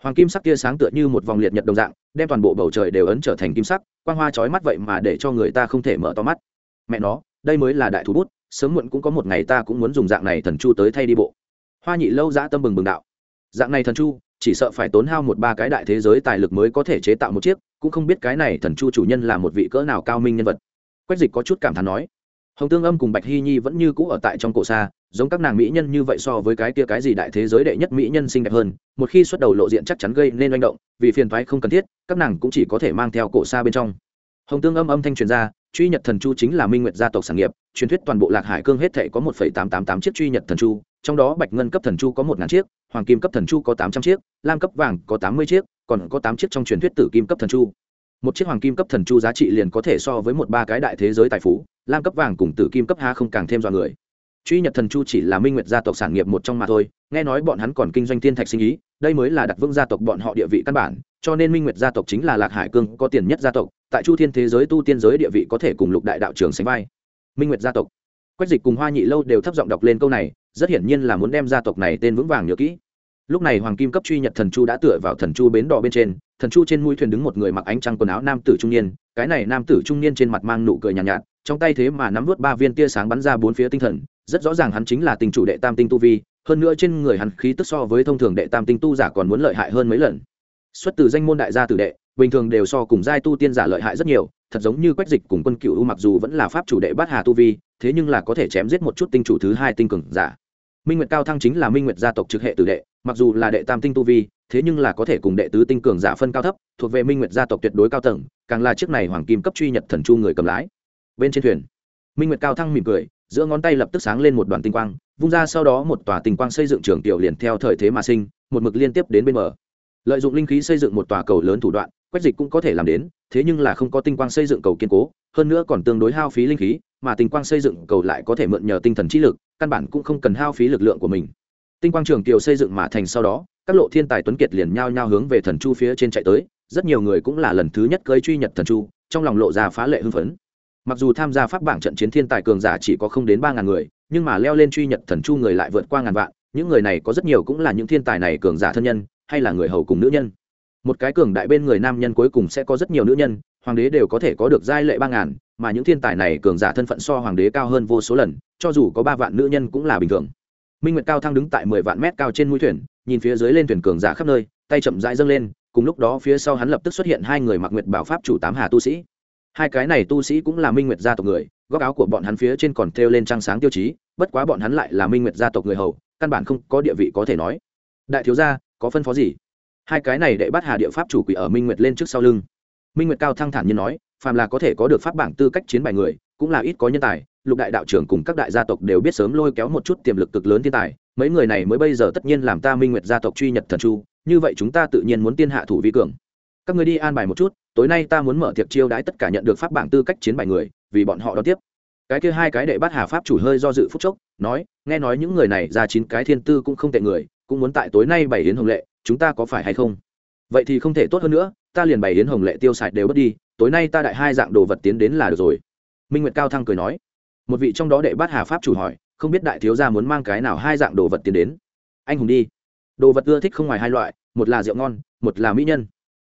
Hoàng kim sắc tia sáng tựa như một vòng liệt nhật đồng dạng, đem toàn bộ bầu trời đều ấn trở thành kim sắc quang hoa chói mắt vậy mà để cho người ta không thể mở to mắt. Mẹ nó, đây mới là đại thú bút, sớm muộn cũng có một ngày ta cũng muốn dùng dạng này thần chu tới thay đi bộ. Hoa nhị lâu dã tâm bừng bừng đạo. Dạng này thần chu, chỉ sợ phải tốn hao một ba cái đại thế giới tài lực mới có thể chế tạo một chiếc, cũng không biết cái này thần chu chủ nhân là một vị cỡ nào cao minh nhân vật. Quách dịch có chút cảm thán nói. Hồng tương âm cùng bạch hy nhi vẫn như cũ ở tại trong cổ xa giống các nàng mỹ nhân như vậy so với cái kia cái gì đại thế giới đệ nhất mỹ nhân xinh đẹp hơn, một khi xuất đầu lộ diện chắc chắn gây nên manh động, vì phiền thoái không cần thiết, các nàng cũng chỉ có thể mang theo cổ xa bên trong. Hồng tương âm âm thanh truyền ra, truy nhật thần chu chính là minh nguyệt gia tộc sản nghiệp, truyền thuyết toàn bộ lạc hải cương hết thể có một tám tám tám chiếc truy nhật thần chu, trong đó bạch ngân cấp thần chu có một ngàn chiếc, hoàng kim cấp thần chu có tám trăm chiếc, lam cấp vàng có tám mươi chiếc, còn có tám chiếc trong truyền thuyết tử kim cấp thần chu. Một chiếc hoàng kim cấp thần chu giá trị liền có thể so với một ba cái đại thế giới tài phú, lam cấp vàng cùng tử kim cấp ha không càng thêm dọa người truy nhật thần chu chỉ là minh nguyệt gia tộc sản nghiệp một trong mà thôi, nghe nói bọn hắn còn kinh doanh thiên thạch sinh ý, đây mới là đặt vững gia tộc bọn họ địa vị căn bản, cho nên minh nguyệt gia tộc chính là lạc hải cương có tiền nhất gia tộc, tại chu thiên thế giới tu tiên giới địa vị có thể cùng lục đại đạo trường sánh vai. Minh nguyệt gia tộc. Quách dịch cùng hoa nhị lâu đều thấp giọng đọc lên câu này, rất hiển nhiên là muốn đem gia tộc này tên vững vàng nhớ kỹ lúc này hoàng kim cấp truy nhật thần chu đã tựa vào thần chu bến đỏ bên trên thần chu trên mũi thuyền đứng một người mặc ánh trăng quần áo nam tử trung niên cái này nam tử trung niên trên mặt mang nụ cười nhàn nhạt, nhạt trong tay thế mà nắm vút ba viên tia sáng bắn ra bốn phía tinh thần rất rõ ràng hắn chính là tình chủ đệ tam tinh tu vi hơn nữa trên người hắn khí tức so với thông thường đệ tam tinh tu giả còn muốn lợi hại hơn mấy lần. Xuất từ danh môn đại gia tử đệ bình thường đều so cùng giai tu tiên giả lợi hại rất nhiều thật giống như quách dịch cùng quân cựu mặc dù vẫn là pháp chủ đệ bát hà tu vi thế nhưng là có thể chém giết một chút tinh chủ thứ hai tinh cường giả. Minh nguyệt cao thăng chính là minh nguyệt gia tộc trực hệ tử đệ mặc dù là đệ tam tinh tu vi, thế nhưng là có thể cùng đệ tứ tinh cường giả phân cao thấp, thuộc về minh nguyệt gia tộc tuyệt đối cao tầng, càng là chiếc này hoàng kim cấp truy nhật thần chu người cầm lái. Bên trên thuyền, minh nguyệt cao thăng mỉm cười, giữa ngón tay lập tức sáng lên một đoàn tinh quang, vung ra sau đó một tòa tinh quang xây dựng trường tiểu liền theo thời thế mà sinh, một mực liên tiếp đến bên bờ. Lợi dụng linh khí xây dựng một tòa cầu lớn thủ đoạn, quách dịch cũng có thể làm đến, thế nhưng là không có tinh quang xây dựng cầu kiên cố, hơn nữa còn tương đối hao phí linh khí, mà tinh quang xây dựng cầu lại có thể mượn nhờ tinh thần trí lực, căn bản cũng không cần hao phí lực lượng của mình tinh quang trường kiều xây dựng mà thành sau đó, các lộ thiên tài tuấn kiệt liền nhao nhao hướng về thần chu phía trên chạy tới, rất nhiều người cũng là lần thứ nhất cưới truy nhật thần chu, trong lòng lộ ra phá lệ hưng phấn. Mặc dù tham gia pháp bảng trận chiến thiên tài cường giả chỉ có không đến ba ngàn người, nhưng mà leo lên truy nhật thần chu người lại vượt qua ngàn vạn, những người này có rất nhiều cũng là những thiên tài này cường giả thân nhân, hay là người hầu cùng nữ nhân. Một cái cường đại bên người nam nhân cuối cùng sẽ có rất nhiều nữ nhân, hoàng đế đều có thể có được giai lệ ba ngàn, mà những thiên tài này cường giả thân phận so hoàng đế cao hơn vô số lần, cho dù có ba vạn nữ nhân cũng là bình thường minh nguyệt cao thăng đứng tại mười vạn mét cao trên mũi thuyền, nhìn phía dưới lên thuyền cường giả khắp nơi, tay chậm rãi dâng lên, cùng lúc đó phía sau hắn lập tức xuất hiện hai người mặc nguyệt bảo pháp chủ tám hà tu sĩ. Hai cái này tu sĩ cũng là minh nguyệt gia tộc người, góc áo của bọn hắn phía trên còn thêu lên trăng sáng tiêu chí, bất quá bọn hắn lại là minh nguyệt gia tộc người hầu, căn bản không có địa vị có thể nói. Đại thiếu gia, có phân phó gì? Hai cái này đệ bắt hà địa pháp chủ quỷ ở minh nguyệt lên trước sau lưng. Minh nguyệt cao thăng thản như nói, phàm là có thể có được pháp bảng tư cách chiến bài người, cũng là ít có nhân tài lục đại đạo trưởng cùng các đại gia tộc đều biết sớm lôi kéo một chút tiềm lực cực lớn thiên tài, mấy người này mới bây giờ tất nhiên làm ta minh nguyệt gia tộc truy nhật thần chu, như vậy chúng ta tự nhiên muốn tiên hạ thủ vi cường. Các người đi an bài một chút, tối nay ta muốn mở tiệc chiêu đãi tất cả nhận được pháp bảng tư cách chiến bài người, vì bọn họ đón tiếp. Cái kia hai cái đệ bát hà pháp chủ hơi do dự phúc chốc, nói, nghe nói những người này ra chín cái thiên tư cũng không tệ người, cũng muốn tại tối nay bày hiến hồng lệ, chúng ta có phải hay không? Vậy thì không thể tốt hơn nữa, ta liền bày hiến hồng lệ tiêu xài đều bớt đi, tối nay ta đại hai dạng đồ vật tiến đến là được rồi. Minh nguyệt cao thăng cười nói một vị trong đó đệ bát hà pháp chủ hỏi, không biết đại thiếu gia muốn mang cái nào hai dạng đồ vật tiến đến? Anh hùng đi. Đồ vật ưa thích không ngoài hai loại, một là rượu ngon, một là mỹ nhân.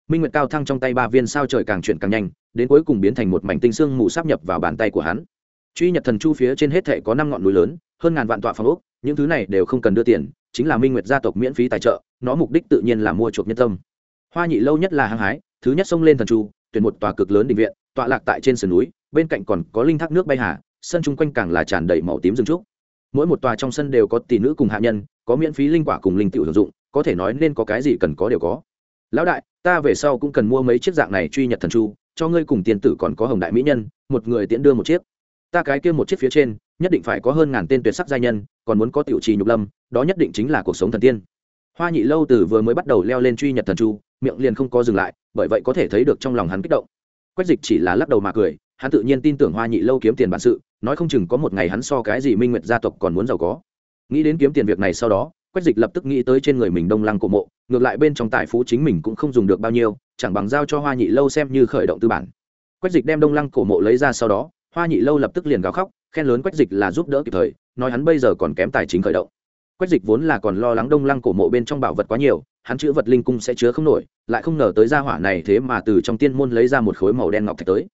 Minh nguyệt cao thăng trong tay ba viên sao trời càng chuyển càng nhanh, đến cuối cùng biến thành một mảnh tinh xương mù sáp nhập vào bàn tay của hắn. Truy nhật thần chu phía trên hết thệ có năm ngọn núi lớn, hơn ngàn vạn tọa phòng ốc, những thứ này đều không cần đưa tiền, chính là minh nguyệt gia tộc miễn phí tài trợ, nó mục đích tự nhiên là mua chuộc nhân tâm. Hoa nhị lâu nhất là hăng hái, thứ nhất xông lên thần chu, tuyển một tòa cực lớn định viện, tọa lạc tại trên sườn núi, bên cạnh còn có linh thác nước bay hà sân chung quanh càng là tràn đầy màu tím rừng trúc. Mỗi một tòa trong sân đều có tỷ nữ cùng hạ nhân, có miễn phí linh quả cùng linh tiểu sử dụng, có thể nói nên có cái gì cần có đều có. Lão đại, ta về sau cũng cần mua mấy chiếc dạng này truy nhật thần chu, cho ngươi cùng tiền tử còn có hồng đại mỹ nhân, một người tiễn đưa một chiếc. Ta cái kia một chiếc phía trên, nhất định phải có hơn ngàn tên tuyệt sắc gia nhân, còn muốn có tiểu trì nhục lâm, đó nhất định chính là cuộc sống thần tiên. Hoa nhị lâu từ vừa mới bắt đầu leo lên truy nhật thần chu, miệng liền không có dừng lại, bởi vậy có thể thấy được trong lòng hắn kích động. Quách dịch chỉ là lắc đầu mà cười, hắn tự nhiên tin tưởng hoa nhị lâu kiếm tiền bản sự nói không chừng có một ngày hắn so cái gì minh nguyệt gia tộc còn muốn giàu có. Nghĩ đến kiếm tiền việc này sau đó, quách dịch lập tức nghĩ tới trên người mình đông lăng cổ mộ, ngược lại bên trong tài phú chính mình cũng không dùng được bao nhiêu, chẳng bằng giao cho hoa nhị lâu xem như khởi động tư bản. Quách dịch đem đông lăng cổ mộ lấy ra sau đó, hoa nhị lâu lập tức liền gào khóc, khen lớn quách dịch là giúp đỡ kịp thời, nói hắn bây giờ còn kém tài chính khởi động. Quách dịch vốn là còn lo lắng đông lăng cổ mộ bên trong bảo vật quá nhiều, hắn chữ vật linh cung sẽ chứa không nổi, lại không ngờ tới gia hỏa này thế mà từ trong tiên môn lấy ra một khối màu đen ngọc thạch tới.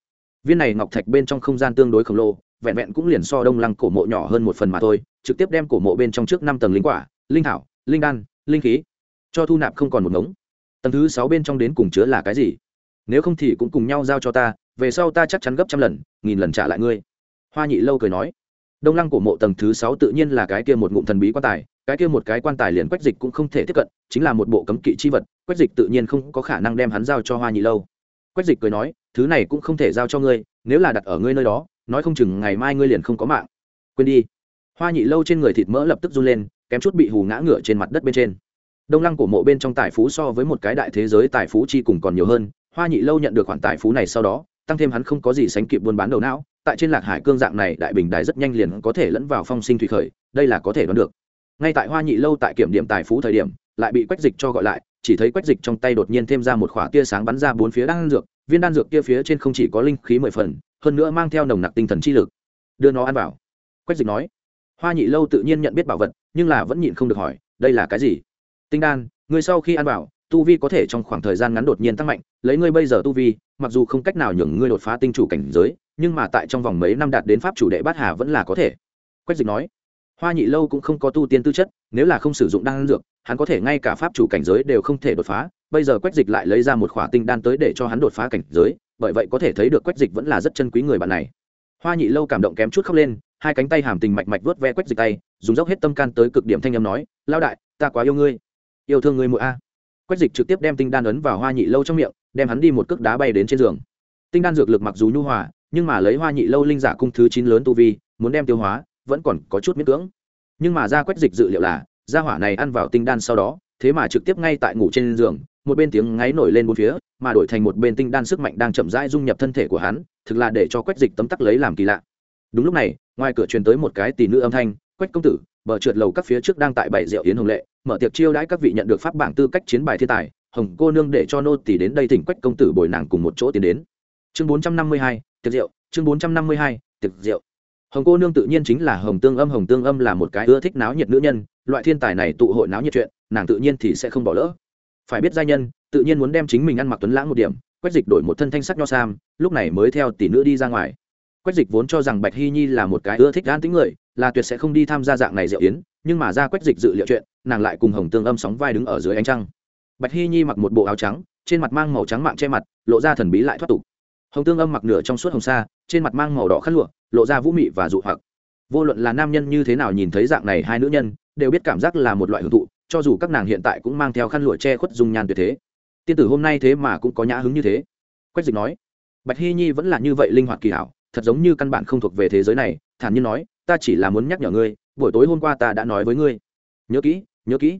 Viên này ngọc thạch bên trong không gian tương đối khổng lồ vẹn vẹn cũng liền so đông lăng cổ mộ nhỏ hơn một phần mà thôi, trực tiếp đem cổ mộ bên trong trước năm tầng linh quả, linh thảo, linh đan, linh khí cho thu nạp không còn một ngống. Tầng thứ sáu bên trong đến cùng chứa là cái gì? Nếu không thì cũng cùng nhau giao cho ta, về sau ta chắc chắn gấp trăm lần, nghìn lần trả lại ngươi. Hoa nhị lâu cười nói. Đông lăng cổ mộ tầng thứ sáu tự nhiên là cái kia một ngụm thần bí quan tài, cái kia một cái quan tài liền quách dịch cũng không thể tiếp cận, chính là một bộ cấm kỵ chi vật, quách dịch tự nhiên không có khả năng đem hắn giao cho hoa nhị lâu. Quách dịch cười nói, thứ này cũng không thể giao cho ngươi, nếu là đặt ở ngươi nơi đó nói không chừng ngày mai ngươi liền không có mạng. Quên đi. Hoa nhị lâu trên người thịt mỡ lập tức run lên, kém chút bị hù ngã ngựa trên mặt đất bên trên. Đông lăng của mộ bên trong tài phú so với một cái đại thế giới tài phú chi cùng còn nhiều hơn, hoa nhị lâu nhận được khoản tài phú này sau đó, tăng thêm hắn không có gì sánh kịp buôn bán đầu não, tại trên lạc hải cương dạng này, đại bình đài rất nhanh liền có thể lẫn vào phong sinh thủy khởi, đây là có thể đoán được. Ngay tại hoa nhị lâu tại kiểm điểm tài phú thời điểm, lại bị quách dịch cho gọi lại, chỉ thấy quách dịch trong tay đột nhiên thêm ra một khỏa tia sáng bắn ra bốn phía đan dược, viên đan dược kia phía trên không chỉ có linh khí mười phần hơn nữa mang theo nồng nặc tinh thần chi lực. Đưa nó ăn vào. Quách dịch nói. Hoa nhị lâu tự nhiên nhận biết bảo vật, nhưng là vẫn nhịn không được hỏi, đây là cái gì? Tinh đan, ngươi sau khi ăn vào, tu vi có thể trong khoảng thời gian ngắn đột nhiên tăng mạnh, lấy ngươi bây giờ tu vi, mặc dù không cách nào nhường ngươi đột phá tinh chủ cảnh giới, nhưng mà tại trong vòng mấy năm đạt đến pháp chủ đệ bát hà vẫn là có thể. Quách dịch nói. Hoa nhị lâu cũng không có tu tiên tư chất, nếu là không sử dụng đan dược, hắn có thể ngay cả pháp chủ cảnh giới đều không thể đột phá bây giờ quách dịch lại lấy ra một khỏa tinh đan tới để cho hắn đột phá cảnh giới, bởi vậy có thể thấy được quách dịch vẫn là rất chân quý người bạn này. Hoa nhị lâu cảm động kém chút khóc lên, hai cánh tay hàm tình mạch mạch vớt ve quách dịch tay, dùng dốc hết tâm can tới cực điểm thanh âm nói lao đại, ta quá yêu ngươi. Yêu thương ngươi mụa a. Quách dịch trực tiếp đem tinh đan ấn vào hoa nhị lâu trong miệng, đem hắn đi một cước đá bay đến trên giường. Tinh đan dược lực mặc dù nhu hòa, nhưng mà lấy hoa nhị lâu linh giả cung thứ chín lớn tu vi, muốn đem tiêu hóa, vẫn còn có chút miễn cưỡng. Nhưng mà ra quách dịch dự liệu là, gia hỏa này ăn vào tinh đan sau đó, thế mà trực tiếp ngay tại ngủ trên giường một bên tiếng ngáy nổi lên bốn phía, mà đổi thành một bên tinh đan sức mạnh đang chậm rãi dung nhập thân thể của hắn, thực là để cho quách dịch tấm tắc lấy làm kỳ lạ. Đúng lúc này, ngoài cửa truyền tới một cái tỷ nữ âm thanh, quách công tử, bờ trượt lầu các phía trước đang tại bảy rượu yến hồng lệ, mở tiệc chiêu đãi các vị nhận được pháp bảng tư cách chiến bài thiên tài, hồng cô nương để cho nô tỷ đến đây thỉnh quách công tử bồi nàng cùng một chỗ tiến đến. Chương bốn trăm năm mươi hai, tiệc rượu, chương bốn trăm năm mươi hai, tiệc rượu. Hồng cô nương tự nhiên chính là hồng tương âm, hồng tương âm là một cái ưa thích náo nhiệt nữ nhân, loại thiên tài này tụ hội náo nhiệt chuyện, nàng tự nhiên thì sẽ không bỏ lỡ phải biết giai nhân, tự nhiên muốn đem chính mình ăn mặc tuấn lãng một điểm, quách dịch đổi một thân thanh sắc nho sam, lúc này mới theo tỷ nữ đi ra ngoài. Quách dịch vốn cho rằng bạch hy nhi là một cái ưa thích gan tính người, là tuyệt sẽ không đi tham gia dạng này diệu yến, nhưng mà ra quách dịch dự liệu chuyện, nàng lại cùng hồng tương âm sóng vai đứng ở dưới ánh trăng. Bạch hy nhi mặc một bộ áo trắng, trên mặt mang màu trắng mạng che mặt, lộ ra thần bí lại thoát tục. Hồng tương âm mặc nửa trong suốt hồng sa, trên mặt mang màu đỏ khăn lụa, lộ ra vũ mị và dụ hoặc. Vô luận là nam nhân như thế nào nhìn thấy dạng này hai nữ nhân, đều biết cảm giác là một loại hưởng thụ cho dù các nàng hiện tại cũng mang theo khăn lụa che khuất dung nhan tuyệt thế. Tiên tử hôm nay thế mà cũng có nhã hứng như thế. Quách dịch nói, bạch hy nhi vẫn là như vậy linh hoạt kỳ hảo, thật giống như căn bản không thuộc về thế giới này, thản nhiên nói, ta chỉ là muốn nhắc nhở ngươi, buổi tối hôm qua ta đã nói với ngươi. Nhớ kỹ nhớ kỹ.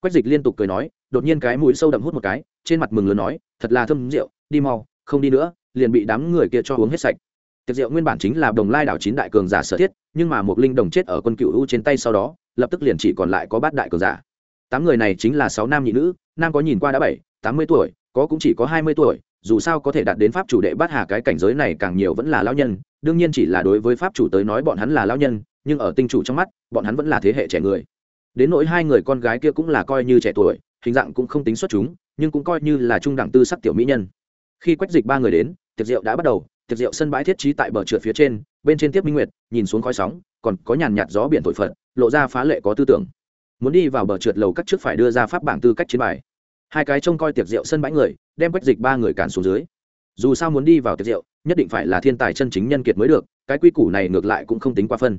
Quách dịch liên tục cười nói, đột nhiên cái mũi sâu đậm hút một cái, trên mặt mừng lớn nói, thật là thâm rượu, đi mau, không đi nữa, liền bị đám người kia cho uống hết sạch. Tiệc rượu nguyên bản chính là đồng lai đảo chín đại cường giả sở thiết, nhưng mà một linh đồng chết ở quân cựu u trên tay sau đó, lập tức liền chỉ còn lại có bát đại cường giả tám người này chính là sáu nam nhị nữ, nam có nhìn qua đã bảy, tám mươi tuổi, có cũng chỉ có hai mươi tuổi, dù sao có thể đạt đến pháp chủ đệ bát hà cái cảnh giới này càng nhiều vẫn là lao nhân, đương nhiên chỉ là đối với pháp chủ tới nói bọn hắn là lao nhân, nhưng ở tinh chủ trong mắt, bọn hắn vẫn là thế hệ trẻ người. Đến nỗi hai người con gái kia cũng là coi như trẻ tuổi, hình dạng cũng không tính xuất chúng, nhưng cũng coi như là trung đẳng tư sắc tiểu mỹ nhân. Khi quách dịch ba người đến, tiệc rượu đã bắt đầu, tiệc rượu sân bãi thiết trí tại bờ trượt phía trên, bên trên tiếp minh nguyệt, nhìn xuống khói sóng, còn có nhàn nhạt gió biển thổi phật, lộ ra phá lệ có tư tưởng muốn đi vào bờ trượt lầu các trước phải đưa ra pháp bảng tư cách chiến bài. Hai cái trông coi tiệc rượu sân bãi người, đem quách dịch ba người cản xuống dưới. Dù sao muốn đi vào tiệc rượu, nhất định phải là thiên tài chân chính nhân kiệt mới được, cái quy củ này ngược lại cũng không tính quá phân.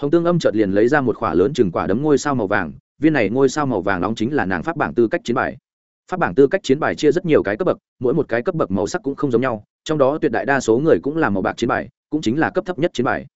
Hồng tương âm chợt liền lấy ra một khoả lớn chừng quả đấm ngôi sao màu vàng, viên này ngôi sao màu vàng nóng chính là nàng pháp bảng tư cách chiến bài. Pháp bảng tư cách chiến bài chia rất nhiều cái cấp bậc, mỗi một cái cấp bậc màu sắc cũng không giống nhau, trong đó tuyệt đại đa số người cũng là màu bạc chiến bài, cũng chính là cấp thấp nhất chiến bài.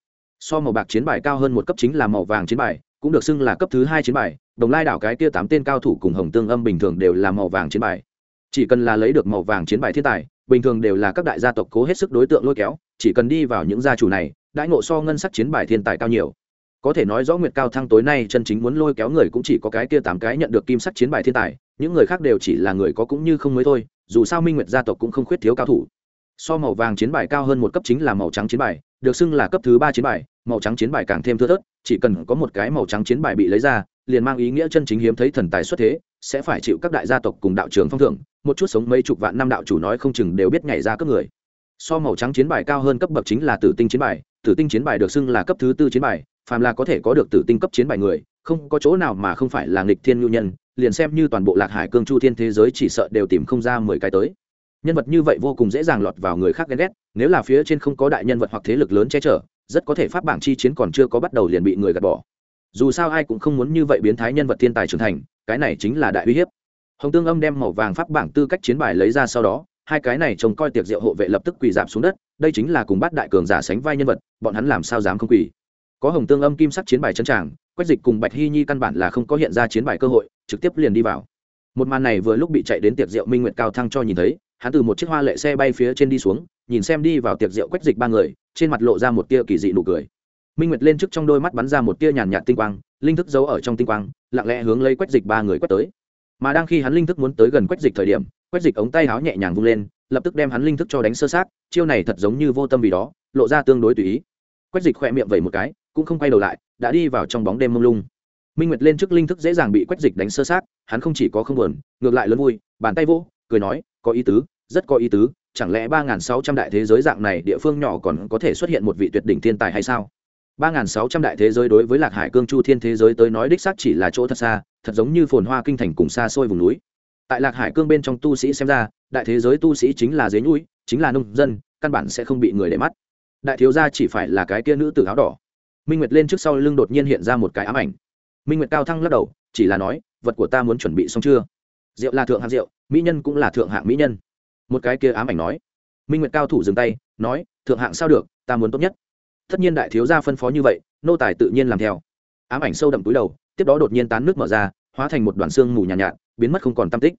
So màu bạc chiến bài cao hơn một cấp chính là màu vàng chiến bài, cũng được xưng là cấp thứ hai chiến bài đồng lai đảo cái kia tám tên cao thủ cùng hồng tương âm bình thường đều là màu vàng chiến bài. Chỉ cần là lấy được màu vàng chiến bài thiên tài, bình thường đều là các đại gia tộc cố hết sức đối tượng lôi kéo, chỉ cần đi vào những gia chủ này, đãi ngộ so ngân sắc chiến bài thiên tài cao nhiều. Có thể nói rõ nguyệt cao thăng tối nay chân chính muốn lôi kéo người cũng chỉ có cái kia tám cái nhận được kim sắc chiến bài thiên tài, những người khác đều chỉ là người có cũng như không mới thôi, dù sao minh nguyệt gia tộc cũng không khuyết thiếu cao thủ. So màu vàng chiến bài cao hơn một cấp chính là màu trắng chiến bài, được xưng là cấp thứ ba chiến bài màu trắng chiến bài càng thêm thưa thớt, chỉ cần có một cái màu trắng chiến bài bị lấy ra, liền mang ý nghĩa chân chính hiếm thấy thần tài xuất thế, sẽ phải chịu các đại gia tộc cùng đạo trường phong thưởng, một chút sống mấy chục vạn năm đạo chủ nói không chừng đều biết nhảy ra cấp người. So màu trắng chiến bài cao hơn cấp bậc chính là tử tinh chiến bài, tử tinh chiến bài được xưng là cấp thứ tư chiến bài, phàm là có thể có được tử tinh cấp chiến bài người, không có chỗ nào mà không phải là nghịch thiên nhu nhân, liền xem như toàn bộ lạc hải cương chu thiên thế giới chỉ sợ đều tìm không ra mười cái tới. Nhân vật như vậy vô cùng dễ dàng lọt vào người khác ghen ghét, nếu là phía trên không có đại nhân vật hoặc thế lực lớn che chở rất có thể pháp bảng chi chiến còn chưa có bắt đầu liền bị người gạt bỏ. Dù sao ai cũng không muốn như vậy biến thái nhân vật thiên tài trưởng thành, cái này chính là đại uy hiếp. Hồng tương âm đem màu vàng pháp bảng tư cách chiến bài lấy ra sau đó, hai cái này trông coi tiệc rượu hộ vệ lập tức quỳ giảm xuống đất, đây chính là cùng bắt đại cường giả sánh vai nhân vật, bọn hắn làm sao dám không quỳ. Có hồng tương âm kim sắc chiến bài chân tràng, quách dịch cùng bạch hy nhi căn bản là không có hiện ra chiến bài cơ hội, trực tiếp liền đi vào. Một màn này vừa lúc bị chạy đến tiệc rượu minh nguyệt cao thăng cho nhìn thấy hắn từ một chiếc hoa lệ xe bay phía trên đi xuống, nhìn xem đi vào tiệc rượu quách dịch ba người, trên mặt lộ ra một tia kỳ dị nụ cười. Minh nguyệt lên trước trong đôi mắt bắn ra một tia nhàn nhạt tinh quang, linh thức giấu ở trong tinh quang, lặng lẽ hướng lấy quách dịch ba người quét tới. Mà đang khi hắn linh thức muốn tới gần quách dịch thời điểm, quách dịch ống tay háo nhẹ nhàng vung lên, lập tức đem hắn linh thức cho đánh sơ sát, chiêu này thật giống như vô tâm vì đó, lộ ra tương đối tùy ý. Quách dịch khỏe miệng vẩy một cái, cũng không quay đầu lại, đã đi vào trong bóng đêm mông lung. Minh nguyệt lên trước linh thức dễ dàng bị quách dịch đánh sơ sát, hắn không chỉ có không buồn, ngược lại lớn vui, bàn tay vỗ, cười nói có ý tứ, rất có ý tứ, chẳng lẽ ba nghìn sáu trăm đại thế giới dạng này địa phương nhỏ còn có thể xuất hiện một vị tuyệt đỉnh thiên tài hay sao? ba nghìn sáu trăm đại thế giới đối với lạc hải cương chu thiên thế giới tới nói đích xác chỉ là chỗ thật xa, thật giống như phồn hoa kinh thành cùng xa xôi vùng núi. Tại lạc hải cương bên trong tu sĩ xem ra, đại thế giới tu sĩ chính là dế nhũi, chính là nông dân, căn bản sẽ không bị người để mắt. Đại thiếu gia chỉ phải là cái kia nữ tử áo đỏ. Minh nguyệt lên trước sau lưng đột nhiên hiện ra một cái ám ảnh. Minh nguyệt cao thăng lắc đầu, chỉ là nói, vật của ta muốn chuẩn bị xong chưa? Rượu là thượng hạng rượu mỹ nhân cũng là thượng hạng mỹ nhân. Một cái kia ám ảnh nói. Minh nguyệt cao thủ dừng tay nói thượng hạng sao được ta muốn tốt nhất. Tất nhiên đại thiếu gia phân phó như vậy nô tài tự nhiên làm theo. Ám ảnh sâu đậm túi đầu tiếp đó đột nhiên tán nước mở ra hóa thành một đoàn xương mù nhàn nhạt, nhạt biến mất không còn tam tích.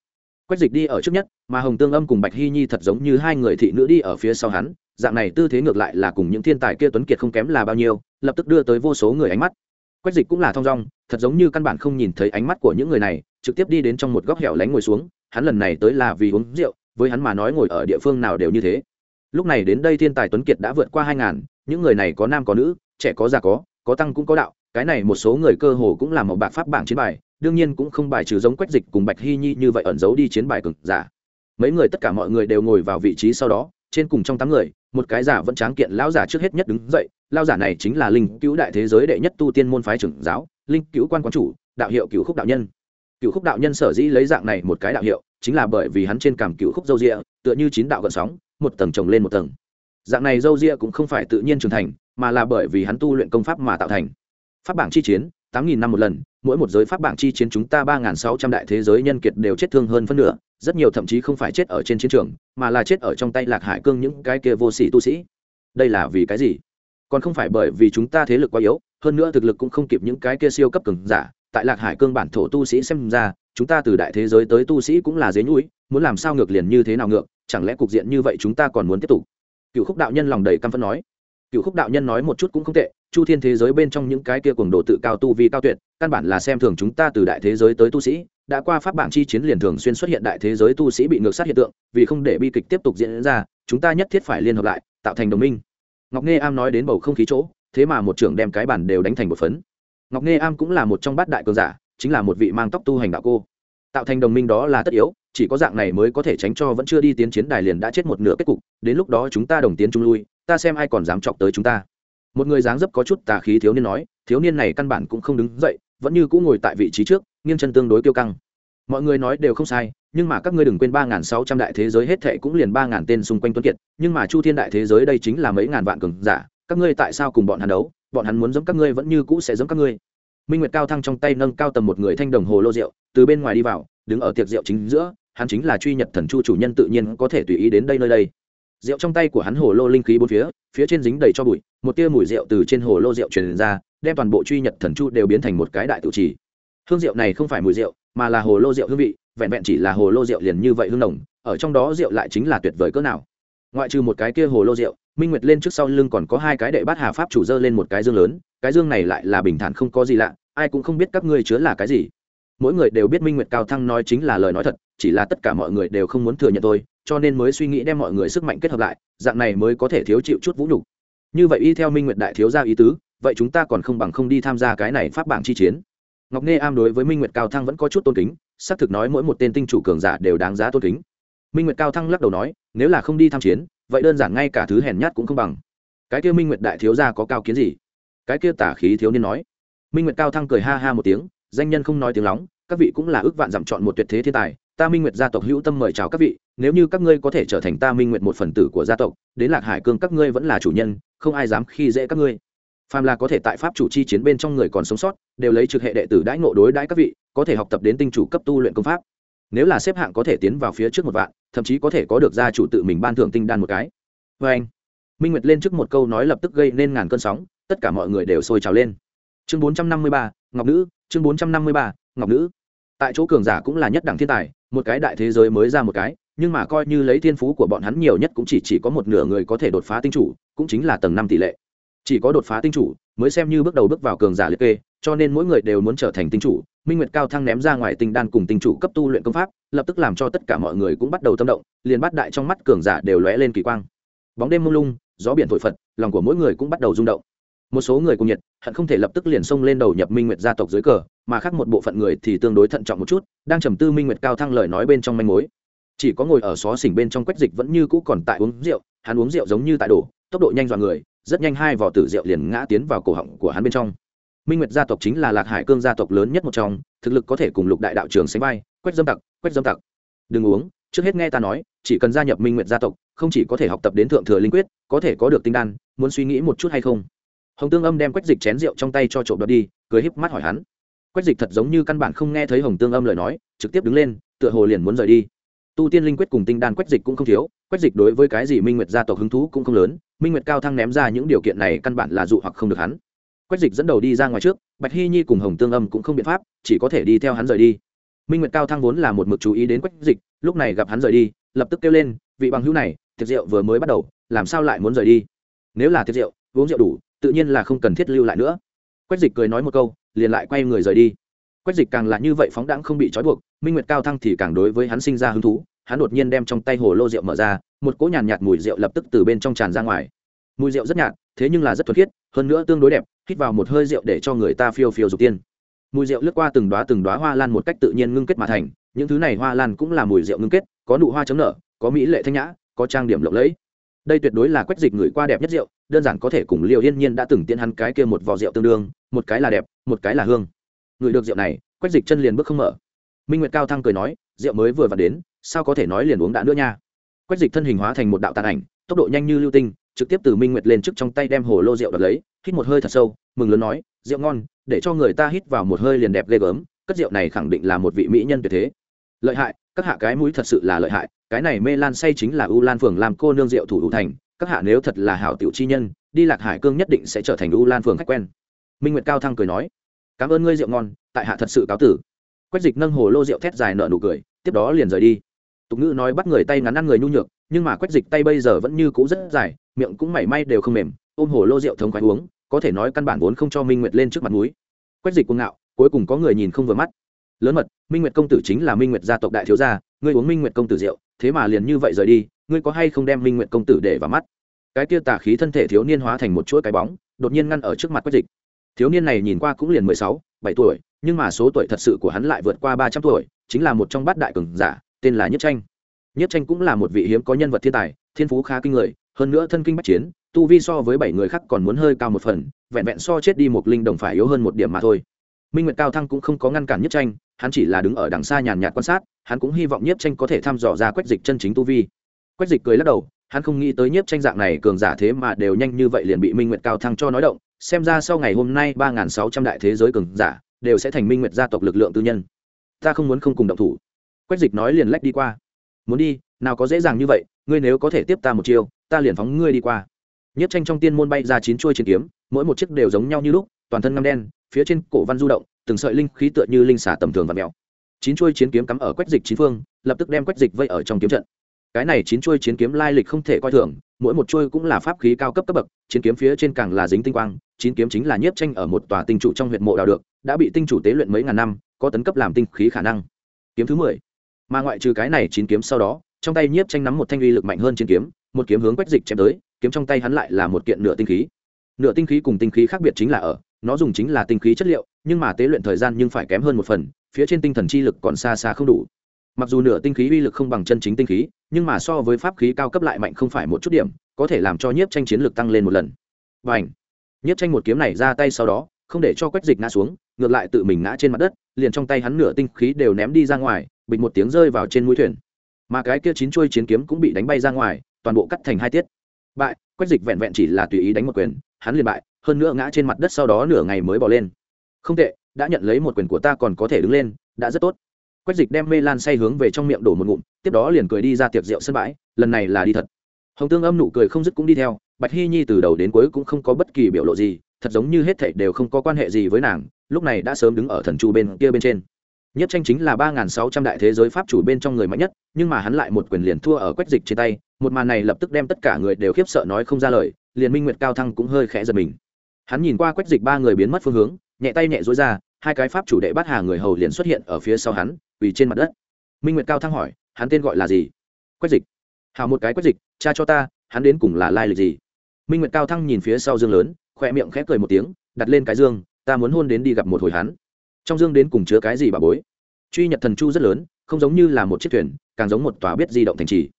Quách dịch đi ở trước nhất mà hồng tương âm cùng bạch hy nhi thật giống như hai người thị nữ đi ở phía sau hắn dạng này tư thế ngược lại là cùng những thiên tài kia tuấn kiệt không kém là bao nhiêu lập tức đưa tới vô số người ánh mắt. Quách dịch cũng là thong dong thật giống như căn bản không nhìn thấy ánh mắt của những người này trực tiếp đi đến trong một góc hẻo lánh ngồi xuống, hắn lần này tới là vì uống rượu, với hắn mà nói ngồi ở địa phương nào đều như thế. Lúc này đến đây thiên tài tuấn kiệt đã vượt qua hai ngàn, những người này có nam có nữ, trẻ có già có có tăng cũng có đạo, cái này một số người cơ hồ cũng là một bạc pháp bảng chiến bài, đương nhiên cũng không bài trừ giống quách dịch cùng bạch hy nhi như vậy ẩn giấu đi chiến bài cực giả. Mấy người tất cả mọi người đều ngồi vào vị trí sau đó, trên cùng trong tám người, một cái giả vẫn tráng kiện lão giả trước hết nhất đứng dậy lao giả này chính là linh cứu đại thế giới đệ nhất tu tiên môn phái trưởng giáo, linh cứu quan quán chủ, đạo hiệu cựu khúc đạo nhân cựu khúc đạo nhân sở dĩ lấy dạng này một cái đạo hiệu, chính là bởi vì hắn trên cảm cựu khúc dâu rịa, tựa như chín đạo gợn sóng, một tầng trồng lên một tầng. Dạng này dâu rịa cũng không phải tự nhiên trưởng thành, mà là bởi vì hắn tu luyện công pháp mà tạo thành. Pháp bảng chi chiến, tám nghìn năm một lần, mỗi một giới pháp bảng chi chiến chúng ta ba nghìn sáu trăm đại thế giới nhân kiệt đều chết thương hơn phân nửa, rất nhiều thậm chí không phải chết ở trên chiến trường, mà là chết ở trong tay lạc hải cương những cái kia vô sĩ tu sĩ. Đây là vì cái gì? Còn không phải bởi vì chúng ta thế lực quá yếu, hơn nữa thực lực cũng không kịp những cái kia siêu cấp cường giả tại lạc hải cương bản thổ tu sĩ xem ra, chúng ta từ đại thế giới tới tu sĩ cũng là dế nhũi, muốn làm sao ngược liền như thế nào ngược, chẳng lẽ cục diện như vậy chúng ta còn muốn tiếp tục? Cựu khúc đạo nhân lòng đầy căm phẫn nói. Cựu khúc đạo nhân nói một chút cũng không tệ, chu thiên thế giới bên trong những cái kia cuồng đồ tự cao tu vi cao tuyệt, căn bản là xem thường chúng ta từ đại thế giới tới tu sĩ, đã qua pháp bảng chi chiến liền thường xuyên xuất hiện đại thế giới tu sĩ bị ngược sát hiện tượng, vì không để bi kịch tiếp tục diễn ra, chúng ta nhất thiết phải liên hợp lại, tạo thành đồng minh. Ngọc nghe am nói đến bầu không khí chỗ, thế mà một trưởng đem cái bản đều đánh thành một phấn ngọc nghe am cũng là một trong bát đại cường giả, chính là một vị mang tóc tu hành đạo cô. Tạo thành đồng minh đó là tất yếu, chỉ có dạng này mới có thể tránh cho vẫn chưa đi tiến chiến đài liền đã chết một nửa kết cục, đến lúc đó chúng ta đồng tiến trung lui, ta xem ai còn dám chọc tới chúng ta. Một người dáng dấp có chút tà khí thiếu niên nói, thiếu niên này căn bản cũng không đứng dậy, vẫn như cũng ngồi tại vị trí trước, nghiêng chân tương đối kiêu căng. Mọi người nói đều không sai, nhưng mà các ngươi đừng quên ba nghìn sáu trăm đại thế giới hết thệ cũng liền ba ngàn tên xung quanh tuấn kiệt, nhưng mà chu thiên đại thế giới đây chính là mấy ngàn vạn cường giả, các ngươi tại sao cùng bọn hắn đấu? Bọn hắn muốn giống các ngươi vẫn như cũ sẽ giống các ngươi. Minh nguyệt cao thăng trong tay nâng cao tầm một người thanh đồng hồ lô rượu, từ bên ngoài đi vào, đứng ở tiệc rượu chính giữa, hắn chính là truy nhật thần chu chủ nhân tự nhiên có thể tùy ý đến đây nơi đây. Rượu trong tay của hắn hồ lô linh khí bốn phía phía trên dính đầy cho bụi, một tia mùi rượu từ trên hồ lô rượu truyền ra, đem toàn bộ truy nhật thần chu đều biến thành một cái đại tự trì. Hương rượu này không phải mùi rượu, mà là hồ lô rượu hương vị, vẹn vẹn chỉ là hồ lô rượu liền như vậy hương nồng, ở trong đó rượu lại chính là tuyệt vời cỡ nào. Ngoại trừ một cái kia hồ lô rượu minh nguyệt lên trước sau lưng còn có hai cái đệ bát hà pháp chủ dơ lên một cái dương lớn, cái dương này lại là bình thản không có gì lạ, ai cũng không biết các ngươi chứa là cái gì. Mỗi người đều biết minh nguyệt cao thăng nói chính là lời nói thật, chỉ là tất cả mọi người đều không muốn thừa nhận tôi cho nên mới suy nghĩ đem mọi người sức mạnh kết hợp lại, dạng này mới có thể thiếu chịu chút vũ nhục. Như vậy y theo minh nguyệt đại thiếu gia ý tứ, vậy chúng ta còn không bằng không đi tham gia cái này pháp bảng chi chiến. Ngọc nghe am đối với minh nguyệt cao thăng vẫn có chút tôn kính, xác thực nói mỗi một tên tinh chủ cường giả đều đáng giá tôn kính. Minh nguyệt cao thăng lắc đầu nói, nếu là không đi tham chiến vậy đơn giản ngay cả thứ hèn nhát cũng không bằng. Cái kia minh nguyệt đại thiếu gia có cao kiến gì? Cái kia tả khí thiếu niên nói. Minh nguyệt cao thăng cười ha ha một tiếng, danh nhân không nói tiếng lóng, các vị cũng là ước vạn dặm chọn một tuyệt thế thiên tài, ta minh nguyệt gia tộc hữu tâm mời chào các vị, nếu như các ngươi có thể trở thành ta minh nguyệt một phần tử của gia tộc, đến lạc hải cương các ngươi vẫn là chủ nhân, không ai dám khi dễ các ngươi. Phàm là có thể tại pháp chủ chi chiến bên trong người còn sống sót, đều lấy trực hệ đệ tử đãi ngộ đối đãi các vị, có thể học tập đến tinh chủ cấp tu luyện công pháp nếu là xếp hạng có thể tiến vào phía trước một vạn thậm chí có thể có được gia chủ tự mình ban thưởng tinh đan một cái. Vê anh minh nguyệt lên trước một câu nói lập tức gây nên ngàn cơn sóng tất cả mọi người đều sôi trào lên. Chương bốn trăm năm mươi ba ngọc nữ chương bốn trăm năm mươi ba ngọc nữ. Tại chỗ cường giả cũng là nhất đẳng thiên tài một cái đại thế giới mới ra một cái nhưng mà coi như lấy thiên phú của bọn hắn nhiều nhất cũng chỉ, chỉ có một nửa người có thể đột phá tinh chủ cũng chính là tầng năm tỷ lệ. Chỉ có đột phá tinh chủ mới xem như bước đầu bước vào cường giả liệt kê cho nên mỗi người đều muốn trở thành tinh chủ minh nguyệt cao thăng ném ra ngoài tinh đan cùng tinh chủ cấp tu luyện công pháp, lập tức làm cho tất cả mọi người cũng bắt đầu tâm động, liền bắt đại trong mắt cường giả đều lóe lên kỳ quang. Bóng đêm mông lung, gió biển thổi phật, lòng của mỗi người cũng bắt đầu rung động. Một số người cùng nhiệt, hận không thể lập tức liền xông lên đầu nhập minh nguyệt gia tộc dưới cờ, mà khác một bộ phận người thì tương đối thận trọng một chút, đang trầm tư minh nguyệt cao thăng lời nói bên trong manh mối. Chỉ có ngồi ở xó xỉnh bên trong quách dịch vẫn như cũ còn tại uống rượu, hắn uống rượu giống như tại đổ, tốc độ nhanh dọa người, rất nhanh hai vỏ tử rượu liền ngã tiến vào cổ họng của hắn bên trong minh nguyệt gia tộc chính là lạc hải cương gia tộc lớn nhất một trong, thực lực có thể cùng lục đại đạo trường sánh vai, quách dâm tặc, quách dâm tặc. Đừng uống, trước hết nghe ta nói, chỉ cần gia nhập minh nguyệt gia tộc, không chỉ có thể học tập đến thượng thừa linh quyết, có thể có được tinh đan, muốn suy nghĩ một chút hay không? Hồng tương âm đem quách dịch chén rượu trong tay cho trộm đoạt đi, cười híp mắt hỏi hắn. Quách dịch thật giống như căn bản không nghe thấy hồng tương âm lời nói, trực tiếp đứng lên, tựa hồ liền muốn rời đi. Tu tiên linh quyết cùng tinh đan quách dịch cũng không thiếu, quách dịch đối với cái gì minh nguyệt gia tộc hứng thú cũng không lớn, minh nguyệt cao thăng ném ra những điều kiện này căn bản là dụ hoặc không được hắn quách dịch dẫn đầu đi ra ngoài trước bạch hy nhi cùng hồng tương âm cũng không biện pháp chỉ có thể đi theo hắn rời đi. Minh nguyệt cao thăng vốn là một mực chú ý đến quách dịch lúc này gặp hắn rời đi lập tức kêu lên vị bằng hữu này tiệc rượu vừa mới bắt đầu làm sao lại muốn rời đi? Nếu là tiệc rượu uống rượu đủ tự nhiên là không cần thiết lưu lại nữa. Quách dịch cười nói một câu liền lại quay người rời đi. Quách dịch càng là như vậy phóng đãng không bị trói buộc minh nguyệt cao thăng thì càng đối với hắn sinh ra hứng thú hắn đột nhiên đem trong tay hồ lô rượu mở ra một cỗ nhàn nhạt, nhạt mùi rượu lập tức từ bên trong tràn ra ngoài. Mùi rượu rất nhạt thế nhưng là rất thuật khiết, hơn nữa tương đối đẹp, hít vào một hơi rượu để cho người ta phiêu phiêu dục tiên. Mùi rượu lướt qua từng đoá từng đoá hoa lan một cách tự nhiên ngưng kết mà thành, những thứ này hoa lan cũng là mùi rượu ngưng kết, có nụ hoa chấm nở, có mỹ lệ thanh nhã, có trang điểm lộng lẫy. Đây tuyệt đối là quách dịch người qua đẹp nhất rượu, đơn giản có thể cùng liều yên nhiên đã từng tiễn hắn cái kia một vò rượu tương đương, một cái là đẹp, một cái là hương. Người được rượu này, quách dịch chân liền bước không mở. Minh nguyệt cao thăng cười nói, rượu mới vừa vặn đến, sao có thể nói liền uống đã nữa nha? Quách dịch thân hình hóa thành một đạo tàn ảnh, tốc độ nhanh như lưu tinh trực tiếp từ minh nguyệt lên trước trong tay đem hồ lô rượu đặt lấy, hít một hơi thật sâu, mừng lớn nói, rượu ngon, để cho người ta hít vào một hơi liền đẹp ghê gớm, cất rượu này khẳng định là một vị mỹ nhân tuyệt thế. Lợi hại, các hạ cái mũi thật sự là lợi hại, cái này mê lan say chính là u lan phường làm cô nương rượu thủ hữu thành, các hạ nếu thật là hảo tiểu chi nhân, đi lạc hải cương nhất định sẽ trở thành u lan phường khách quen. Minh nguyệt cao thăng cười nói, cảm ơn ngươi rượu ngon, tại hạ thật sự cáo tử. Quách dịch nâng hồ lô rượu thét dài nợ nụ cười, tiếp đó liền rời đi. Tục ngữ nói bắt người tay ngắn ăn người nhu nhược nhưng mà quách dịch tay bây giờ vẫn như cũ rất dài, miệng cũng mảy may đều không mềm, ôm hồ lô rượu thống khoái uống, có thể nói căn bản vốn không cho minh nguyệt lên trước mặt núi quách dịch cuồng ngạo, cuối cùng có người nhìn không vừa mắt. Lớn mật, minh nguyệt công tử chính là minh nguyệt gia tộc đại thiếu gia, ngươi uống minh nguyệt công tử rượu, thế mà liền như vậy rời đi, ngươi có hay không đem minh nguyệt công tử để vào mắt? Cái kia tà khí thân thể thiếu niên hóa thành một chuỗi cái bóng, đột nhiên ngăn ở trước mặt quách dịch. Thiếu niên này nhìn qua cũng liền mười sáu, bảy tuổi, nhưng mà số tuổi thật sự của hắn lại vượt qua ba trăm tuổi, chính là một trong bát đại cường giả, tên là nhất tranh nhất tranh cũng là một vị hiếm có nhân vật thiên tài, thiên phú khá kinh người, hơn nữa thân kinh bách chiến, tu vi so với bảy người khác còn muốn hơi cao một phần, vẹn vẹn so chết đi một linh đồng phải yếu hơn một điểm mà thôi. Minh nguyệt cao thăng cũng không có ngăn cản nhất tranh, hắn chỉ là đứng ở đằng xa nhàn nhạt quan sát, hắn cũng hy vọng nhiếp tranh có thể thăm dò ra quách dịch chân chính tu vi. Quách dịch cười lắc đầu, hắn không nghĩ tới nhiếp tranh dạng này cường giả thế mà đều nhanh như vậy liền bị minh nguyệt cao thăng cho nói động, xem ra sau ngày hôm nay ba nghìn sáu trăm đại thế giới cường giả đều sẽ thành minh nguyệt gia tộc lực lượng tư nhân. Ta không muốn không cùng động thủ. Quách dịch nói liền lách đi qua muốn đi, nào có dễ dàng như vậy, ngươi nếu có thể tiếp ta một chiêu, ta liền phóng ngươi đi qua. Nhất tranh trong tiên môn bay ra chín chuôi chiến kiếm, mỗi một chiếc đều giống nhau như lúc, toàn thân ngăm đen, phía trên cổ văn du động, từng sợi linh khí tựa như linh xả tầm thường và mèo. Chín chuôi chiến kiếm cắm ở quách dịch chín phương, lập tức đem quách dịch vây ở trong kiếm trận. Cái này chín chuôi chiến kiếm lai lịch không thể coi thường, mỗi một chuôi cũng là pháp khí cao cấp cấp bậc, chiến kiếm phía trên càng là dính tinh quang, chín kiếm chính là nhiếp tranh ở một tòa tinh trụ trong huyện mộ đào được, đã bị tinh chủ tế luyện mấy ngàn năm, có tấn cấp làm tinh khí khả năng. Kiếm thứ mười mà ngoại trừ cái này chín kiếm sau đó, trong tay nhiếp tranh nắm một thanh uy lực mạnh hơn chín kiếm, một kiếm hướng quách dịch chém tới, kiếm trong tay hắn lại là một kiện nửa tinh khí. Nửa tinh khí cùng tinh khí khác biệt chính là ở, nó dùng chính là tinh khí chất liệu, nhưng mà tế luyện thời gian nhưng phải kém hơn một phần, phía trên tinh thần chi lực còn xa xa không đủ. Mặc dù nửa tinh khí uy lực không bằng chân chính tinh khí, nhưng mà so với pháp khí cao cấp lại mạnh không phải một chút điểm, có thể làm cho nhiếp tranh chiến lực tăng lên một lần. Và ảnh nhiếp tranh một kiếm này ra tay sau đó, không để cho quách dịch ngã xuống, ngược lại tự mình ngã trên mặt đất, liền trong tay hắn nửa tinh khí đều ném đi ra ngoài bịch một tiếng rơi vào trên mũi thuyền. Mà cái kia chín chuôi chiến kiếm cũng bị đánh bay ra ngoài, toàn bộ cắt thành hai tiết. Bại, quách dịch vẹn vẹn chỉ là tùy ý đánh một quyền, hắn liền bại, hơn nữa ngã trên mặt đất sau đó nửa ngày mới bỏ lên. Không tệ, đã nhận lấy một quyền của ta còn có thể đứng lên, đã rất tốt. Quách dịch đem mê lan say hướng về trong miệng đổ một ngụm, tiếp đó liền cười đi ra tiệc rượu sân bãi, lần này là đi thật. Hồng tương âm nụ cười không dứt cũng đi theo, bạch hy nhi từ đầu đến cuối cũng không có bất kỳ biểu lộ gì, thật giống như hết thảy đều không có quan hệ gì với nàng, lúc này đã sớm đứng ở thần chu bên kia bên trên nhất tranh chính là ba nghìn sáu trăm đại thế giới pháp chủ bên trong người mạnh nhất, nhưng mà hắn lại một quyền liền thua ở quách dịch trên tay, một màn này lập tức đem tất cả người đều khiếp sợ nói không ra lời, liền minh nguyệt cao thăng cũng hơi khẽ giật mình. Hắn nhìn qua quách dịch ba người biến mất phương hướng, nhẹ tay nhẹ dối ra, hai cái pháp chủ đệ bắt hà người hầu liền xuất hiện ở phía sau hắn vì trên mặt đất. Minh nguyệt cao thăng hỏi, hắn tên gọi là gì? Quách dịch. Hào một cái quách dịch, cha cho ta, hắn đến cùng là lai lịch gì? Minh nguyệt cao thăng nhìn phía sau dương lớn khoe miệng khẽ cười một tiếng, đặt lên cái dương, ta muốn hôn đến đi gặp một hồi hắn trong dương đến cùng chứa cái gì bà bối? Truy nhật thần chu rất lớn, không giống như là một chiếc thuyền, càng giống một tòa biết di động thành trì.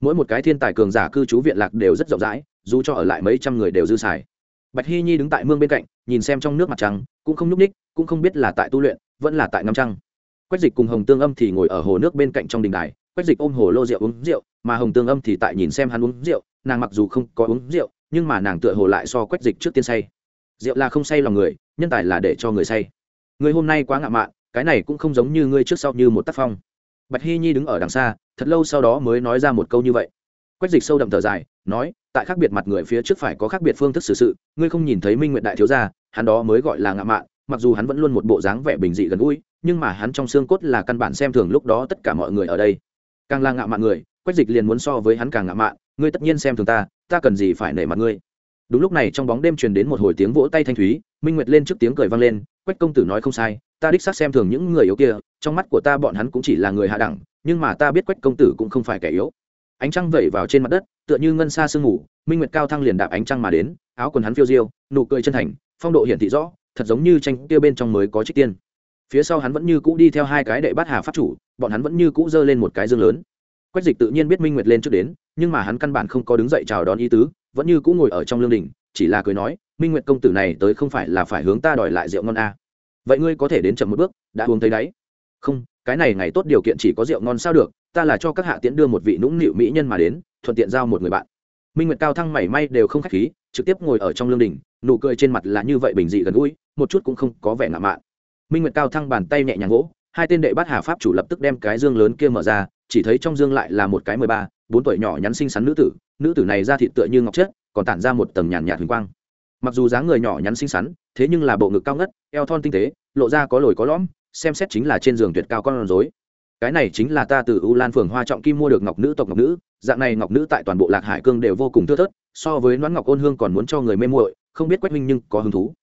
Mỗi một cái thiên tài cường giả cư trú viện lạc đều rất rộng rãi, dù cho ở lại mấy trăm người đều dư xài. Bạch hy nhi đứng tại mương bên cạnh, nhìn xem trong nước mặt trăng, cũng không nhúc ních cũng không biết là tại tu luyện, vẫn là tại ngâm trăng. Quách dịch cùng hồng tương âm thì ngồi ở hồ nước bên cạnh trong đình đài, quách dịch ôm hồ lô rượu uống rượu, mà hồng tương âm thì tại nhìn xem hắn uống rượu, nàng mặc dù không có uống rượu, nhưng mà nàng tựa hồ lại so quách dịch trước tiên say. Rượu là không say lòng người, nhân tài là để cho người say người hôm nay quá ngạo mạn, cái này cũng không giống như ngươi trước sau như một tác phong. Bạch hy nhi đứng ở đằng xa, thật lâu sau đó mới nói ra một câu như vậy. Quách dịch sâu đậm thở dài, nói, tại khác biệt mặt người phía trước phải có khác biệt phương thức xử sự, ngươi không nhìn thấy minh nguyện đại thiếu gia, hắn đó mới gọi là ngạo mạn, mặc dù hắn vẫn luôn một bộ dáng vẻ bình dị gần gũi, nhưng mà hắn trong xương cốt là căn bản xem thường lúc đó tất cả mọi người ở đây. Càng là ngạo mạn người, quách dịch liền muốn so với hắn càng ngạo mạn, ngươi tất nhiên xem thường ta ta cần gì phải nể mặt ngươi. Đúng lúc này trong bóng đêm truyền đến một hồi tiếng vỗ tay thanh thúy, minh nguyệt lên trước tiếng cười vang lên quách công tử nói không sai, ta đích xác xem thường những người yếu kia, trong mắt của ta bọn hắn cũng chỉ là người hạ đẳng, nhưng mà ta biết quách công tử cũng không phải kẻ yếu. Ánh trăng vẩy vào trên mặt đất, tựa như ngân xa sương ngủ minh nguyệt cao thăng liền đạp ánh trăng mà đến, áo quần hắn phiêu diêu, nụ cười chân thành, phong độ hiển thị rõ, thật giống như tranh kia bên trong mới có trích tiên. Phía sau hắn vẫn như cũ đi theo hai cái đệ bát hà pháp chủ, bọn hắn vẫn như cũ giơ lên một cái dương lớn. Quách dịch tự nhiên biết minh nguyệt lên trước đến, nhưng mà hắn căn bản không có đứng dậy chào đón ý tứ, vẫn như cũ ngồi ở trong lương đình, chỉ là cười nói minh nguyệt công tử này tới không phải là phải hướng ta đòi lại rượu ngon a à. vậy ngươi có thể đến chậm một bước, đã uống thấy đấy. không, cái này ngày tốt điều kiện chỉ có rượu ngon sao được, ta là cho các hạ tiễn đưa một vị nũng nịu mỹ nhân mà đến, thuận tiện giao một người bạn minh nguyệt cao thăng mảy may đều không khách khí, trực tiếp ngồi ở trong lương đình, nụ cười trên mặt là như vậy bình dị gần gũi, một chút cũng không có vẻ ngạo mạn minh nguyệt cao thăng bàn tay nhẹ nhàng gỗ hai tên đệ bát hà pháp chủ lập tức đem cái dương lớn kia mở ra, chỉ thấy trong dương lại là một cái mười ba, bốn tuổi nhỏ nhắn xinh xắn nữ tử nữ tử này ra thịt tựa như ngọc chất, còn tản ra một tầng nhàn nhạt huỳnh quang mặc dù dáng người nhỏ nhắn xinh xắn, thế nhưng là bộ ngực cao ngất, eo thon tinh tế, lộ ra có lồi có lõm, xem xét chính là trên giường tuyệt cao con rối. Cái này chính là ta từ u lan phường hoa trọng kim mua được ngọc nữ tộc ngọc nữ, dạng này ngọc nữ tại toàn bộ lạc hải cương đều vô cùng thưa thớt, so với nón ngọc ôn hương còn muốn cho người mê muội, không biết quách minh nhưng có hứng thú.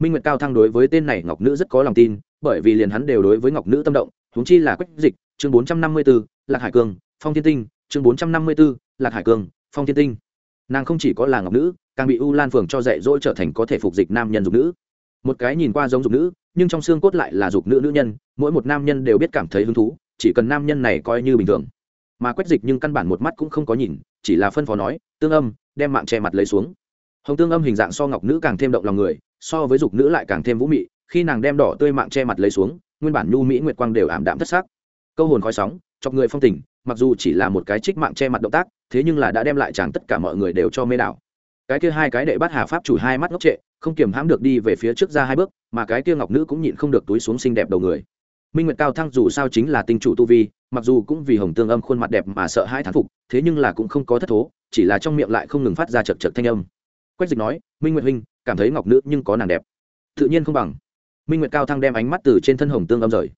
Minh nguyệt cao thăng đối với tên này ngọc nữ rất có lòng tin, bởi vì liền hắn đều đối với ngọc nữ tâm động, huống chi là quách dịch, chương bốn trăm năm mươi b ố lạc hải cương, phong thiên tinh, chương bốn trăm năm mươi b ố lạc hải cương, phong thiên tinh. Nàng không chỉ có là ngọc nữ càng bị u lan phường cho dạy dỗ trở thành có thể phục dịch nam nhân dục nữ. Một cái nhìn qua giống dục nữ nhưng trong xương cốt lại là dục nữ nữ nhân mỗi một nam nhân đều biết cảm thấy hứng thú chỉ cần nam nhân này coi như bình thường. Mà quét dịch nhưng căn bản một mắt cũng không có nhìn chỉ là phân phó nói tương âm đem mạng che mặt lấy xuống. Hồng tương âm hình dạng so ngọc nữ càng thêm động lòng người so với dục nữ lại càng thêm vũ mị khi nàng đem đỏ tươi mạng che mặt lấy xuống nguyên bản nhu mỹ nguyệt quang đều ảm đạm thất sắc, câu hồn khói sóng chọc người phong tình mặc dù chỉ là một cái trích mạng che mặt động tác thế nhưng là đã đem lại chàng tất cả mọi người đều cho mê đảo cái kia hai cái đệ bắt hà pháp chủ hai mắt ngốc trệ, không kiềm hãm được đi về phía trước ra hai bước, mà cái kia ngọc nữ cũng nhịn không được túi xuống xinh đẹp đầu người. Minh nguyệt cao thăng dù sao chính là tinh chủ tu vi, mặc dù cũng vì hồng tương âm khuôn mặt đẹp mà sợ hai thán phục, thế nhưng là cũng không có thất thố, chỉ là trong miệng lại không ngừng phát ra chật chật thanh âm. Quách dịch nói, minh nguyệt huynh, cảm thấy ngọc nữ nhưng có nàng đẹp. Tự nhiên không bằng. Minh nguyệt cao thăng đem ánh mắt từ trên thân hồng tương âm rời.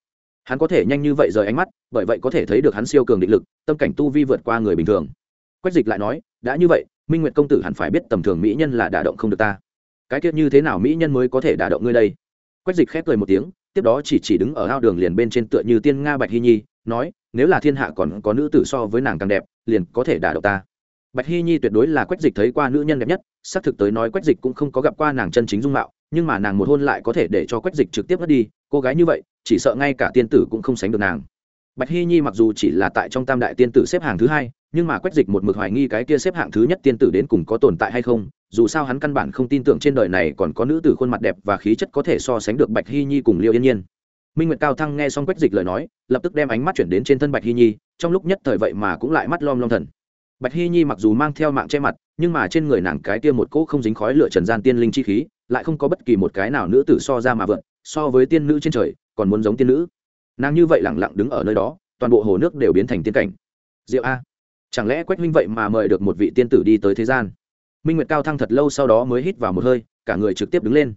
Hắn có thể nhanh như vậy rời ánh mắt, bởi vậy có thể thấy được hắn siêu cường định lực, tâm cảnh tu vi vượt qua người bình thường. Quách dịch lại nói, đã như vậy minh nguyệt công tử hẳn phải biết tầm thường mỹ nhân là đả động không được ta. Cái tiết như thế nào mỹ nhân mới có thể đả động ngươi đây? Quách dịch khép cười một tiếng, tiếp đó chỉ chỉ đứng ở ao đường liền bên trên tựa như tiên nga bạch hy nhi, nói, nếu là thiên hạ còn có nữ tử so với nàng càng đẹp, liền có thể đả động ta. Bạch hy nhi tuyệt đối là quách dịch thấy qua nữ nhân đẹp nhất, xác thực tới nói quách dịch cũng không có gặp qua nàng chân chính dung mạo, nhưng mà nàng một hôn lại có thể để cho quách dịch trực tiếp mất đi, cô gái như vậy, chỉ sợ ngay cả tiên tử cũng không sánh được nàng. Bạch hy nhi mặc dù chỉ là tại trong tam đại tiên tử xếp hàng thứ hai nhưng mà quách dịch một mực hoài nghi cái kia xếp hạng thứ nhất tiên tử đến cùng có tồn tại hay không, dù sao hắn căn bản không tin tưởng trên đời này còn có nữ tử khuôn mặt đẹp và khí chất có thể so sánh được bạch hy nhi cùng liêu yên nhiên. Minh nguyệt cao thăng nghe xong quách dịch lời nói, lập tức đem ánh mắt chuyển đến trên thân bạch hy nhi, trong lúc nhất thời vậy mà cũng lại mắt lom lom thần. Bạch hy nhi mặc dù mang theo mạng che mặt, nhưng mà trên người nàng cái kia một cỗ không dính khói lửa trần gian tiên linh chi khí, lại không có bất kỳ một cái nào nữ tử so ra mà vượn, so với tiên nữ trên trời, còn muốn giống tiên nữ. Nàng như vậy lẳng lặng đứng ở nơi đó, toàn bộ hồ nước đều biến thành tiên cảnh. Diệu a chẳng lẽ quách minh vậy mà mời được một vị tiên tử đi tới thế gian? Minh nguyệt cao thăng thật lâu sau đó mới hít vào một hơi, cả người trực tiếp đứng lên.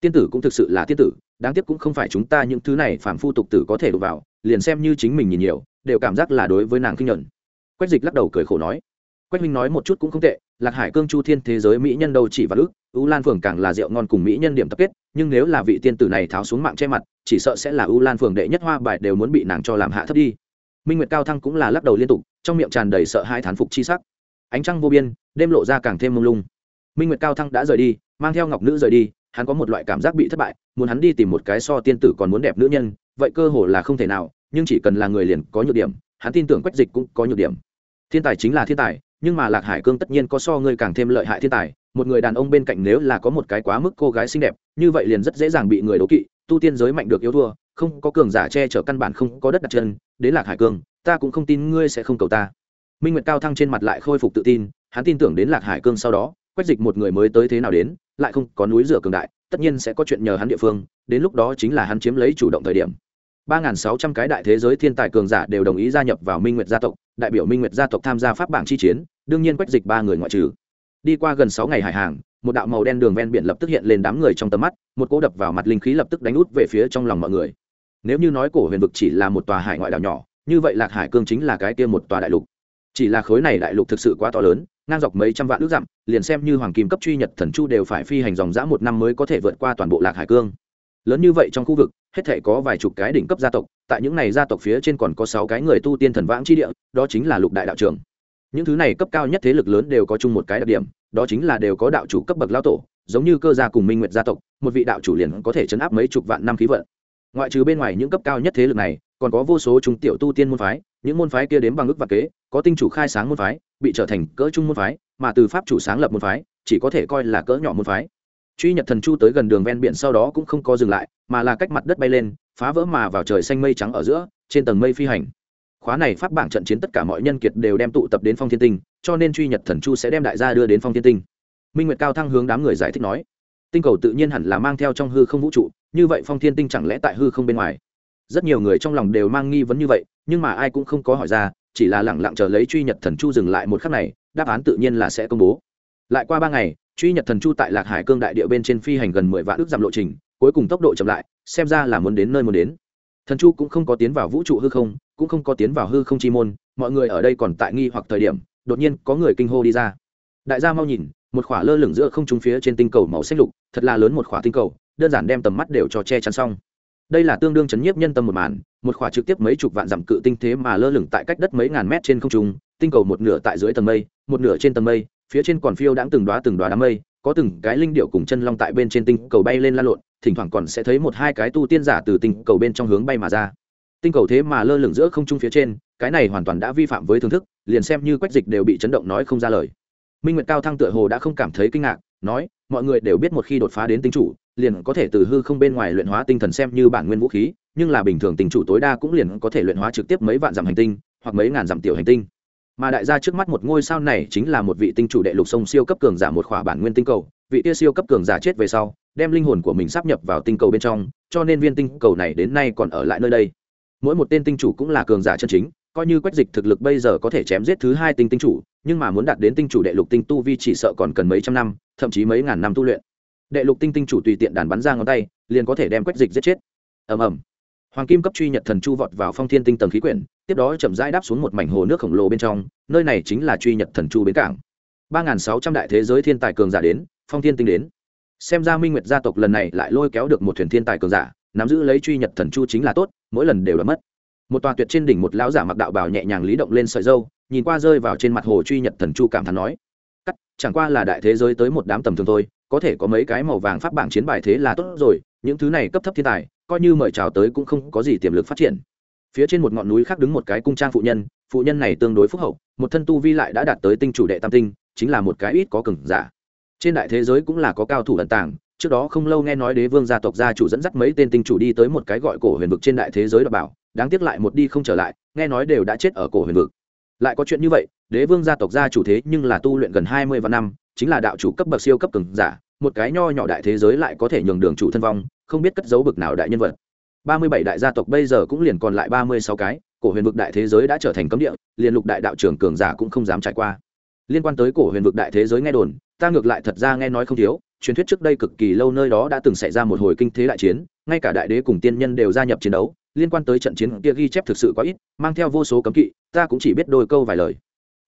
Tiên tử cũng thực sự là tiên tử, đáng tiếc cũng không phải chúng ta những thứ này phản phu tục tử có thể đụng vào, liền xem như chính mình nhìn nhiều, đều cảm giác là đối với nàng kinh nhuận. Quách dịch lắc đầu cười khổ nói, quách minh nói một chút cũng không tệ, lạc hải cương chu thiên thế giới mỹ nhân đâu chỉ và ước ưu lan phường càng là rượu ngon cùng mỹ nhân điểm tập kết, nhưng nếu là vị tiên tử này tháo xuống mạng che mặt, chỉ sợ sẽ là ưu lan phường đệ nhất hoa bài đều muốn bị nàng cho làm hạ thấp đi minh nguyệt cao thăng cũng là lắc đầu liên tục trong miệng tràn đầy sợ hai thán phục chi sắc ánh trăng vô biên đêm lộ ra càng thêm mông lung minh nguyệt cao thăng đã rời đi mang theo ngọc nữ rời đi hắn có một loại cảm giác bị thất bại muốn hắn đi tìm một cái so tiên tử còn muốn đẹp nữ nhân vậy cơ hồ là không thể nào nhưng chỉ cần là người liền có nhược điểm hắn tin tưởng quách dịch cũng có nhược điểm thiên tài chính là thiên tài nhưng mà lạc hải cương tất nhiên có so ngươi càng thêm lợi hại thiên tài một người đàn ông bên cạnh nếu là có một cái quá mức cô gái xinh đẹp như vậy liền rất dễ dàng bị người đố kỵ tu tiên giới mạnh được yếu thua không có cường giả che chở căn bản không có đất đặt chân, đến lạc hải cương ta cũng không tin ngươi sẽ không cầu ta. Minh nguyệt cao thăng trên mặt lại khôi phục tự tin, hắn tin tưởng đến lạc hải cương sau đó quách dịch một người mới tới thế nào đến, lại không có núi rửa cường đại, tất nhiên sẽ có chuyện nhờ hắn địa phương, đến lúc đó chính là hắn chiếm lấy chủ động thời điểm. Ba nghìn sáu trăm cái đại thế giới thiên tài cường giả đều đồng ý gia nhập vào minh nguyệt gia tộc, đại biểu minh nguyệt gia tộc tham gia pháp bảng chi chiến, đương nhiên quách dịch ba người ngoại trừ. Đi qua gần sáu ngày hải hàng, một đạo màu đen đường ven biển lập tức hiện lên đám người trong tầm mắt, một cỗ đập vào mặt linh khí lập tức đánh út về phía trong lòng mọi người nếu như nói cổ huyền vực chỉ là một tòa hải ngoại đảo nhỏ, như vậy lạc hải cương chính là cái kia một tòa đại lục. Chỉ là khối này đại lục thực sự quá to lớn, ngang dọc mấy trăm vạn ước dặm, liền xem như hoàng kim cấp truy nhật thần chu đều phải phi hành dòng dã một năm mới có thể vượt qua toàn bộ lạc hải cương. Lớn như vậy trong khu vực, hết thể có vài chục cái đỉnh cấp gia tộc, tại những này gia tộc phía trên còn có sáu cái người tu tiên thần vãng chi địa, đó chính là lục đại đạo trường những thứ này cấp cao nhất thế lực lớn đều có chung một cái đặc điểm, đó chính là đều có đạo chủ cấp bậc lao tổ, giống như cơ gia cùng minh nguyệt gia tộc, một vị đạo chủ liền có thể chấn áp mấy chục vạn năm khí vận ngoại trừ bên ngoài những cấp cao nhất thế lực này, còn có vô số trung tiểu tu tiên môn phái, những môn phái kia đến bằng ước và kế, có tinh chủ khai sáng môn phái, bị trở thành cỡ trung môn phái, mà từ pháp chủ sáng lập môn phái, chỉ có thể coi là cỡ nhỏ môn phái. Truy nhật thần chu tới gần đường ven biển sau đó cũng không có dừng lại, mà là cách mặt đất bay lên, phá vỡ mà vào trời xanh mây trắng ở giữa, trên tầng mây phi hành. Khóa này pháp bảng trận chiến tất cả mọi nhân kiệt đều đem tụ tập đến phong thiên tinh, cho nên truy nhật thần chu sẽ đem đại gia đưa đến phong thiên tinh. Minh nguyệt cao thăng hướng đám người giải thích nói, tinh cầu tự nhiên hẳn là mang theo trong hư không vũ trụ như vậy phong thiên tinh chẳng lẽ tại hư không bên ngoài? Rất nhiều người trong lòng đều mang nghi vấn như vậy, nhưng mà ai cũng không có hỏi ra, chỉ là lẳng lặng chờ lấy truy nhật thần chu dừng lại một khắc này, đáp án tự nhiên là sẽ công bố. Lại qua ba ngày, truy nhật thần chu tại lạc hải cương đại địa bên trên phi hành gần mười vạn ước giảm lộ trình, cuối cùng tốc độ chậm lại, xem ra là muốn đến nơi muốn đến. Thần chu cũng không có tiến vào vũ trụ hư không, cũng không có tiến vào hư không chi môn, mọi người ở đây còn tại nghi hoặc thời điểm, đột nhiên có người kinh hô đi ra. Đại gia mau nhìn, một khỏa lơ lửng giữa không trung phía trên tinh cầu màu xanh lục, thật là lớn một khỏa tinh cầu đơn giản đem tầm mắt đều cho che chắn xong. Đây là tương đương chấn nhiếp nhân tâm một màn, một khỏa trực tiếp mấy chục vạn dặm cự tinh thế mà lơ lửng tại cách đất mấy ngàn mét trên không trung, tinh cầu một nửa tại dưới tầng mây, một nửa trên tầng mây, phía trên còn phiêu đãng từng đoá từng đoá đám mây, có từng cái linh điệu cùng chân long tại bên trên tinh cầu bay lên lan lộn, thỉnh thoảng còn sẽ thấy một hai cái tu tiên giả từ tinh cầu bên trong hướng bay mà ra. Tinh cầu thế mà lơ lửng giữa không trung phía trên, cái này hoàn toàn đã vi phạm với thưởng thức, liền xem như quách dịch đều bị chấn động nói không ra lời. Minh nguyệt cao thăng tựa hồ đã không cảm thấy kinh ngạc, nói, mọi người đều biết một khi đột phá đến tinh chủ liền có thể từ hư không bên ngoài luyện hóa tinh thần xem như bản nguyên vũ khí, nhưng là bình thường tinh chủ tối đa cũng liền có thể luyện hóa trực tiếp mấy vạn dặm hành tinh, hoặc mấy ngàn dặm tiểu hành tinh. Mà đại gia trước mắt một ngôi sao này chính là một vị tinh chủ đệ lục sông siêu cấp cường giả một khỏa bản nguyên tinh cầu, vị tia siêu cấp cường giả chết về sau, đem linh hồn của mình sắp nhập vào tinh cầu bên trong, cho nên viên tinh cầu này đến nay còn ở lại nơi đây. Mỗi một tên tinh chủ cũng là cường giả chân chính, coi như quách dịch thực lực bây giờ có thể chém giết thứ hai tinh tinh chủ, nhưng mà muốn đạt đến tinh chủ đệ lục tinh tu vi chỉ sợ còn cần mấy trăm năm, thậm chí mấy ngàn năm tu luyện đệ lục tinh tinh chủ tùy tiện đàn bắn ra ngón tay, liền có thể đem quách dịch giết chết. Ầm ầm. Hoàng kim cấp truy nhật thần chu vọt vào phong thiên tinh tầng khí quyển, tiếp đó chậm rãi đáp xuống một mảnh hồ nước khổng lồ bên trong, nơi này chính là truy nhật thần chu bến cảng. Ba n sáu trăm đại thế giới thiên tài cường giả đến, phong thiên tinh đến. Xem ra minh nguyệt gia tộc lần này lại lôi kéo được một thuyền thiên tài cường giả, nắm giữ lấy truy nhật thần chu chính là tốt, mỗi lần đều đã mất. Một tòa tuyệt trên đỉnh một lão giả mặc đạo bào nhẹ nhàng lý động lên sợi dâu, nhìn qua rơi vào trên mặt hồ truy nhật thần chu cảm thán nói, cắt, chẳng qua là đại thế giới tới một đám tầm thường thôi có thể có mấy cái màu vàng pháp bảng chiến bài thế là tốt rồi, những thứ này cấp thấp thiên tài, coi như mời chào tới cũng không có gì tiềm lực phát triển. Phía trên một ngọn núi khác đứng một cái cung trang phụ nhân phụ nhân này tương đối phúc hậu, một thân tu vi lại đã đạt tới tinh chủ đệ tam tinh, chính là một cái ít có cừng giả. Trên đại thế giới cũng là có cao thủ ẩn tàng, trước đó không lâu nghe nói đế vương gia tộc gia chủ dẫn dắt mấy tên tinh chủ đi tới một cái gọi cổ huyền vực trên đại thế giới đọc bảo, đáng tiếc lại một đi không trở lại, nghe nói đều đã chết ở cổ huyền vực. Lại có chuyện như vậy, đế vương gia tộc gia chủ thế nhưng là tu luyện gần hai mươi vạn năm chính là đạo chủ cấp bậc siêu cấp cường giả, một cái nho nhỏ đại thế giới lại có thể nhường đường chủ thân vong, không biết cất giấu bực nào đại nhân vật. Ba mươi bảy đại gia tộc bây giờ cũng liền còn lại ba mươi sáu cái, cổ huyền vực đại thế giới đã trở thành cấm địa, liền lục đại đạo trưởng cường giả cũng không dám trải qua. Liên quan tới cổ huyền vực đại thế giới nghe đồn, ta ngược lại thật ra nghe nói không thiếu, truyền thuyết trước đây cực kỳ lâu nơi đó đã từng xảy ra một hồi kinh thế đại chiến, ngay cả đại đế cùng tiên nhân đều gia nhập chiến đấu, liên quan tới trận chiến kia ghi chép thực sự quá ít, mang theo vô số cấm kỵ, ta cũng chỉ biết đôi câu vài lời.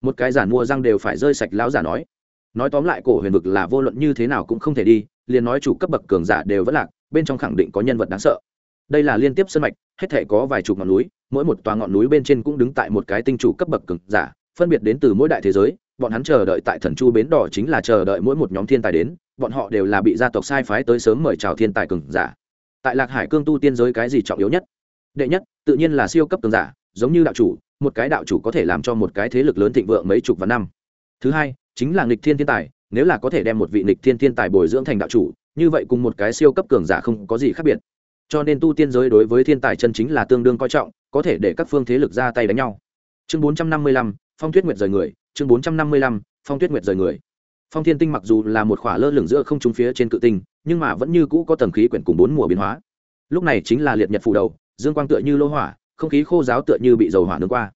Một cái giản mua răng đều phải rơi sạch lão giả nói nói tóm lại cổ huyền vực là vô luận như thế nào cũng không thể đi, liền nói chủ cấp bậc cường giả đều vẫn lạc, bên trong khẳng định có nhân vật đáng sợ. Đây là liên tiếp sân mạch, hết thể có vài chục ngọn núi, mỗi một tòa ngọn núi bên trên cũng đứng tại một cái tinh chủ cấp bậc cường giả, phân biệt đến từ mỗi đại thế giới, bọn hắn chờ đợi tại thần chu bến đỏ chính là chờ đợi mỗi một nhóm thiên tài đến, bọn họ đều là bị gia tộc sai phái tới sớm mời chào thiên tài cường giả. Tại lạc hải cương tu tiên giới cái gì trọng yếu nhất? Đệ nhất, tự nhiên là siêu cấp cường giả, giống như đạo chủ, một cái đạo chủ có thể làm cho một cái thế lực lớn thịnh vượng mấy chục vạn năm. Thứ hai chính là nghịch thiên thiên tài, nếu là có thể đem một vị nghịch thiên thiên tài bồi dưỡng thành đạo chủ, như vậy cùng một cái siêu cấp cường giả không có gì khác biệt. Cho nên tu tiên giới đối với thiên tài chân chính là tương đương coi trọng, có thể để các phương thế lực ra tay đánh nhau. Chương bốn trăm năm mươi lăm, phong tuyết nguyệt rời người. Chương bốn trăm năm mươi lăm, phong tuyết nguyệt rời người. Phong thiên tinh mặc dù là một khỏa lơ lửng giữa không trung phía trên cự tinh, nhưng mà vẫn như cũ có tầng khí quyển cùng bốn mùa biến hóa. Lúc này chính là liệt nhật phủ đầu, dương quang tựa như lô hỏa, không khí khô giáo tựa như bị dầu hỏa nướng qua.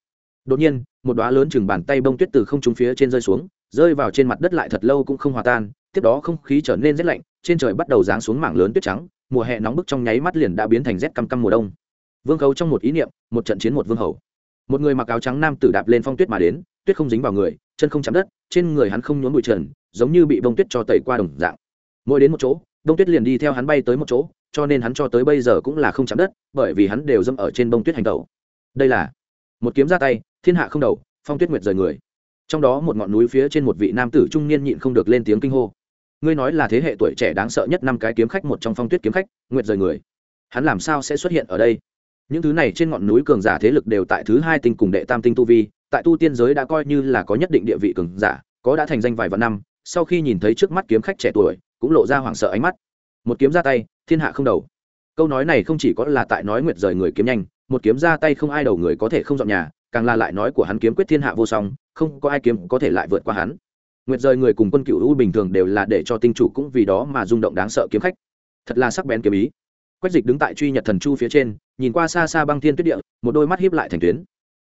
Đột nhiên, một đoá lớn chừng bàn tay bông tuyết từ không trung phía trên rơi xuống rơi vào trên mặt đất lại thật lâu cũng không hòa tan, tiếp đó không khí trở nên rét lạnh, trên trời bắt đầu giáng xuống mảng lớn tuyết trắng, mùa hè nóng bức trong nháy mắt liền đã biến thành rét căm căm mùa đông. Vương khấu trong một ý niệm, một trận chiến một vương hầu. Một người mặc áo trắng nam tử đạp lên phong tuyết mà đến, tuyết không dính vào người, chân không chạm đất, trên người hắn không nhốn bụi trần, giống như bị bông tuyết cho tẩy qua đồng dạng. Mỗi đến một chỗ, bông tuyết liền đi theo hắn bay tới một chỗ, cho nên hắn cho tới bây giờ cũng là không chạm đất, bởi vì hắn đều dâm ở trên bông tuyết hành tẩu. Đây là, một kiếm ra tay, thiên hạ không đầu, phong tuyết nguyệt rời người trong đó một ngọn núi phía trên một vị nam tử trung niên nhịn không được lên tiếng kinh hô. Ngươi nói là thế hệ tuổi trẻ đáng sợ nhất năm cái kiếm khách một trong phong tuyết kiếm khách, nguyệt rời người. Hắn làm sao sẽ xuất hiện ở đây? Những thứ này trên ngọn núi cường giả thế lực đều tại thứ hai tinh cùng đệ tam tinh tu vi, tại tu tiên giới đã coi như là có nhất định địa vị cường giả, có đã thành danh vài vạn năm, sau khi nhìn thấy trước mắt kiếm khách trẻ tuổi, cũng lộ ra hoảng sợ ánh mắt. Một kiếm ra tay, thiên hạ không đầu. Câu nói này không chỉ có là tại nói nguyệt rời người kiếm nhanh, một kiếm ra tay không ai đầu người có thể không dọn nhà, càng là lại nói của hắn kiếm quyết thiên hạ vô song không có ai kiếm có thể lại vượt qua hắn. Nguyệt rời người cùng quân cựu u bình thường đều là để cho tinh chủ cũng vì đó mà rung động đáng sợ kiếm khách. Thật là sắc bén kiếm ý. Quách dịch đứng tại truy nhật thần chu phía trên, nhìn qua xa xa băng thiên tuyết địa, một đôi mắt hiếp lại thành tuyến.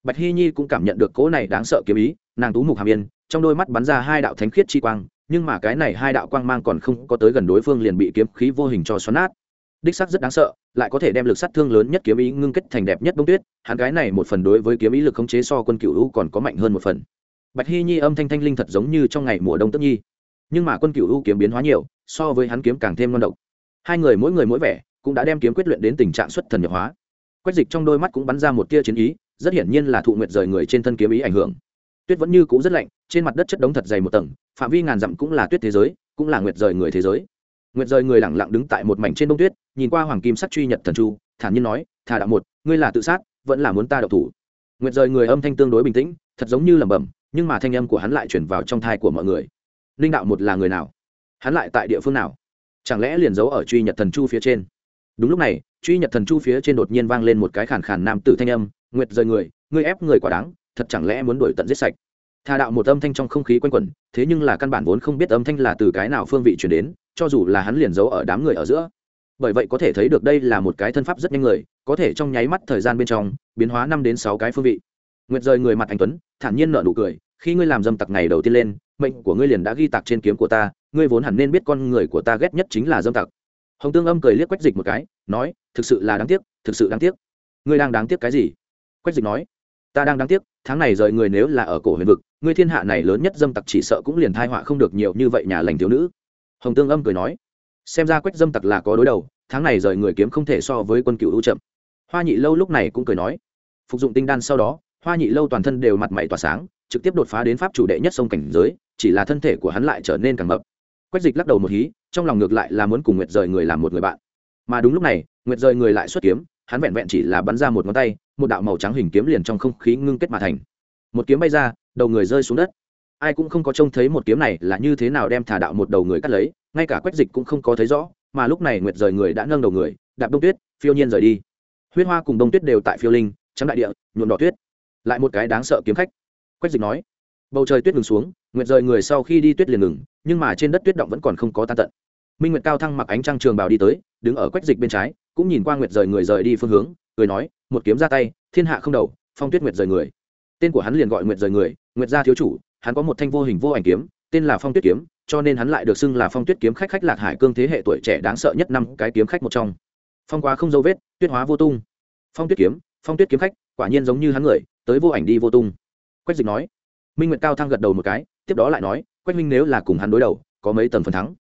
Bạch hy nhi cũng cảm nhận được cỗ này đáng sợ kiếm ý, nàng tú mục hàm yên, trong đôi mắt bắn ra hai đạo thánh khiết chi quang, nhưng mà cái này hai đạo quang mang còn không có tới gần đối phương liền bị kiếm khí vô hình cho xoắn nát đích sắc rất đáng sợ, lại có thể đem lực sát thương lớn nhất kiếm ý ngưng kết thành đẹp nhất bông tuyết, hắn gái này một phần đối với kiếm ý lực khống chế so quân cựu u còn có mạnh hơn một phần. Bạch hy nhi âm thanh thanh linh thật giống như trong ngày mùa đông tất nhi. Nhưng mà quân cựu u kiếm biến hóa nhiều, so với hắn kiếm càng thêm ngon độc. Hai người mỗi người mỗi vẻ, cũng đã đem kiếm quyết luyện đến tình trạng xuất thần nhập hóa. Quách dịch trong đôi mắt cũng bắn ra một tia chiến ý, rất hiển nhiên là thụ nguyệt rời người trên thân kiếm ý ảnh hưởng. Tuyết vẫn như cũ rất lạnh, trên mặt đất chất đống thật dày một tầng, phạm vi ngàn dặm cũng là tuyết thế giới, cũng là nguyệt rời người thế giới nguyệt rời người lẳng lặng đứng tại một mảnh trên đông tuyết, nhìn qua hoàng kim sắc truy nhật thần chu, thản nhiên nói thà đạo một, ngươi là tự sát, vẫn là muốn ta đậu thủ? Nguyệt rời người âm thanh tương đối bình tĩnh, thật giống như lẩm bẩm, nhưng mà thanh âm của hắn lại chuyển vào trong thai của mọi người. Linh đạo một là người nào? Hắn lại tại địa phương nào? Chẳng lẽ liền giấu ở truy nhật thần chu phía trên? Đúng lúc này, truy nhật thần chu phía trên đột nhiên vang lên một cái khàn khàn nam tử thanh âm, nguyệt rời người, ngươi ép người quả đáng, thật chẳng lẽ muốn đuổi tận giết sạch? Thà đạo một âm thanh trong không khí quanh quẩn, thế nhưng là căn bản vốn không biết âm thanh là từ cái nào phương vị truyền đến, cho dù là hắn liền giấu ở đám người ở giữa. Bởi vậy có thể thấy được đây là một cái thân pháp rất nhanh người, có thể trong nháy mắt thời gian bên trong, biến hóa năm đến sáu cái phương vị. Nguyệt rời người mặt anh tuấn, thản nhiên nở nụ cười, khi ngươi làm dâm tặc ngày đầu tiên lên, mệnh của ngươi liền đã ghi tạc trên kiếm của ta, ngươi vốn hẳn nên biết con người của ta ghét nhất chính là dâm tặc. Hồng tương âm cười liếc quách dịch một cái, nói, thực sự là đáng tiếc, thực sự đáng tiếc. Ngươi đang đáng tiếc cái gì? Quách dịch nói, ta đang đáng tiếc, tháng này rời người nếu là ở cổ huyền vực ngươi thiên hạ này lớn nhất dâm tặc chỉ sợ cũng liền thai họa không được nhiều như vậy nhà lành thiếu nữ. Hồng tương âm cười nói, xem ra quách dâm tặc là có đối đầu, tháng này rời người kiếm không thể so với quân cựu ưu chậm. Hoa nhị lâu lúc này cũng cười nói, phục dụng tinh đan sau đó, hoa nhị lâu toàn thân đều mặt mày tỏa sáng, trực tiếp đột phá đến pháp chủ đệ nhất sông cảnh giới, chỉ là thân thể của hắn lại trở nên càng mập. Quách dịch lắc đầu một hí, trong lòng ngược lại là muốn cùng nguyệt rời người làm một người bạn. Mà đúng lúc này, nguyệt rời người lại xuất kiếm, hắn vẹn vẹn chỉ là bắn ra một ngón tay, một đạo màu trắng hình kiếm liền trong không khí ngưng kết mà thành. Một kiếm bay ra đầu người rơi xuống đất. Ai cũng không có trông thấy một kiếm này là như thế nào đem thả đạo một đầu người cắt lấy, ngay cả quách dịch cũng không có thấy rõ, mà lúc này nguyệt rời người đã nâng đầu người, đạp đông tuyết, phiêu nhiên rời đi. Huyết hoa cùng đông tuyết đều tại phiêu linh, trắng đại địa, nhuộm đỏ tuyết. Lại một cái đáng sợ kiếm khách. Quách dịch nói, bầu trời tuyết ngừng xuống, nguyệt rời người sau khi đi tuyết liền ngừng, nhưng mà trên đất tuyết động vẫn còn không có tan tận. Minh nguyệt cao thăng mặc ánh trăng trường bào đi tới, đứng ở quách dịch bên trái, cũng nhìn qua nguyệt rời người rời đi phương hướng, cười nói, một kiếm ra tay, thiên hạ không đầu, phong tuyết nguyệt rời người tên của hắn liền gọi nguyệt rời người, nguyệt gia thiếu chủ, hắn có một thanh vô hình vô ảnh kiếm, tên là phong tuyết kiếm, cho nên hắn lại được xưng là phong tuyết kiếm khách khách lạc hải cương thế hệ tuổi trẻ đáng sợ nhất năm cái kiếm khách một trong. Phong quá không dấu vết, tuyết hóa vô tung. Phong tuyết kiếm, phong tuyết kiếm khách, quả nhiên giống như hắn người, tới vô ảnh đi vô tung. Quách dịch nói. Minh nguyệt cao thăng gật đầu một cái, tiếp đó lại nói, quách minh nếu là cùng hắn đối đầu, có mấy tầng phần thắng.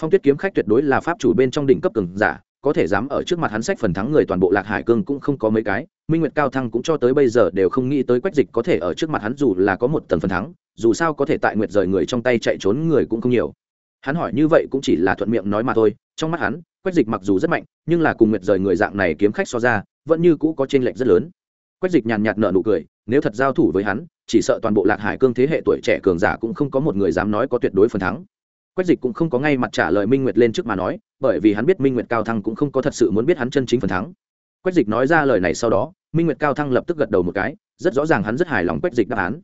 Phong tuyết kiếm khách tuyệt đối là pháp chủ bên trong đỉnh cấp cường giả có thể dám ở trước mặt hắn sách phần thắng người toàn bộ lạc hải cương cũng không có mấy cái, minh nguyệt cao thăng cũng cho tới bây giờ đều không nghĩ tới quách dịch có thể ở trước mặt hắn dù là có một tầng phần thắng, dù sao có thể tại nguyệt rời người trong tay chạy trốn người cũng không nhiều. Hắn hỏi như vậy cũng chỉ là thuận miệng nói mà thôi, trong mắt hắn, quách dịch mặc dù rất mạnh, nhưng là cùng nguyệt rời người dạng này kiếm khách so ra, vẫn như cũ có t r ê n lệch rất lớn. Quách dịch nhàn nhạt nợ nụ cười, nếu thật giao thủ với hắn, chỉ sợ toàn bộ lạc hải cương thế hệ tuổi trẻ cường giả cũng không có một người dám nói có tuyệt đối phần thắng quách dịch cũng không có ngay mặt trả lời minh nguyệt lên trước mà nói, bởi vì hắn biết minh nguyệt cao thăng cũng không có thật sự muốn biết hắn chân chính phần thắng. Quách dịch nói ra lời này sau đó, minh nguyệt cao thăng lập tức gật đầu một cái, rất rõ ràng hắn rất hài lòng quách dịch đáp án.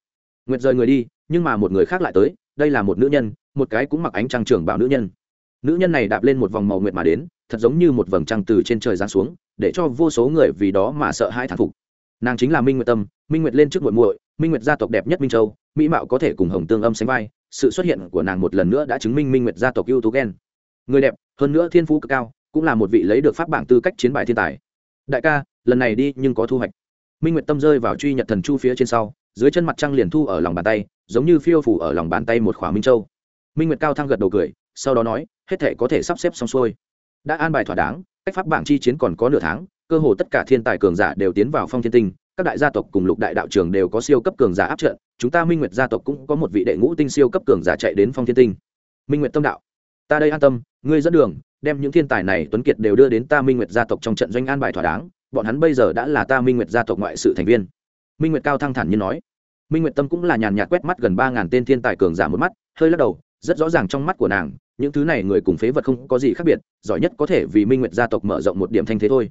Nguyệt rời người đi, nhưng mà một người khác lại tới, đây là một nữ nhân, một cái cũng mặc ánh trăng trường bảo nữ nhân. Nữ nhân này đạp lên một vòng màu nguyệt mà đến, thật giống như một vầng trăng từ trên trời giáng xuống, để cho vô số người vì đó mà sợ hãi thán phục. Nàng chính là minh nguyệt tâm, minh nguyệt lên trước muội muội, minh nguyệt gia tộc đẹp nhất minh châu, mỹ mạo có thể cùng hồng tương âm sánh vai sự xuất hiện của nàng một lần nữa đã chứng minh minh nguyệt gia tộc ưu tú ghen người đẹp, hơn nữa thiên phú cực cao, cũng là một vị lấy được pháp bảng tư cách chiến bại thiên tài. Đại ca, lần này đi nhưng có thu hoạch. Minh nguyệt tâm rơi vào truy nhật thần chu phía trên sau, dưới chân mặt trăng liền thu ở lòng bàn tay, giống như phiêu phủ ở lòng bàn tay một khóa minh châu. Minh nguyệt cao thăng gật đầu cười, sau đó nói, hết thể có thể sắp xếp xong xuôi. Đã an bài thỏa đáng, cách pháp bảng chi chiến còn có nửa tháng, cơ hồ tất cả thiên tài cường giả đều tiến vào phong thiên tinh các đại gia tộc cùng lục đại đạo trường đều có siêu cấp cường giả áp trận, chúng ta minh nguyệt gia tộc cũng có một vị đệ ngũ tinh siêu cấp cường giả chạy đến phong thiên tinh. Minh nguyệt tâm đạo, ta đây an tâm, ngươi dẫn đường, đem những thiên tài này tuấn kiệt đều đưa đến ta minh nguyệt gia tộc trong trận doanh an bài thỏa đáng, bọn hắn bây giờ đã là ta minh nguyệt gia tộc ngoại sự thành viên. Minh nguyệt cao thăng thản như nói. Minh nguyệt tâm cũng là nhàn nhạt quét mắt gần ba ngàn tên thiên tài cường giả một mắt, hơi lắc đầu, rất rõ ràng trong mắt của nàng, những thứ này người cùng phế vật không có gì khác biệt, giỏi nhất có thể vì minh nguyệt gia tộc mở rộng một điểm thanh thế thôi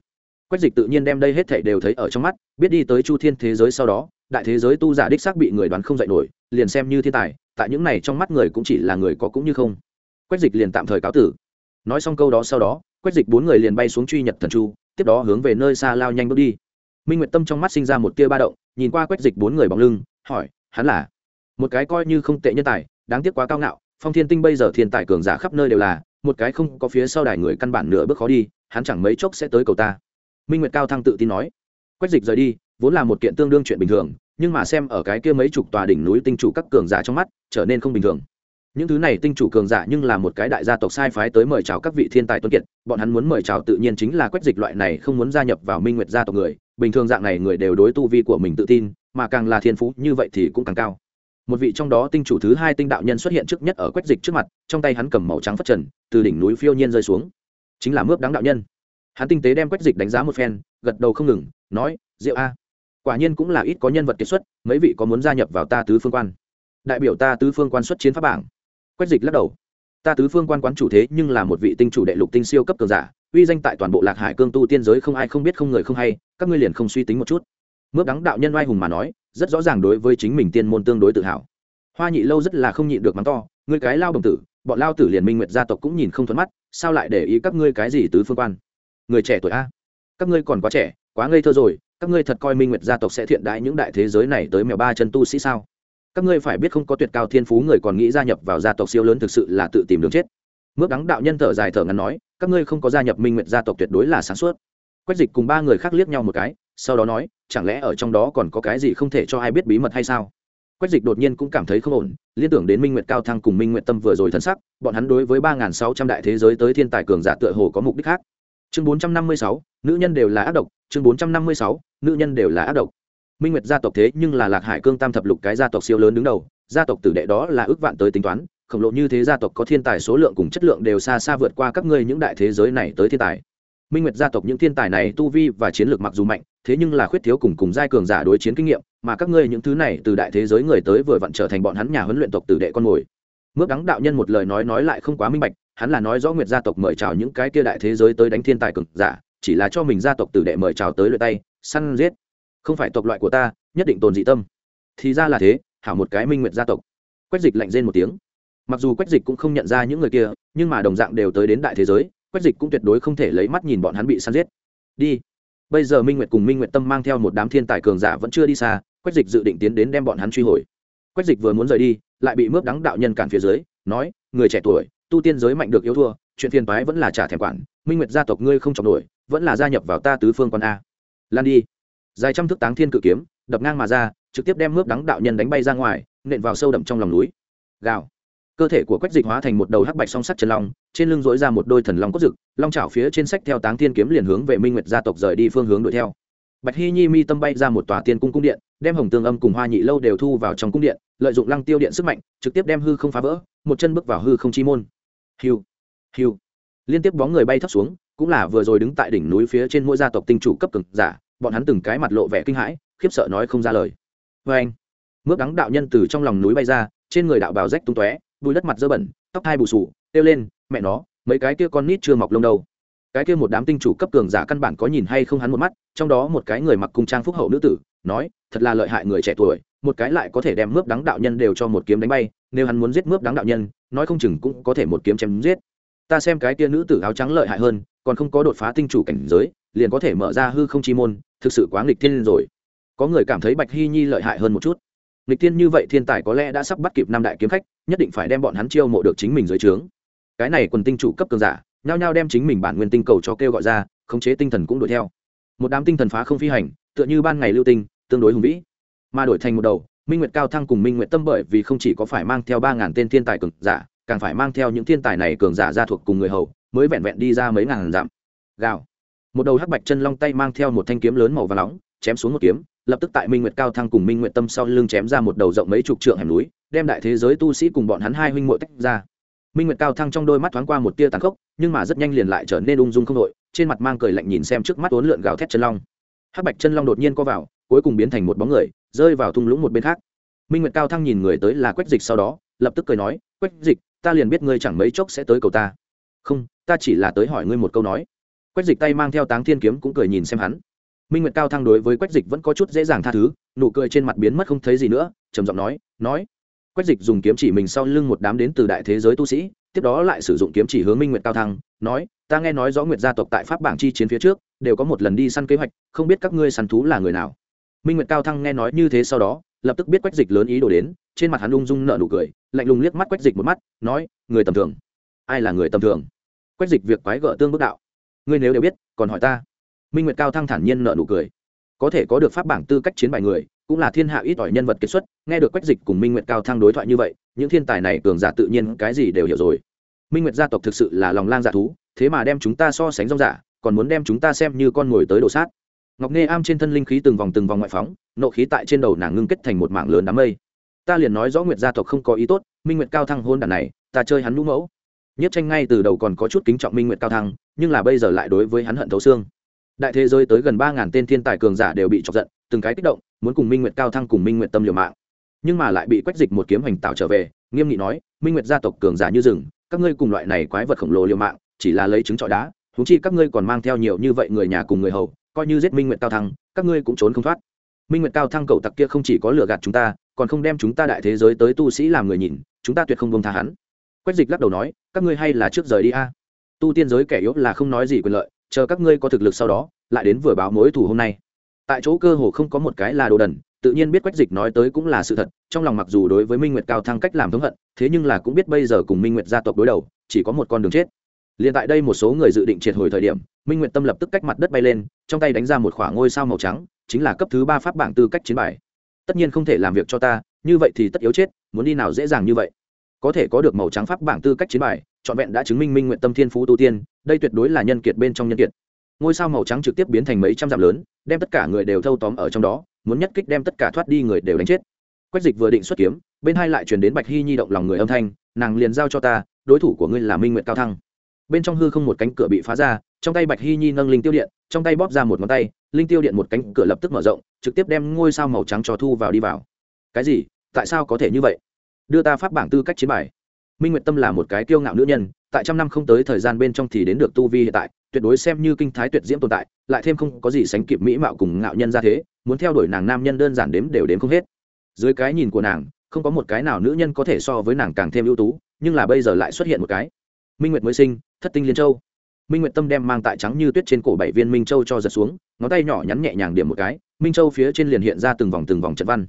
quách dịch tự nhiên đem đây hết thảy đều thấy ở trong mắt, biết đi tới chu thiên thế giới sau đó, đại thế giới tu giả đích xác bị người đoán không dạy nổi, liền xem như thiên tài, tại những này trong mắt người cũng chỉ là người có cũng như không. Quách dịch liền tạm thời cáo tử. Nói xong câu đó sau đó, quách dịch bốn người liền bay xuống truy nhật thần chu, tiếp đó hướng về nơi xa lao nhanh bước đi. Minh nguyệt tâm trong mắt sinh ra một tia ba động, nhìn qua quách dịch bốn người bóng lưng, hỏi, hắn là? Một cái coi như không tệ nhân tài, đáng tiếc quá cao ngạo, phong thiên tinh bây giờ thiên tài cường giả khắp nơi đều là, một cái không có phía sau đài người căn bản nửa bước khó đi, hắn chẳng mấy chốc sẽ tới cầu ta minh nguyệt cao thăng tự tin nói quách dịch rời đi vốn là một kiện tương đương chuyện bình thường nhưng mà xem ở cái kia mấy chục tòa đỉnh núi tinh chủ các cường giả trong mắt trở nên không bình thường những thứ này tinh chủ cường giả nhưng là một cái đại gia tộc sai phái tới mời chào các vị thiên tài tuấn kiệt bọn hắn muốn mời chào tự nhiên chính là quách dịch loại này không muốn gia nhập vào minh nguyệt gia tộc người bình thường dạng này người đều đối tu vi của mình tự tin mà càng là thiên phú như vậy thì cũng càng cao một vị trong đó tinh chủ thứ hai tinh đạo nhân xuất hiện trước nhất ở quách dịch trước mặt trong tay hắn cầm màu trắng phất trần từ đỉnh núi phiêu nhiên rơi xuống chính là mướp đáng đạo nhân hắn tinh tế đem quách dịch đánh giá một phen, gật đầu không ngừng, nói, diệu a, quả nhiên cũng là ít có nhân vật kiệt xuất, mấy vị có muốn gia nhập vào ta tứ phương quan? Đại biểu ta tứ phương quan xuất chiến pháp bảng. Quách dịch lắc đầu, ta tứ phương quan quán chủ thế nhưng là một vị tinh chủ đệ lục tinh siêu cấp cường giả, uy danh tại toàn bộ lạc hải cương tu tiên giới không ai không biết không người không hay, các ngươi liền không suy tính một chút. Mướp đắng đạo nhân oai hùng mà nói, rất rõ ràng đối với chính mình tiên môn tương đối tự hào. Hoa nhị lâu rất là không nhịn được mắng to, ngươi cái lao đồng tử, bọn lao tử liền minh nguyệt gia tộc cũng nhìn không thuận mắt, sao lại để ý các ngươi cái gì tứ phương quan? Người trẻ tuổi a. Các ngươi còn quá trẻ, quá ngây thơ rồi, các ngươi thật coi minh nguyệt gia tộc sẽ thiện đãi những đại thế giới này tới mèo ba chân tu sĩ sao? Các ngươi phải biết không có tuyệt cao thiên phú người còn nghĩ gia nhập vào gia tộc siêu lớn thực sự là tự tìm đường chết. Mướp đắng đạo nhân thở dài thở ngắn nói, các ngươi không có gia nhập minh nguyệt gia tộc tuyệt đối là sáng suốt. Quách dịch cùng ba người khác liếc nhau một cái, sau đó nói, chẳng lẽ ở trong đó còn có cái gì không thể cho ai biết bí mật hay sao? Quách dịch đột nhiên cũng cảm thấy không ổn, liên tưởng đến minh nguyệt cao thăng cùng minh nguyệt tâm vừa rồi thân sắc, bọn hắn đối với ba nghìn sáu trăm đại thế giới tới thiên tài cường giả tựa hồ có mục đích khác chương bốn trăm năm mươi sáu, nữ nhân đều là ác độc. Chương bốn trăm năm mươi sáu, nữ nhân đều là ác độc. Minh nguyệt gia tộc thế nhưng là lạc hải cương tam thập lục cái gia tộc siêu lớn đứng đầu. Gia tộc tử đệ đó là ước vạn tới tính toán. Khổng lồ như thế gia tộc có thiên tài số lượng cùng chất lượng đều xa xa vượt qua các ngươi những đại thế giới này tới thiên tài. Minh nguyệt gia tộc những thiên tài này tu vi và chiến lược mặc dù mạnh, thế nhưng là khuyết thiếu cùng cùng giai cường giả đối chiến kinh nghiệm, mà các ngươi những thứ này từ đại thế giới người tới vừa vặn trở thành bọn hắn nhà huấn luyện tộc tử đệ con mồi. Mướp đắng đạo nhân một lời nói nói lại không quá minh bạch hắn là nói rõ nguyệt gia tộc mời chào những cái kia đại thế giới tới đánh thiên tài cường giả, chỉ là cho mình gia tộc tử đệ mời chào tới lượt tay, săn giết. Không phải tộc loại của ta, nhất định tồn dị tâm. Thì ra là thế, hảo một cái minh nguyệt gia tộc. Quách dịch lạnh rên một tiếng. Mặc dù quách dịch cũng không nhận ra những người kia, nhưng mà đồng dạng đều tới đến đại thế giới, quách dịch cũng tuyệt đối không thể lấy mắt nhìn bọn hắn bị săn giết. Đi. Bây giờ minh nguyệt cùng minh nguyệt tâm mang theo một đám thiên tài cường giả vẫn chưa đi xa, quách dịch dự định tiến đến đem bọn hắn truy hồi. Quách dịch vừa muốn rời đi, lại bị mướp đắng đạo nhân cản phía dưới, nói, người trẻ tuổi tu tiên giới mạnh được yếu thua, chuyện phiền toái vẫn là trả thèm quản, minh nguyệt gia tộc ngươi không chọc nổi, vẫn là gia nhập vào ta tứ phương quan a. Lan đi. Dài trăm thước táng thiên cự kiếm, đập ngang mà ra, trực tiếp đem mướp đắng đạo nhân đánh bay ra ngoài, nện vào sâu đậm trong lòng núi. Gào. Cơ thể của quách dịch hóa thành một đầu hắc bạch song sắt chân long, trên lưng dối ra một đôi thần long cốt rực, long chảo phía trên sách theo táng thiên kiếm liền hướng về minh nguyệt gia tộc rời đi phương hướng đuổi theo. Bạch hy nhi mi tâm bay ra một tòa tiên cung cung điện, đem hồng tương âm cùng hoa nhị lâu đều thu vào trong cung điện, lợi dụng lăng tiêu điện sức mạnh, trực tiếp đem hư không phá vỡ, một chân bước vào hư không chi môn hiu. Hiu. Liên tiếp bóng người bay thấp xuống, cũng là vừa rồi đứng tại đỉnh núi phía trên mỗi gia tộc tinh chủ cấp cực giả, bọn hắn từng cái mặt lộ vẻ kinh hãi, khiếp sợ nói không ra lời. Vê anh, mướp đắng đạo nhân từ trong lòng núi bay ra, trên người đạo bào rách tung tóe, bùi đất mặt dơ bẩn, tóc hai bù sù, kêu lên, mẹ nó, mấy cái kia con nít chưa mọc lông đâu. Cái kia một đám tinh chủ cấp cường giả căn bản có nhìn hay không hắn một mắt, trong đó một cái người mặc cung trang phúc hậu nữ tử, nói, thật là lợi hại người trẻ tuổi, một cái lại có thể đem mướp đắng đạo nhân đều cho một kiếm đánh bay nếu hắn muốn giết mướp đáng đạo nhân, nói không chừng cũng có thể một kiếm chém giết. Ta xem cái tia nữ tử áo trắng lợi hại hơn, còn không có đột phá tinh chủ cảnh giới, liền có thể mở ra hư không chi môn, thực sự quá nghịch thiên rồi. Có người cảm thấy bạch hy nhi lợi hại hơn một chút. Nghịch thiên như vậy thiên tài có lẽ đã sắp bắt kịp năm đại kiếm khách, nhất định phải đem bọn hắn chiêu mộ được chính mình dưới trướng. Cái này quần tinh chủ cấp cường giả, nhao nhao đem chính mình bản nguyên tinh cầu cho kêu gọi ra, khống chế tinh thần cũng đuổi theo. Một đám tinh thần phá không phi hành, tựa như ban ngày lưu tinh, tương đối hùng vĩ. Mà đổi thành một đầu minh nguyệt cao thăng cùng minh nguyệt tâm bởi vì không chỉ có phải mang theo ba ngàn tên thiên tài cường giả, càng phải mang theo những thiên tài này cường giả ra thuộc cùng người hầu, mới vẹn vẹn đi ra mấy ngàn dặm. Gào. Một đầu hắc bạch chân long tay mang theo một thanh kiếm lớn màu và nóng, chém xuống một kiếm, lập tức tại minh nguyệt cao thăng cùng minh nguyệt tâm sau lưng chém ra một đầu rộng mấy chục trượng hẻm núi, đem đại thế giới tu sĩ cùng bọn hắn hai huynh muội tách ra. Minh nguyệt cao thăng trong đôi mắt thoáng qua một tia tàn khốc, nhưng mà rất nhanh liền lại trở nên ung dung không đội trên mặt mang cười lạnh nhìn xem trước mắt uốn lượn gào thét chân long. Hắc bạch chân long đột nhiên co vào, cuối cùng biến thành một bóng người rơi vào thung lũng một bên khác. Minh nguyệt cao thăng nhìn người tới là quách dịch sau đó, lập tức cười nói, quách dịch, ta liền biết ngươi chẳng mấy chốc sẽ tới cầu ta. Không, ta chỉ là tới hỏi ngươi một câu nói. Quách dịch tay mang theo táng thiên kiếm cũng cười nhìn xem hắn. Minh nguyệt cao thăng đối với quách dịch vẫn có chút dễ dàng tha thứ, nụ cười trên mặt biến mất không thấy gì nữa, trầm giọng nói nói. Quách dịch dùng kiếm chỉ mình sau lưng một đám đến từ đại thế giới tu sĩ, tiếp đó lại sử dụng kiếm chỉ hướng minh nguyệt cao thăng, nói, ta nghe nói rõ nguyệt gia tộc tại pháp bảng chi chiến phía trước, đều có một lần đi săn kế hoạch, không biết các ngươi săn thú là người nào minh nguyệt cao thăng nghe nói như thế sau đó, lập tức biết quách dịch lớn ý đồ đến, trên mặt hắn ung dung nợ nụ cười, lạnh lùng liếc mắt quách dịch một mắt, nói, người tầm thường. Ai là người tầm thường? Quách dịch việc quái gở tương bước đạo. Ngươi nếu đều biết, còn hỏi ta? Minh nguyệt cao thăng thản nhiên nợ nụ cười. Có thể có được pháp bảng tư cách chiến bài người, cũng là thiên hạ ít ỏi nhân vật kiệt xuất, nghe được quách dịch cùng minh nguyệt cao thăng đối thoại như vậy, những thiên tài này cường giả tự nhiên cái gì đều hiểu rồi. Minh nguyệt gia tộc thực sự là lòng lang giả thú, thế mà đem chúng ta so sánh rong giả còn muốn đem chúng ta xem như con ngồi tới đồ sát ngọc nghe am trên thân linh khí từng vòng từng vòng ngoại phóng, nộ khí tại trên đầu nàng ngưng kết thành một mảng lớn đám mây. Ta liền nói rõ nguyệt gia tộc không có ý tốt, minh nguyệt cao thăng hôn đàn này, ta chơi hắn lũ mẫu. Nhất tranh ngay từ đầu còn có chút kính trọng minh nguyệt cao thăng, nhưng là bây giờ lại đối với hắn hận thấu xương. Đại thế giới tới gần ba ngàn tên thiên tài cường giả đều bị chọc giận, từng cái kích động, muốn cùng minh nguyệt cao thăng cùng minh nguyệt tâm liều mạng. Nhưng mà lại bị quách dịch một kiếm hành tạo trở về, nghiêm nghị nói, minh nguyệt gia tộc cường giả như rừng, các ngươi cùng loại này quái vật khổng lồ liều mạng, chỉ là lấy trứng trọi đá thú chi các ngươi còn mang theo nhiều như vậy người nhà cùng người hầu coi như giết minh nguyệt cao thăng, các ngươi cũng trốn không thoát. Minh nguyệt cao thăng cầu tặc kia không chỉ có lừa gạt chúng ta, còn không đem chúng ta đại thế giới tới tu sĩ làm người nhìn, chúng ta tuyệt không bông tha hắn. Quách dịch lắc đầu nói, các ngươi hay là trước rời đi a. Tu tiên giới kẻ yếu là không nói gì quyền lợi, chờ các ngươi có thực lực sau đó, lại đến vừa báo mối thủ hôm nay. Tại chỗ cơ hồ không có một cái là đồ đần, tự nhiên biết quách dịch nói tới cũng là sự thật, trong lòng mặc dù đối với minh nguyệt cao thăng cách làm thống hận, thế nhưng là cũng biết bây giờ cùng minh nguyệt gia tộc đối đầu, chỉ có một con đường chết. Liền tại đây một số người dự định triệt hồi thời điểm minh nguyệt tâm lập tức cách mặt đất bay lên, trong tay đánh ra một khoảng ngôi sao màu trắng, chính là cấp thứ ba pháp bảng tư cách chiến bài. Tất nhiên không thể làm việc cho ta, như vậy thì tất yếu chết, muốn đi nào dễ dàng như vậy. Có thể có được màu trắng pháp bảng tư cách chiến bài, trọn vẹn đã chứng minh minh nguyện tâm thiên phú tu tiên, đây tuyệt đối là nhân kiệt bên trong nhân kiệt. Ngôi sao màu trắng trực tiếp biến thành mấy trăm dặm lớn, đem tất cả người đều thâu tóm ở trong đó, muốn nhất kích đem tất cả thoát đi người đều đánh chết. Quách dịch vừa định xuất kiếm, bên hai lại chuyển đến bạch hy nhi động lòng người âm thanh, nàng liền giao cho ta, đối thủ của ngươi là minh nguyện cao thăng bên trong hư không một cánh cửa bị phá ra, trong tay bạch hy nhi nâng linh tiêu điện, trong tay bóp ra một ngón tay, linh tiêu điện một cánh cửa lập tức mở rộng, trực tiếp đem ngôi sao màu trắng cho thu vào đi vào. Cái gì? Tại sao có thể như vậy? Đưa ta pháp bảng tư cách chiến bài. Minh nguyệt tâm là một cái kiêu ngạo nữ nhân, tại trăm năm không tới thời gian bên trong thì đến được tu vi hiện tại, tuyệt đối xem như kinh thái tuyệt diễm tồn tại, lại thêm không có gì sánh kịp mỹ mạo cùng ngạo nhân ra thế, muốn theo đuổi nàng nam nhân đơn giản đếm đều đếm không hết. Dưới cái nhìn của nàng, không có một cái nào nữ nhân có thể so với nàng càng thêm ưu tú, nhưng là bây giờ lại xuất hiện một cái minh nguyệt mới sinh, thất tinh liên châu. Minh nguyệt tâm đem mang tại trắng như tuyết trên cổ bảy viên minh châu cho giật xuống, ngón tay nhỏ nhắn nhẹ nhàng điểm một cái, minh châu phía trên liền hiện ra từng vòng từng vòng trận văn.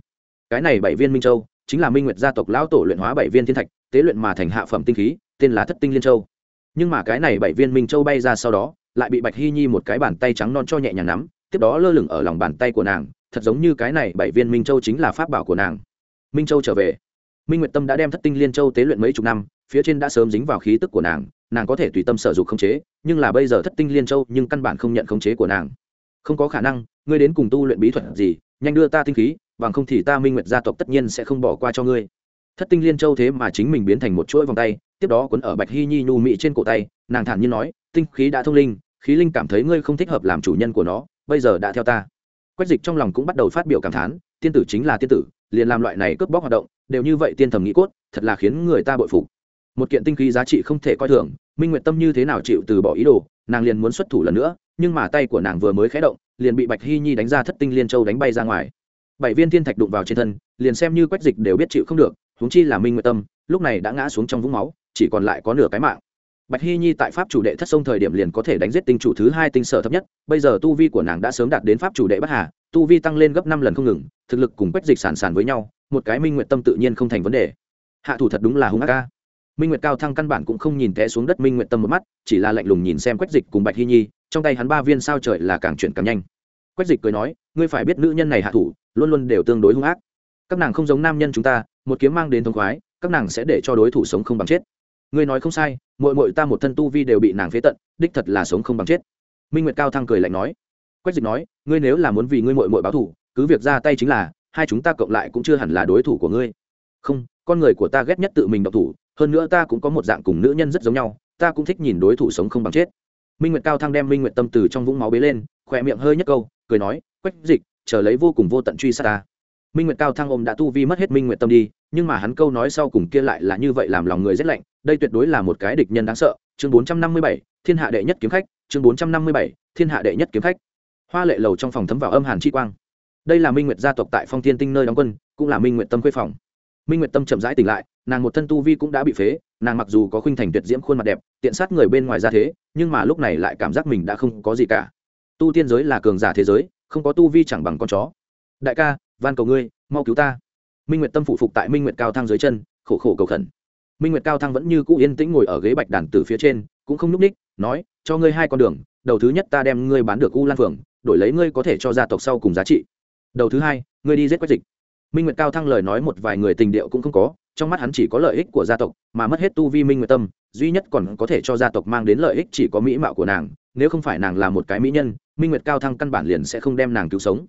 Cái này bảy viên minh châu, chính là minh nguyệt gia tộc lão tổ luyện hóa bảy viên thiên thạch, tế luyện mà thành hạ phẩm tinh khí, tên là thất tinh liên châu. Nhưng mà cái này bảy viên minh châu bay ra sau đó, lại bị bạch hy nhi một cái bàn tay trắng non cho nhẹ nhàng nắm, tiếp đó lơ lửng ở lòng bàn tay của nàng, thật giống như cái này bảy viên minh châu chính là pháp bảo của nàng. Minh châu trở về. Minh nguyệt tâm đã đem thất tinh liên châu tế luyện mấy chục năm phía trên đã sớm dính vào khí tức của nàng nàng có thể tùy tâm sở dục khống chế, nhưng là bây giờ thất tinh liên châu nhưng căn bản không nhận khống chế của nàng. Không có khả năng, ngươi đến cùng tu luyện bí thuật gì, nhanh đưa ta tinh khí, bằng không thì ta minh nguyệt gia tộc tất nhiên sẽ không bỏ qua cho ngươi. Thất tinh liên châu thế mà chính mình biến thành một chuỗi vòng tay, tiếp đó quấn ở bạch hy nhi nhu mị trên cổ tay, nàng thản nhiên nói, tinh khí đã thông linh, khí linh cảm thấy ngươi không thích hợp làm chủ nhân của nó, bây giờ đã theo ta. Quách dịch trong lòng cũng bắt đầu phát biểu cảm thán, tiên tử chính là tiên tử, liền làm loại này cướp bóc hoạt động, đều như vậy tiên thầm nghĩ cốt, thật là khiến người ta bội phục một kiện tinh khí giá trị không thể coi thường, minh nguyệt tâm như thế nào chịu từ bỏ ý đồ, nàng liền muốn xuất thủ lần nữa, nhưng mà tay của nàng vừa mới khé động, liền bị bạch hy nhi đánh ra thất tinh liên châu đánh bay ra ngoài. Bảy viên thiên thạch đụng vào trên thân, liền xem như quách dịch đều biết chịu không được, huống chi là minh nguyệt tâm, lúc này đã ngã xuống trong vũng máu, chỉ còn lại có nửa cái mạng. Bạch hy nhi tại pháp chủ đệ thất sông thời điểm liền có thể đánh giết tinh chủ thứ hai tinh sở thấp nhất, bây giờ tu vi của nàng đã sớm đạt đến pháp chủ đệ bất hà, tu vi tăng lên gấp năm lần không ngừng, thực lực cùng quách dịch sản sản với nhau, một cái minh nguyệt tâm tự nhiên không thành vấn đề. Hạ thủ thật đúng là hung ác ca minh nguyệt cao thăng căn bản cũng không nhìn té xuống đất minh nguyệt tâm một mắt, chỉ là lạnh lùng nhìn xem quách dịch cùng bạch hy nhi, trong tay hắn ba viên sao trời là càng chuyển càng nhanh. Quách dịch cười nói, ngươi phải biết nữ nhân này hạ thủ, luôn luôn đều tương đối hung ác. Các nàng không giống nam nhân chúng ta, một kiếm mang đến thông khoái, các nàng sẽ để cho đối thủ sống không bằng chết. Ngươi nói không sai mội mội ta một thân tu vi đều bị nàng phế tận, đích thật là sống không bằng chết. Minh nguyệt cao thăng cười lạnh nói. Quách dịch nói, ngươi nếu là muốn vì ngươi mội mội báo thủ cứ việc ra tay chính là, hai chúng ta cộng lại cũng chưa hẳn là đối thủ của ngươi. Không con người của ta ghét nhất tự mình độc thủ, hơn nữa ta cũng có một dạng cùng nữ nhân rất giống nhau, ta cũng thích nhìn đối thủ sống không bằng chết. Minh nguyệt cao thăng đem minh nguyệt tâm từ trong vũng máu bế lên, khỏe miệng hơi nhất câu, cười nói, quách dịch, chờ lấy vô cùng vô tận truy sát ta. Minh nguyệt cao thăng ôm đã tu vi mất hết minh nguyệt tâm đi, nhưng mà hắn câu nói sau cùng kia lại là như vậy làm lòng người rét lạnh, đây tuyệt đối là một cái địch nhân đáng sợ. Chương bốn trăm năm mươi bảy, thiên hạ đệ nhất kiếm khách, chương bốn trăm năm mươi bảy, thiên hạ đệ nhất kiếm khách. Hoa lệ lầu trong phòng thấm vào âm hàn chi quang. Đây là minh nguyệt gia tộc tại phong thiên tinh nơi đóng quân, cũng là minh nguyệt tâm quê phòng minh nguyệt tâm chậm rãi tỉnh lại nàng một thân tu vi cũng đã bị phế nàng mặc dù có khuynh thành tuyệt diễm khuôn mặt đẹp tiện sát người bên ngoài ra thế nhưng mà lúc này lại cảm giác mình đã không có gì cả tu tiên giới là cường giả thế giới không có tu vi chẳng bằng con chó đại ca van cầu ngươi mau cứu ta minh nguyệt tâm phụ phục tại minh nguyệt cao thang dưới chân khổ khổ cầu khẩn minh nguyệt cao thang vẫn như cũ yên tĩnh ngồi ở ghế bạch đàn từ phía trên cũng không n ú c ních nói cho ngươi hai con đường đầu thứ nhất ta đem ngươi bán được u lan phượng đổi lấy ngươi có thể cho gia tộc sau cùng giá trị đầu thứ hai ngươi đi giết quách dịch minh nguyệt cao thăng lời nói một vài người tình điệu cũng không có, trong mắt hắn chỉ có lợi ích của gia tộc, mà mất hết tu vi minh nguyệt tâm, duy nhất còn có thể cho gia tộc mang đến lợi ích chỉ có mỹ mạo của nàng, nếu không phải nàng là một cái mỹ nhân, minh nguyệt cao thăng căn bản liền sẽ không đem nàng cứu sống.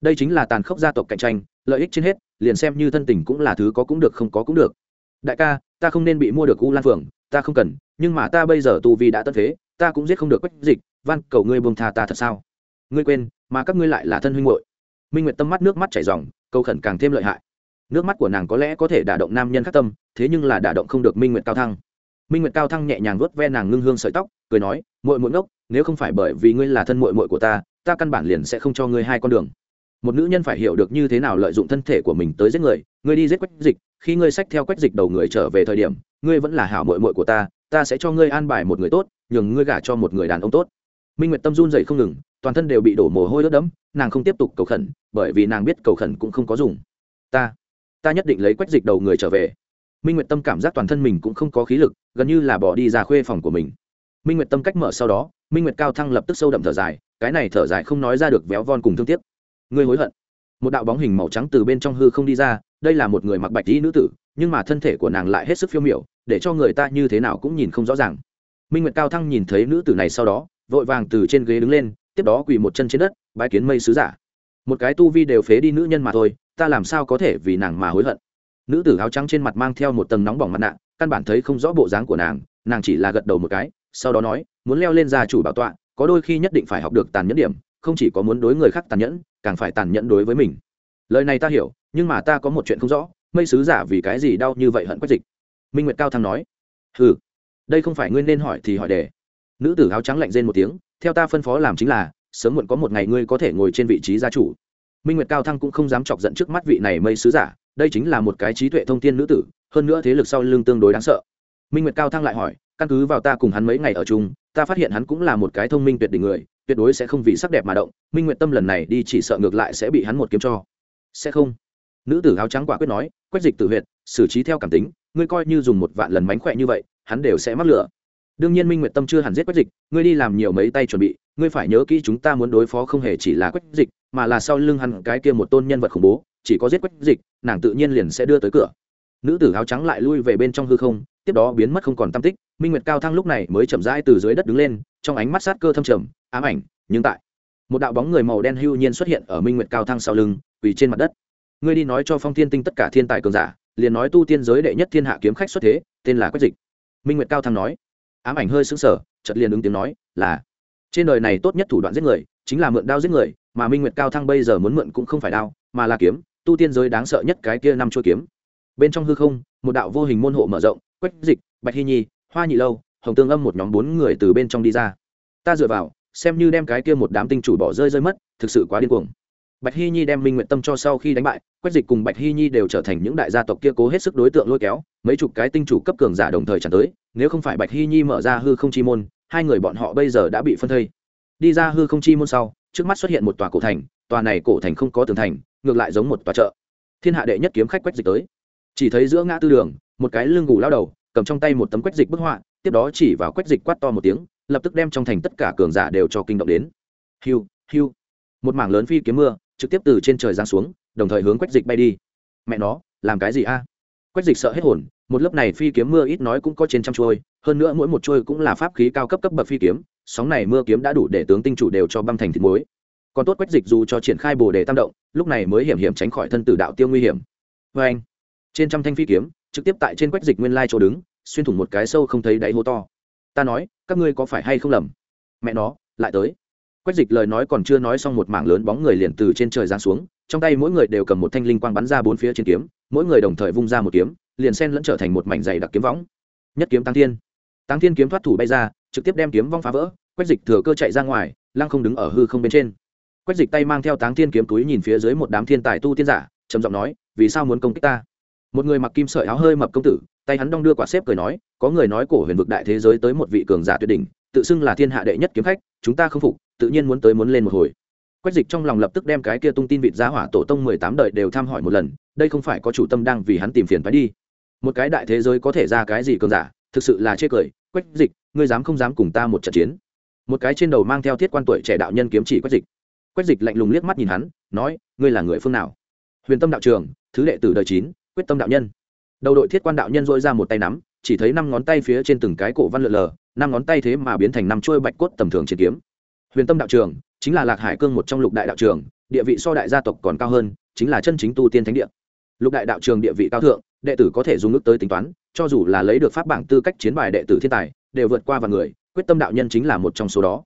Đây chính là tàn khốc gia tộc cạnh tranh, lợi ích trên hết, liền xem như thân tình cũng là thứ có cũng được không có cũng được. Đại ca, ta không nên bị mua được u lan phượng, ta không cần, nhưng mà ta bây giờ tu vi đã tân thế, ta cũng giết không được quách dịch, van cầu ngươi buông tha ta thật sao? Ngươi quên, mà các ngươi lại là thân huynh hội minh nguyệt tâm mắt nước mắt chảy r câu khẩn càng thêm lợi hại. Nước mắt của nàng có lẽ có thể đả động nam nhân khắc tâm, thế nhưng là đả động không được minh nguyệt cao thăng. Minh nguyệt cao thăng nhẹ nhàng vuốt ve nàng ngưng hương sợi tóc, cười nói, muội muội ngốc, nếu không phải bởi vì ngươi là thân muội muội của ta ta căn bản liền sẽ không cho ngươi hai con đường. Một nữ nhân phải hiểu được như thế nào lợi dụng thân thể của mình tới giết người, ngươi đi giết quách dịch, khi ngươi sách theo quách dịch đầu người trở về thời điểm, ngươi vẫn là hảo muội muội của ta ta sẽ cho ngươi an bài một người tốt, nhường ngươi gả cho một người đàn ông tốt. Minh nguyệt tâm run dậy không ngừng toàn thân đều bị đổ mồ hôi ướt đẫm, nàng không tiếp tục cầu khẩn, bởi vì nàng biết cầu khẩn cũng không có dùng. Ta ta nhất định lấy quách dịch đầu người trở về. Minh nguyệt tâm cảm giác toàn thân mình cũng không có khí lực, gần như là bỏ đi ra khuê phòng của mình. Minh nguyệt tâm cách mở sau đó, minh nguyệt cao thăng lập tức sâu đậm thở dài, cái này thở dài không nói ra được véo von cùng thương tiếc. Ngươi hối hận. Một đạo bóng hình màu trắng từ bên trong hư không đi ra, đây là một người mặc bạch y nữ tử, nhưng mà thân thể của nàng lại hết sức phiêu miểu, để cho người ta như thế nào cũng nhìn không rõ ràng. Minh nguyệt cao thăng nhìn thấy nữ tử này sau đó, vội vàng từ trên ghế đứng lên tiếp đó quỳ một chân trên đất bãi kiến mây sứ giả. Một cái tu vi đều phế đi nữ nhân mà thôi, ta làm sao có thể vì nàng mà hối hận? Nữ tử áo trắng trên mặt mang theo một tầng nóng bỏng mặt nạ, căn bản thấy không rõ bộ dáng của nàng nàng chỉ là gật đầu một cái, sau đó nói, muốn leo lên gia chủ bảo tọa, có đôi khi nhất định phải học được tàn nhẫn điểm, không chỉ có muốn đối người khác tàn nhẫn, càng phải tàn nhẫn đối với mình. Lời này ta hiểu, nhưng mà ta có một chuyện không rõ, mây sứ giả vì cái gì đau như vậy hận quách dịch? Minh nguyệt cao thăng nói ừ đây không phải ngươi nên hỏi thì hỏi đề nữ tử áo trắng lạnh rên một tiếng, theo ta phân phó làm chính là, sớm muộn có một ngày ngươi có thể ngồi trên vị trí gia chủ. Minh nguyệt cao thăng cũng không dám chọc giận trước mắt vị này mây sứ giả, đây chính là một cái trí tuệ thông tin nữ tử, hơn nữa thế lực sau lưng tương đối đáng sợ. Minh nguyệt cao thăng lại hỏi, căn cứ vào ta cùng hắn mấy ngày ở chung, ta phát hiện hắn cũng là một cái thông minh tuyệt đỉnh người, tuyệt đối sẽ không vì sắc đẹp mà động, minh nguyệt tâm lần này đi chỉ sợ ngược lại sẽ bị hắn một kiếm cho. Sẽ không. Nữ tử áo trắng quả quyết nói quét dịch tự huyện xử trí theo cảm tính, ngươi coi như dùng một vạn lần mánh khỏe như vậy, hắn đều sẽ mắc lửa đương nhiên minh nguyệt tâm chưa hẳn giết quách dịch, ngươi đi làm nhiều mấy tay chuẩn bị, ngươi phải nhớ kỹ chúng ta muốn đối phó không hề chỉ là quách dịch, mà là sau lưng hẳn cái kia một tôn nhân vật khủng bố, chỉ có giết quách dịch, nàng tự nhiên liền sẽ đưa tới cửa. Nữ tử áo trắng lại lui về bên trong hư không, tiếp đó biến mất không còn tam tích, minh nguyệt cao thăng lúc này mới chậm rãi từ dưới đất đứng lên, trong ánh mắt sát cơ thâm trầm, ám ảnh, nhưng tại, một đạo bóng người màu đen hưu nhiên xuất hiện ở minh nguyệt cao thăng sau lưng, quỳ trên mặt đất. Ngươi đi nói cho phong thiên tinh tất cả thiên tài cường giả, liền nói tu tiên giới đệ nhất thiên hạ kiếm khách xuất thế, tên là quách dịch. Minh nguyệt cao thăng nói ám ảnh hơi sững sờ, chợt liền ứng tiếng nói, là, trên đời này tốt nhất thủ đoạn giết người, chính là mượn đao giết người, mà minh nguyệt cao thăng bây giờ muốn mượn cũng không phải đao, mà là kiếm, tu tiên giới đáng sợ nhất cái kia năm chuôi kiếm. Bên trong hư không, một đạo vô hình môn hộ mở rộng, quách dịch, bạch hy nhi, hoa nhị lâu, hồng tương âm một nhóm bốn người từ bên trong đi ra. Ta dựa vào, xem như đem cái kia một đám tinh chủ bỏ rơi rơi mất, thực sự quá điên cuồng bạch hy nhi đem minh nguyện tâm cho sau khi đánh bại, quách dịch cùng bạch hy nhi đều trở thành những đại gia tộc kia cố hết sức đối tượng lôi kéo, mấy chục cái tinh chủ cấp cường giả đồng thời tràn tới, nếu không phải bạch hy nhi mở ra hư không chi môn, hai người bọn họ bây giờ đã bị phân thây. Đi ra hư không chi môn sau, trước mắt xuất hiện một tòa cổ thành, tòa này cổ thành không có tường thành, ngược lại giống một tòa chợ. Thiên hạ đệ nhất kiếm khách quách dịch tới. Chỉ thấy giữa ngã tư đường, một cái lưng gù lao đầu, cầm trong tay một tấm quách dịch bức họa, tiếp đó chỉ vào quách dịch quát to một tiếng, lập tức đem trong thành tất cả cường giả đều cho kinh động đến. Hiu hiu. Một mảng lớn phi kiếm mưa trực tiếp từ trên trời giáng xuống, đồng thời hướng quách dịch bay đi. Mẹ nó, làm cái gì a? Quách dịch sợ hết hồn, một lớp này phi kiếm mưa ít nói cũng có trên trăm trôi hơn nữa mỗi một trôi cũng là pháp khí cao cấp cấp bậc phi kiếm, sóng này mưa kiếm đã đủ để tướng tinh chủ đều cho băng thành thịt muối. Còn tốt quách dịch dù cho triển khai bồ đề tam động, lúc này mới hiểm hiểm tránh khỏi thân tử đạo tiêu nguy hiểm. Vê anh, trên trăm thanh phi kiếm, trực tiếp tại trên quách dịch nguyên lai chỗ đứng, xuyên thủng một cái sâu không thấy đáy hố to. Ta nói, các ngươi có phải hay không lầm? Mẹ nó, lại tới quách dịch lời nói còn chưa nói xong một mảng lớn bóng người liền từ trên trời giáng xuống, trong tay mỗi người đều cầm một thanh linh quang bắn ra bốn phía trên kiếm, mỗi người đồng thời vung ra một kiếm, liền sen lẫn trở thành một mảnh dày đặc kiếm võng. Nhất kiếm tăng thiên. Tăng thiên kiếm thoát thủ bay ra, trực tiếp đem kiếm vong phá vỡ, quách dịch thừa cơ chạy ra ngoài, lăng không đứng ở hư không bên trên. Quách dịch tay mang theo táng thiên kiếm túi nhìn phía dưới một đám thiên tài tu tiên giả, trầm giọng nói, vì sao muốn công kích ta? Một người mặc kim sợi áo hơi mập công tử, tay hắn đong đưa quả xếp cười nói, có người nói cổ huyền vực đại thế giới tới một vị cường giả tuyệt đỉnh, tự xưng là thiên hạ đệ nhất kiếm khách, chúng ta không phục tự nhiên muốn tới muốn lên một hồi. Quách dịch trong lòng lập tức đem cái kia tung tin vịt giá hỏa tổ tông mười tám đời đều thăm hỏi một lần, đây không phải có chủ tâm đang vì hắn tìm phiền phải đi. Một cái đại thế giới có thể ra cái gì cường giả, thực sự là chê cười. Quách dịch, ngươi dám không dám cùng ta một trận chiến? Một cái trên đầu mang theo thiết quan tuổi trẻ đạo nhân kiếm chỉ quách dịch. Quách dịch lạnh lùng liếc mắt nhìn hắn, nói, ngươi là người phương nào? Huyền tâm đạo trường, thứ đệ tử đời chín, quyết tâm đạo nhân. Đầu đội thiết quan đạo nhân dội ra một tay nắm, chỉ thấy năm ngón tay phía trên từng cái cổ văn lượn lờ, năm ngón tay thế mà biến thành năm chuôi bạch cốt tầm thường chiến kiếm huyền tâm đạo trường chính là lạc hải cương một trong lục đại đạo trường, địa vị so đại gia tộc còn cao hơn, chính là chân chính tu tiên thánh địa. Lục đại đạo trường địa vị cao thượng, đệ tử có thể dùng nước tới tính toán, cho dù là lấy được pháp bảng tư cách chiến bài đệ tử thiên tài, đều vượt qua và người, quyết tâm đạo nhân chính là một trong số đó.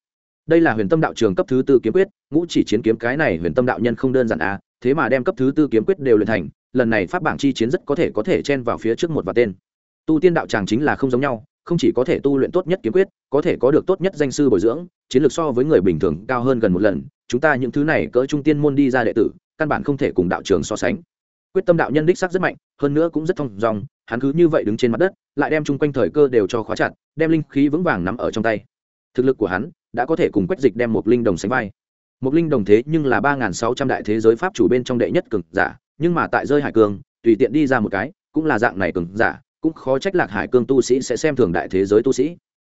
Đây là huyền tâm đạo trường cấp thứ tư kiếm quyết, ngũ chỉ chiến kiếm cái này huyền tâm đạo nhân không đơn giản à thế mà đem cấp thứ tư kiếm quyết đều luyện thành, lần này pháp bảng chi chiến rất có thể có thể chen vào phía trước một và tên. Tu tiên đạo tràng chính là không giống nhau không chỉ có thể tu luyện tốt nhất kiếm quyết, có thể có được tốt nhất danh sư bồi dưỡng, chiến lược so với người bình thường cao hơn gần một lần, chúng ta những thứ này cỡ trung tiên môn đi ra đệ tử, căn bản không thể cùng đạo trường so sánh. Quyết tâm đạo nhân đích sắc rất mạnh, hơn nữa cũng rất thong dong, hắn cứ như vậy đứng trên mặt đất, lại đem chung quanh thời cơ đều cho khóa chặt, đem linh khí vững vàng nắm ở trong tay. Thực lực của hắn đã có thể cùng quách dịch đem một linh đồng sánh vai. Một linh đồng thế nhưng là ba nghìn sáu trăm đại thế giới pháp chủ bên trong đệ nhất cường giả, nhưng mà tại rơi hải cương tùy tiện đi ra một cái, cũng là dạng này cường giả cũng khó trách lạc hải cương tu sĩ sẽ xem thường đại thế giới tu sĩ.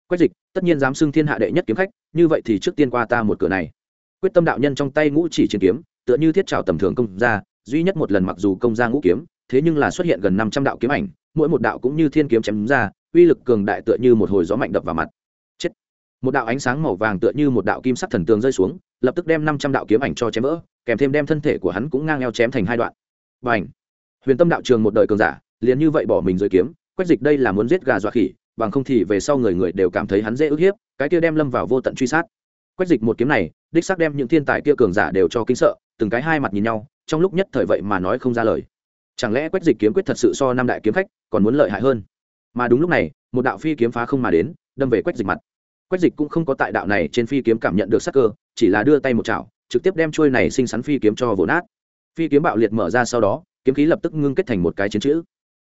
Quách dịch, tất nhiên dám xưng thiên hạ đệ nhất kiếm khách, như vậy thì trước tiên qua ta một cửa này. Quyết tâm đạo nhân trong tay ngũ chỉ chiến kiếm, tựa như thiết trào tầm thường công ra duy nhất một lần mặc dù công ra ngũ kiếm, thế nhưng là xuất hiện gần năm trăm đạo kiếm ảnh, mỗi một đạo cũng như thiên kiếm chém ra, uy lực cường đại tựa như một hồi gió mạnh đập vào mặt. Chết. Một đạo ánh sáng màu vàng tựa như một đạo kim sắc thần tường rơi xuống, lập tức đem năm trăm đạo kiếm ảnh cho chém vỡ, kèm thêm đem thân thể của hắn cũng ngang eo chém thành hai đoạn. Và ảnh huyền tâm đạo trường một đời cường giả liền như vậy bỏ mình dưới kiếm, quách dịch đây là muốn giết gà dọa khỉ, bằng không thì về sau người người đều cảm thấy hắn dễ ức hiếp, cái kia đem lâm vào vô tận truy sát. Quách dịch một kiếm này, đích xác đem những thiên tài kia cường giả đều cho kinh sợ, từng cái hai mặt nhìn nhau, trong lúc nhất thời vậy mà nói không ra lời. Chẳng lẽ quách dịch kiếm quyết thật sự so năm đại kiếm khách còn muốn lợi hại hơn? Mà đúng lúc này, một đạo phi kiếm phá không mà đến, đâm về quách dịch mặt. Quách dịch cũng không có tại đạo này trên phi kiếm cảm nhận được sắc cơ, chỉ là đưa tay một chảo, trực tiếp đem trôi này xinh xắn phi kiếm cho vồn nát. Phi kiếm bạo liệt mở ra sau đó, kiếm khí lập tức ngưng kết thành một cái chiến chữ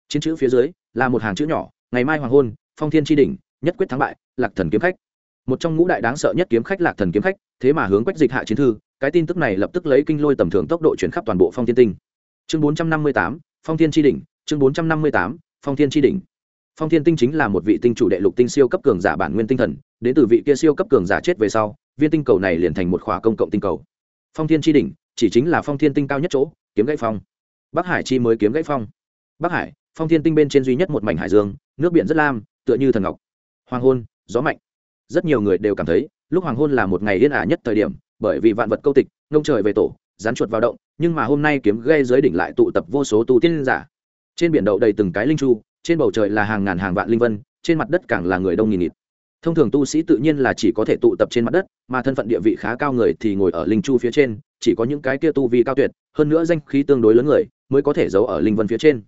chiến chữ phía dưới là một hàng chữ nhỏ, ngày mai hoàng hôn, phong thiên tri đỉnh, nhất quyết thắng bại, lạc thần kiếm khách. Một trong ngũ đại đáng sợ nhất kiếm khách lạc thần kiếm khách, thế mà hướng quách dịch hạ chiến thư, cái tin tức này lập tức lấy kinh lôi tầm thường tốc độ chuyển khắp toàn bộ phong thiên tinh. Chương bốn trăm năm mươi tám, phong thiên tri đỉnh, chương bốn trăm năm mươi tám, phong thiên tri đỉnh. Phong thiên tinh chính là một vị tinh chủ đệ lục tinh siêu cấp cường giả bản nguyên tinh thần, đến từ vị kia siêu cấp cường giả chết về sau, viên tinh cầu này liền thành một khóa công cộng tinh cầu. Phong thiên tri đỉnh chỉ chính là phong thiên tinh cao nhất chỗ, kiếm gãy phong. Bắc hải chi mới kiếm gãy phong. Bắc hải phong thiên tinh bên trên duy nhất một mảnh hải dương, nước biển rất lam, tựa như thần ngọc. Hoàng hôn, gió mạnh. Rất nhiều người đều cảm thấy, lúc hoàng hôn là một ngày yên ả nhất thời điểm, bởi vì vạn vật câu tịch, ngông trời về tổ rán chuột vào động, nhưng mà hôm nay kiếm gây dưới đỉnh lại tụ tập vô số tu tiên giả. Trên biển đậu đầy từng cái linh chu, trên bầu trời là hàng ngàn hàng vạn linh vân, trên mặt đất càng là người đông nghìn nghịt. Thông thường tu sĩ tự nhiên là chỉ có thể tụ tập trên mặt đất, mà thân phận địa vị khá cao người thì ngồi ở linh chu phía trên, chỉ có những cái kia tu vi cao tuyệt, hơn nữa danh khí tương đối lớn người mới có thể giấu ở linh vân phía trên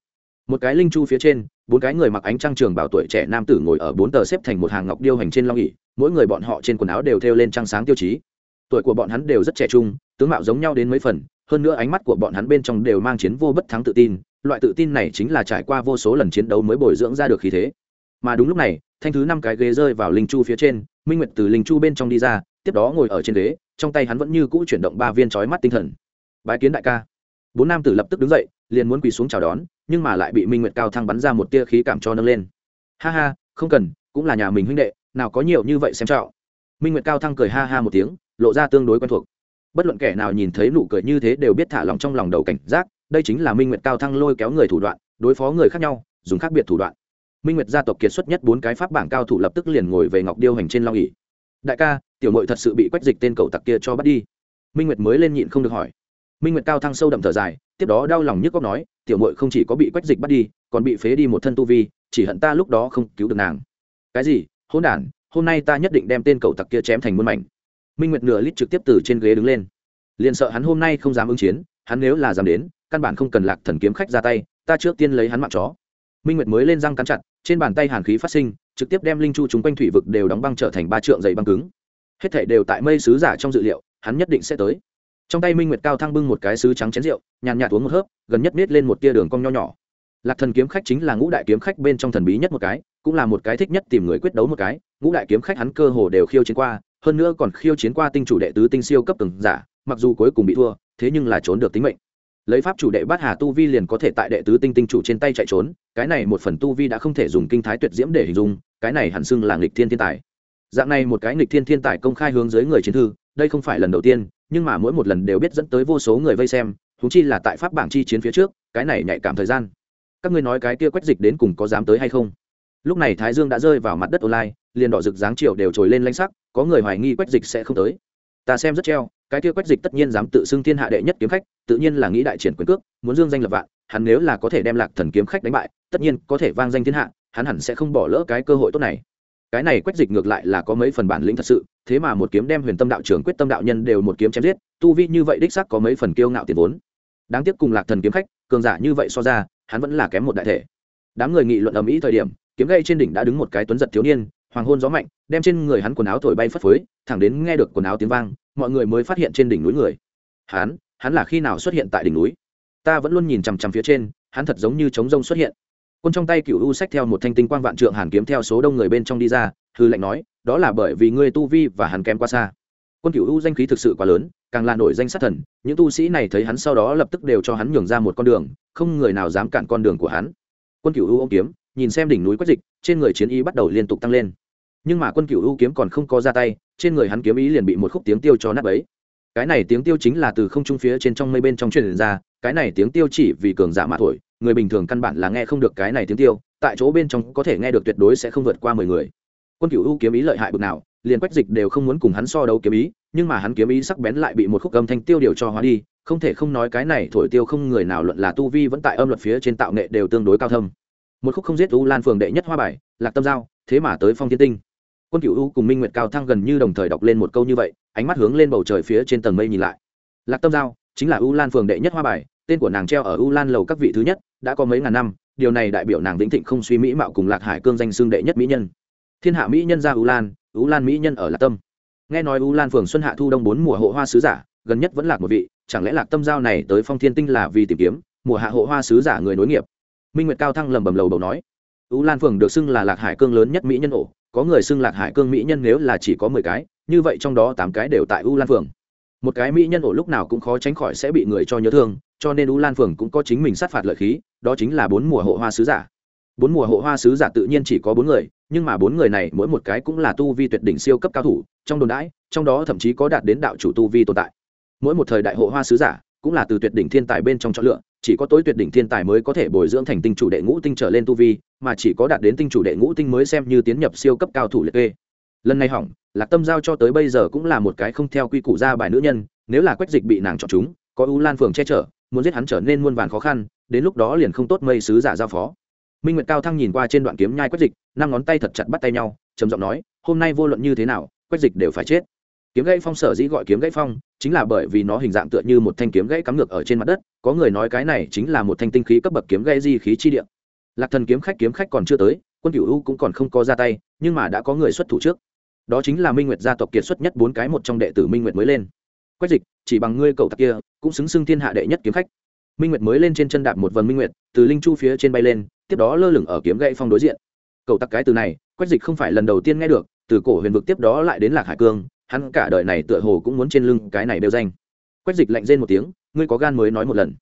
một cái linh chu phía trên, bốn cái người mặc ánh trăng trường bảo tuổi trẻ nam tử ngồi ở bốn tờ xếp thành một hàng ngọc điêu hành trên long ỉ mỗi người bọn họ trên quần áo đều thêu lên trăng sáng tiêu chí. Tuổi của bọn hắn đều rất trẻ trung, tướng mạo giống nhau đến mấy phần, hơn nữa ánh mắt của bọn hắn bên trong đều mang chiến vô bất thắng tự tin, loại tự tin này chính là trải qua vô số lần chiến đấu mới bồi dưỡng ra được khí thế. Mà đúng lúc này, thanh thứ năm cái ghế rơi vào linh chu phía trên, minh nguyệt từ linh chu bên trong đi ra, tiếp đó ngồi ở trên ghế, trong tay hắn vẫn như cũ chuyển động ba viên trói mắt tinh thần. Bái kiến đại ca. Bốn nam tử lập tức đứng dậy liền muốn quỳ xuống chào đón, nhưng mà lại bị minh nguyệt cao thăng bắn ra một tia khí cảm cho nâng lên. Ha ha, không cần, cũng là nhà mình huynh đệ, nào có nhiều như vậy xem trọng. Minh nguyệt cao thăng cười ha ha một tiếng, lộ ra tương đối quen thuộc. Bất luận kẻ nào nhìn thấy nụ cười như thế đều biết thả lòng trong lòng đầu cảnh giác, đây chính là minh nguyệt cao thăng lôi kéo người thủ đoạn, đối phó người khác nhau, dùng khác biệt thủ đoạn. Minh nguyệt gia tộc kiệt xuất nhất bốn cái pháp bảng cao thủ lập tức liền ngồi về ngọc điêu hành trên long ỉ đại ca, tiểu mội thật sự bị quách dịch tên cầu tặc kia cho bắt đi. Minh nguyệt mới lên nhịn không được hỏi minh nguyệt cao thăng sâu đậm thở dài, tiếp đó đau lòng nhức góc nói, tiểu mội không chỉ có bị quách dịch bắt đi, còn bị phế đi một thân tu vi, chỉ hận ta lúc đó không cứu được nàng. Cái gì? Hôn đản, hôm nay ta nhất định đem tên cậu tặc kia chém thành muôn mảnh. Minh nguyệt nửa lít trực tiếp từ trên ghế đứng lên. Liền sợ hắn hôm nay không dám ứng chiến, hắn nếu là dám đến, căn bản không cần lạc thần kiếm khách ra tay, ta trước tiên lấy hắn mạng chó. Minh nguyệt mới lên răng cắn chặt, trên bàn tay hàn khí phát sinh, trực tiếp đem linh chu chúng quanh thủy vực đều đóng băng trở thành ba trượng dày băng cứng. Hết thể đều tại mây sứ giả trong dự liệu, hắn nhất định sẽ tới trong tay minh nguyệt cao thăng bưng một cái sứ trắng chén rượu, nhàn nhạt uống một hớp, gần nhất nết lên một tia đường cong nho nhỏ. Lạc thần kiếm khách chính là ngũ đại kiếm khách bên trong thần bí nhất một cái, cũng là một cái thích nhất tìm người quyết đấu một cái, ngũ đại kiếm khách hắn cơ hồ đều khiêu chiến qua, hơn nữa còn khiêu chiến qua tinh chủ đệ tứ tinh siêu cấp từng giả, mặc dù cuối cùng bị thua, thế nhưng là trốn được tính mệnh. Lấy pháp chủ đệ bát hà tu vi liền có thể tại đệ tứ tinh tinh chủ trên tay chạy trốn, cái này một phần tu vi đã không thể dùng kinh thái tuyệt diễm để hình dung, cái này hẳn xưng là nghịch thiên thiên tài. Dạng này một cái nghịch thiên thiên tài công khai hướng dưới người chiến thư, đây không phải lần đầu tiên nhưng mà mỗi một lần đều biết dẫn tới vô số người vây xem thúng chi là tại pháp bảng chi chiến phía trước, cái này nhạy cảm thời gian. Các ngươi nói cái kia quét dịch đến cùng có dám tới hay không? Lúc này thái dương đã rơi vào mặt đất online, liền đỏ rực dáng chiều đều trồi lên lanh sắc, có người hoài nghi quét dịch sẽ không tới. Ta xem rất treo, cái kia quét dịch tất nhiên dám tự xưng thiên hạ đệ nhất kiếm khách, tự nhiên là nghĩ đại triển quyền cước, muốn dương danh lập vạn, hắn nếu là có thể đem lạc thần kiếm khách đánh bại, tất nhiên có thể vang danh thiên hạ, hắn hẳn sẽ không bỏ lỡ cái cơ hội tốt này cái này quét dịch ngược lại là có mấy phần bản lĩnh thật sự, thế mà một kiếm đem huyền tâm đạo trưởng quyết tâm đạo nhân đều một kiếm chém giết, tu vi như vậy đích xác có mấy phần kiêu ngạo tiền vốn. Đáng tiếc cùng lạc thần kiếm khách, cường giả như vậy so ra, hắn vẫn là kém một đại thể. Đám người nghị luận ầm ĩ thời điểm, kiếm gây trên đỉnh đã đứng một cái tuấn giật thiếu niên, hoàng hôn gió mạnh, đem trên người hắn quần áo thổi bay phất phới, thẳng đến nghe được quần áo tiếng vang, mọi người mới phát hiện trên đỉnh núi người. Hắn hắn là khi nào xuất hiện tại đỉnh núi? Ta vẫn luôn nhìn chằm chằm phía trên, hắn thật giống như trống rông xuất hiện quân trong tay cựu u sách theo một thanh tinh quang vạn trượng hàn kiếm theo số đông người bên trong đi ra, hư lệnh nói, đó là bởi vì ngươi tu vi và hàn kém quá xa. Quân cựu u danh khí thực sự quá lớn, càng là nổi danh sát thần, những tu sĩ này thấy hắn sau đó lập tức đều cho hắn nhường ra một con đường, không người nào dám cản con đường của hắn. Quân cựu u ô kiếm, nhìn xem đỉnh núi quách dịch, trên người chiến ý bắt đầu liên tục tăng lên. Nhưng mà quân cựu u kiếm còn không có ra tay, trên người hắn kiếm ý liền bị một khúc tiếng tiêu cho nắp ấy cái này tiếng tiêu chính là từ không trung phía trên trong mây bên trong truyền ra, cái này tiếng tiêu chỉ vì cường giả mạ thổi người bình thường căn bản là nghe không được cái này tiếng tiêu, tại chỗ bên trong có thể nghe được tuyệt đối sẽ không vượt qua mười người. Quân cựu u kiếm ý lợi hại bực nào, liền quách dịch đều không muốn cùng hắn so đấu kiếm ý, nhưng mà hắn kiếm ý sắc bén lại bị một khúc âm thanh tiêu điều cho hóa đi, không thể không nói cái này thổi tiêu không người nào luận là tu vi vẫn tại âm luật phía trên tạo nghệ đều tương đối cao thâm. Một khúc không giết u lan phường đệ nhất hoa bài, lạc tâm giao, thế mà tới phong thiên tinh. Quân cựu u cùng minh nguyệt cao thăng gần như đồng thời đọc lên một câu như vậy, ánh mắt hướng lên bầu trời phía trên tầng mây nhìn lại. Lạc tâm giao, chính là u lan phường đệ nhất hoa bài tên của nàng treo ở u lan lầu các vị thứ nhất, đã có mấy ngàn năm, điều này đại biểu nàng vĩnh thịnh không suy mỹ mạo cùng lạc hải cương danh xương đệ nhất mỹ nhân. Thiên hạ mỹ nhân ra u lan u lan mỹ nhân ở lạc tâm. Nghe nói u lan phường xuân hạ thu đông bốn mùa hộ hoa sứ giả, gần nhất vẫn lạc một vị, chẳng lẽ lạc tâm giao này tới phong thiên tinh là vì tìm kiếm mùa hạ hộ hoa sứ giả người nối nghiệp? Minh nguyệt cao thăng lầm bầm lầu bầu nói. U lan phường được xưng là lạc hải cương lớn nhất mỹ nhân ổ, có người xưng lạc hải cương mỹ nhân nếu là chỉ có mười cái, như vậy trong đó tám cái đều tại u lan phường. Một cái mỹ nhân ổ lúc nào cũng khó tránh khỏi sẽ bị người cho nhớ thương cho nên u lan phường cũng có chính mình sát phạt lợi khí, đó chính là bốn mùa hộ hoa sứ giả. Bốn mùa hộ hoa sứ giả tự nhiên chỉ có bốn người, nhưng mà bốn người này mỗi một cái cũng là tu vi tuyệt đỉnh siêu cấp cao thủ, trong đồn đãi, trong đó thậm chí có đạt đến đạo chủ tu vi tồn tại. Mỗi một thời đại hộ hoa sứ giả cũng là từ tuyệt đỉnh thiên tài bên trong chọn lựa, chỉ có tối tuyệt đỉnh thiên tài mới có thể bồi dưỡng thành tinh chủ đệ ngũ tinh trở lên tu vi, mà chỉ có đạt đến tinh chủ đệ ngũ tinh mới xem như tiến nhập siêu cấp cao thủ liệt kê. Lần này hỏng, lạc tâm giao cho tới bây giờ cũng là một cái không theo quy củ ra bài nữ nhân, nếu là quách dịch bị nàng chọn chúng, có u lan phường che chở muốn giết hắn trở nên muôn vàn khó khăn, đến lúc đó liền không tốt mây sứ giả giao phó. Minh nguyệt cao thăng nhìn qua trên đoạn kiếm nhai quách dịch, năm ngón tay thật chặt bắt tay nhau, trầm giọng nói, hôm nay vô luận như thế nào, quách dịch đều phải chết. Kiếm gãy phong sở dĩ gọi kiếm gãy phong, chính là bởi vì nó hình dạng tựa như một thanh kiếm gãy cắm ngược ở trên mặt đất, có người nói cái này chính là một thanh tinh khí cấp bậc kiếm gãy di khí chi địa. Lạc thần kiếm khách kiếm khách còn chưa tới, quân cửu u cũng còn không có ra tay, nhưng mà đã có người xuất thủ trước. Đó chính là minh nguyệt gia tộc kiệt xuất nhất bốn cái một trong đệ tử minh nguyệt mới lên quách dịch, chỉ bằng ngươi cậu tặc kia, cũng xứng xưng thiên hạ đệ nhất kiếm khách. Minh nguyệt mới lên trên chân đạp một vần minh nguyệt, từ linh chu phía trên bay lên, tiếp đó lơ lửng ở kiếm gậy phong đối diện. Cậu tặc cái từ này, quách dịch không phải lần đầu tiên nghe được, từ cổ huyền vực tiếp đó lại đến lạc hải cương, hắn cả đời này tựa hồ cũng muốn trên lưng cái này đều danh. Quách dịch lạnh rên một tiếng, ngươi có gan mới nói một lần.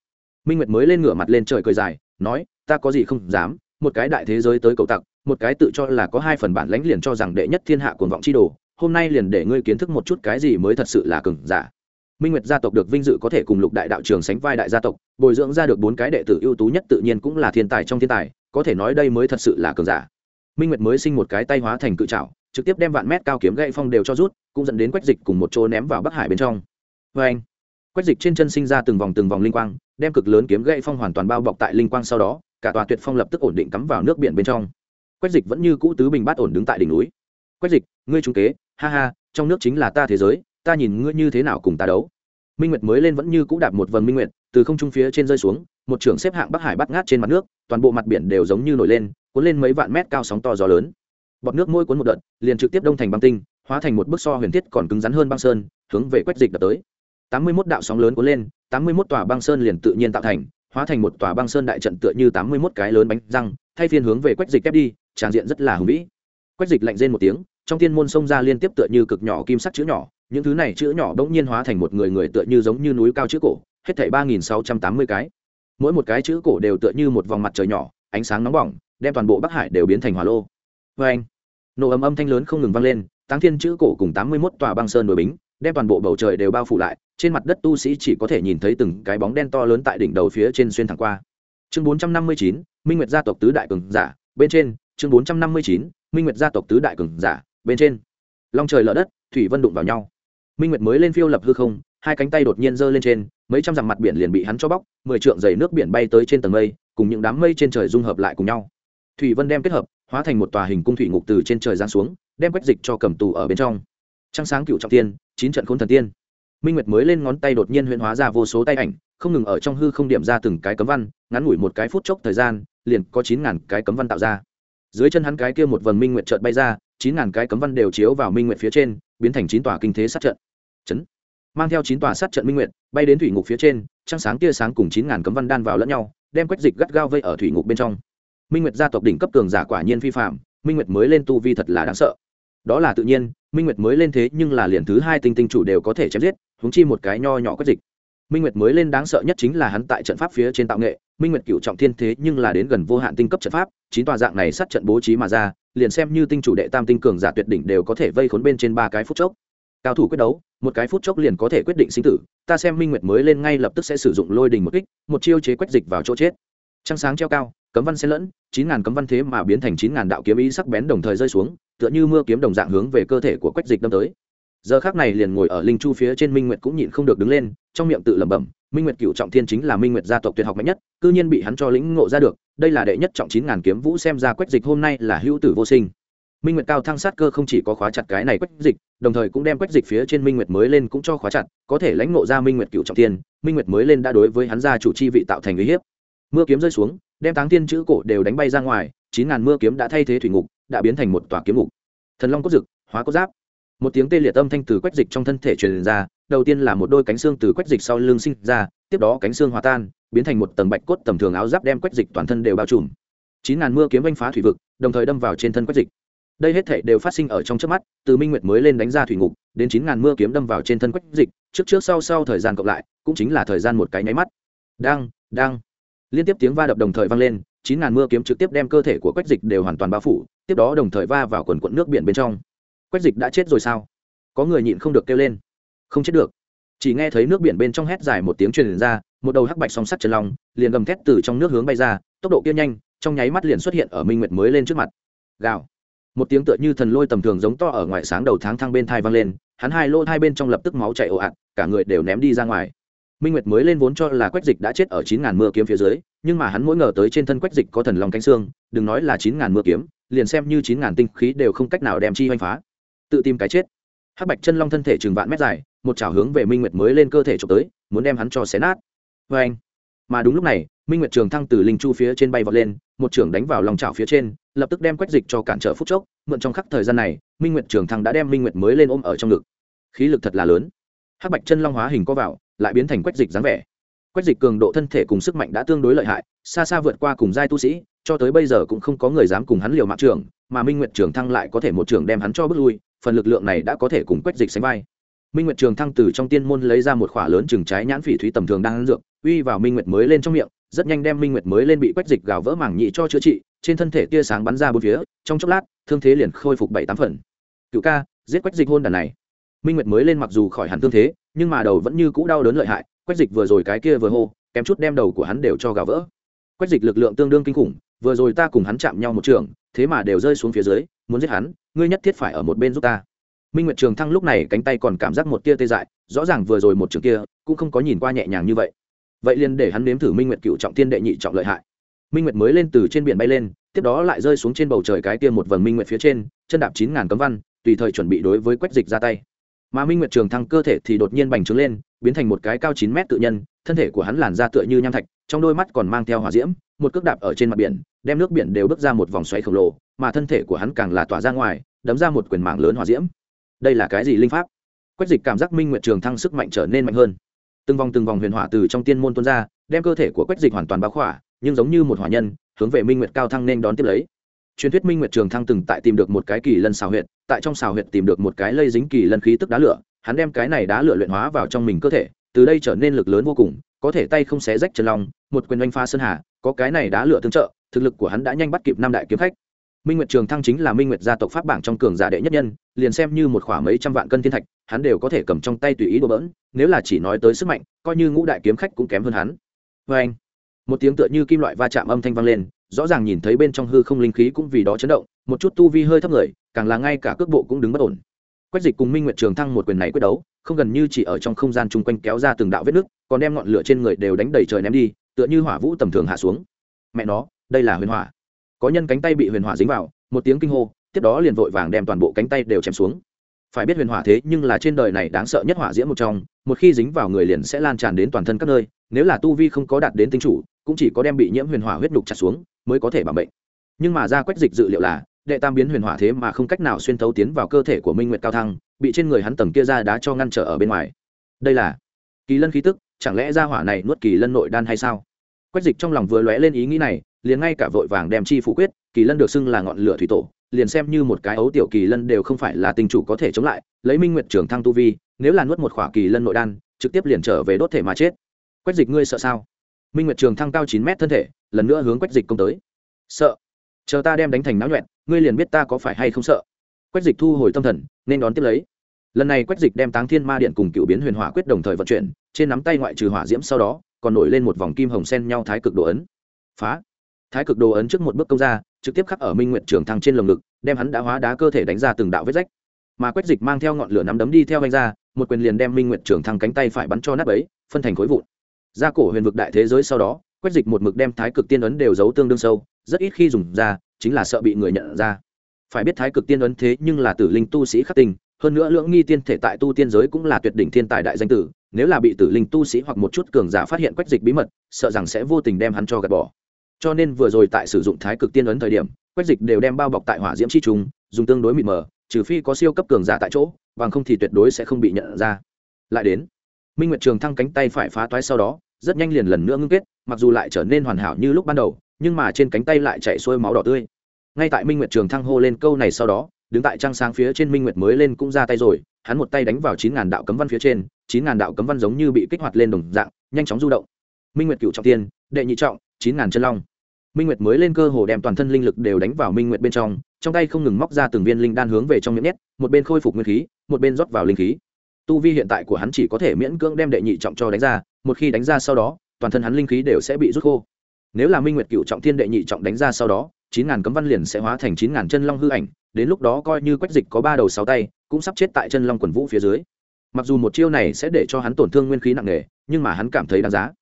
Minh nguyệt mới lên ngửa mặt lên trời cười dài, nói, ta có gì không dám, một cái đại thế giới tới cầu tặc, một cái tự cho là có hai phần bản lãnh liền cho rằng đệ nhất thiên hạ cuồng vọng chi đồ, hôm nay liền để ngươi kiến thức một chút cái gì mới thật sự là cường giả minh nguyệt gia tộc được vinh dự có thể cùng lục đại đạo trường sánh vai đại gia tộc, bồi dưỡng ra được bốn cái đệ tử ưu tú nhất tự nhiên cũng là thiên tài trong thiên tài, có thể nói đây mới thật sự là cường giả. Minh nguyệt mới sinh một cái tay hóa thành cự trảo, trực tiếp đem vạn mét cao kiếm gậy phong đều cho rút, cũng dẫn đến quách dịch cùng một chỗ ném vào bắc hải bên trong. Vê anh, quách dịch trên chân sinh ra từng vòng từng vòng linh quang, đem cực lớn kiếm gậy phong hoàn toàn bao bọc tại linh quang sau đó, cả tòa tuyệt phong lập tức ổn định cắm vào nước biển bên trong. Quách dịch vẫn như cũ tứ bình bát ổn đứng tại đỉnh núi. Quách dịch, ngươi trung kế, ha ha, trong nước chính là ta thế giới ta nhìn ngươi như thế nào cùng ta đấu. Minh nguyệt mới lên vẫn như cũ đạp một vần minh nguyệt, từ không trung phía trên rơi xuống, một trưởng xếp hạng bắc hải bắt ngát trên mặt nước, toàn bộ mặt biển đều giống như nổi lên, cuốn lên mấy vạn mét cao sóng to gió lớn. Bọt nước môi cuốn một đợt, liền trực tiếp đông thành băng tinh, hóa thành một bức so huyền thiết còn cứng rắn hơn băng sơn, hướng về quách dịch đập tới. Tám mươi mốt đạo sóng lớn cuốn lên, tám mươi mốt tòa băng sơn liền tự nhiên tạo thành, hóa thành một tòa băng sơn đại trận tựa như tám mươi mốt cái lớn bánh răng, thay phiên hướng về quách dịch ép đi tràng diện rất là hùng vĩ. Quách dịch lạnh rên một tiếng, trong tiên môn sông ra liên tiếp tựa như cực nhỏ kim sắc chữ nhỏ những thứ này chữ nhỏ bỗng nhiên hóa thành một người người tựa như giống như núi cao chữ cổ, hết thảy ba nghìn sáu trăm tám mươi cái. Mỗi một cái chữ cổ đều tựa như một vòng mặt trời nhỏ, ánh sáng nóng bỏng, đem toàn bộ bắc hải đều biến thành hỏa lô. Vê anh, nổ ầm âm thanh lớn không ngừng vang lên, táng thiên chữ cổ cùng tám mươi mốt tòa băng sơn đồi bính, đem toàn bộ bầu trời đều bao phủ lại, trên mặt đất tu sĩ chỉ có thể nhìn thấy từng cái bóng đen to lớn tại đỉnh đầu phía trên xuyên thẳng qua. Chương bốn trăm năm mươi chín, minh nguyệt gia tộc tứ đại cường giả, bên trên, chương bốn trăm năm mươi chín, minh nguyệt gia tộc tứ đại cường giả, bên trên. Long trời lở đất, thủy vân đụng vào nhau minh nguyệt mới lên phiêu lập hư không, hai cánh tay đột nhiên giơ lên trên, mấy trăm dặm mặt biển liền bị hắn cho bóc, mười trượng dày nước biển bay tới trên tầng mây, cùng những đám mây trên trời dung hợp lại cùng nhau. Thủy vân đem kết hợp, hóa thành một tòa hình cung thủy ngục từ trên trời giáng xuống, đem quách dịch cho cầm tù ở bên trong. Trăng sáng cựu trọng tiên chín trận khôn thần tiên. Minh nguyệt mới lên ngón tay đột nhiên huyễn hóa ra vô số tay ảnh, không ngừng ở trong hư không điểm ra từng cái cấm văn, ngắn ngủi một cái phút chốc thời gian, liền có chín ngàn cái cấm văn tạo ra. Dưới chân hắn cái kia một vần minh nguyệt trợt bay ra, chín ngàn cái cấm văn đều chiếu vào minh nguyệt phía trên, biến thành chín tòa kinh thế sát trận chấn. Mang theo chín tòa sát trận minh nguyệt bay đến thủy ngục phía trên, trăng sáng tia sáng cùng chín ngàn cấm văn đan vào lẫn nhau, đem quách dịch gắt gao vây ở thủy ngục bên trong. Minh nguyệt gia tộc đỉnh cấp cường giả quả nhiên phi phạm minh nguyệt mới lên tu vi thật là đáng sợ. Đó là tự nhiên, minh nguyệt mới lên thế nhưng là liền thứ hai tinh tinh chủ đều có thể chém giết húng chi một cái nho nhỏ quách dịch. Minh nguyệt mới lên đáng sợ nhất chính là hắn tại trận pháp phía trên tạo nghệ, minh nguyệt cựu trọng thiên thế nhưng là đến gần vô hạn tinh cấp trận pháp, chín tòa dạng này sát trận bố trí mà ra, liền xem như tinh chủ đệ tam tinh cường giả tuyệt đỉnh đều có thể vây khốn bên trên ba cái phút chốc cao thủ quyết đấu, một cái phút chốc liền có thể quyết định sinh tử, ta xem minh nguyệt mới lên ngay lập tức sẽ sử dụng lôi đình một kích, một chiêu chế quách dịch vào chỗ chết. Trăng sáng treo cao, cấm văn xen lẫn, chín ngàn cấm văn thế mà biến thành chín ngàn đạo kiếm ý sắc bén đồng thời rơi xuống, tựa như mưa kiếm đồng dạng hướng về cơ thể của quách dịch đâm tới. Giờ khác này liền ngồi ở linh chu phía trên minh nguyệt cũng nhịn không được đứng lên, trong miệng tự lẩm bẩm, minh nguyệt cựu trọng thiên chính là minh nguyệt gia tộc tuyệt học mạnh nhất, cư nhiên bị hắn cho lĩnh ngộ ra được, đây là đệ nhất trọng chín ngàn kiếm vũ xem ra quách dịch hôm nay là hữu tử vô sinh minh nguyệt cao thăng sát cơ không chỉ có khóa chặt cái này quách dịch, đồng thời cũng đem quách dịch phía trên minh nguyệt mới lên cũng cho khóa chặt, có thể lãnh ngộ ra minh nguyệt cựu trọng thiên minh nguyệt mới lên đã đối với hắn gia chủ chi vị tạo thành uy hiếp. Mưa kiếm rơi xuống, đem táng tiên chữ cổ đều đánh bay ra ngoài, chín ngàn mưa kiếm đã thay thế thủy ngục, đã biến thành một tòa kiếm ngục. Thần long cốt dực, hóa cốt giáp. Một tiếng tê liệt âm thanh từ quách dịch trong thân thể truyền ra, đầu tiên là một đôi cánh xương từ quách dịch sau lưng sinh ra, tiếp đó cánh xương hòa tan, biến thành một tầng bạch cốt tầm thường áo giáp đem quách dịch toàn thân đều bao trùm. Chín ngàn mưa kiếm vanh phá thủy vực, đồng thời đâm vào trên thân quách dịch đây hết thảy đều phát sinh ở trong trước mắt, từ minh nguyệt mới lên đánh ra thủy ngục, đến chín ngàn mưa kiếm đâm vào trên thân quách dịch, trước trước sau sau thời gian cộng lại, cũng chính là thời gian một cái nháy mắt. Đang đang. Liên tiếp tiếng va đập đồng thời vang lên, chín ngàn mưa kiếm trực tiếp đem cơ thể của quách dịch đều hoàn toàn bao phủ, tiếp đó đồng thời va vào quần quận nước biển bên trong. Quách dịch đã chết rồi sao? Có người nhịn không được kêu lên. Không chết được. Chỉ nghe thấy nước biển bên trong hét dài một tiếng truyền ra, một đầu hắc bạch song sắt chân long, liền gầm thét từ trong nước hướng bay ra, tốc độ kia nhanh, trong nháy mắt liền xuất hiện ở minh nguyệt mới lên trước mặt. Gào một tiếng tựa như thần lôi tầm thường giống to ở ngoài sáng đầu tháng thăng bên thai vang lên, hắn hai lô hai bên trong lập tức máu chảy ồ ạt, cả người đều ném đi ra ngoài. Minh nguyệt mới lên vốn cho là quách dịch đã chết ở chín ngàn mưa kiếm phía dưới, nhưng mà hắn mỗi ngờ tới trên thân quách dịch có thần long cánh xương, đừng nói là chín ngàn mưa kiếm, liền xem như chín ngàn tinh khí đều không cách nào đem chi oanh phá. Tự tìm cái chết. Hắc bạch chân long thân thể chừng vạn mét dài, một chảo hướng về minh nguyệt mới lên cơ thể trộm tới, muốn đem hắn cho xé nát. Vê anh mà đúng lúc này, minh nguyệt trường thăng từ linh chu phía trên bay vọt lên, một trưởng đánh vào lòng chảo phía trên lập tức đem quách dịch cho cản trở phút chốc, mượn trong khắc thời gian này, minh nguyệt trường thăng đã đem minh nguyệt mới lên ôm ở trong ngực. Khí lực thật là lớn. Hắc bạch chân long hóa hình có vào, lại biến thành quách dịch dáng vẻ. Quách dịch cường độ thân thể cùng sức mạnh đã tương đối lợi hại, xa xa vượt qua cùng giai tu sĩ, cho tới bây giờ cũng không có người dám cùng hắn liều mạng trường mà minh nguyệt trường thăng lại có thể một trường đem hắn cho bước lui, phần lực lượng này đã có thể cùng quách dịch sánh vai. Minh nguyệt trường thăng từ trong tiên môn lấy ra một khỏa lớn chừng trái nhãn phỉ thúy tầm thường đang ăn dược, uy vào minh nguyệt mới lên trong miệng rất nhanh đem minh nguyệt mới lên bị quách dịch gào vỡ mảng nhị cho chữa trị, trên thân thể tia sáng bắn ra bốn phía, trong chốc lát, thương thế liền khôi phục bảy tám phần. Cựu ca, giết quách dịch hôn đàn này. Minh nguyệt mới lên mặc dù khỏi hẳn thương thế, nhưng mà đầu vẫn như cũ đau đớn lợi hại, quách dịch vừa rồi cái kia vừa hô, kém chút đem đầu của hắn đều cho gào vỡ. Quách dịch lực lượng tương đương kinh khủng, vừa rồi ta cùng hắn chạm nhau một trường, thế mà đều rơi xuống phía dưới, muốn giết hắn, ngươi nhất thiết phải ở một bên giúp ta. Minh nguyệt trường thăng lúc này cánh tay còn cảm giác một tia tê dại, rõ ràng vừa rồi một trường kia, cũng không có nhìn qua nhẹ nhàng như vậy vậy liền để hắn nếm thử minh nguyệt cựu trọng tiên đệ nhị trọng lợi hại. Minh nguyệt mới lên từ trên biển bay lên, tiếp đó lại rơi xuống trên bầu trời cái tiêm một vầng minh nguyệt phía trên, chân đạp chín ngàn cấm văn, tùy thời chuẩn bị đối với quách dịch ra tay. Mà minh nguyệt trường thăng cơ thể thì đột nhiên bành trướng lên, biến thành một cái cao chín mét tự nhân, thân thể của hắn làn ra tựa như nham thạch, trong đôi mắt còn mang theo hỏa diễm, một cước đạp ở trên mặt biển, đem nước biển đều bước ra một vòng xoáy khổng lồ, mà thân thể của hắn càng là tỏa ra ngoài, đấm ra một quyền mạng lớn hỏa diễm. Đây là cái gì linh pháp? Quách dịch cảm giác minh nguyệt trường thăng sức mạnh trở nên mạnh hơn từng vòng từng vòng huyền hỏa từ trong tiên môn tuôn ra, đem cơ thể của quách dịch hoàn toàn bao khỏa, nhưng giống như một hỏa nhân, hướng về minh nguyệt cao thăng nên đón tiếp lấy. Truyền thuyết minh nguyệt trường thăng từng tại tìm được một cái kỳ lân xào huyệt, tại trong xào huyệt tìm được một cái lây dính kỳ lân khí tức đá lửa, hắn đem cái này đá lửa luyện hóa vào trong mình cơ thể, từ đây trở nên lực lớn vô cùng, có thể tay không xé rách trần lòng một quyền oanh pha sơn hà, có cái này đá lửa tương trợ, thực lực của hắn đã nhanh bắt kịp năm đại kiếm khách minh nguyệt trường thăng chính là minh nguyệt gia tộc pháp bảng trong cường giả đệ nhất nhân liền xem như một khoảng mấy trăm vạn cân thiên thạch hắn đều có thể cầm trong tay tùy ý đồ bỡn nếu là chỉ nói tới sức mạnh coi như ngũ đại kiếm khách cũng kém hơn hắn. Vê anh một tiếng tựa như kim loại va chạm âm thanh vang lên rõ ràng nhìn thấy bên trong hư không linh khí cũng vì đó chấn động một chút tu vi hơi thấp người càng là ngay cả cước bộ cũng đứng bất ổn. Quách dịch cùng minh nguyệt trường thăng một quyền này quyết đấu không gần như chỉ ở trong không gian chung quanh kéo ra từng đạo vết nứt, còn đem ngọn lửa trên người đều đánh đầy trời ném đi tựa như hỏa vũ tầm thường hạ xuống. Mẹ nó đây là huyền hỏa có nhân cánh tay bị huyền hỏa dính vào, một tiếng kinh hô, tiếp đó liền vội vàng đem toàn bộ cánh tay đều chém xuống. Phải biết huyền hỏa thế nhưng là trên đời này đáng sợ nhất hỏa diễm một trong, một khi dính vào người liền sẽ lan tràn đến toàn thân các nơi, nếu là tu vi không có đạt đến tinh chủ, cũng chỉ có đem bị nhiễm huyền hỏa huyết đục chặt xuống mới có thể bảo bệnh nhưng mà ra quách dịch dự liệu là, đệ tam biến huyền hỏa thế mà không cách nào xuyên thấu tiến vào cơ thể của minh nguyệt cao thăng, bị trên người hắn tầng kia ra đá cho ngăn trở ở bên ngoài. Đây là kỳ lân khí tức, chẳng lẽ ra hỏa này nuốt kỳ lân nội đan hay sao? Quách dịch trong lòng vừa lóe lên ý nghĩ này liền ngay cả vội vàng đem chi phủ quyết, kỳ lân được xưng là ngọn lửa thủy tổ, liền xem như một cái ấu tiểu kỳ lân đều không phải là tình chủ có thể chống lại, lấy minh nguyệt trưởng thăng tu vi, nếu là nuốt một khỏa kỳ lân nội đan, trực tiếp liền trở về đốt thể mà chết. Quách dịch ngươi sợ sao? Minh nguyệt trường thăng cao chín mét thân thể, lần nữa hướng quách dịch công tới. Sợ. Chờ ta đem đánh thành náo nhuẹn, ngươi liền biết ta có phải hay không sợ. Quách dịch thu hồi tâm thần, nên đón tiếp lấy. Lần này quách dịch đem táng thiên ma điện cùng cựu biến huyền hỏa quyết đồng thời vận chuyển, trên nắm tay ngoại trừ hỏa diễm sau đó, còn nổi lên một vòng kim hồng sen nhau thái cực độ ấn. Phá thái cực đồ ấn trước một bước công ra, trực tiếp khắc ở minh nguyện trưởng thăng trên lồng ngực, đem hắn đã hóa đá cơ thể đánh ra từng đạo vết rách. Mà quách dịch mang theo ngọn lửa nắm đấm đi theo anh ra, một quyền liền đem minh nguyện trưởng thăng cánh tay phải bắn cho nắp ấy phân thành khối vụn. Ra cổ huyền vực đại thế giới sau đó, quách dịch một mực đem thái cực tiên ấn đều giấu tương đương sâu, rất ít khi dùng ra, chính là sợ bị người nhận ra. Phải biết thái cực tiên ấn thế nhưng là tử linh tu sĩ khắc tình hơn nữa lưỡng nghi tiên thể tại tu tiên giới cũng là tuyệt đỉnh thiên tài đại danh tử, nếu là bị tử linh tu sĩ hoặc một chút cường giả phát hiện quách dịch bí mật, sợ rằng sẽ vô tình đem hắn cho gạt bỏ cho nên vừa rồi tại sử dụng thái cực tiên ấn thời điểm, quách dịch đều đem bao bọc tại hỏa diễm chi trùng dùng tương đối mịt mờ, trừ phi có siêu cấp cường giả tại chỗ, bằng không thì tuyệt đối sẽ không bị nhận ra. Lại đến, minh nguyệt trường thăng cánh tay phải phá toái sau đó, rất nhanh liền lần nữa ngưng kết, mặc dù lại trở nên hoàn hảo như lúc ban đầu, nhưng mà trên cánh tay lại chạy xuôi máu đỏ tươi. Ngay tại minh nguyệt trường thăng hô lên câu này sau đó, đứng tại trăng sáng phía trên minh nguyệt mới lên cũng ra tay rồi, hắn một tay đánh vào chín ngàn đạo cấm văn phía trên, chín ngàn đạo cấm văn giống như bị kích hoạt lên đồng dạng, nhanh chóng du động. Minh nguyệt cựu trọng tiên, đệ nhị trọng chín ngàn chân long. Minh nguyệt mới lên cơ hồ đem toàn thân linh lực đều đánh vào minh nguyệt bên trong trong tay không ngừng móc ra từng viên linh đan hướng về trong miệng nhét, một bên khôi phục nguyên khí, một bên rót vào linh khí. Tu vi hiện tại của hắn chỉ có thể miễn cưỡng đem đệ nhị trọng cho đánh ra, một khi đánh ra sau đó, toàn thân hắn linh khí đều sẽ bị rút khô. Nếu là minh nguyệt cựu trọng thiên đệ nhị trọng đánh ra sau đó, chín ngàn cấm văn liền sẽ hóa thành chín ngàn chân long hư ảnh, đến lúc đó coi như quách dịch có ba đầu sáu tay, cũng sắp chết tại chân long quần vũ phía dưới. Mặc dù một chiêu này sẽ để cho hắn tổn thương nguyên khí nặng nề, nhưng mà hắn cảm thấy đáng giá.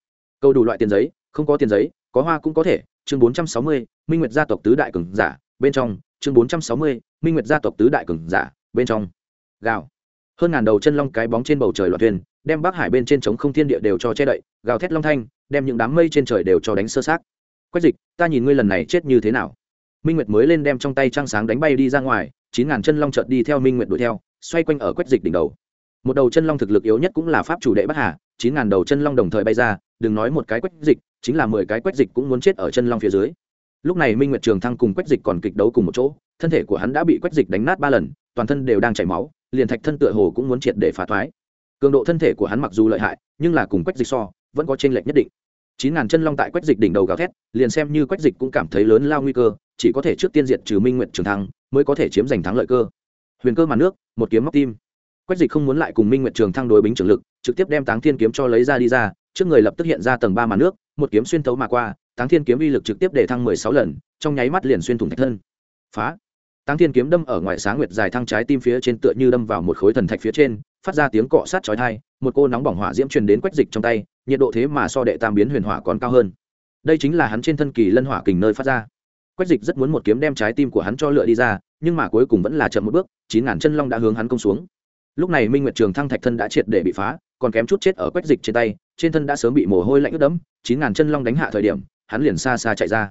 Câu đủ loại tiền giấy, không có tiền giấy có hoa cũng có thể, chương bốn trăm sáu mươi, minh nguyệt gia tộc tứ đại cường giả, bên trong, chương bốn trăm sáu mươi, minh nguyệt gia tộc tứ đại cường giả, bên trong. Gào. Hơn ngàn đầu chân long cái bóng trên bầu trời loạt thuyền, đem bắc hải bên trên trống không thiên địa đều cho che đậy, gào thét long thanh, đem những đám mây trên trời đều cho đánh sơ sát quách dịch, ta nhìn ngươi lần này chết như thế nào? Minh nguyệt mới lên đem trong tay trăng sáng đánh bay đi ra ngoài, chín ngàn chân long chợt đi theo minh nguyệt đuổi theo, xoay quanh ở quách dịch đỉnh đầu. Một đầu chân long thực lực yếu nhất cũng là pháp chủ đệ bắc hà chín ngàn đầu chân long đồng thời bay ra, đừng nói một cái quách dịch, chính là mười cái quách dịch cũng muốn chết ở chân long phía dưới. Lúc này minh nguyệt trường thăng cùng quách dịch còn kịch đấu cùng một chỗ, thân thể của hắn đã bị quách dịch đánh nát ba lần, toàn thân đều đang chảy máu, liền thạch thân tựa hồ cũng muốn triệt để phá thoái. Cường độ thân thể của hắn mặc dù lợi hại, nhưng là cùng quách dịch so, vẫn có t r ê n lệch nhất định. Chín ngàn chân long tại quách dịch đỉnh đầu gào thét, liền xem như quách dịch cũng cảm thấy lớn lao nguy cơ, chỉ có thể trước tiên diệt trừ minh nguyện trường thăng, mới có thể chiếm giành thắng lợi cơ. Huyền cơ màn nước, một kiếm móc tim quách dịch không muốn lại cùng minh nguyện trường thăng đối bính trường lực, trực tiếp đem táng thiên kiếm cho lấy ra đi ra, trước người lập tức hiện ra tầng ba màn nước, một kiếm xuyên thấu mà qua, táng thiên kiếm uy lực trực tiếp để thăng mười sáu lần, trong nháy mắt liền xuyên thủng thạch thân. Phá! Táng thiên kiếm đâm ở ngoài sáng nguyệt dài thăng trái tim phía trên tựa như đâm vào một khối thần thạch phía trên, phát ra tiếng cọ sát chói tai, một cô nóng bỏng hỏa diễm truyền đến quách dịch trong tay, nhiệt độ thế mà so đệ tam biến huyền hỏa còn cao hơn. Đây chính là hắn trên thân kỳ lân hỏa kình nơi phát ra. Quách dịch rất muốn một kiếm đem trái tim của hắn cho lựa đi ra, nhưng mà cuối cùng vẫn là chậm một bước, chín ngàn chân long đã hướng hắn công xuống lúc này minh nguyệt trường thăng thạch thân đã triệt để bị phá, còn kém chút chết ở quách dịch trên tay, trên thân đã sớm bị mồ hôi lạnh ướt đẫm, chín ngàn chân long đánh hạ thời điểm, hắn liền xa xa chạy ra.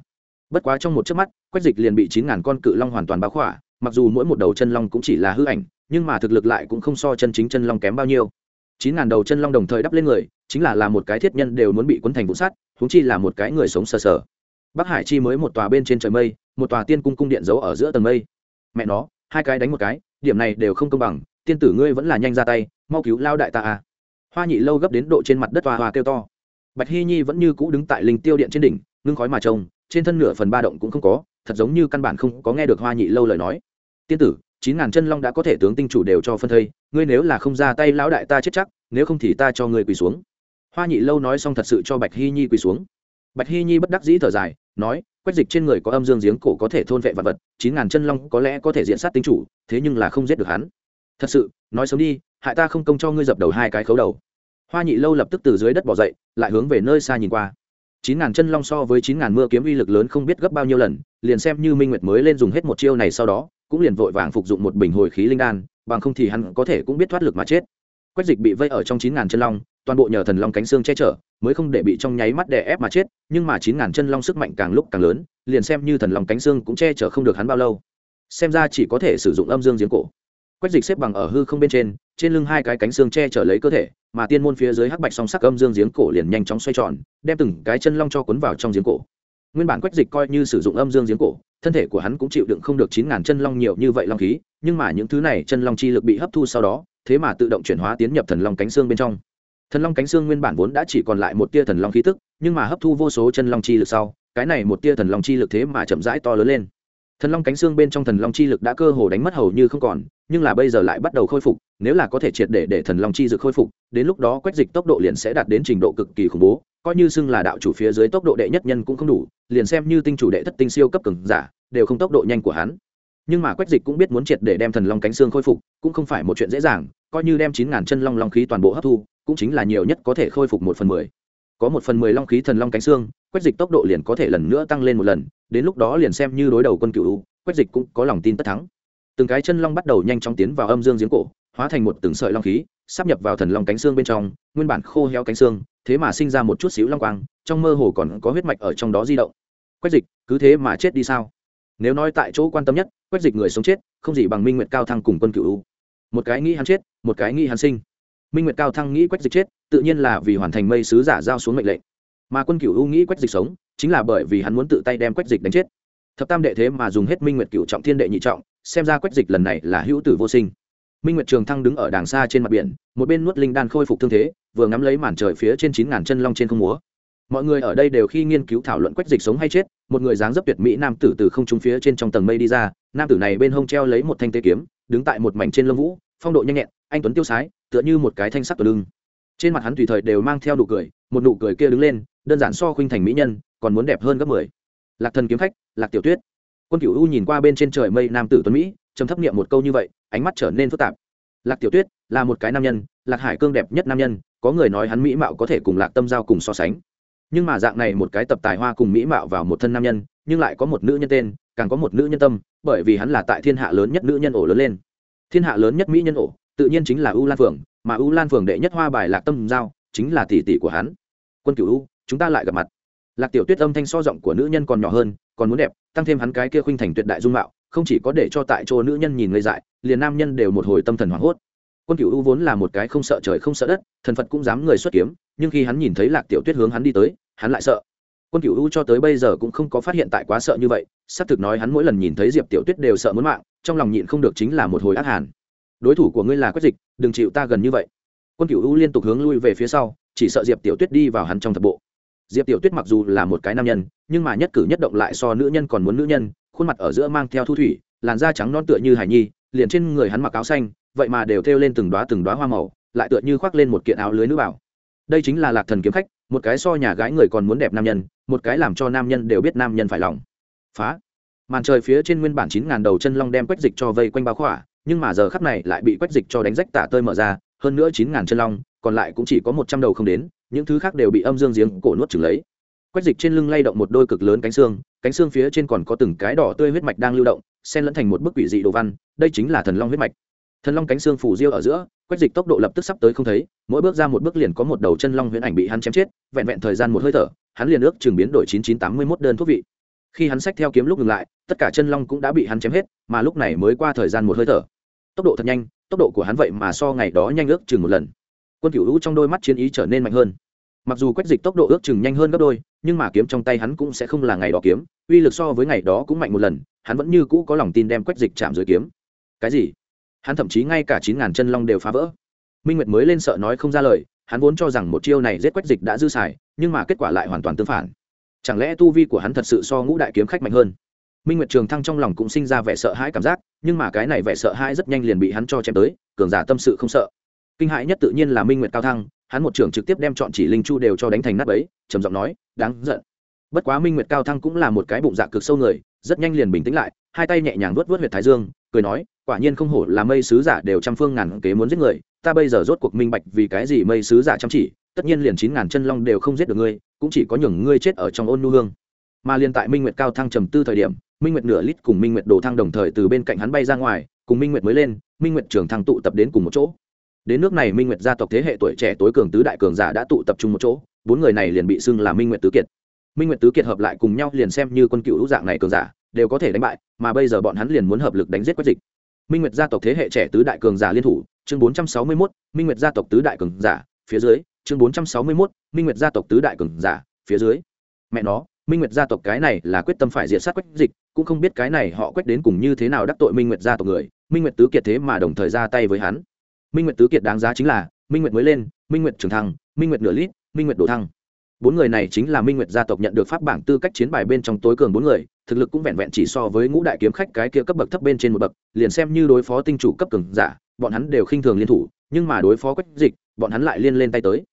Bất quá trong một chớp mắt, quách dịch liền bị chín ngàn con cự long hoàn toàn bao khỏa, mặc dù mỗi một đầu chân long cũng chỉ là hư ảnh, nhưng mà thực lực lại cũng không so chân chính chân long kém bao nhiêu. Chín ngàn đầu chân long đồng thời đắp lên người, chính là là một cái thiết nhân đều muốn bị cuốn thành vụ sát húng chi là một cái người sống sờ sờ. Bắc hải chi mới một tòa bên trên trời mây, một tòa tiên cung cung điện giấu ở giữa tầng mây. Mẹ nó, hai cái đánh một cái, điểm này đều không công bằng tiên tử ngươi vẫn là nhanh ra tay, mau cứu lao đại ta à. Hoa nhị lâu gấp đến độ trên mặt đất hoa hoa kêu to. Bạch hy nhi vẫn như cũ đứng tại linh tiêu điện trên đỉnh, ngưng khói mà trông, trên thân nửa phần ba động cũng không có, thật giống như căn bản không có nghe được hoa nhị lâu lời nói. Tiên tử, chín ngàn chân long đã có thể tướng tinh chủ đều cho phân thây, ngươi nếu là không ra tay lão đại ta chết chắc, nếu không thì ta cho ngươi quỳ xuống. Hoa nhị lâu nói xong thật sự cho bạch hy nhi quỳ xuống. Bạch hy nhi bất đắc dĩ thở dài, nói, quách dịch trên người có âm dương giếng cổ có thể thôn vệ vật vật, chín ngàn chân long có lẽ có thể diện sát tinh chủ, thế nhưng là không giết được hắn thật sự, nói sớm đi, hại ta không công cho ngươi dập đầu hai cái khấu đầu. Hoa nhị lâu lập tức từ dưới đất bỏ dậy, lại hướng về nơi xa nhìn qua. Chín ngàn chân long so với chín ngàn mưa kiếm uy lực lớn không biết gấp bao nhiêu lần, liền xem như minh nguyệt mới lên dùng hết một chiêu này sau đó, cũng liền vội vàng phục dụng một bình hồi khí linh đan, bằng không thì hắn có thể cũng biết thoát lực mà chết. Quách dịch bị vây ở trong chín ngàn chân long, toàn bộ nhờ thần long cánh xương che chở, mới không để bị trong nháy mắt đè ép mà chết, nhưng mà chín ngàn chân long sức mạnh càng lúc càng lớn, liền xem như thần long cánh xương cũng che chở không được hắn bao lâu. Xem ra chỉ có thể sử dụng âm dương giếng cổ quách dịch xếp bằng ở hư không bên trên trên lưng hai cái cánh xương che chở lấy cơ thể, mà tiên môn phía dưới hắc bạch song sắc âm dương giếng cổ liền nhanh chóng xoay tròn, đem từng cái chân long cho cuốn vào trong giếng cổ. Nguyên bản quách dịch coi như sử dụng âm dương giếng cổ, thân thể của hắn cũng chịu đựng không được chín ngàn chân long nhiều như vậy long khí, nhưng mà những thứ này chân long chi lực bị hấp thu sau đó, thế mà tự động chuyển hóa tiến nhập thần long cánh xương bên trong. Thần long cánh xương nguyên bản vốn đã chỉ còn lại một tia thần long khí tức, nhưng mà hấp thu vô số chân long chi lực sau, cái này một tia thần long chi lực thế mà chậm rãi to lớn lên thần long cánh xương bên trong thần long chi lực đã cơ hồ đánh mất hầu như không còn, nhưng là bây giờ lại bắt đầu khôi phục, nếu là có thể triệt để để thần long chi dực khôi phục, đến lúc đó quách dịch tốc độ liền sẽ đạt đến trình độ cực kỳ khủng bố, coi như xưng là đạo chủ phía dưới tốc độ đệ nhất nhân cũng không đủ, liền xem như tinh chủ đệ thất tinh siêu cấp cường giả, đều không tốc độ nhanh của hắn. Nhưng mà quách dịch cũng biết muốn triệt để đem thần long cánh xương khôi phục, cũng không phải một chuyện dễ dàng, coi như đem chín ngàn chân long long khí toàn bộ hấp thu, cũng chính là nhiều nhất có thể khôi phục một phần mười. Có một phần mười long khí thần long cánh xương quách dịch tốc độ liền có thể lần nữa tăng lên một lần, đến lúc đó liền xem như đối đầu quân cựu quách dịch cũng có lòng tin tất thắng. Từng cái chân long bắt đầu nhanh chóng tiến vào âm dương giếng cổ, hóa thành một từng sợi long khí sắp nhập vào thần long cánh xương bên trong, nguyên bản khô héo cánh xương, thế mà sinh ra một chút xíu long quang, trong mơ hồ còn có huyết mạch ở trong đó di động. Quách dịch, cứ thế mà chết đi sao? Nếu nói tại chỗ quan tâm nhất, quách dịch người sống chết, không gì bằng minh nguyệt cao thăng cùng quân cựu một cái nghĩ hắn chết, một cái nghĩ hắn sinh. Minh nguyệt cao thăng nghĩ quách dịch chết, tự nhiên là vì hoàn thành mây sứ giả giao xuống mệnh lệnh mà quân cựu u nghĩ quách dịch sống, chính là bởi vì hắn muốn tự tay đem quách dịch đánh chết. Thập tam đệ thế mà dùng hết minh nguyệt cựu trọng thiên đệ nhị trọng, xem ra quách dịch lần này là hữu tử vô sinh. Minh nguyệt trường thăng đứng ở đàng xa trên mặt biển, một bên nuốt linh đan khôi phục thương thế, vừa ngắm lấy màn trời phía trên chín ngàn chân long trên không múa. Mọi người ở đây đều khi nghiên cứu thảo luận quách dịch sống hay chết, một người dáng dấp tuyệt mỹ nam tử từ không trung phía trên trong tầng mây đi ra, nam tử này bên hông treo lấy một thanh tê kiếm, đứng tại một mảnh trên lông vũ, phong độ nhanh nhẹn, anh tuấn tiêu sái, tựa như một cái thanh sắc từ lưng. Trên mặt hắn tùy thời đều mang theo nụ cười, một nụ cười kia đứng lên đơn giản so khuynh thành mỹ nhân, còn muốn đẹp hơn gấp mười. Lạc thần kiếm khách, lạc tiểu tuyết. Quân cửu u nhìn qua bên trên trời mây nam tử tuấn mỹ, trầm thấp niệm một câu như vậy, ánh mắt trở nên phức tạp. Lạc tiểu tuyết là một cái nam nhân, lạc hải cương đẹp nhất nam nhân, có người nói hắn mỹ mạo có thể cùng lạc tâm giao cùng so sánh. Nhưng mà dạng này một cái tập tài hoa cùng mỹ mạo vào một thân nam nhân, nhưng lại có một nữ nhân tên, càng có một nữ nhân tâm, bởi vì hắn là tại thiên hạ lớn nhất nữ nhân ổ lớn lên. Thiên hạ lớn nhất mỹ nhân ổ, tự nhiên chính là u lan phượng, mà u lan phượng đệ nhất hoa bài lạc tâm giao, chính là tỷ tỷ của hắn. Quân cửu u chúng ta lại gặp mặt. Lạc tiểu tuyết âm thanh so giọng của nữ nhân còn nhỏ hơn, còn muốn đẹp, tăng thêm hắn cái kia khuynh thành tuyệt đại dung mạo, không chỉ có để cho tại chỗ nữ nhân nhìn ngây dại, liền nam nhân đều một hồi tâm thần hoảng hốt. Quân cựu u vốn là một cái không sợ trời không sợ đất, thần phật cũng dám người xuất kiếm, nhưng khi hắn nhìn thấy lạc tiểu tuyết hướng hắn đi tới, hắn lại sợ. Quân cựu u cho tới bây giờ cũng không có phát hiện tại quá sợ như vậy, xác thực nói hắn mỗi lần nhìn thấy diệp tiểu tuyết đều sợ muốn mạng, trong lòng nhịn không được chính là một hồi ác hàn. Đối thủ của ngươi là quách dịch, đừng chịu ta gần như vậy. Quân cựu u liên tục hướng lui về phía sau, chỉ sợ diệp tiểu tuyết đi vào hắn trong thập bộ diệp tiểu tuyết mặc dù là một cái nam nhân, nhưng mà nhất cử nhất động lại so nữ nhân còn muốn nữ nhân, khuôn mặt ở giữa mang theo thu thủy, làn da trắng non tựa như hải nhi, liền trên người hắn mặc áo xanh, vậy mà đều thêu lên từng đoá từng đoá hoa màu, lại tựa như khoác lên một kiện áo lưới nữ bảo. Đây chính là lạc thần kiếm khách, một cái so nhà gái người còn muốn đẹp nam nhân, một cái làm cho nam nhân đều biết nam nhân phải lòng. Phá. Màn trời phía trên nguyên bản chín ngàn đầu chân long đem quách dịch cho vây quanh bao khỏa, nhưng mà giờ khắp này lại bị quách dịch cho đánh rách tả tơi mở ra, hơn nữa chín ngàn chân long còn lại cũng chỉ có một trăm đầu không đến, những thứ khác đều bị âm dương giếng cổ nuốt chừng lấy. Quách dịch trên lưng lay động một đôi cực lớn cánh xương cánh xương phía trên còn có từng cái đỏ tươi huyết mạch đang lưu động, xen lẫn thành một bức quỷ dị đồ văn, đây chính là thần long huyết mạch. Thần long cánh xương phủ diêu ở giữa, quách dịch tốc độ lập tức sắp tới không thấy, mỗi bước ra một bước liền có một đầu chân long huyễn ảnh bị hắn chém chết, vẹn vẹn thời gian một hơi thở, hắn liền ước chừng biến đổi chín chín tám mươi mốt đơn thuốc vị. Khi hắn xách theo kiếm lúc ngừng lại, tất cả chân long cũng đã bị hắn chém hết, mà lúc này mới qua thời gian một hơi thở. Tốc độ thật nhanh, tốc độ của hắn vậy mà so ngày đó nhanh ước chừng một lần quân cựu hữu trong đôi mắt chiến ý trở nên mạnh hơn. Mặc dù quách dịch tốc độ ước chừng nhanh hơn gấp đôi, nhưng mà kiếm trong tay hắn cũng sẽ không là ngày đó kiếm, uy lực so với ngày đó cũng mạnh một lần, hắn vẫn như cũ có lòng tin đem quách dịch chạm dưới kiếm. Cái gì? Hắn thậm chí ngay cả chín ngàn chân long đều phá vỡ. Minh nguyệt mới lên sợ nói không ra lời, hắn vốn cho rằng một chiêu này giết quách dịch đã dư xài, nhưng mà kết quả lại hoàn toàn tương phản. Chẳng lẽ tu vi của hắn thật sự so ngũ đại kiếm khách mạnh hơn? Minh nguyệt trường thăng trong lòng cũng sinh ra vẻ sợ hãi cảm giác, nhưng mà cái này vẻ sợ hãi rất nhanh liền bị hắn cho chém tới, cường giả tâm sự không sợ kinh hãi nhất tự nhiên là minh nguyệt cao thăng, hắn một trưởng trực tiếp đem chọn chỉ linh chu đều cho đánh thành nát ấy trầm giọng nói, đáng giận. Bất quá minh nguyệt cao thăng cũng là một cái bụng dạ cực sâu người, rất nhanh liền bình tĩnh lại, hai tay nhẹ nhàng vớt vớt huyệt thái dương, cười nói, quả nhiên không hổ là mây sứ giả đều trăm phương ngàn kế muốn giết người, ta bây giờ rốt cuộc minh bạch vì cái gì mây sứ giả chăm chỉ, tất nhiên liền chín ngàn chân long đều không giết được ngươi, cũng chỉ có nhường ngươi chết ở trong ôn nu hương. Mà liền tại minh nguyệt cao thăng trầm tư thời điểm, minh nguyệt nửa lít cùng minh nguyệt đồ thăng đồng thời từ bên cạnh hắn bay ra ngoài, cùng minh nguyệt mới lên, minh nguyệt trường thăng tụ tập đến cùng một chỗ đến nước này minh nguyệt gia tộc thế hệ tuổi trẻ tối cường tứ đại cường giả đã tụ tập trung một chỗ, bốn người này liền bị xưng là minh nguyệt tứ kiệt. Minh nguyệt tứ kiệt hợp lại cùng nhau liền xem như quân cựu hữu dạng này cường giả, đều có thể đánh bại, mà bây giờ bọn hắn liền muốn hợp lực đánh giết quách dịch. Minh nguyệt gia tộc thế hệ trẻ tứ đại cường giả liên thủ, chương bốn trăm sáu mươi mốt, minh nguyệt gia tộc tứ đại cường giả, phía dưới, chương bốn trăm sáu mươi mốt, minh nguyệt gia tộc tứ đại cường giả, phía dưới. Mẹ nó, minh nguyệt gia tộc cái này là quyết tâm phải diệt sát quách dịch, cũng không biết cái này họ quách đến cùng như thế nào đắc tội minh nguyệt gia tộc người, minh nguyệt tứ kiệt thế mà đồng thời ra tay với hắn minh nguyệt tứ kiệt đáng giá chính là minh nguyệt mới lên, minh nguyệt trưởng thăng, minh nguyệt nửa lít, minh nguyệt đổ thăng. Bốn người này chính là minh nguyệt gia tộc nhận được pháp bảng tư cách chiến bài bên trong tối cường bốn người, thực lực cũng vẹn vẹn chỉ so với ngũ đại kiếm khách cái kia cấp bậc thấp bên trên một bậc, liền xem như đối phó tinh chủ cấp cường giả, bọn hắn đều khinh thường liên thủ, nhưng mà đối phó quách dịch, bọn hắn lại liên lên tay tới.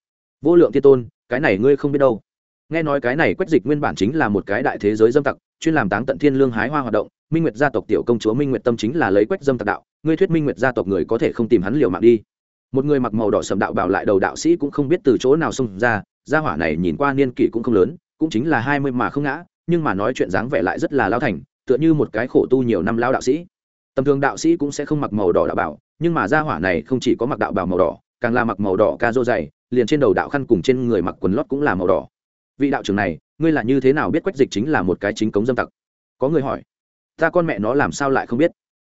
Vô lượng thiên tôn, cái này ngươi không biết đâu. Nghe nói cái này quách dịch nguyên bản chính là một cái đại thế giới dâm tặc, chuyên làm táng tận thiên lương hái hoa hoạt động, minh nguyệt gia tộc tiểu công chúa minh nguyệt tâm chính là lấy quách dâm tặc đạo ngươi thuyết minh nguyệt gia tộc người có thể không tìm hắn liều mạng đi. Một người mặc màu đỏ sầm đạo bảo lại đầu đạo sĩ cũng không biết từ chỗ nào xông ra, gia hỏa này nhìn qua niên kỷ cũng không lớn, cũng chính là hai mươi mà không ngã, nhưng mà nói chuyện dáng vẻ lại rất là lao thành, tựa như một cái khổ tu nhiều năm lao đạo sĩ. Tầm thường đạo sĩ cũng sẽ không mặc màu đỏ đạo bảo, nhưng mà gia hỏa này không chỉ có mặc đạo bảo màu đỏ, càng là mặc màu đỏ ca dô dày, liền trên đầu đạo khăn cùng trên người mặc quần lót cũng là màu đỏ. Vị đạo trưởng này, ngươi là như thế nào biết quách dịch chính là một cái chính cống dâm tặc? Có người hỏi. Ta con mẹ nó làm sao lại không biết?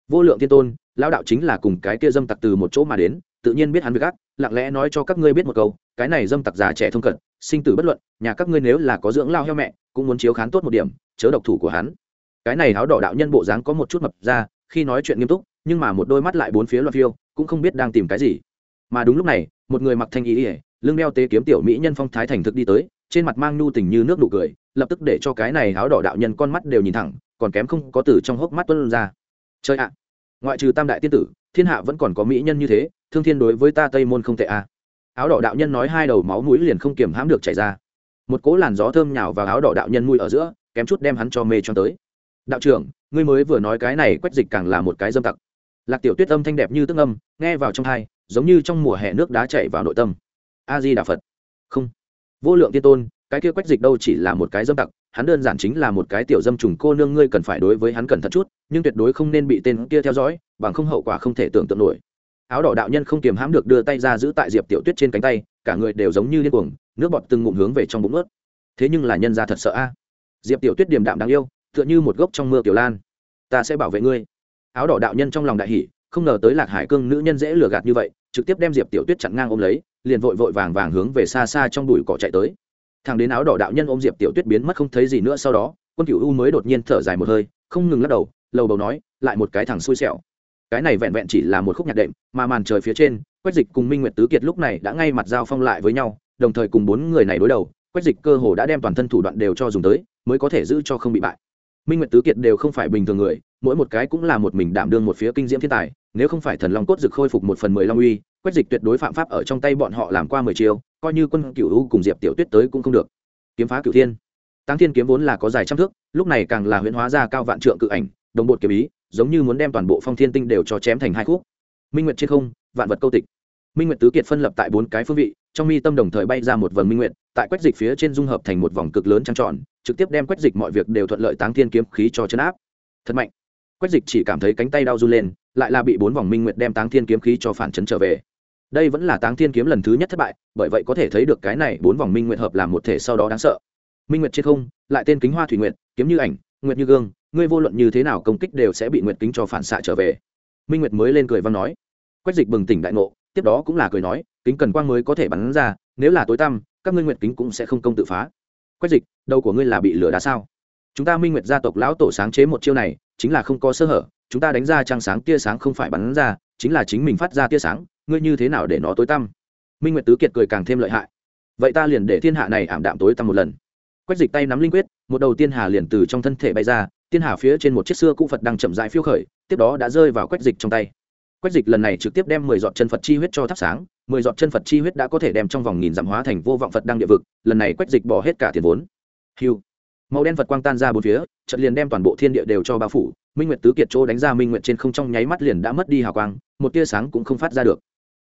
Vô lượng tiên tôn lao đạo chính là cùng cái kia dâm tặc từ một chỗ mà đến, tự nhiên biết hắn việc ác, lặng lẽ nói cho các ngươi biết một câu, cái này dâm tặc già trẻ thông cận, sinh tử bất luận, nhà các ngươi nếu là có dưỡng lao heo mẹ, cũng muốn chiếu khán tốt một điểm, chớ độc thủ của hắn. Cái này áo đỏ đạo nhân bộ dáng có một chút mập ra, khi nói chuyện nghiêm túc, nhưng mà một đôi mắt lại bốn phía loạt phiêu, cũng không biết đang tìm cái gì. Mà đúng lúc này, một người mặc thanh ý ỉa lưng đeo tế kiếm tiểu mỹ nhân phong thái thành thực đi tới, trên mặt mang nhu tình như nước nụ cười, lập tức để cho cái này áo đỏ đạo nhân con mắt đều nhìn thẳng, còn kém không có từ trong hốc mắt tuân ra. Chơi ạ! Ngoại trừ tam đại tiên tử, thiên hạ vẫn còn có mỹ nhân như thế, thương thiên đối với ta tây môn không tệ a à. áo đỏ đạo nhân nói hai đầu máu mũi liền không kiềm hãm được chảy ra. Một cỗ làn gió thơm nhào vào áo đỏ đạo nhân mũi ở giữa, kém chút đem hắn cho mê cho tới. Đạo trưởng, ngươi mới vừa nói cái này quét dịch càng là một cái dâm tặc. Lạc tiểu tuyết âm thanh đẹp như tức âm, nghe vào trong hai, giống như trong mùa hè nước đá chảy vào nội tâm. A di đà phật. Không. Vô lượng tiên tôn, cái kia quách dịch đâu chỉ là một cái dâm tặc, hắn đơn giản chính là một cái tiểu dâm trùng cô nương ngươi cần phải đối với hắn cẩn thận chút nhưng tuyệt đối không nên bị tên kia theo dõi, bằng không hậu quả không thể tưởng tượng nổi. Áo đỏ đạo nhân không kiềm hãm được đưa tay ra giữ tại diệp tiểu tuyết trên cánh tay, cả người đều giống như điên cuồng, nước bọt từng ngụm hướng về trong bụng ướt thế nhưng là nhân ra thật sợ a. Diệp tiểu tuyết điềm đạm đáng yêu, tựa như một gốc trong mưa tiểu lan. Ta sẽ bảo vệ ngươi. Áo đỏ đạo nhân trong lòng đại hỷ không ngờ tới lạc hải cương nữ nhân dễ lừa gạt như vậy, trực tiếp đem diệp tiểu tuyết chặn ngang ôm lấy, liền vội vội vàng vàng hướng về xa xa trong đùi cỏ chạy tới. Thằng đến áo đỏ đạo nhân ôm diệp tiểu tuyết biến mất không thấy gì nữa sau đó, quân cựu u mới đột nhiên thở dài một hơi, không ngừng lắc đầu lầu bầu nói, lại một cái thằng xui xẻo. Cái này vẹn vẹn chỉ là một khúc nhạc đệm, mà màn trời phía trên, quách dịch cùng minh nguyệt tứ kiệt lúc này đã ngay mặt giao phong lại với nhau, đồng thời cùng bốn người này đối đầu, quách dịch cơ hồ đã đem toàn thân thủ đoạn đều cho dùng tới, mới có thể giữ cho không bị bại. Minh nguyệt tứ kiệt đều không phải bình thường người, mỗi một cái cũng là một mình đảm đương một phía kinh diễm thiên tài, nếu không phải thần long cốt dực khôi phục một phần mười long uy, quách dịch tuyệt đối phạm pháp ở trong tay bọn họ làm qua mười chiều coi như quân cựu u cùng diệp tiểu tuyết tới cũng không được. Kiếm phá cựu thiên. Tăng thiên kiếm vốn là có dài trăm thước, lúc này càng là huyễn hóa ra cao vạn trượng cự ảnh đồng bột kiếm ý, giống như muốn đem toàn bộ phong thiên tinh đều cho chém thành hai khúc. Minh nguyệt trên không, vạn vật câu tịch. Minh nguyệt tứ kiệt phân lập tại bốn cái phương vị, trong mi tâm đồng thời bay ra một vầng minh nguyệt, tại quách dịch phía trên dung hợp thành một vòng cực lớn trăng tròn, trực tiếp đem quách dịch mọi việc đều thuận lợi táng thiên kiếm khí cho chấn áp. Thật mạnh. Quách dịch chỉ cảm thấy cánh tay đau run lên, lại là bị bốn vòng minh nguyệt đem táng thiên kiếm khí cho phản chấn trở về. Đây vẫn là táng thiên kiếm lần thứ nhất thất bại, bởi vậy có thể thấy được cái này bốn vòng minh nguyệt hợp làm một thể sau đó đáng sợ. Minh nguyệt trên không, lại tên kính hoa thủy nguyệt, kiếm như ảnh, nguyệt như gương ngươi vô luận như thế nào công kích đều sẽ bị nguyệt kính cho phản xạ trở về minh nguyệt mới lên cười văn nói quách dịch bừng tỉnh đại ngộ tiếp đó cũng là cười nói kính cần quang mới có thể bắn ra nếu là tối tăm các ngươi nguyệt kính cũng sẽ không công tự phá quách dịch đầu của ngươi là bị lửa đá sao chúng ta minh nguyệt gia tộc lão tổ sáng chế một chiêu này chính là không có sơ hở chúng ta đánh ra trăng sáng tia sáng không phải bắn ra chính là chính mình phát ra tia sáng ngươi như thế nào để nó tối tăm minh nguyệt tứ kiệt cười càng thêm lợi hại vậy ta liền để thiên hạ này ảm đạm tối tăm một lần quách dịch tay nắm linh quyết một đầu tiên hà liền từ trong thân thể bay ra tiên hà phía trên một chiếc xưa cũ phật đang chậm rãi phiêu khởi, tiếp đó đã rơi vào quách dịch trong tay. Quách dịch lần này trực tiếp đem mười giọt chân phật chi huyết cho thắp sáng, mười giọt chân phật chi huyết đã có thể đem trong vòng nghìn dặm hóa thành vô vọng phật đang địa vực, lần này quách dịch bỏ hết cả tiền vốn. Hiu màu đen phật quang tan ra bốn phía trận liền đem toàn bộ thiên địa đều cho bao phủ, minh nguyệt tứ kiệt chỗ đánh ra minh nguyệt trên không trong nháy mắt liền đã mất đi hào quang, một tia sáng cũng không phát ra được.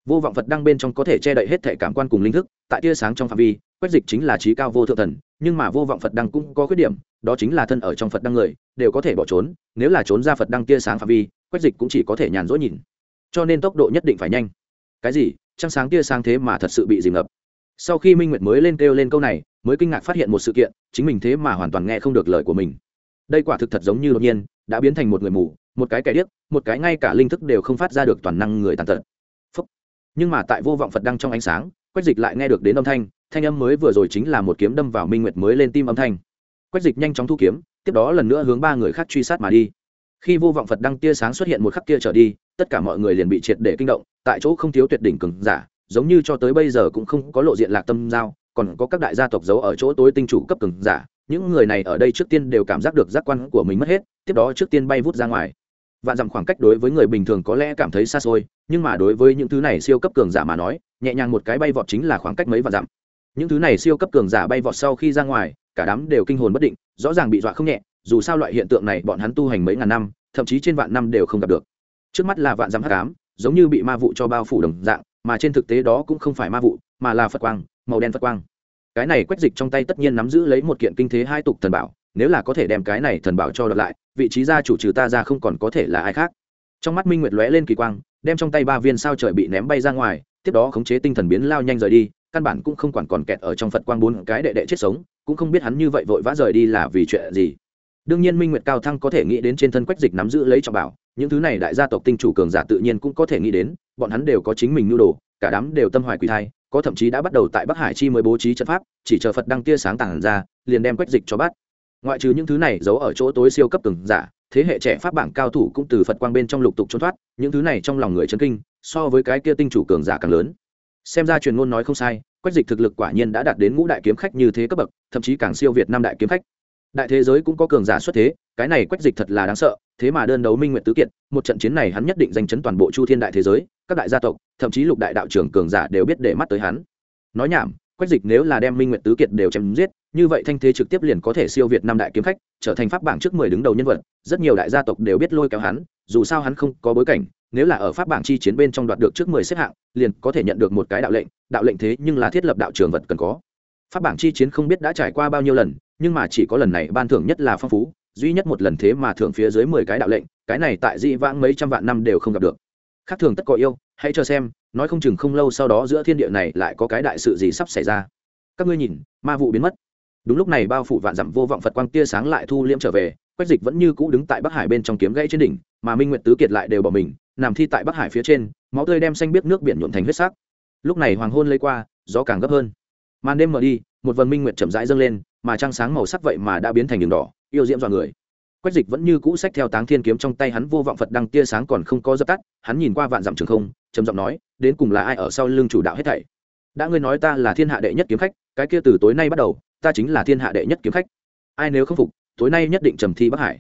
Vô vọng phật đăng bên trong có thể che đậy hết thể cảm quan cùng linh thức, tại tia sáng trong phạm vi quách dịch chính là trí cao vô thượng thần, nhưng mà vô vọng phật đăng cũng có khuyết điểm, đó chính là thân ở trong phật đăng người, đều có thể bỏ trốn, nếu là trốn ra phật đăng tia sáng phạm vi, quách dịch cũng chỉ có thể nhàn rỗi nhìn. Cho nên tốc độ nhất định phải nhanh. Cái gì? Trăng sáng tia sáng thế mà thật sự bị dìm ngập. Sau khi minh nguyệt mới lên kêu lên câu này, mới kinh ngạc phát hiện một sự kiện, chính mình thế mà hoàn toàn nghe không được lời của mình. Đây quả thực thật giống như đột nhiên, đã biến thành một người mù, một cái kẻ điếc, một cái ngay cả linh thức đều không phát ra được toàn năng người tàn tật. Nhưng mà tại vô vọng phật đăng trong ánh sáng, quách dịch lại nghe được đến âm thanh thanh âm mới vừa rồi chính là một kiếm đâm vào minh nguyệt mới lên tim âm thanh. Quách dịch nhanh chóng thu kiếm, tiếp đó lần nữa hướng ba người khác truy sát mà đi. Khi vô vọng phật đăng tia sáng xuất hiện một khắc kia trở đi, tất cả mọi người liền bị triệt để kinh động, tại chỗ không thiếu tuyệt đỉnh cường giả, giống như cho tới bây giờ cũng không có lộ diện lạc tâm giao, còn có các đại gia tộc giấu ở chỗ tối tinh chủ cấp cường giả, những người này ở đây trước tiên đều cảm giác được giác quan của mình mất hết, tiếp đó trước tiên bay vút ra ngoài. Vạn dặm khoảng cách đối với người bình thường có lẽ cảm thấy xa xôi, nhưng mà đối với những thứ này siêu cấp cường giả mà nói, nhẹ nhàng một cái bay vọt chính là khoảng cách mấy vạn dặm những thứ này siêu cấp cường giả bay vọt sau khi ra ngoài, cả đám đều kinh hồn bất định, rõ ràng bị dọa không nhẹ, dù sao loại hiện tượng này bọn hắn tu hành mấy ngàn năm, thậm chí trên vạn năm đều không gặp được. Trước mắt là vạn dặm hắc ám, giống như bị ma vụ cho bao phủ đồng dạng, mà trên thực tế đó cũng không phải ma vụ, mà là phật quang, màu đen phật quang. Cái này quách dịch trong tay tất nhiên nắm giữ lấy một kiện kinh thế hai tục thần bảo, nếu là có thể đem cái này thần bảo cho đợt lại, vị trí gia chủ trừ ta ra không còn có thể là ai khác. Trong mắt minh nguyệt lóe lên kỳ quang, đem trong tay ba viên sao trời bị ném bay ra ngoài, tiếp đó khống chế tinh thần biến lao nhanh rời đi căn bản cũng không quản còn kẹt ở trong phật quang bốn cái đệ đệ chết sống, cũng không biết hắn như vậy vội vã rời đi là vì chuyện gì. Đương nhiên minh nguyệt cao thăng có thể nghĩ đến trên thân quách dịch nắm giữ lấy trọng bảo, những thứ này đại gia tộc tinh chủ cường giả tự nhiên cũng có thể nghĩ đến, bọn hắn đều có chính mình nhu đồ, cả đám đều tâm hoài quỳ thai, có thậm chí đã bắt đầu tại bắc hải chi mới bố trí trận pháp, chỉ chờ phật đăng tia sáng tàn ra, liền đem quách dịch cho bắt. Ngoại trừ những thứ này giấu ở chỗ tối siêu cấp cường giả, thế hệ trẻ pháp bảng cao thủ cũng từ phật quang bên trong lục tục trốn thoát, những thứ này trong lòng người chân kinh, so với cái kia tinh chủ cường giả càng lớn xem ra truyền ngôn nói không sai, quách dịch thực lực quả nhiên đã đạt đến ngũ đại kiếm khách như thế cấp bậc, thậm chí càng siêu việt năm đại kiếm khách. Đại thế giới cũng có cường giả xuất thế, cái này quách dịch thật là đáng sợ, thế mà đơn đấu minh nguyện tứ kiện, một trận chiến này hắn nhất định giành chấn toàn bộ chu thiên đại thế giới, các đại gia tộc, thậm chí lục đại đạo trưởng cường giả đều biết để mắt tới hắn. Nói nhảm, quách dịch nếu là đem minh nguyện tứ kiệt đều chém giết, như vậy thanh thế trực tiếp liền có thể siêu việt năm đại kiếm khách, trở thành pháp bảng trước mười đứng đầu nhân vật, rất nhiều đại gia tộc đều biết lôi kéo hắn, dù sao hắn không có bối cảnh nếu là ở pháp bảng chi chiến bên trong đoạt được trước mười xếp hạng, liền có thể nhận được một cái đạo lệnh đạo lệnh thế nhưng là thiết lập đạo trường vật cần có. Pháp bảng chi chiến không biết đã trải qua bao nhiêu lần, nhưng mà chỉ có lần này ban thưởng nhất là phong phú, duy nhất một lần thế mà thưởng phía dưới mười cái đạo lệnh, cái này tại dị vãng mấy trăm vạn năm đều không gặp được. Khác thường tất có yêu, hãy cho xem, nói không chừng không lâu sau đó giữa thiên địa này lại có cái đại sự gì sắp xảy ra. Các ngươi nhìn, ma vụ biến mất đúng lúc này bao phủ vạn dặm vô vọng phật quang tia sáng lại thu liễm trở về, quách dịch vẫn như cũ đứng tại bắc hải bên trong kiếm gãy trên đỉnh, mà minh nguyện tứ kiệt lại đều bỏ mình, nằm thi tại bắc hải phía trên, máu tươi đem xanh biết nước biển nhuộn thành huyết sắc. Lúc này hoàng hôn lấy qua, gió càng gấp hơn. Màn đêm mở đi, một vần minh nguyện chậm rãi dâng lên, mà trăng sáng màu sắc vậy mà đã biến thành đường đỏ, yêu diễm dọa người. Quách dịch vẫn như cũ sách theo táng thiên kiếm trong tay hắn vô vọng phật đăng tia sáng còn không có dập tắt, hắn nhìn qua vạn dặm trường không, trầm giọng nói, đến cùng là ai ở sau lưng chủ đạo hết thảy? Đã ngươi nói ta là thiên hạ đệ nhất kiếm khách, cái kia từ tối nay bắt đầu ta chính là thiên hạ đệ nhất kiếm khách. Ai nếu không phục, tối nay nhất định trầm thi bắc hải.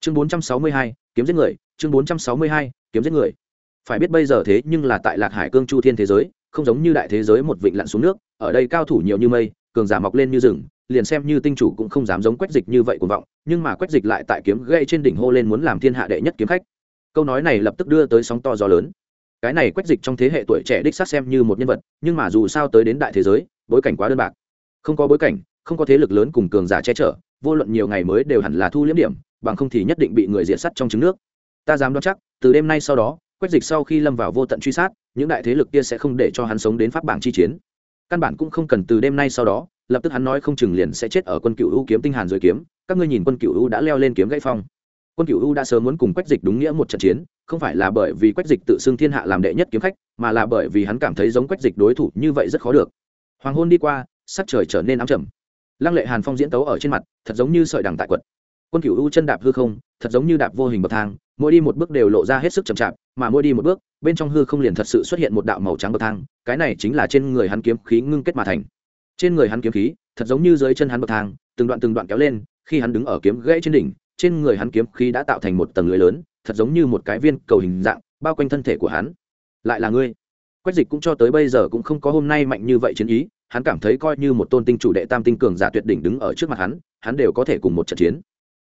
Chương bốn trăm sáu mươi hai, kiếm giết người, chương bốn trăm sáu mươi hai, kiếm giết người. Phải biết bây giờ thế nhưng là tại lạc hải cương chu thiên thế giới, không giống như đại thế giới một vịnh lặn xuống nước, ở đây cao thủ nhiều như mây, cường giả mọc lên như rừng, liền xem như tinh chủ cũng không dám giống quách dịch như vậy cuồng vọng, nhưng mà quách dịch lại tại kiếm gây trên đỉnh hô lên muốn làm thiên hạ đệ nhất kiếm khách. Câu nói này lập tức đưa tới sóng to gió lớn. Cái này quách dịch trong thế hệ tuổi trẻ đích xác xem như một nhân vật, nhưng mà dù sao tới đến đại thế giới, bối cảnh quá đơn bạc. Không có bối cảnh không có thế lực lớn cùng cường giả che chở, vô luận nhiều ngày mới đều hẳn là thu liếm điểm, bằng không thì nhất định bị người diện sắt trong trứng nước. Ta dám đoán chắc, từ đêm nay sau đó, quách dịch sau khi lâm vào vô tận truy sát, những đại thế lực kia sẽ không để cho hắn sống đến pháp bảng chi chiến. Căn bản cũng không cần từ đêm nay sau đó, lập tức hắn nói không chừng liền sẽ chết ở quân cựu u kiếm tinh hàn dưới kiếm. Các ngươi nhìn quân cựu u đã leo lên kiếm gãy phong. Quân cựu u đã sớm muốn cùng quách dịch đúng nghĩa một trận chiến, không phải là bởi vì quách dịch tự xưng thiên hạ làm đệ nhất kiếm khách, mà là bởi vì hắn cảm thấy giống quách dịch đối thủ như vậy rất khó được. Hoàng hôn đi qua, sắc trời trở nên ám trầm lăng lệ hàn phong diễn tấu ở trên mặt, thật giống như sợi đằng tại quật. Quân cựu u chân đạp hư không, thật giống như đạp vô hình bậc thang, mỗi đi một bước đều lộ ra hết sức chậm chạp, mà mỗi đi một bước, bên trong hư không liền thật sự xuất hiện một đạo màu trắng bậc thang, cái này chính là trên người hắn kiếm khí ngưng kết mà thành. Trên người hắn kiếm khí, thật giống như dưới chân hắn bậc thang, từng đoạn từng đoạn kéo lên, khi hắn đứng ở kiếm gãy trên đỉnh, trên người hắn kiếm khí đã tạo thành một tầng lưới lớn, thật giống như một cái viên cầu hình dạng, bao quanh thân thể của hắn. Lại là ngươi quách dịch cũng cho tới bây giờ cũng không có hôm nay mạnh như vậy chiến ý, hắn cảm thấy coi như một tôn tinh chủ đệ tam tinh cường giả tuyệt đỉnh đứng ở trước mặt hắn hắn đều có thể cùng một trận chiến.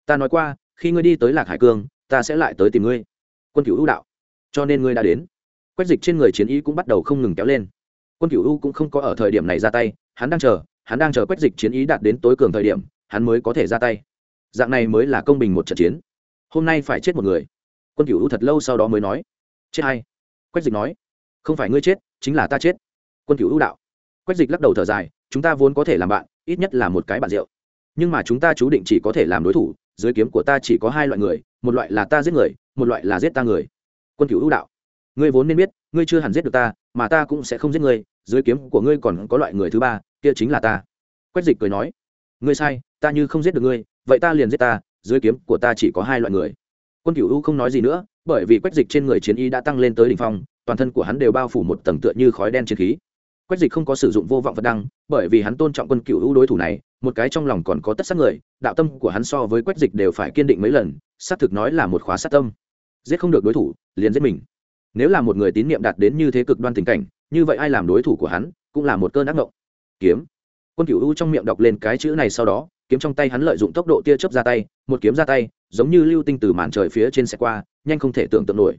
Ta nói qua, khi ngươi đi tới lạc hải cương, ta sẽ lại tới tìm ngươi. Quân cửu ưu đạo. Cho nên ngươi đã đến. Quách dịch trên người chiến ý cũng bắt đầu không ngừng kéo lên. Quân cửu ưu cũng không có ở thời điểm này ra tay, hắn đang chờ, hắn đang chờ quách dịch chiến ý đạt đến tối cường thời điểm, hắn mới có thể ra tay. Dạng này mới là công bình một trận chiến. Hôm nay phải chết một người. Quân cửu ưu thật lâu sau đó mới nói. Chết hay? Quách dịch nói không phải ngươi chết, chính là ta chết. Quân cựu ưu đạo. Quách dịch lắc đầu thở dài, chúng ta vốn có thể làm bạn, ít nhất là một cái bạn rượu. Nhưng mà chúng ta chú định chỉ có thể làm đối thủ, dưới kiếm của ta chỉ có hai loại người, một loại là ta giết người, một loại là giết ta người. Quân cựu ưu đạo. Ngươi vốn nên biết, ngươi chưa hẳn giết được ta, mà ta cũng sẽ không giết ngươi, dưới kiếm của ngươi còn có loại người thứ ba, kia chính là ta. Quách dịch cười nói. Ngươi sai, ta như không giết được ngươi, vậy ta liền giết ta, dưới kiếm của ta chỉ có hai loại người. Quân cựu u không nói gì nữa bởi vì quách dịch trên người chiến y đã tăng lên tới đỉnh phong, toàn thân của hắn đều bao phủ một tầng tựa như khói đen chiến khí. Quách dịch không có sử dụng vô vọng vật đăng, bởi vì hắn tôn trọng quân cựu hữu đối thủ này, một cái trong lòng còn có tất sát người, đạo tâm của hắn so với quách dịch đều phải kiên định mấy lần, xác thực nói là một khóa sát tâm. Giết không được đối thủ, liền giết mình. Nếu là một người tín niệm đạt đến như thế cực đoan tình cảnh, như vậy ai làm đối thủ của hắn, cũng là một cơn ác mộng. Kiếm. Quân cửu u trong miệng đọc lên cái chữ này sau đó, kiếm trong tay hắn lợi dụng tốc độ tia chớp ra tay, một kiếm ra tay, giống như lưu tinh từ màn trời phía trên sẽ qua nhanh không thể tưởng tượng nổi.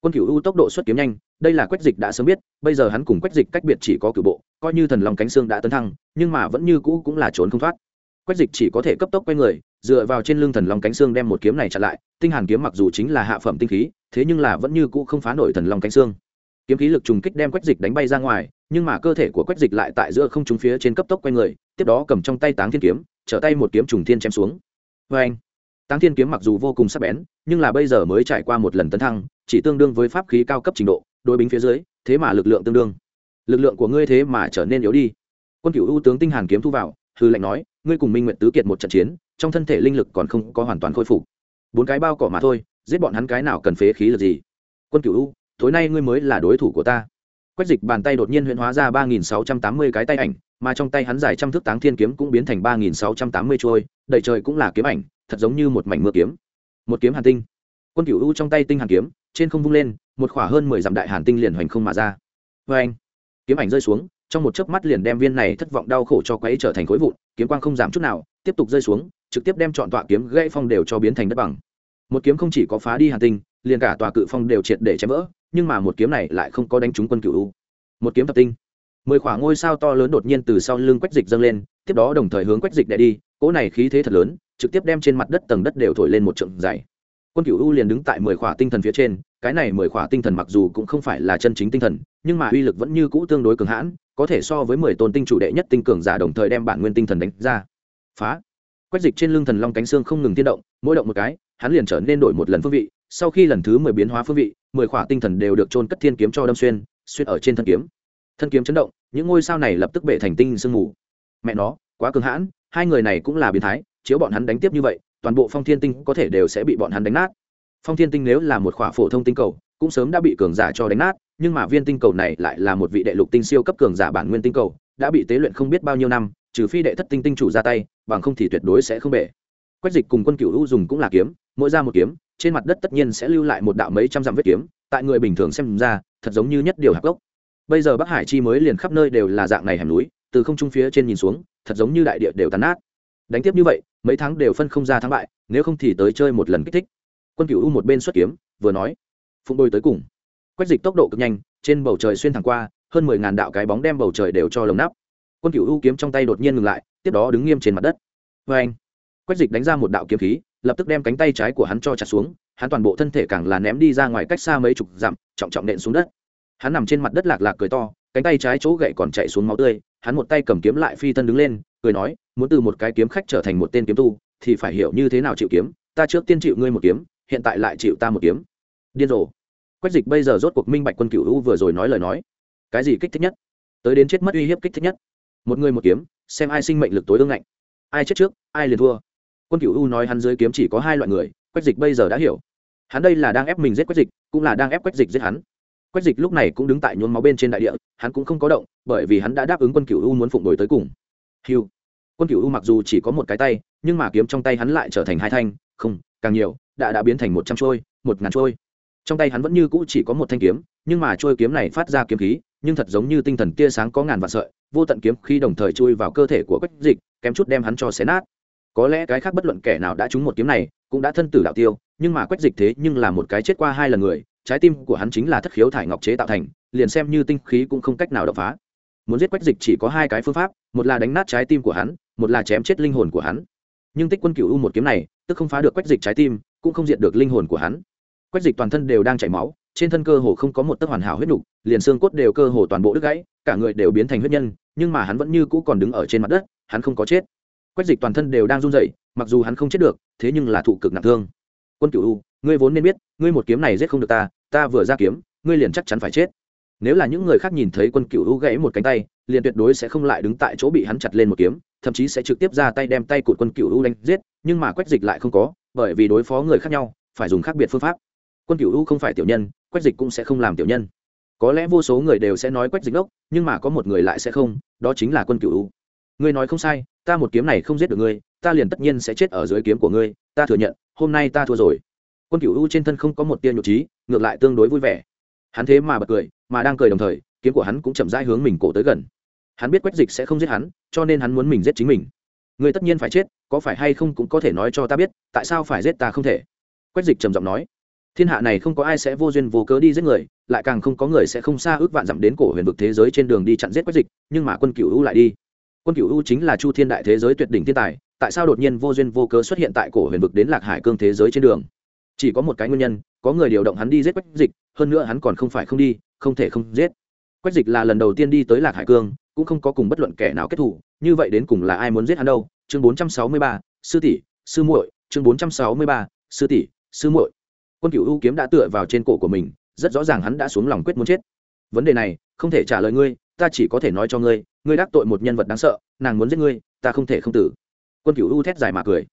Quân cửu u tốc độ xuất kiếm nhanh, đây là quách dịch đã sớm biết, bây giờ hắn cùng quách dịch cách biệt chỉ có cửu bộ, coi như thần lòng cánh xương đã tấn thăng, nhưng mà vẫn như cũ cũng là trốn không thoát. Quách dịch chỉ có thể cấp tốc quay người, dựa vào trên lưng thần long cánh xương đem một kiếm này chặn lại, tinh hàn kiếm mặc dù chính là hạ phẩm tinh khí, thế nhưng là vẫn như cũ không phá nổi thần long cánh xương. Kiếm khí lực trùng kích đem quách dịch đánh bay ra ngoài, nhưng mà cơ thể của quách dịch lại tại giữa không trung phía trên cấp tốc quay người, tiếp đó cầm trong tay táng thiên kiếm, trở tay một kiếm trùng thiên chém xuống. Vê anh táng thiên kiếm mặc dù vô cùng sắc bén, nhưng là bây giờ mới trải qua một lần tấn thăng, chỉ tương đương với pháp khí cao cấp trình độ, đối bính phía dưới, thế mà lực lượng tương đương. Lực lượng của ngươi thế mà trở nên yếu đi. Quân cựu ưu tướng tinh hàn kiếm thu vào, hư lệnh nói, ngươi cùng minh Nguyệt tứ kiệt một trận chiến, trong thân thể linh lực còn không có hoàn toàn khôi phục. Bốn cái bao cỏ mà thôi, giết bọn hắn cái nào cần phế khí là gì? Quân cựu ưu, tối nay ngươi mới là đối thủ của ta. Quách dịch bàn tay đột nhiên huyễn hóa ra ba nghìn sáu trăm tám mươi cái tay ảnh, mà trong tay hắn dài trăm thước táng thiên kiếm cũng biến thành ba nghìn sáu trăm tám mươi trôi đầy trời cũng là kiếm ảnh thật giống như một mảnh mưa kiếm. Một kiếm hàn tinh. Quân cựu u trong tay tinh hàn kiếm, trên không vung lên, một khỏa hơn mười dặm đại hàn tinh liền hoành không mà ra. Vê anh, kiếm ảnh rơi xuống, trong một chớp mắt liền đem viên này thất vọng đau khổ cho quấy trở thành khối vụn, kiếm quang không giảm chút nào, tiếp tục rơi xuống, trực tiếp đem chọn tọa kiếm gãy phong đều cho biến thành đất bằng. Một kiếm không chỉ có phá đi hàn tinh, liền cả tòa cự phong đều triệt để chém vỡ, nhưng mà một kiếm này lại không có đánh trúng quân cựu u. Một kiếm thập tinh. Mười khoảng ngôi sao to lớn đột nhiên từ sau lưng quách dịch dâng lên, tiếp đó đồng thời hướng quách dịch đè đi, cỗ này khí thế thật lớn trực tiếp đem trên mặt đất tầng đất đều thổi lên một trượng dày. Quân Cựu u liền đứng tại mười khỏa tinh thần phía trên, cái này mười khỏa tinh thần mặc dù cũng không phải là chân chính tinh thần, nhưng mà uy lực vẫn như cũ tương đối cường hãn, có thể so với mười tôn tinh chủ đệ nhất tinh cường giả đồng thời đem bản nguyên tinh thần đánh ra. Phá. Quét dịch trên lưng thần long cánh xương không ngừng tiên động, mỗi động một cái, hắn liền trở nên đổi một lần phương vị, sau khi lần thứ mười biến hóa phương vị, mười khỏa tinh thần đều được trôn cất thiên kiếm cho đâm xuyên xuyên ở trên thân kiếm. Thân kiếm chấn động, những ngôi sao này lập tức bể thành tinh sương mù. Mẹ nó, quá cường hãn, hai người này cũng là biến thái chiếu bọn hắn đánh tiếp như vậy, toàn bộ phong thiên tinh có thể đều sẽ bị bọn hắn đánh nát. Phong thiên tinh nếu là một khỏa phổ thông tinh cầu, cũng sớm đã bị cường giả cho đánh nát, nhưng mà viên tinh cầu này lại là một vị đệ lục tinh siêu cấp cường giả bản nguyên tinh cầu, đã bị tế luyện không biết bao nhiêu năm, trừ phi đệ thất tinh tinh chủ ra tay, bằng không thì tuyệt đối sẽ không bể. Quách dịch cùng quân cựu hữu dùng cũng là kiếm, mỗi ra một kiếm, trên mặt đất tất nhiên sẽ lưu lại một đạo mấy trăm dặm vết kiếm, tại người bình thường xem ra, thật giống như nhất điều hạc gốc. Bây giờ bắc hải chi mới liền khắp nơi đều là dạng này hẻm núi, từ không trung phía trên nhìn xuống, thật giống như đại địa đều tàn nát đánh tiếp như vậy, mấy tháng đều phân không ra thắng bại, nếu không thì tới chơi một lần kích thích. Quân cựu u một bên xuất kiếm, vừa nói, phụng đôi tới cùng. Quách dịch tốc độ cực nhanh, trên bầu trời xuyên thẳng qua, hơn mười ngàn đạo cái bóng đem bầu trời đều cho lồng nắp. Quân cựu u kiếm trong tay đột nhiên ngừng lại, tiếp đó đứng nghiêm trên mặt đất. Vê anh. Quách dịch đánh ra một đạo kiếm khí, lập tức đem cánh tay trái của hắn cho chặt xuống, hắn toàn bộ thân thể càng là ném đi ra ngoài cách xa mấy chục dặm, trọng trọng nện xuống đất. Hắn nằm trên mặt đất lạc lạc cười to, cánh tay trái chỗ gậy còn chạy xuống máu tươi hắn một tay cầm kiếm lại phi thân đứng lên, cười nói, muốn từ một cái kiếm khách trở thành một tên kiếm tu, thì phải hiểu như thế nào chịu kiếm. Ta trước tiên chịu ngươi một kiếm, hiện tại lại chịu ta một kiếm. Điên rồ. Quách dịch bây giờ rốt cuộc minh bạch quân cựu u vừa rồi nói lời nói. Cái gì kích thích nhất? Tới đến chết mất uy hiếp kích thích nhất. Một người một kiếm, xem ai sinh mệnh lực tối ương ngạnh. Ai chết trước, ai liền thua. Quân cựu u nói hắn dưới kiếm chỉ có hai loại người, quách dịch bây giờ đã hiểu. Hắn đây là đang ép mình giết quách dịch, cũng là đang ép quách dịch giết hắn quách dịch lúc này cũng đứng tại nhuốm máu bên trên đại địa, hắn cũng không có động, bởi vì hắn đã đáp ứng quân cựu u muốn phụng đổi tới cùng. Hiu quân cựu u mặc dù chỉ có một cái tay, nhưng mà kiếm trong tay hắn lại trở thành hai thanh, không, càng nhiều, đã đã biến thành một trăm trôi, một ngàn trôi. Trong tay hắn vẫn như cũ chỉ có một thanh kiếm, nhưng mà trôi kiếm này phát ra kiếm khí, nhưng thật giống như tinh thần tia sáng có ngàn vạn sợi, vô tận kiếm khi đồng thời chui vào cơ thể của quách dịch, kém chút đem hắn cho xé nát. Có lẽ cái khác bất luận kẻ nào đã trúng một kiếm này, cũng đã thân tử đạo tiêu, nhưng mà quách dịch thế nhưng là một cái chết qua hai lần người trái tim của hắn chính là thất khiếu thải ngọc chế tạo thành, liền xem như tinh khí cũng không cách nào đập phá. Muốn giết quách dịch chỉ có hai cái phương pháp, một là đánh nát trái tim của hắn, một là chém chết linh hồn của hắn. Nhưng tích quân cựu u một kiếm này, tức không phá được quách dịch trái tim, cũng không diệt được linh hồn của hắn. Quách dịch toàn thân đều đang chảy máu, trên thân cơ hồ không có một tấc hoàn hảo huyết nục, liền xương cốt đều cơ hồ toàn bộ đứt gãy, cả người đều biến thành huyết nhân, nhưng mà hắn vẫn như cũ còn đứng ở trên mặt đất, hắn không có chết. Quách dịch toàn thân đều đang run rẩy, mặc dù hắn không chết được, thế nhưng là thụ cực nặng thương. Quân cựu u, ngươi vốn nên biết, ngươi một kiếm này giết không được ta ta vừa ra kiếm, ngươi liền chắc chắn phải chết. Nếu là những người khác nhìn thấy quân cựu u gãy một cánh tay, liền tuyệt đối sẽ không lại đứng tại chỗ bị hắn chặt lên một kiếm, thậm chí sẽ trực tiếp ra tay đem tay cụt quân cựu u đánh giết, nhưng mà quách dịch lại không có, bởi vì đối phó người khác nhau, phải dùng khác biệt phương pháp. Quân cựu u không phải tiểu nhân, quách dịch cũng sẽ không làm tiểu nhân. Có lẽ vô số người đều sẽ nói quách dịch ốc nhưng mà có một người lại sẽ không, đó chính là quân cựu u. Ngươi nói không sai, ta một kiếm này không giết được ngươi, ta liền tất nhiên sẽ chết ở dưới kiếm của ngươi, ta thừa nhận, hôm nay ta thua rồi quân cựu u trên thân không có một tia nhục trí ngược lại tương đối vui vẻ. Hắn thế mà bật cười, mà đang cười đồng thời, kiếm của hắn cũng chậm rãi hướng mình cổ tới gần. Hắn biết quách dịch sẽ không giết hắn, cho nên hắn muốn mình giết chính mình. Người tất nhiên phải chết, có phải hay không cũng có thể nói cho ta biết, tại sao phải giết ta không thể? Quách dịch trầm giọng nói. Thiên hạ này không có ai sẽ vô duyên vô cớ đi giết người, lại càng không có người sẽ không xa ước vạn dặm đến cổ huyền vực thế giới trên đường đi chặn giết quách dịch, nhưng mà quân cựu u lại đi. Quân cựu u chính là chu thiên đại thế giới tuyệt đỉnh thiên tài, tại sao đột nhiên vô duyên vô cớ xuất hiện tại cổ huyền vực đến lạc hải cương thế giới trên đường? Chỉ có một cái nguyên nhân, có người điều động hắn đi giết quách dịch, hơn nữa hắn còn không phải không đi, không thể không giết. Quách dịch là lần đầu tiên đi tới lạc hải cương, cũng không có cùng bất luận kẻ nào kết thủ, như vậy đến cùng là ai muốn giết hắn đâu? Chương bốn trăm sáu mươi ba, sư tỷ, sư muội, chương bốn trăm sáu mươi ba, sư tỷ, sư muội. Quân cựu ưu kiếm đã tựa vào trên cổ của mình, rất rõ ràng hắn đã xuống lòng quyết muốn chết. Vấn đề này, không thể trả lời ngươi, ta chỉ có thể nói cho ngươi ngươi đắc tội một nhân vật đáng sợ, nàng muốn giết ngươi, ta không thể không tử. Quân cựu ưu thét dài mà cười.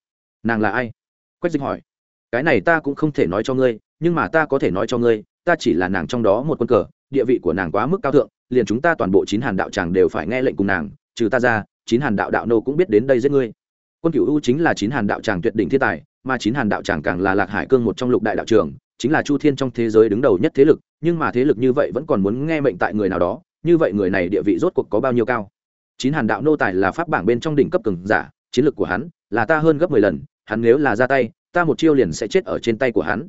Nàng là ai? Quách dịch hỏi cái này ta cũng không thể nói cho ngươi, nhưng mà ta có thể nói cho ngươi, ta chỉ là nàng trong đó một quân cờ, địa vị của nàng quá mức cao thượng, liền chúng ta toàn bộ chín hàn đạo tràng đều phải nghe lệnh cùng nàng, trừ ta ra, chín hàn đạo đạo nô cũng biết đến đây giết ngươi. Quân cựu u chính là chín hàn đạo tràng tuyệt đỉnh thiên tài, mà chín hàn đạo tràng càng là lạc hải cương một trong lục đại đạo trường, chính là chu thiên trong thế giới đứng đầu nhất thế lực, nhưng mà thế lực như vậy vẫn còn muốn nghe mệnh tại người nào đó, như vậy người này địa vị rốt cuộc có bao nhiêu cao? Chín hàn đạo nô tài là pháp bảng bên trong đỉnh cấp cường giả, chiến lược của hắn là ta hơn gấp mười lần, hắn nếu là ra tay ta một chiêu liền sẽ chết ở trên tay của hắn.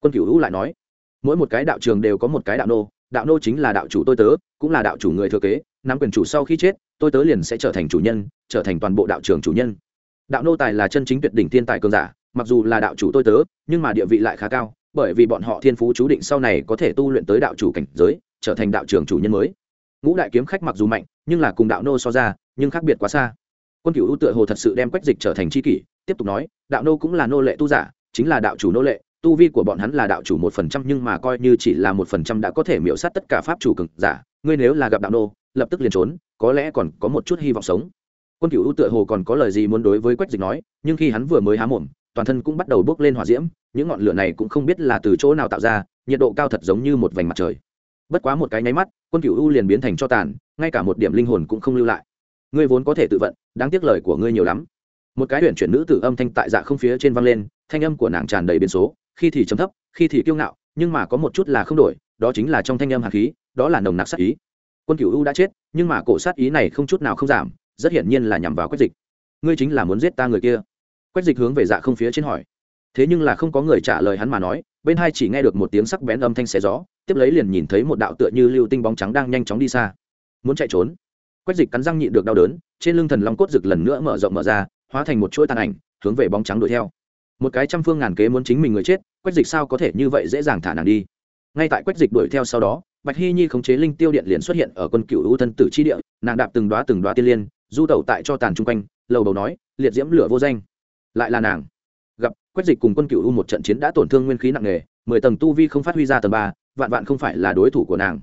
Quân cửu hữu lại nói, mỗi một cái đạo trường đều có một cái đạo nô đạo nô chính là đạo chủ tôi tớ, cũng là đạo chủ người thừa kế, nắm quyền chủ sau khi chết, tôi tớ liền sẽ trở thành chủ nhân, trở thành toàn bộ đạo trường chủ nhân. Đạo nô tài là chân chính tuyệt đỉnh thiên tài cường giả, mặc dù là đạo chủ tôi tớ, nhưng mà địa vị lại khá cao, bởi vì bọn họ thiên phú chú định sau này có thể tu luyện tới đạo chủ cảnh giới, trở thành đạo trưởng chủ nhân mới. Ngũ đại kiếm khách mặc dù mạnh, nhưng là cùng đạo nô so ra, nhưng khác biệt quá xa. Quân cựu tựa hồ thật sự đem quách dịch trở thành c h i kỷ tiếp tục nói, đạo nô cũng là nô lệ tu giả, chính là đạo chủ nô lệ, tu vi của bọn hắn là đạo chủ một phần trăm nhưng mà coi như chỉ là một phần trăm đã có thể miễu sát tất cả pháp chủ cực giả, ngươi nếu là gặp đạo nô, lập tức liền trốn, có lẽ còn có một chút hy vọng sống. Quân cựu tựa hồ còn có lời gì muốn đối với quách dịch nói, nhưng khi hắn vừa mới há mồm, toàn thân cũng bắt đầu bốc lên hỏa diễm, những ngọn lửa này cũng không biết là từ chỗ nào tạo ra, nhiệt độ cao thật giống như một vành mặt trời. Bất quá một cái nháy mắt, quân cựu u liền biến thành cho tàn, ngay cả một điểm linh hồn cũng không lưu lại. Ngươi vốn có thể tự vận, đáng tiếc lời của ngươi nhiều lắm một cái huyện chuyển nữ tử âm thanh tại dạ không phía trên vang lên, thanh âm của nàng tràn đầy biến số, khi thì chấm thấp, khi thì kiêu ngạo, nhưng mà có một chút là không đổi, đó chính là trong thanh âm hạt khí, đó là nồng nặc sát ý. Quân cựu u đã chết, nhưng mà cổ sát ý này không chút nào không giảm, rất hiển nhiên là nhằm vào quách dịch. Ngươi chính là muốn giết ta người kia? Quách dịch hướng về dạ không phía trên hỏi. Thế nhưng là không có người trả lời hắn mà nói, bên hai chỉ nghe được một tiếng sắc bén âm thanh xé gió, tiếp lấy liền nhìn thấy một đạo tựa như lưu tinh bóng trắng đang nhanh chóng đi xa. Muốn chạy trốn. Quách dịch cắn răng nhịn được đau đớn, trên lưng thần long cốt rực lần nữa mở rộng mở ra hóa thành một chuỗi tàn ảnh, hướng về bóng trắng đuổi theo. Một cái trăm phương ngàn kế muốn chính mình người chết, quách dịch sao có thể như vậy dễ dàng thả nàng đi? Ngay tại quách dịch đuổi theo sau đó, bạch hy nhi khống chế linh tiêu điện liền xuất hiện ở quân cựu ưu thân tử chi địa, nàng đạp từng đoá từng đoá tiên liên, du tẩu tại cho tàn chung quanh, lầu đầu nói, liệt diễm lửa vô danh. Lại là nàng. Gặp quách dịch cùng quân cựu ưu một trận chiến đã tổn thương nguyên khí nặng nề, mười tầng tu vi không phát huy ra tầng ba, vạn vạn không phải là đối thủ của nàng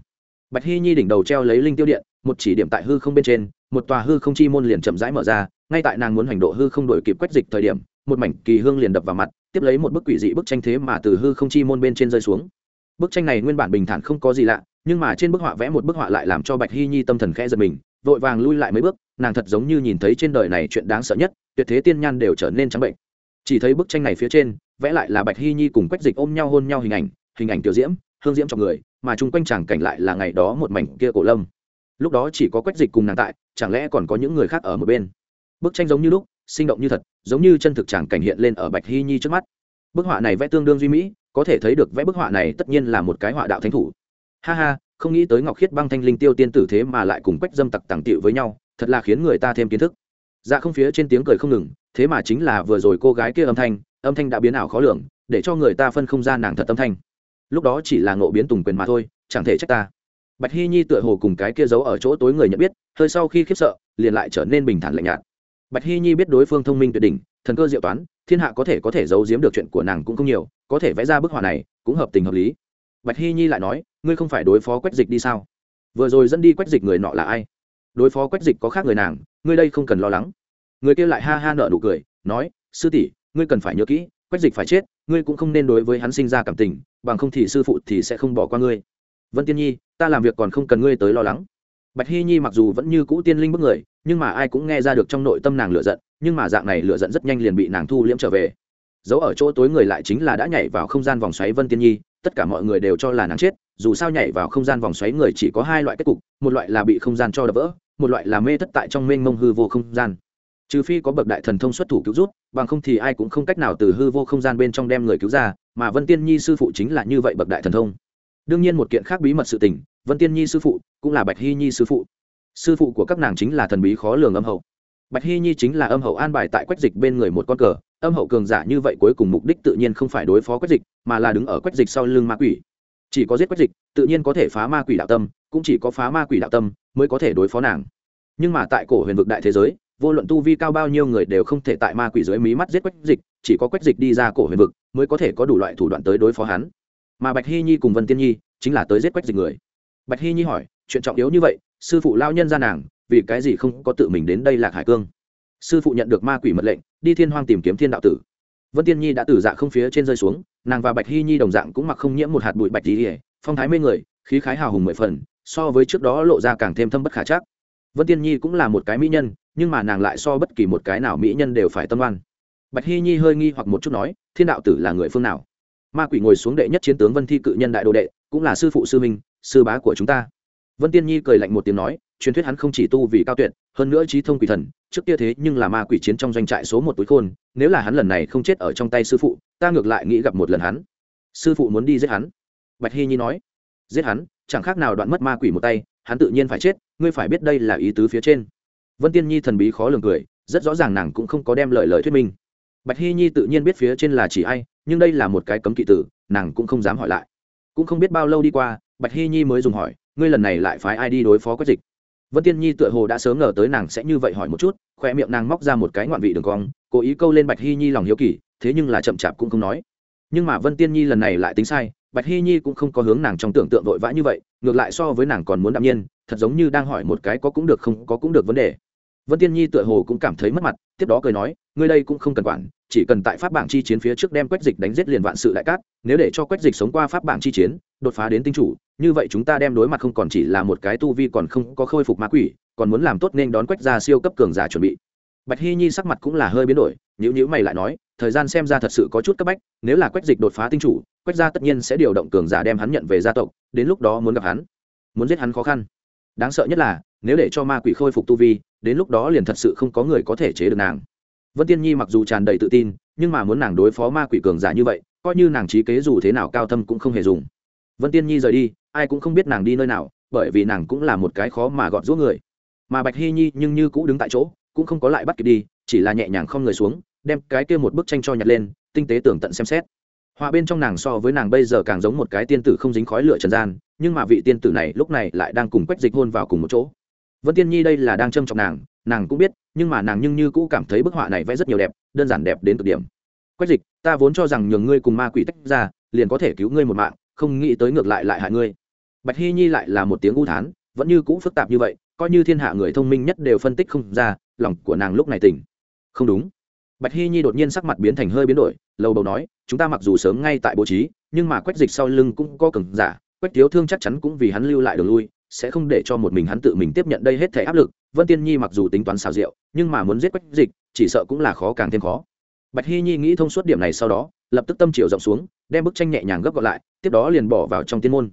bạch hy nhi đỉnh đầu treo lấy linh tiêu điện, một chỉ điểm tại hư không bên trên, một tòa hư không chi môn liền chậm rãi mở ra, ngay tại nàng muốn hành độ hư không đổi kịp quách dịch thời điểm, một mảnh kỳ hương liền đập vào mặt, tiếp lấy một bức quỷ dị bức tranh thế mà từ hư không chi môn bên trên rơi xuống. Bức tranh này nguyên bản bình thản không có gì lạ, nhưng mà trên bức họa vẽ một bức họa lại làm cho bạch hy nhi tâm thần khẽ giật mình, vội vàng lui lại mấy bước, nàng thật giống như nhìn thấy trên đời này chuyện đáng sợ nhất, tuyệt thế tiên nhan đều trở nên trắng bệnh. Chỉ thấy bức tranh này phía trên, vẽ lại là bạch hy nhi cùng quách dịch ôm nhau hôn nhau hình ảnh hình ảnh tiểu diễm hương diễm trong người, mà chung quanh chàng cảnh lại là ngày đó một mảnh kia cổ lâm. Lúc đó chỉ có quách dịch cùng nàng tại, chẳng lẽ còn có những người khác ở một bên? Bức tranh giống như lúc, sinh động như thật, giống như chân thực chàng cảnh hiện lên ở bạch hy nhi trước mắt. Bức họa này vẽ tương đương duy mỹ, có thể thấy được vẽ bức họa này tất nhiên là một cái họa đạo thánh thủ. Ha ha, không nghĩ tới ngọc khiết băng thanh linh tiêu tiên tử thế mà lại cùng quách dâm tặc tàng tiệu với nhau, thật là khiến người ta thêm kiến thức. Dạ không phía trên tiếng cười không ngừng, thế mà chính là vừa rồi cô gái kia âm thanh âm thanh đã biến ảo khó lường, để cho người ta phân không ra nàng thật âm thanh lúc đó chỉ là ngộ biến tùng quyền mà thôi, chẳng thể trách ta. Bạch hy nhi tựa hồ cùng cái kia giấu ở chỗ tối người nhận biết, hơi sau khi khiếp sợ, liền lại trở nên bình thản lạnh nhạt. Bạch hy nhi biết đối phương thông minh tuyệt đỉnh, thần cơ diệu toán, thiên hạ có thể có thể giấu giếm được chuyện của nàng cũng không nhiều, có thể vẽ ra bức họa này cũng hợp tình hợp lý. Bạch hy nhi lại nói, ngươi không phải đối phó quách dịch đi sao? Vừa rồi dẫn đi quách dịch người nọ là ai? Đối phó quách dịch có khác người nàng, ngươi đây không cần lo lắng. Người kia lại ha ha nợ nụ cười, nói, sư tỷ, ngươi cần phải nhớ kỹ, quách dịch phải chết, ngươi cũng không nên đối với hắn sinh ra cảm tình bằng không thì sư phụ thì sẽ không bỏ qua ngươi. Vân tiên nhi, ta làm việc còn không cần ngươi tới lo lắng. Bạch hy nhi mặc dù vẫn như cũ tiên linh bức người, nhưng mà ai cũng nghe ra được trong nội tâm nàng lựa giận, nhưng mà dạng này lựa giận rất nhanh liền bị nàng thu liễm trở về. Giấu ở chỗ tối người lại chính là đã nhảy vào không gian vòng xoáy vân tiên nhi, tất cả mọi người đều cho là nàng chết, dù sao nhảy vào không gian vòng xoáy người chỉ có hai loại kết cục, một loại là bị không gian cho đập vỡ, một loại là mê thất tại trong mênh mông hư vô không gian trừ phi có bậc đại thần thông xuất thủ cứu rút bằng không thì ai cũng không cách nào từ hư vô không gian bên trong đem người cứu ra, mà vân tiên nhi sư phụ chính là như vậy bậc đại thần thông. Đương nhiên một kiện khác bí mật sự tình, vân tiên nhi sư phụ cũng là bạch hy nhi sư phụ. Sư phụ của các nàng chính là thần bí khó lường âm hậu. Bạch hy nhi chính là âm hậu an bài tại quách dịch bên người một con cờ, âm hậu cường giả như vậy cuối cùng mục đích tự nhiên không phải đối phó quách dịch, mà là đứng ở quách dịch sau lưng ma quỷ. Chỉ có giết quách dịch, tự nhiên có thể phá ma quỷ đạo tâm, cũng chỉ có phá ma quỷ đạo tâm mới có thể đối phó nàng. Nhưng mà tại cổ huyền vực đại thế giới vô luận tu vi cao bao nhiêu người đều không thể tại ma quỷ dưới mí mắt giết quách dịch, chỉ có quách dịch đi ra cổ huyền vực mới có thể có đủ loại thủ đoạn tới đối phó hắn. Mà bạch hy nhi cùng vân tiên nhi chính là tới giết quách dịch người. Bạch hy nhi hỏi, chuyện trọng yếu như vậy, sư phụ lao nhân ra nàng, vì cái gì không có tự mình đến đây lạc hải cương? Sư phụ nhận được ma quỷ mật lệnh, đi thiên hoang tìm kiếm thiên đạo tử. Vân tiên nhi đã từ dạ không phía trên rơi xuống, nàng và bạch hy nhi đồng dạng cũng mặc không nhiễm một hạt bụi bạch tí phong thái mê người, khí khái hào hùng mười phần, so với trước đó lộ ra càng thêm thâm bất khả chắc. Vân tiên nhi cũng là một cái mỹ nhân nhưng mà nàng lại so bất kỳ một cái nào mỹ nhân đều phải tâm oan. Bạch hy nhi hơi nghi hoặc một chút nói, thiên đạo tử là người phương nào? Ma quỷ ngồi xuống đệ nhất chiến tướng vân thi cự nhân đại đồ đệ, cũng là sư phụ sư minh sư bá của chúng ta. Vân tiên nhi cười lạnh một tiếng nói, truyền thuyết hắn không chỉ tu vì cao tuyệt, hơn nữa trí thông quỷ thần, trước kia thế nhưng là ma quỷ chiến trong doanh trại số một túi khôn, nếu là hắn lần này không chết ở trong tay sư phụ, ta ngược lại nghĩ gặp một lần hắn. Sư phụ muốn đi giết hắn. Bạch hy nhi nói, giết hắn, chẳng khác nào đoạn mất ma quỷ một tay, hắn tự nhiên phải chết, ngươi phải biết đây là ý tứ phía trên vân tiên nhi thần bí khó lường cười, rất rõ ràng nàng cũng không có đem lời lời thuyết minh. Bạch hy nhi tự nhiên biết phía trên là chỉ ai, nhưng đây là một cái cấm kỵ tử, nàng cũng không dám hỏi lại. Cũng không biết bao lâu đi qua, bạch hy nhi mới dùng hỏi, ngươi lần này lại phái ai đi đối phó quách dịch? Vân tiên nhi tựa hồ đã sớm ngờ tới nàng sẽ như vậy hỏi một chút khoe miệng nàng móc ra một cái ngoạn vị đường cong, cố ý câu lên bạch hy nhi lòng hiếu kỳ, thế nhưng là chậm chạp cũng không nói. Nhưng mà vân tiên nhi lần này lại tính sai, bạch hy nhi cũng không có hướng nàng trong tưởng tượng vội vã như vậy, ngược lại so với nàng còn muốn đạm nhiên, thật giống như đang hỏi một cái có cũng được không có cũng được vấn đề vân tiên nhi tựa hồ cũng cảm thấy mất mặt, tiếp đó cười nói, ngươi đây cũng không cần quản, chỉ cần tại pháp bảng chi chiến phía trước đem quách dịch đánh giết liền vạn sự đại cát, nếu để cho quách dịch sống qua pháp bảng chi chiến, đột phá đến tinh chủ, như vậy chúng ta đem đối mặt không còn chỉ là một cái tu vi còn không có khôi phục ma quỷ, còn muốn làm tốt nên đón quách ra siêu cấp cường giả chuẩn bị. Bạch hy nhi sắc mặt cũng là hơi biến đổi nhữ nhữ mày lại nói, thời gian xem ra thật sự có chút cấp bách, nếu là quách dịch đột phá tinh chủ, quách gia tất nhiên sẽ điều động cường giả đem hắn nhận về gia tộc, đến lúc đó muốn gặp hắn, muốn giết hắn khó khăn đáng sợ nhất là, nếu để cho ma quỷ khôi phục tu vi, đến lúc đó liền thật sự không có người có thể chế được nàng. Vân tiên nhi mặc dù tràn đầy tự tin, nhưng mà muốn nàng đối phó ma quỷ cường giả như vậy, coi như nàng trí kế dù thế nào cao thâm cũng không hề dùng. Vân tiên nhi rời đi, ai cũng không biết nàng đi nơi nào, bởi vì nàng cũng là một cái khó mà gọn rũa người. Mà bạch hy nhi nhưng như cũ đứng tại chỗ, cũng không có lại bắt kịp đi, chỉ là nhẹ nhàng không người xuống, đem cái kia một bức tranh cho nhặt lên, tinh tế tưởng tận xem xét họa bên trong nàng so với nàng bây giờ càng giống một cái tiên tử không dính khói lửa trần gian, nhưng mà vị tiên tử này lúc này lại đang cùng quách dịch hôn vào cùng một chỗ. Vân tiên nhi đây là đang châm trọng nàng nàng cũng biết, nhưng mà nàng nhưng như cũ cảm thấy bức họa này vẽ rất nhiều đẹp, đơn giản đẹp đến cực điểm. Quách dịch, ta vốn cho rằng nhường ngươi cùng ma quỷ tách ra, liền có thể cứu ngươi một mạng, không nghĩ tới ngược lại lại hại ngươi. Bạch hy nhi lại là một tiếng u thán, vẫn như cũ phức tạp như vậy, coi như thiên hạ người thông minh nhất đều phân tích không ra, lòng của nàng lúc này tỉnh. Không đúng. Bạch hy nhi đột nhiên sắc mặt biến thành hơi biến đổi lâu đầu nói chúng ta mặc dù sớm ngay tại bố trí, nhưng mà quách dịch sau lưng cũng có cường giả, quách thiếu thương chắc chắn cũng vì hắn lưu lại đường lui, sẽ không để cho một mình hắn tự mình tiếp nhận đây hết thể áp lực. Vân tiên nhi mặc dù tính toán xào rượu nhưng mà muốn giết quách dịch, chỉ sợ cũng là khó càng thêm khó. Bạch hy nhi nghĩ thông suốt điểm này sau đó, lập tức tâm triệu rộng xuống, đem bức tranh nhẹ nhàng gấp gọn lại, tiếp đó liền bỏ vào trong tiên môn.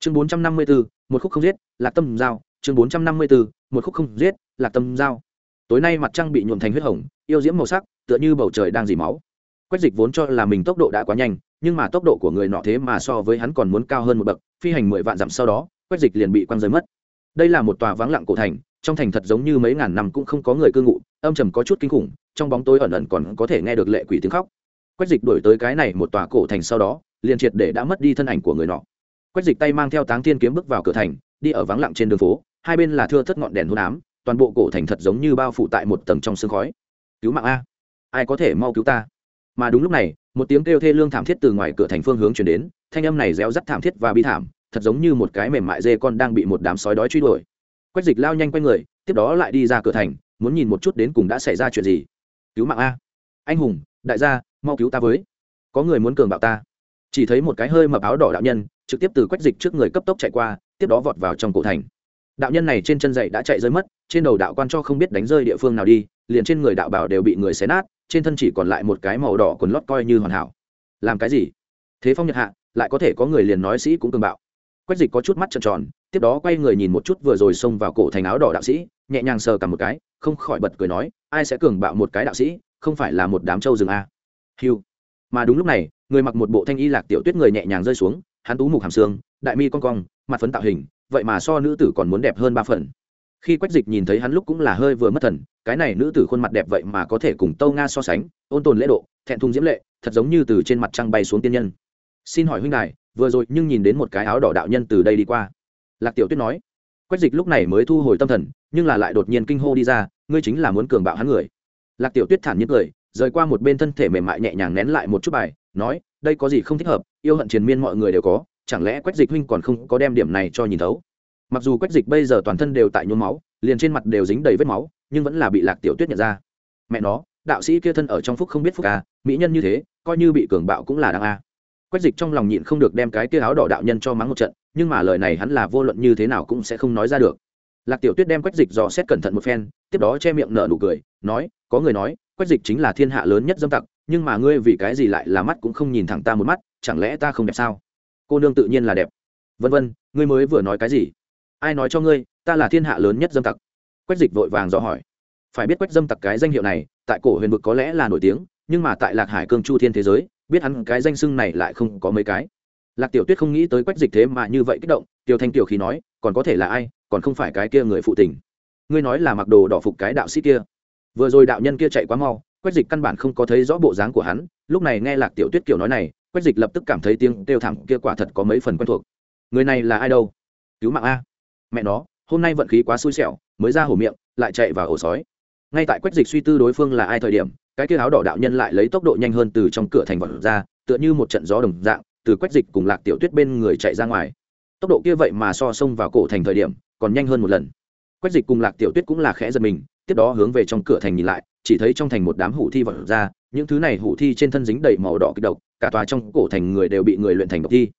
Chương bốn trăm năm mươi bốn một khúc không giết, lạc tâm giao. Chương bốn trăm năm mươi bốn một khúc không giết, lạc tâm giao. Tối nay mặt trăng bị nhuộm thành huyết hồng, yêu diễm màu sắc, tựa như bầu trời đang dì máu quách dịch vốn cho là mình tốc độ đã quá nhanh, nhưng mà tốc độ của người nọ thế mà so với hắn còn muốn cao hơn một bậc, phi hành mười vạn dặm sau đó, quách dịch liền bị quăng rơi mất. Đây là một tòa vắng lặng cổ thành, trong thành thật giống như mấy ngàn năm cũng không có người cư ngụ, âm trầm có chút kinh khủng, trong bóng tối ẩn ẩn còn có thể nghe được lệ quỷ tiếng khóc. Quách dịch đổi tới cái này một tòa cổ thành sau đó, liền triệt để đã mất đi thân ảnh của người nọ. Quách dịch tay mang theo táng thiên kiếm bước vào cửa thành, đi ở vắng lặng trên đường phố, hai bên là thưa thất ngọn đèn hôn ám, toàn bộ cổ thành thật giống như bao phủ tại một tầng trong sương khói. Cứu mạng a. Ai có thể mau cứu ta? Mà đúng lúc này, một tiếng kêu thê lương thảm thiết từ ngoài cửa thành phương hướng chuyển đến, thanh âm này réo rắt thảm thiết và bi thảm, thật giống như một cái mềm mại dê con đang bị một đám sói đói truy đuổi. Quách dịch lao nhanh quanh người, tiếp đó lại đi ra cửa thành, muốn nhìn một chút đến cùng đã xảy ra chuyện gì. Cứu mạng a. Anh hùng, đại gia, mau cứu ta với. Có người muốn cường bạo ta. Chỉ thấy một cái hơi mập áo đỏ đạo nhân, trực tiếp từ quách dịch trước người cấp tốc chạy qua, tiếp đó vọt vào trong cổ thành. Đạo nhân này trên chân dậy đã chạy rơi mất, trên đầu đạo quan cho không biết đánh rơi địa phương nào đi, liền trên người đạo bảo đều bị người xé nát trên thân chỉ còn lại một cái màu đỏ quần lót coi như hoàn hảo. Làm cái gì? Thế phong nhật hạ, lại có thể có người liền nói sĩ cũng cường bạo. Quách dịch có chút mắt trợn tròn, tiếp đó quay người nhìn một chút vừa rồi xông vào cổ thành áo đỏ đạo sĩ, nhẹ nhàng sờ cả một cái, không khỏi bật cười nói, ai sẽ cường bạo một cái đạo sĩ? Không phải là một đám trâu rừng a à. hiu mà đúng lúc này, người mặc một bộ thanh y lạc tiểu tuyết người nhẹ nhàng rơi xuống, hắn tú mục hàm xương, đại mi cong cong, mặt phấn tạo hình, vậy mà so nữ tử còn muốn đẹp hơn ba phần khi quách dịch nhìn thấy hắn lúc cũng là hơi vừa mất thần, cái này nữ tử khuôn mặt đẹp vậy mà có thể cùng tâu nga so sánh, ôn tồn lễ độ, thẹn thùng diễm lệ, thật giống như từ trên mặt trăng bay xuống tiên nhân. Xin hỏi huynh đài, vừa rồi nhưng nhìn đến một cái áo đỏ đạo nhân từ đây đi qua. Lạc tiểu tuyết nói. Quách dịch lúc này mới thu hồi tâm thần, nhưng là lại đột nhiên kinh hô đi ra, ngươi chính là muốn cường bạo hắn người. Lạc tiểu tuyết thản nhiên cười, rời qua một bên thân thể mềm mại nhẹ nhàng nén lại một chút bài, nói, đây có gì không thích hợp, yêu hận triền miên mọi người đều có, chẳng lẽ quách dịch huynh còn không có đem điểm này cho nhìn thấu? Mặc dù quách dịch bây giờ toàn thân đều tại nhuốm máu, liền trên mặt đều dính đầy vết máu, nhưng vẫn là bị lạc tiểu tuyết nhận ra. Mẹ nó, đạo sĩ kia thân ở trong phúc không biết phúc à mỹ nhân như thế, coi như bị cường bạo cũng là đáng a. Quách dịch trong lòng nhịn không được đem cái kia áo đỏ đạo nhân cho mắng một trận, nhưng mà lời này hắn là vô luận như thế nào cũng sẽ không nói ra được. Lạc tiểu tuyết đem quách dịch dò xét cẩn thận một phen, tiếp đó che miệng nở nụ cười, nói, có người nói, quách dịch chính là thiên hạ lớn nhất dâm tặc, nhưng mà ngươi vì cái gì lại là mắt cũng không nhìn thẳng ta một mắt, chẳng lẽ ta không đẹp sao? Cô nương tự nhiên là đẹp. Vân vân, ngươi mới vừa nói cái gì? Ai nói cho ngươi, ta là thiên hạ lớn nhất dâm tặc. Quách dịch vội vàng dò hỏi. Phải biết quách dâm tặc cái danh hiệu này, tại cổ huyền vực có lẽ là nổi tiếng, nhưng mà tại lạc hải cương chu thiên thế giới, biết hắn cái danh xưng này lại không có mấy cái. Lạc tiểu tuyết không nghĩ tới quách dịch thế mà như vậy kích động, tiểu thanh tiểu khí nói, còn có thể là ai, còn không phải cái kia người phụ tình. Ngươi nói là mặc đồ đỏ phục cái đạo sĩ kia. Vừa rồi đạo nhân kia chạy quá mau, quách dịch căn bản không có thấy rõ bộ dáng của hắn, lúc này nghe lạc tiểu tuyết kiểu nói này, quách dịch lập tức cảm thấy tiếng kêu thảm kia quả thật có mấy phần quen thuộc. Người này là ai đâu? Cứu mạng a mẹ nó, hôm nay vận khí quá xui xẻo, mới ra hổ miệng, lại chạy vào ổ sói. Ngay tại quách dịch suy tư đối phương là ai thời điểm, cái kia áo đỏ đạo nhân lại lấy tốc độ nhanh hơn từ trong cửa thành vật ra, tựa như một trận gió đồng dạng, từ quách dịch cùng lạc tiểu tuyết bên người chạy ra ngoài. Tốc độ kia vậy mà so xông vào cổ thành thời điểm, còn nhanh hơn một lần. Quách dịch cùng lạc tiểu tuyết cũng là khẽ giật mình, tiếp đó hướng về trong cửa thành nhìn lại, chỉ thấy trong thành một đám hủ thi vật ra, những thứ này hủ thi trên thân dính đầy màu đỏ kích độc, cả tòa trong cổ thành người đều bị người luyện thành độc thi.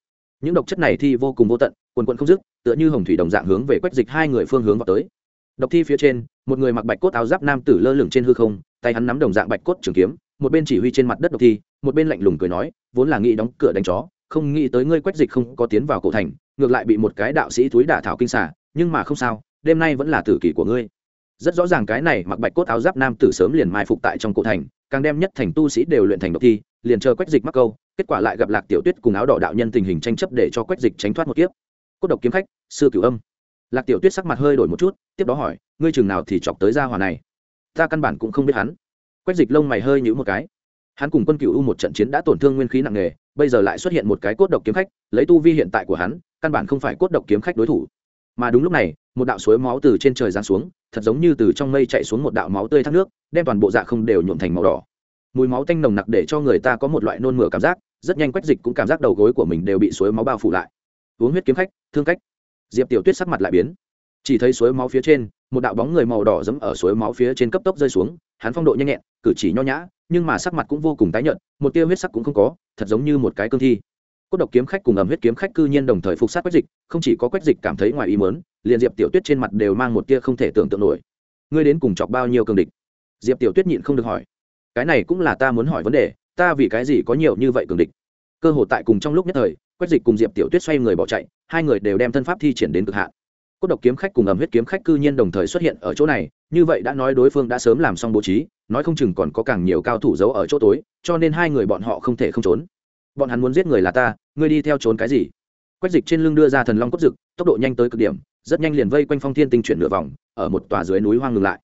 Những độc chất này thi vô cùng vô tận quần quận không dứt, tựa như hồng thủy đồng dạng hướng về quách dịch hai người phương hướng vào tới. Độc thi phía trên, một người mặc bạch cốt áo giáp nam tử lơ lửng trên hư không, tay hắn nắm đồng dạng bạch cốt trường kiếm, một bên chỉ huy trên mặt đất độc thi, một bên lạnh lùng cười nói, vốn là nghĩ đóng cửa đánh chó, không nghĩ tới ngươi quách dịch không có tiến vào cổ thành, ngược lại bị một cái đạo sĩ túi đả thảo kinh xả, nhưng mà không sao, đêm nay vẫn là tử kỷ của ngươi. Rất rõ ràng cái này mặc bạch cốt áo giáp nam tử sớm liền mai phục tại trong cổ thành, càng đem nhất thành tu sĩ đều luyện thành độc thi, liền chờ quách dịch mắc câu, kết quả lại gặp lạc tiểu tuyết cùng áo đỏ đạo nhân tình hình tranh chấp để cho quách dịch tránh thoát một kiếp cốt độc kiếm khách, sư cửu âm. Lạc tiểu tuyết sắc mặt hơi đổi một chút, tiếp đó hỏi, ngươi chừng nào thì chọc tới gia hòa này? Ta căn bản cũng không biết hắn. Quách dịch lông mày hơi nhữ một cái. Hắn cùng quân cựu u một trận chiến đã tổn thương nguyên khí nặng nề, bây giờ lại xuất hiện một cái cốt độc kiếm khách, lấy tu vi hiện tại của hắn, căn bản không phải cốt độc kiếm khách đối thủ. Mà đúng lúc này, một đạo suối máu từ trên trời giáng xuống, thật giống như từ trong mây chạy xuống một đạo máu tươi thác nước, đem toàn bộ dạ không đều nhuộm thành màu đỏ. Mùi máu tanh nồng nặc để cho người ta có một loại nôn mửa cảm giác, rất nhanh quách dịch cũng cảm giác đầu gối của mình đều bị suối máu bao phủ lại uống huyết kiếm khách, thương cách. Diệp tiểu tuyết sắc mặt lại biến. Chỉ thấy suối máu phía trên, một đạo bóng người màu đỏ dẫm ở suối máu phía trên cấp tốc rơi xuống, hắn phong độ nhanh nhẹn, cử chỉ nho nhã, nhưng mà sắc mặt cũng vô cùng tái nhợt, một tia huyết sắc cũng không có, thật giống như một cái cương thi. Cốt độc kiếm khách cùng ẩm huyết kiếm khách cư nhiên đồng thời phục sát quách dịch, không chỉ có quách dịch cảm thấy ngoài ý mớn liền diệp tiểu tuyết trên mặt đều mang một tia không thể tưởng tượng nổi. Ngươi đến cùng chọc bao nhiêu cường địch? Diệp tiểu tuyết nhịn không được hỏi. Cái này cũng là ta muốn hỏi vấn đề, ta vì cái gì có nhiều như vậy cường địch? Cơ hội tại cùng trong lúc nhất thời quách dịch cùng diệp tiểu tuyết xoay người bỏ chạy, hai người đều đem thân pháp thi triển đến cực hạn. Cốt độc kiếm khách cùng ẩm huyết kiếm khách cư nhiên đồng thời xuất hiện ở chỗ này, như vậy đã nói đối phương đã sớm làm xong bố trí, nói không chừng còn có càng nhiều cao thủ giấu ở chỗ tối, cho nên hai người bọn họ không thể không trốn. Bọn hắn muốn giết người là ta, ngươi đi theo trốn cái gì? Quách dịch trên lưng đưa ra thần long cốt dực, tốc độ nhanh tới cực điểm, rất nhanh liền vây quanh phong thiên tinh chuyển nửa vòng, ở một tòa dưới núi hoang ngừng lại.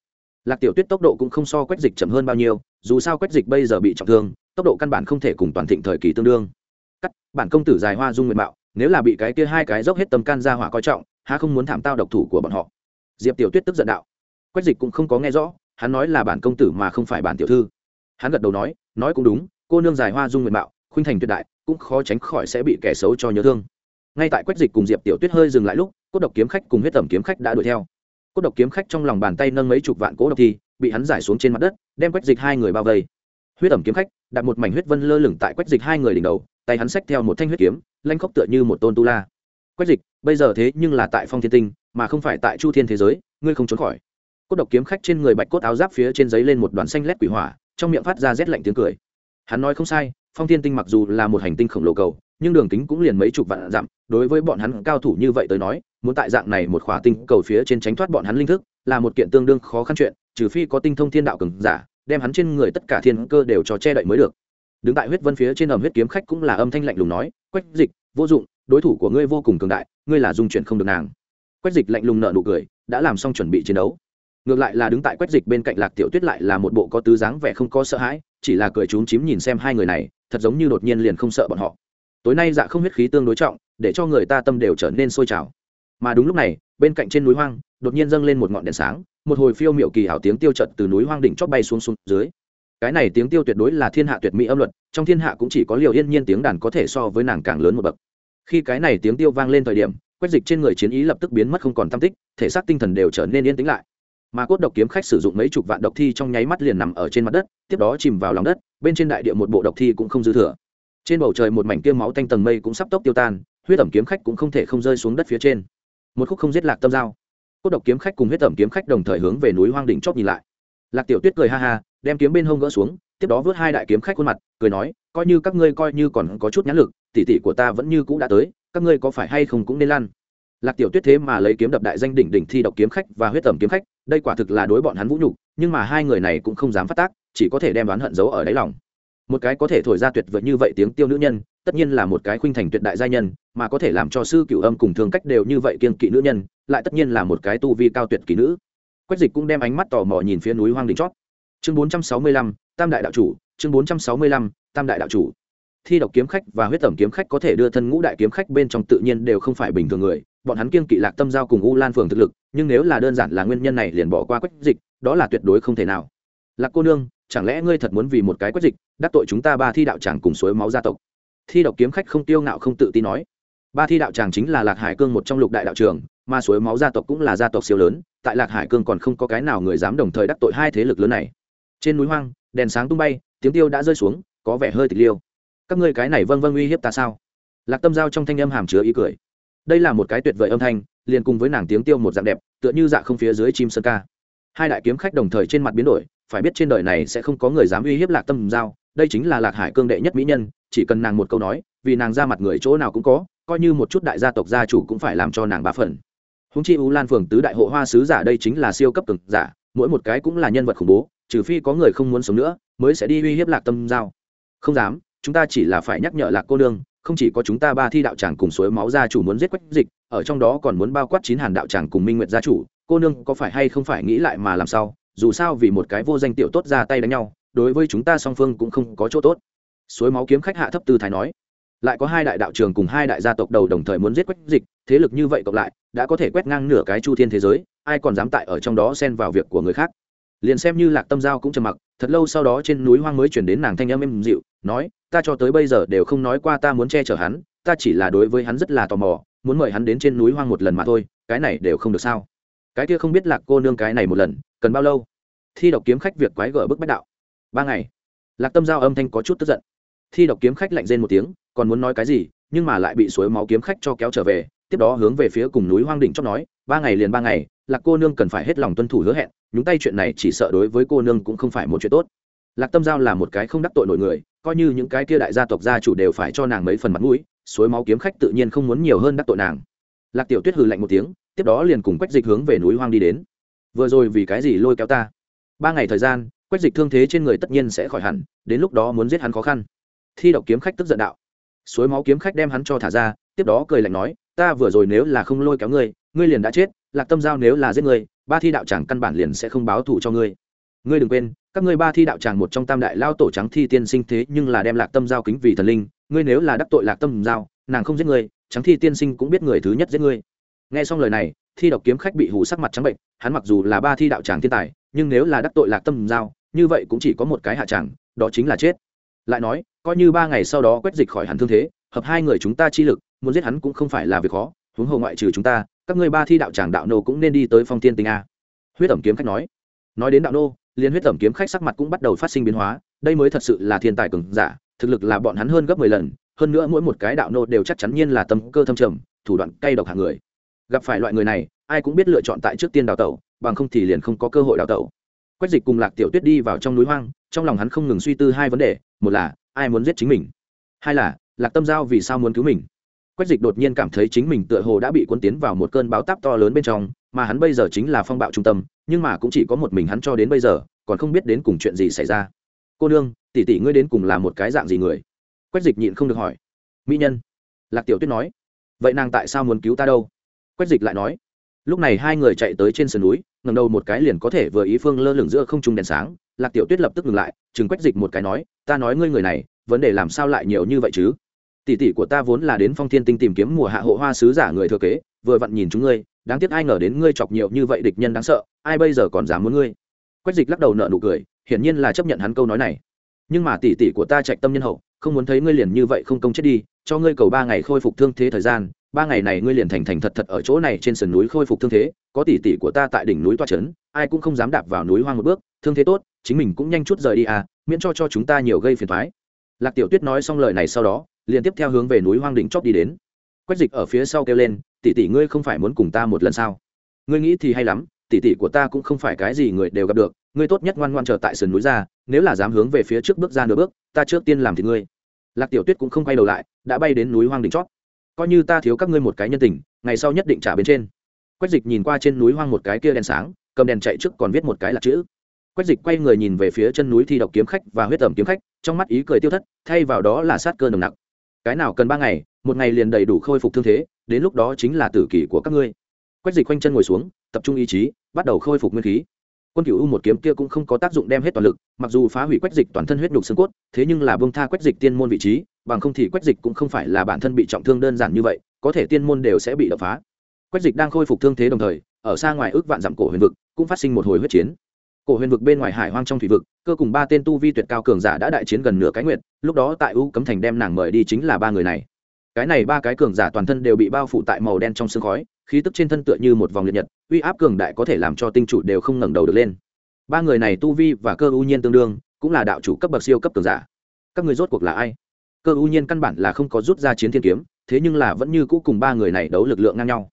Lạc tiểu tuyết tốc độ cũng không so quách dịch chậm hơn bao nhiêu, dù sao quách dịch bây giờ bị trọng thương, tốc độ căn bản không thể cùng toàn thịnh thời kỳ tương đương cắt, bản công tử dài hoa dung nguyện mạo, nếu là bị cái kia hai cái dốc hết tầm can ra hỏa coi trọng, há không muốn thảm tao độc thủ của bọn họ. Diệp tiểu tuyết tức giận đạo. Quách dịch cũng không có nghe rõ, hắn nói là bản công tử mà không phải bản tiểu thư. Hắn gật đầu nói nói cũng đúng, cô nương dài hoa dung nguyện mạo, khuynh thành tuyệt đại, cũng khó tránh khỏi sẽ bị kẻ xấu cho nhớ thương. Ngay tại quách dịch cùng diệp tiểu tuyết hơi dừng lại lúc, cốt độc kiếm khách cùng huyết tẩm kiếm khách đã đuổi theo. Cốt độc kiếm khách trong lòng bàn tay nâng mấy chục vạn cỗ độc thi, bị hắn giải xuống trên mặt đất, đem quách dịch hai người bao vây huyết ẩm kiếm khách, đặt một mảnh huyết vân lơ lửng tại quách dịch hai người đỉnh đầu, tay hắn xách theo một thanh huyết kiếm, lanh khóc tựa như một tôn tu la. Quách dịch, bây giờ thế nhưng là tại phong thiên tinh, mà không phải tại chu thiên thế giới, ngươi không trốn khỏi. Cốt độc kiếm khách trên người bạch cốt áo giáp phía trên giấy lên một đoàn xanh lét quỷ hỏa, trong miệng phát ra rét lạnh tiếng cười. Hắn nói không sai, phong thiên tinh mặc dù là một hành tinh khổng lồ cầu, nhưng đường kính cũng liền mấy chục vạn dặm, đối với bọn hắn cao thủ như vậy tới nói, muốn tại dạng này một khỏa tinh cầu phía trên tránh thoát bọn hắn linh thức, là một kiện tương đương khó khăn chuyện, trừ phi có tinh thông thiên đạo cường giả đem hắn trên người tất cả thiên cơ đều cho che đậy mới được. Đứng tại huyết vân phía trên ẩm huyết kiếm khách cũng là âm thanh lạnh lùng nói, quách dịch, vô dụng, đối thủ của ngươi vô cùng cường đại, ngươi là dung chuyển không được nàng. Quách dịch lạnh lùng nợ nụ cười, đã làm xong chuẩn bị chiến đấu. Ngược lại là đứng tại quách dịch bên cạnh lạc tiểu tuyết lại là một bộ có tứ dáng vẻ không có sợ hãi, chỉ là cười trúng chím nhìn xem hai người này, thật giống như đột nhiên liền không sợ bọn họ. Tối nay dạ không huyết khí tương đối trọng, để cho người ta tâm đều trở nên sôi trào. Mà đúng lúc này, bên cạnh trên núi hoang, đột nhiên dâng lên một ngọn đèn sáng một hồi phiêu miệu kỳ hảo tiếng tiêu trận từ núi hoang đỉnh chót bay xuống xuống dưới. Cái này tiếng tiêu tuyệt đối là thiên hạ tuyệt mỹ âm luật, trong thiên hạ cũng chỉ có liều yên nhiên tiếng đàn có thể so với nàng càng lớn một bậc. Khi cái này tiếng tiêu vang lên thời điểm, quét dịch trên người chiến ý lập tức biến mất không còn tam tích, thể xác tinh thần đều trở nên yên tĩnh lại. Mà cốt độc kiếm khách sử dụng mấy chục vạn độc thi trong nháy mắt liền nằm ở trên mặt đất, tiếp đó chìm vào lòng đất, bên trên đại địa một bộ độc thi cũng không dư thừa. Trên bầu trời một mảnh tiêu máu tanh tầng mây cũng sắp tốc tiêu tan, huyết ẩm kiếm khách cũng không thể không rơi xuống đất phía trên. Một khúc không giết lạc tâm dao cốt độc kiếm khách cùng huyết tẩm kiếm khách đồng thời hướng về núi hoang đỉnh chót nhìn lại. Lạc tiểu tuyết cười ha ha, đem kiếm bên hông gỡ xuống, tiếp đó vớt hai đại kiếm khách khuôn mặt, cười nói, coi như các ngươi coi như còn có chút nhãn lực, tỷ tỷ của ta vẫn như cũ đã tới, các ngươi có phải hay không cũng nên lăn. Lạc tiểu tuyết thế mà lấy kiếm đập đại danh đỉnh đỉnh thi độc kiếm khách và huyết tẩm kiếm khách, đây quả thực là đối bọn hắn vũ nhục, nhưng mà hai người này cũng không dám phát tác, chỉ có thể đem đoán hận giấu ở đáy lòng. Một cái có thể thổi ra tuyệt vời như vậy tiếng tiêu nữ nhân tất nhiên là một cái khuynh thành tuyệt đại gia nhân, mà có thể làm cho sư cửu âm cùng thương cách đều như vậy kiên kỵ nữ nhân, lại tất nhiên là một cái tu vi cao tuyệt kỳ nữ. Quách dịch cũng đem ánh mắt tò mò nhìn phía núi hoang đỉnh chót. Chương bốn trăm sáu mươi lăm, tam đại đạo chủ, chương bốn trăm sáu mươi lăm, tam đại đạo chủ. Thi độc kiếm khách và huyết tẩm kiếm khách có thể đưa thân ngũ đại kiếm khách bên trong tự nhiên đều không phải bình thường người, bọn hắn kiên kỵ lạc tâm giao cùng u lan phường thực lực, nhưng nếu là đơn giản là nguyên nhân này liền bỏ qua quách dịch, đó là tuyệt đối không thể nào. Lạc cô nương, chẳng lẽ ngươi thật muốn vì một cái quách dịch, đắc tội chúng ta ba thi đạo tràng cùng suối máu gia tộc? Thi độc kiếm khách không tiêu ngạo không tự tin nói. Ba thi đạo tràng chính là lạc hải cương một trong lục đại đạo trường, mà suối máu gia tộc cũng là gia tộc siêu lớn, tại lạc hải cương còn không có cái nào người dám đồng thời đắc tội hai thế lực lớn này. Trên núi hoang, đèn sáng tung bay, tiếng tiêu đã rơi xuống, có vẻ hơi tịch liêu. Các ngươi cái này vâng vâng uy hiếp ta sao? Lạc tâm giao trong thanh âm hàm chứa ý cười. Đây là một cái tuyệt vời âm thanh, liền cùng với nàng tiếng tiêu một dạng đẹp, tựa như dạ không phía dưới chim sơn ca. Hai đại kiếm khách đồng thời trên mặt biến đổi, phải biết trên đời này sẽ không có người dám uy hiếp lạc tâm giao đây chính là lạc hải cương đệ nhất mỹ nhân, chỉ cần nàng một câu nói, vì nàng ra mặt người chỗ nào cũng có, coi như một chút đại gia tộc gia chủ cũng phải làm cho nàng ba phần. Húng chi u lan phường tứ đại hộ hoa sứ giả đây chính là siêu cấp cực giả, mỗi một cái cũng là nhân vật khủng bố, trừ phi có người không muốn sống nữa, mới sẽ đi uy hiếp lạc tâm giao. Không dám, chúng ta chỉ là phải nhắc nhở lạc cô nương, không chỉ có chúng ta ba thi đạo tràng cùng suối máu gia chủ muốn giết quách dịch, ở trong đó còn muốn bao quát chín hàn đạo tràng cùng minh nguyện gia chủ, cô nương có phải hay không phải nghĩ lại mà làm sao, dù sao vì một cái vô danh tiểu tốt ra tay đánh nhau đối với chúng ta song phương cũng không có chỗ tốt. Suối máu kiếm khách hạ thấp tư thái nói, lại có hai đại đạo trường cùng hai đại gia tộc đầu đồng thời muốn giết quách dịch, thế lực như vậy cộng lại, đã có thể quét ngang nửa cái chu thiên thế giới, ai còn dám tại ở trong đó xen vào việc của người khác? Liền xem như lạc tâm giao cũng trầm mặc, thật lâu sau đó trên núi hoang mới chuyển đến nàng thanh âm êm dịu, nói, ta cho tới bây giờ đều không nói qua ta muốn che chở hắn, ta chỉ là đối với hắn rất là tò mò, muốn mời hắn đến trên núi hoang một lần mà thôi, cái này đều không được sao? Cái kia không biết lạc cô nương cái này một lần, cần bao lâu? Thi độc kiếm khách việc quái gở bức bách đạo ba ngày. Lạc tâm giao âm thanh có chút tức giận. Thi độc kiếm khách lạnh rên một tiếng, còn muốn nói cái gì, nhưng mà lại bị suối máu kiếm khách cho kéo trở về, tiếp đó hướng về phía cùng núi hoang đỉnh chót nói, ba ngày liền ba ngày, lạc cô nương cần phải hết lòng tuân thủ hứa hẹn, nhúng tay chuyện này chỉ sợ đối với cô nương cũng không phải một chuyện tốt. Lạc tâm giao là một cái không đắc tội nổi người, coi như những cái kia đại gia tộc gia chủ đều phải cho nàng mấy phần mặt mũi, suối máu kiếm khách tự nhiên không muốn nhiều hơn đắc tội nàng. Lạc tiểu tuyết hừ lạnh một tiếng, tiếp đó liền cùng quách dịch hướng về núi hoang đi đến. Vừa rồi vì cái gì lôi kéo ta? Ba ngày thời gian quách dịch thương thế trên người tất nhiên sẽ khỏi hẳn, đến lúc đó muốn giết hắn khó khăn. Thi độc kiếm khách tức giận đạo. Suối máu kiếm khách đem hắn cho thả ra, tiếp đó cười lạnh nói, ta vừa rồi nếu là không lôi kéo ngươi ngươi liền đã chết, lạc tâm giao nếu là giết ngươi, ba thi đạo tràng căn bản liền sẽ không báo thù cho ngươi. Ngươi đừng quên, các ngươi ba thi đạo tràng một trong tam đại lao tổ trắng thi tiên sinh thế nhưng là đem lạc tâm giao kính vì thần linh, ngươi nếu là đắc tội lạc tâm giao, nàng không giết ngươi, trắng thi tiên sinh cũng biết người thứ nhất giết ngươi. Nghe xong lời này, thi độc kiếm khách bị hủ sắc mặt trắng bệnh, hắn mặc dù là ba thi đạo tràng thiên tài nhưng nếu là đắc tội lạc tâm giao, như vậy cũng chỉ có một cái hạ chẳng, đó chính là chết. Lại nói, coi như ba ngày sau đó quét dịch khỏi hẳn thương thế, hợp hai người chúng ta chi lực, muốn giết hắn cũng không phải là việc khó, huống hồ ngoại trừ chúng ta, các ngươi ba thi đạo tràng đạo nô cũng nên đi tới phong tiên tinh a. Huyết ẩm kiếm khách nói. Nói đến đạo nô liên huyết ẩm kiếm khách sắc mặt cũng bắt đầu phát sinh biến hóa, đây mới thật sự là thiên tài cường giả, thực lực là bọn hắn hơn gấp mười lần, hơn nữa mỗi một cái đạo nô đều chắc chắn nhiên là tâm cơ thâm trầm, thủ đoạn cay độc hạng người. Gặp phải loại người này, ai cũng biết lựa chọn tại trước tiên đào tẩu bằng không thì liền không có cơ hội đào tẩu. Quách dịch cùng lạc tiểu tuyết đi vào trong núi hoang, trong lòng hắn không ngừng suy tư hai vấn đề, một là, ai muốn giết chính mình? Hai là, lạc tâm giao vì sao muốn cứu mình? Quách dịch đột nhiên cảm thấy chính mình tựa hồ đã bị cuốn tiến vào một cơn báo táp to lớn bên trong, mà hắn bây giờ chính là phong bạo trung tâm, nhưng mà cũng chỉ có một mình hắn cho đến bây giờ, còn không biết đến cùng chuyện gì xảy ra. Cô nương, tỷ tỷ ngươi đến cùng là một cái dạng gì người? Quách dịch nhịn không được hỏi. Mỹ nhân. Lạc tiểu tuyết nói. Vậy nàng tại sao muốn cứu ta đâu? Quách dịch lại nói lúc này hai người chạy tới trên sườn núi ngầm đầu một cái liền có thể vừa ý phương lơ lửng giữa không trung đèn sáng, lạc tiểu tuyết lập tức ngừng lại chừng quách dịch một cái nói, ta nói ngươi người này, vấn đề làm sao lại nhiều như vậy chứ? Tỷ tỷ của ta vốn là đến phong thiên tinh tìm kiếm mùa hạ hộ hoa sứ giả người thừa kế, vừa vặn nhìn chúng ngươi, đáng tiếc ai ngờ đến ngươi chọc nhiều như vậy địch nhân đáng sợ, ai bây giờ còn dám muốn ngươi? Quách dịch lắc đầu nợ nụ cười, hiển nhiên là chấp nhận hắn câu nói này. Nhưng mà tỷ tỷ của ta trạch tâm nhân hậu, không muốn thấy ngươi liền như vậy không công chết đi, cho ngươi cầu ba ngày khôi phục thương thế thời gian ba ngày này ngươi liền thành thành thật thật ở chỗ này trên sườn núi khôi phục thương thế, có tỷ tỷ của ta tại đỉnh núi toa trấn, ai cũng không dám đạp vào núi hoang một bước, thương thế tốt, chính mình cũng nhanh chút rời đi à miễn cho cho chúng ta nhiều gây phiền thoái lạc tiểu tuyết nói xong lời này sau đó, liền tiếp theo hướng về núi hoang đỉnh chóp đi đến. Quách dịch ở phía sau kêu lên, tỷ tỷ ngươi không phải muốn cùng ta một lần sao? Ngươi nghĩ thì hay lắm, tỷ tỷ của ta cũng không phải cái gì người đều gặp được, ngươi tốt nhất ngoan ngoan chờ tại sườn núi ra, nếu là dám hướng về phía trước bước ra nửa bước, ta trước tiên làm thì ngươi. Lạc tiểu tuyết cũng không quay đầu lại, đã bay đến núi hoang đỉnh chót coi như ta thiếu các ngươi một cái nhân tình, ngày sau nhất định trả bên trên. Quách dịch nhìn qua trên núi hoang một cái kia đèn sáng, cầm đèn chạy trước còn viết một cái là chữ. Quách dịch quay người nhìn về phía chân núi thi độc kiếm khách và huyết tẩm kiếm khách, trong mắt ý cười tiêu thất, thay vào đó là sát cơ nồng nặc. Cái nào cần ba ngày, một ngày liền đầy đủ khôi phục thương thế, đến lúc đó chính là tử kỷ của các ngươi. Quách dịch quanh chân ngồi xuống, tập trung ý chí, bắt đầu khôi phục nguyên khí. Quân cựu u một kiếm kia cũng không có tác dụng đem hết toàn lực, mặc dù phá hủy quách dịch toàn thân huyết nhục xương cốt, thế nhưng là bông tha quách dịch tiên môn vị trí bằng không thì quách dịch cũng không phải là bản thân bị trọng thương đơn giản như vậy, có thể tiên môn đều sẽ bị đập phá. Quách dịch đang khôi phục thương thế đồng thời, ở xa ngoài ước vạn dặm cổ huyền vực, cũng phát sinh một hồi huyết chiến. Cổ huyền vực bên ngoài hải hoang trong thủy vực, cơ cùng ba tên tu vi tuyệt cao cường giả đã đại chiến gần nửa cái nguyện lúc đó tại u cấm thành đem nàng mời đi chính là ba người này. Cái này ba cái cường giả toàn thân đều bị bao phủ tại màu đen trong sương khói, khí tức trên thân tựa như một vòng liệt nhật, uy áp cường đại có thể làm cho tinh chủ đều không ngẩng đầu được lên. Ba người này tu vi và cơ ưu nhiên tương đương, cũng là đạo chủ cấp bậc siêu cấp cường giả. Các người rốt cuộc là ai? Cơ U nhiên căn bản là không có rút ra chiến thiên kiếm, thế nhưng là vẫn như cũ cùng ba người này đấu lực lượng ngang nhau.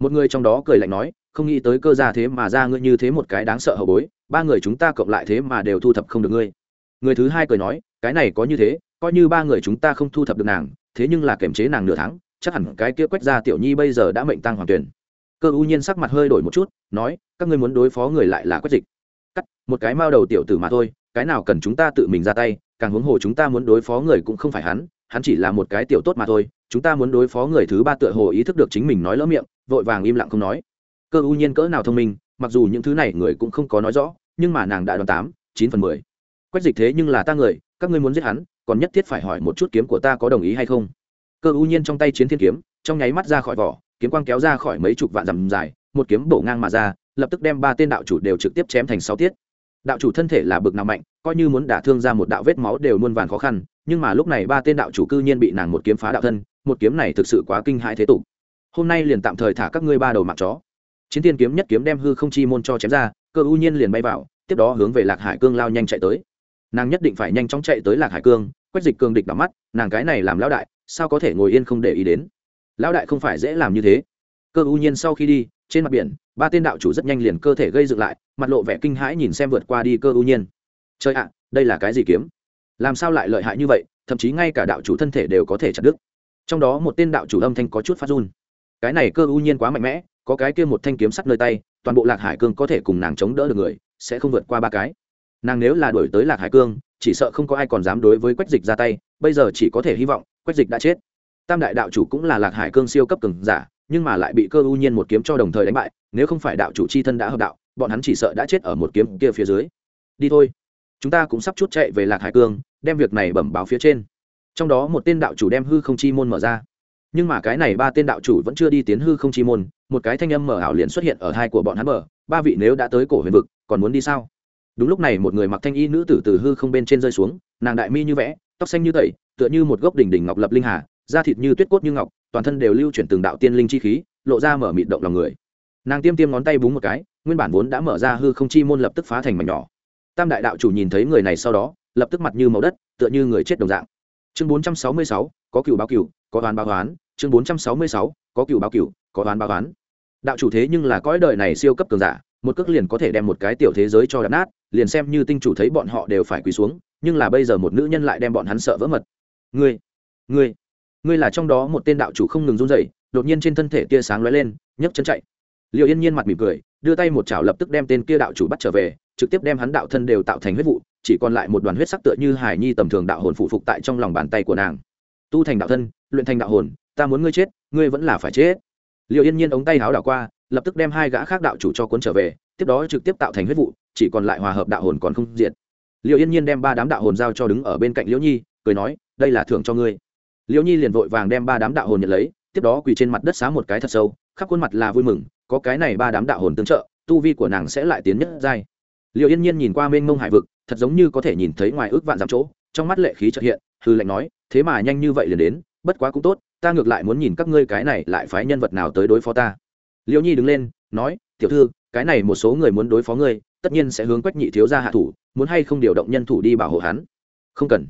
Một người trong đó cười lạnh nói, không nghĩ tới cơ gia thế mà ra ngươi như thế một cái đáng sợ hậu bối, ba người chúng ta cộng lại thế mà đều thu thập không được ngươi. Người thứ hai cười nói, cái này có như thế, coi như ba người chúng ta không thu thập được nàng, thế nhưng là kiềm chế nàng nửa tháng, chắc hẳn cái kia quét ra tiểu nhi bây giờ đã mệnh tăng hoàng tuyển. Cơ U nhiên sắc mặt hơi đổi một chút, nói, các ngươi muốn đối phó người lại là quét dịch. Cắt, một cái mao đầu tiểu tử mà thôi, cái nào cần chúng ta tự mình ra tay càng huống hồ chúng ta muốn đối phó người cũng không phải hắn hắn chỉ là một cái tiểu tốt mà thôi, chúng ta muốn đối phó người thứ ba tựa hồ ý thức được chính mình nói lỡ miệng, vội vàng im lặng không nói. Cơ ưu nhiên cỡ nào thông minh, mặc dù những thứ này người cũng không có nói rõ, nhưng mà nàng đã đoán tám, chín phần mười. Quách dịch thế nhưng là ta người, các ngươi muốn giết hắn, còn nhất thiết phải hỏi một chút kiếm của ta có đồng ý hay không? Cơ ưu nhiên trong tay chiến thiên kiếm, trong nháy mắt ra khỏi vỏ, kiếm quang kéo ra khỏi mấy chục vạn dặm dài, một kiếm bổ ngang mà ra, lập tức đem ba tên đạo chủ đều trực tiếp chém thành sáu tiết. Đạo chủ thân thể là bực nào mạnh coi như muốn đả thương ra một đạo vết máu đều muôn vàn khó khăn, nhưng mà lúc này ba tên đạo chủ cư nhiên bị nàng một kiếm phá đạo thân, một kiếm này thực sự quá kinh hãi thế tục. Hôm nay liền tạm thời thả các ngươi ba đầu mạng chó. Chiến thiên kiếm nhất kiếm đem hư không chi môn cho chém ra, cơ u nhiên liền bay vào, tiếp đó hướng về lạc hải cương lao nhanh chạy tới. Nàng nhất định phải nhanh chóng chạy tới lạc hải cương, quét dịch cương địch đắm mắt, nàng cái này làm lão đại, sao có thể ngồi yên không để ý đến? Lão đại không phải dễ làm như thế. Cơ u nhiên sau khi đi, trên mặt biển, ba tên đạo chủ rất nhanh liền cơ thể gây dựng lại, mặt lộ vẻ kinh hãi nhìn xem vượt qua đi cơ u nhiên chơi ạ, đây là cái gì kiếm? Làm sao lại lợi hại như vậy, thậm chí ngay cả đạo chủ thân thể đều có thể chặt đứt. Trong đó một tên đạo chủ âm thanh có chút phát run. Cái này cơ ưu nhiên quá mạnh mẽ, có cái kia một thanh kiếm sắt nơi tay, toàn bộ lạc hải cương có thể cùng nàng chống đỡ được người, sẽ không vượt qua ba cái. Nàng nếu là đổi tới lạc hải cương, chỉ sợ không có ai còn dám đối với quách dịch ra tay, bây giờ chỉ có thể hy vọng quách dịch đã chết. Tam đại đạo chủ cũng là lạc hải cương siêu cấp cường giả, nhưng mà lại bị cơ ưu nhiên một kiếm cho đồng thời đánh bại, nếu không phải đạo chủ c h i thân đã hợp đạo, bọn hắn chỉ sợ đã chết ở một kiếm kia phía dưới. Đi thôi chúng ta cũng sắp chút chạy về lạc hải cương, đem việc này bẩm báo phía trên. Trong đó một tên đạo chủ đem hư không chi môn mở ra. Nhưng mà cái này ba tên đạo chủ vẫn chưa đi tiến hư không chi môn, một cái thanh âm mở ảo liền xuất hiện ở hai của bọn hắn mở ba vị nếu đã tới cổ huyền vực, còn muốn đi sao? Đúng lúc này một người mặc thanh y nữ tử từ hư không bên trên rơi xuống, nàng đại mi như vẽ, tóc xanh như tẩy, tựa như một gốc đỉnh đỉnh ngọc lập linh hà, da thịt như tuyết cốt như ngọc, toàn thân đều lưu chuyển từng đạo tiên linh chi khí, lộ ra mở mịt động lòng người. Nàng tiêm tiêm ngón tay búng một cái, nguyên bản vốn đã mở ra hư không chi môn lập tức phá thành mảnh nhỏ tam đại đạo chủ nhìn thấy người này sau đó, lập tức mặt như màu đất, tựa như người chết đồng dạng. Chương bốn trăm sáu mươi sáu, có cựu báo cựu có đoán báo đoán chương bốn trăm sáu mươi sáu, có cựu báo cựu có đoán báo đoán đạo chủ thế nhưng là cõi đời này siêu cấp cường giả, một cước liền có thể đem một cái tiểu thế giới cho đập nát, liền xem như tinh chủ thấy bọn họ đều phải quỳ xuống, nhưng là bây giờ một nữ nhân lại đem bọn hắn sợ vỡ mật. Ngươi ngươi ngươi là trong đó một tên đạo chủ không ngừng run rẩy, đột nhiên trên thân thể tia sáng lóe lên, nhấc chân chạy. Liệu yên nhiên mặt mỉm cười, đưa tay một chảo lập tức đem tên kia đạo chủ bắt trở về trực tiếp đem hắn đạo thân đều tạo thành huyết vụ, chỉ còn lại một đoàn huyết sắc tựa như hải nhi tầm thường đạo hồn phụ phục tại trong lòng bàn tay của nàng. Tu thành đạo thân, luyện thành đạo hồn, ta muốn ngươi chết, ngươi vẫn là phải chết. Liệu yên nhiên ống tay háo đảo qua, lập tức đem hai gã khác đạo chủ cho cuốn trở về, tiếp đó trực tiếp tạo thành huyết vụ, chỉ còn lại hòa hợp đạo hồn còn không diệt. Liệu yên nhiên đem ba đám đạo hồn giao cho đứng ở bên cạnh liễu nhi, cười nói, đây là thưởng cho ngươi. Liễu nhi liền vội vàng đem ba đám đạo hồn nhận lấy, tiếp đó quỳ trên mặt đất xá một cái thật sâu, khắp khuôn mặt là vui mừng, có cái này ba đám đạo hồn tương trợ, tu vi của nàng sẽ lại tiến nhất giai liệu yên nhiên nhìn qua mênh mông hải vực, thật giống như có thể nhìn thấy ngoài ước vạn dặm chỗ, trong mắt lệ khí trợ hiện, hư lệnh nói, thế mà nhanh như vậy liền đến, bất quá cũng tốt, ta ngược lại muốn nhìn các ngươi cái này lại phái nhân vật nào tới đối phó ta. Liễu nhi đứng lên, nói, tiểu thư, cái này một số người muốn đối phó ngươi, tất nhiên sẽ hướng quách nhị thiếu ra hạ thủ, muốn hay không điều động nhân thủ đi bảo hộ hắn? Không cần.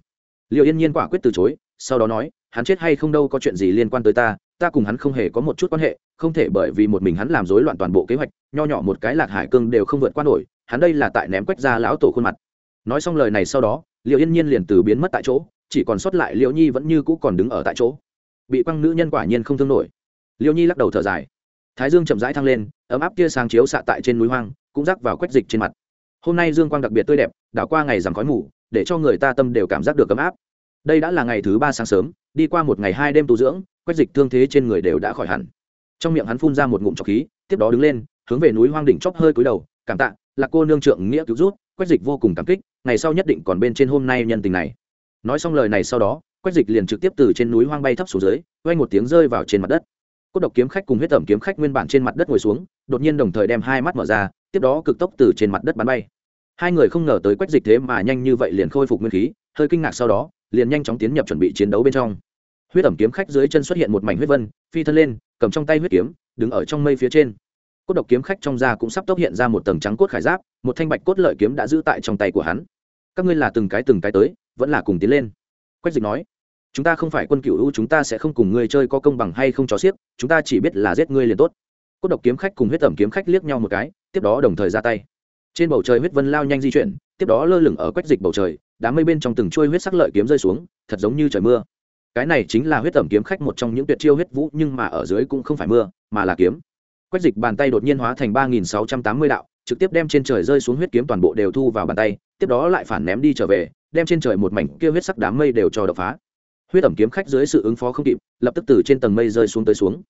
Liệu yên nhiên quả quyết từ chối, sau đó nói, hắn chết hay không đâu có chuyện gì liên quan tới ta ta cùng hắn không hề có một chút quan hệ, không thể bởi vì một mình hắn làm rối loạn toàn bộ kế hoạch, nho nhỏ một cái lạc hải cương đều không vượt qua nổi hắn đây là tại ném quách ra lão tổ khuôn mặt. Nói xong lời này sau đó liệu yên nhiên liền từ biến mất tại chỗ, chỉ còn sót lại liệu nhi vẫn như cũ còn đứng ở tại chỗ. Bị quăng nữ nhân quả nhiên không thương nổi. Liệu nhi lắc đầu thở dài. Thái dương chậm rãi thăng lên, ấm áp kia sáng chiếu xạ tại trên núi hoang, cũng rắc vào quách dịch trên mặt. Hôm nay dương quang đặc biệt tươi đẹp, đảo qua ngày giảm khói mù, để cho người ta tâm đều cảm giác được ấm áp. Đây đã là ngày thứ ba sáng sớm, đi qua một ngày hai đêm tu dưỡng, quách dịch thương thế trên người đều đã khỏi hẳn. Trong miệng hắn phun ra một ngụm trọc khí, tiếp đó đứng lên, hướng về núi hoang đỉnh chóp hơi cúi đầu, cảm tạ là cô nương trượng nghĩa cứu rút, quách dịch vô cùng cảm kích, ngày sau nhất định còn bên trên hôm nay nhân tình này. Nói xong lời này sau đó, quách dịch liền trực tiếp từ trên núi hoang bay thấp xuống dưới, quay một tiếng rơi vào trên mặt đất. Cốt độc kiếm khách cùng huyết tẩm kiếm khách nguyên bản trên mặt đất ngồi xuống, đột nhiên đồng thời đem hai mắt mở ra, tiếp đó cực tốc từ trên mặt đất bắn bay. Hai người không ngờ tới quách dịch thế mà nhanh như vậy liền khôi phục nguyên khí, hơi kinh ngạc sau đó, liền nhanh chóng tiến nhập chuẩn bị chiến đấu bên trong. Huyết tẩm kiếm khách dưới chân xuất hiện một mảnh huyết vân, phi thân lên, cầm trong tay huyết kiếm, đứng ở trong mây phía trên cốt độc kiếm khách trong da cũng sắp tốc hiện ra một tầng trắng cốt khải giáp, một thanh bạch cốt lợi kiếm đã giữ tại trong tay của hắn. Các ngươi là từng cái từng cái tới, vẫn là cùng tiến lên. Quách dịch nói, chúng ta không phải quân cựu u chúng ta sẽ không cùng ngươi chơi có công bằng hay không cho xiếc, chúng ta chỉ biết là giết ngươi liền tốt. Cốt độc kiếm khách cùng huyết tẩm kiếm khách liếc nhau một cái, tiếp đó đồng thời ra tay. Trên bầu trời huyết vân lao nhanh di chuyển, tiếp đó lơ lửng ở quách dịch bầu trời, đám mây bên trong từng chuôi huyết sắc lợi kiếm rơi xuống, thật giống như trời mưa. Cái này chính là huyết tẩm kiếm khách một trong những tuyệt chiêu huyết vũ, nhưng mà ở dưới cũng không phải mưa, mà là kiếm quách dịch bàn tay đột nhiên hóa thành ba nghìn sáu trăm tám mươi đạo, trực tiếp đem trên trời rơi xuống huyết kiếm toàn bộ đều thu vào bàn tay, tiếp đó lại phản ném đi trở về, đem trên trời một mảnh kia huyết sắc đám mây đều cho đập phá. Huyết ẩm kiếm khách dưới sự ứng phó không kịp, lập tức từ trên tầng mây rơi xuống tới xuống.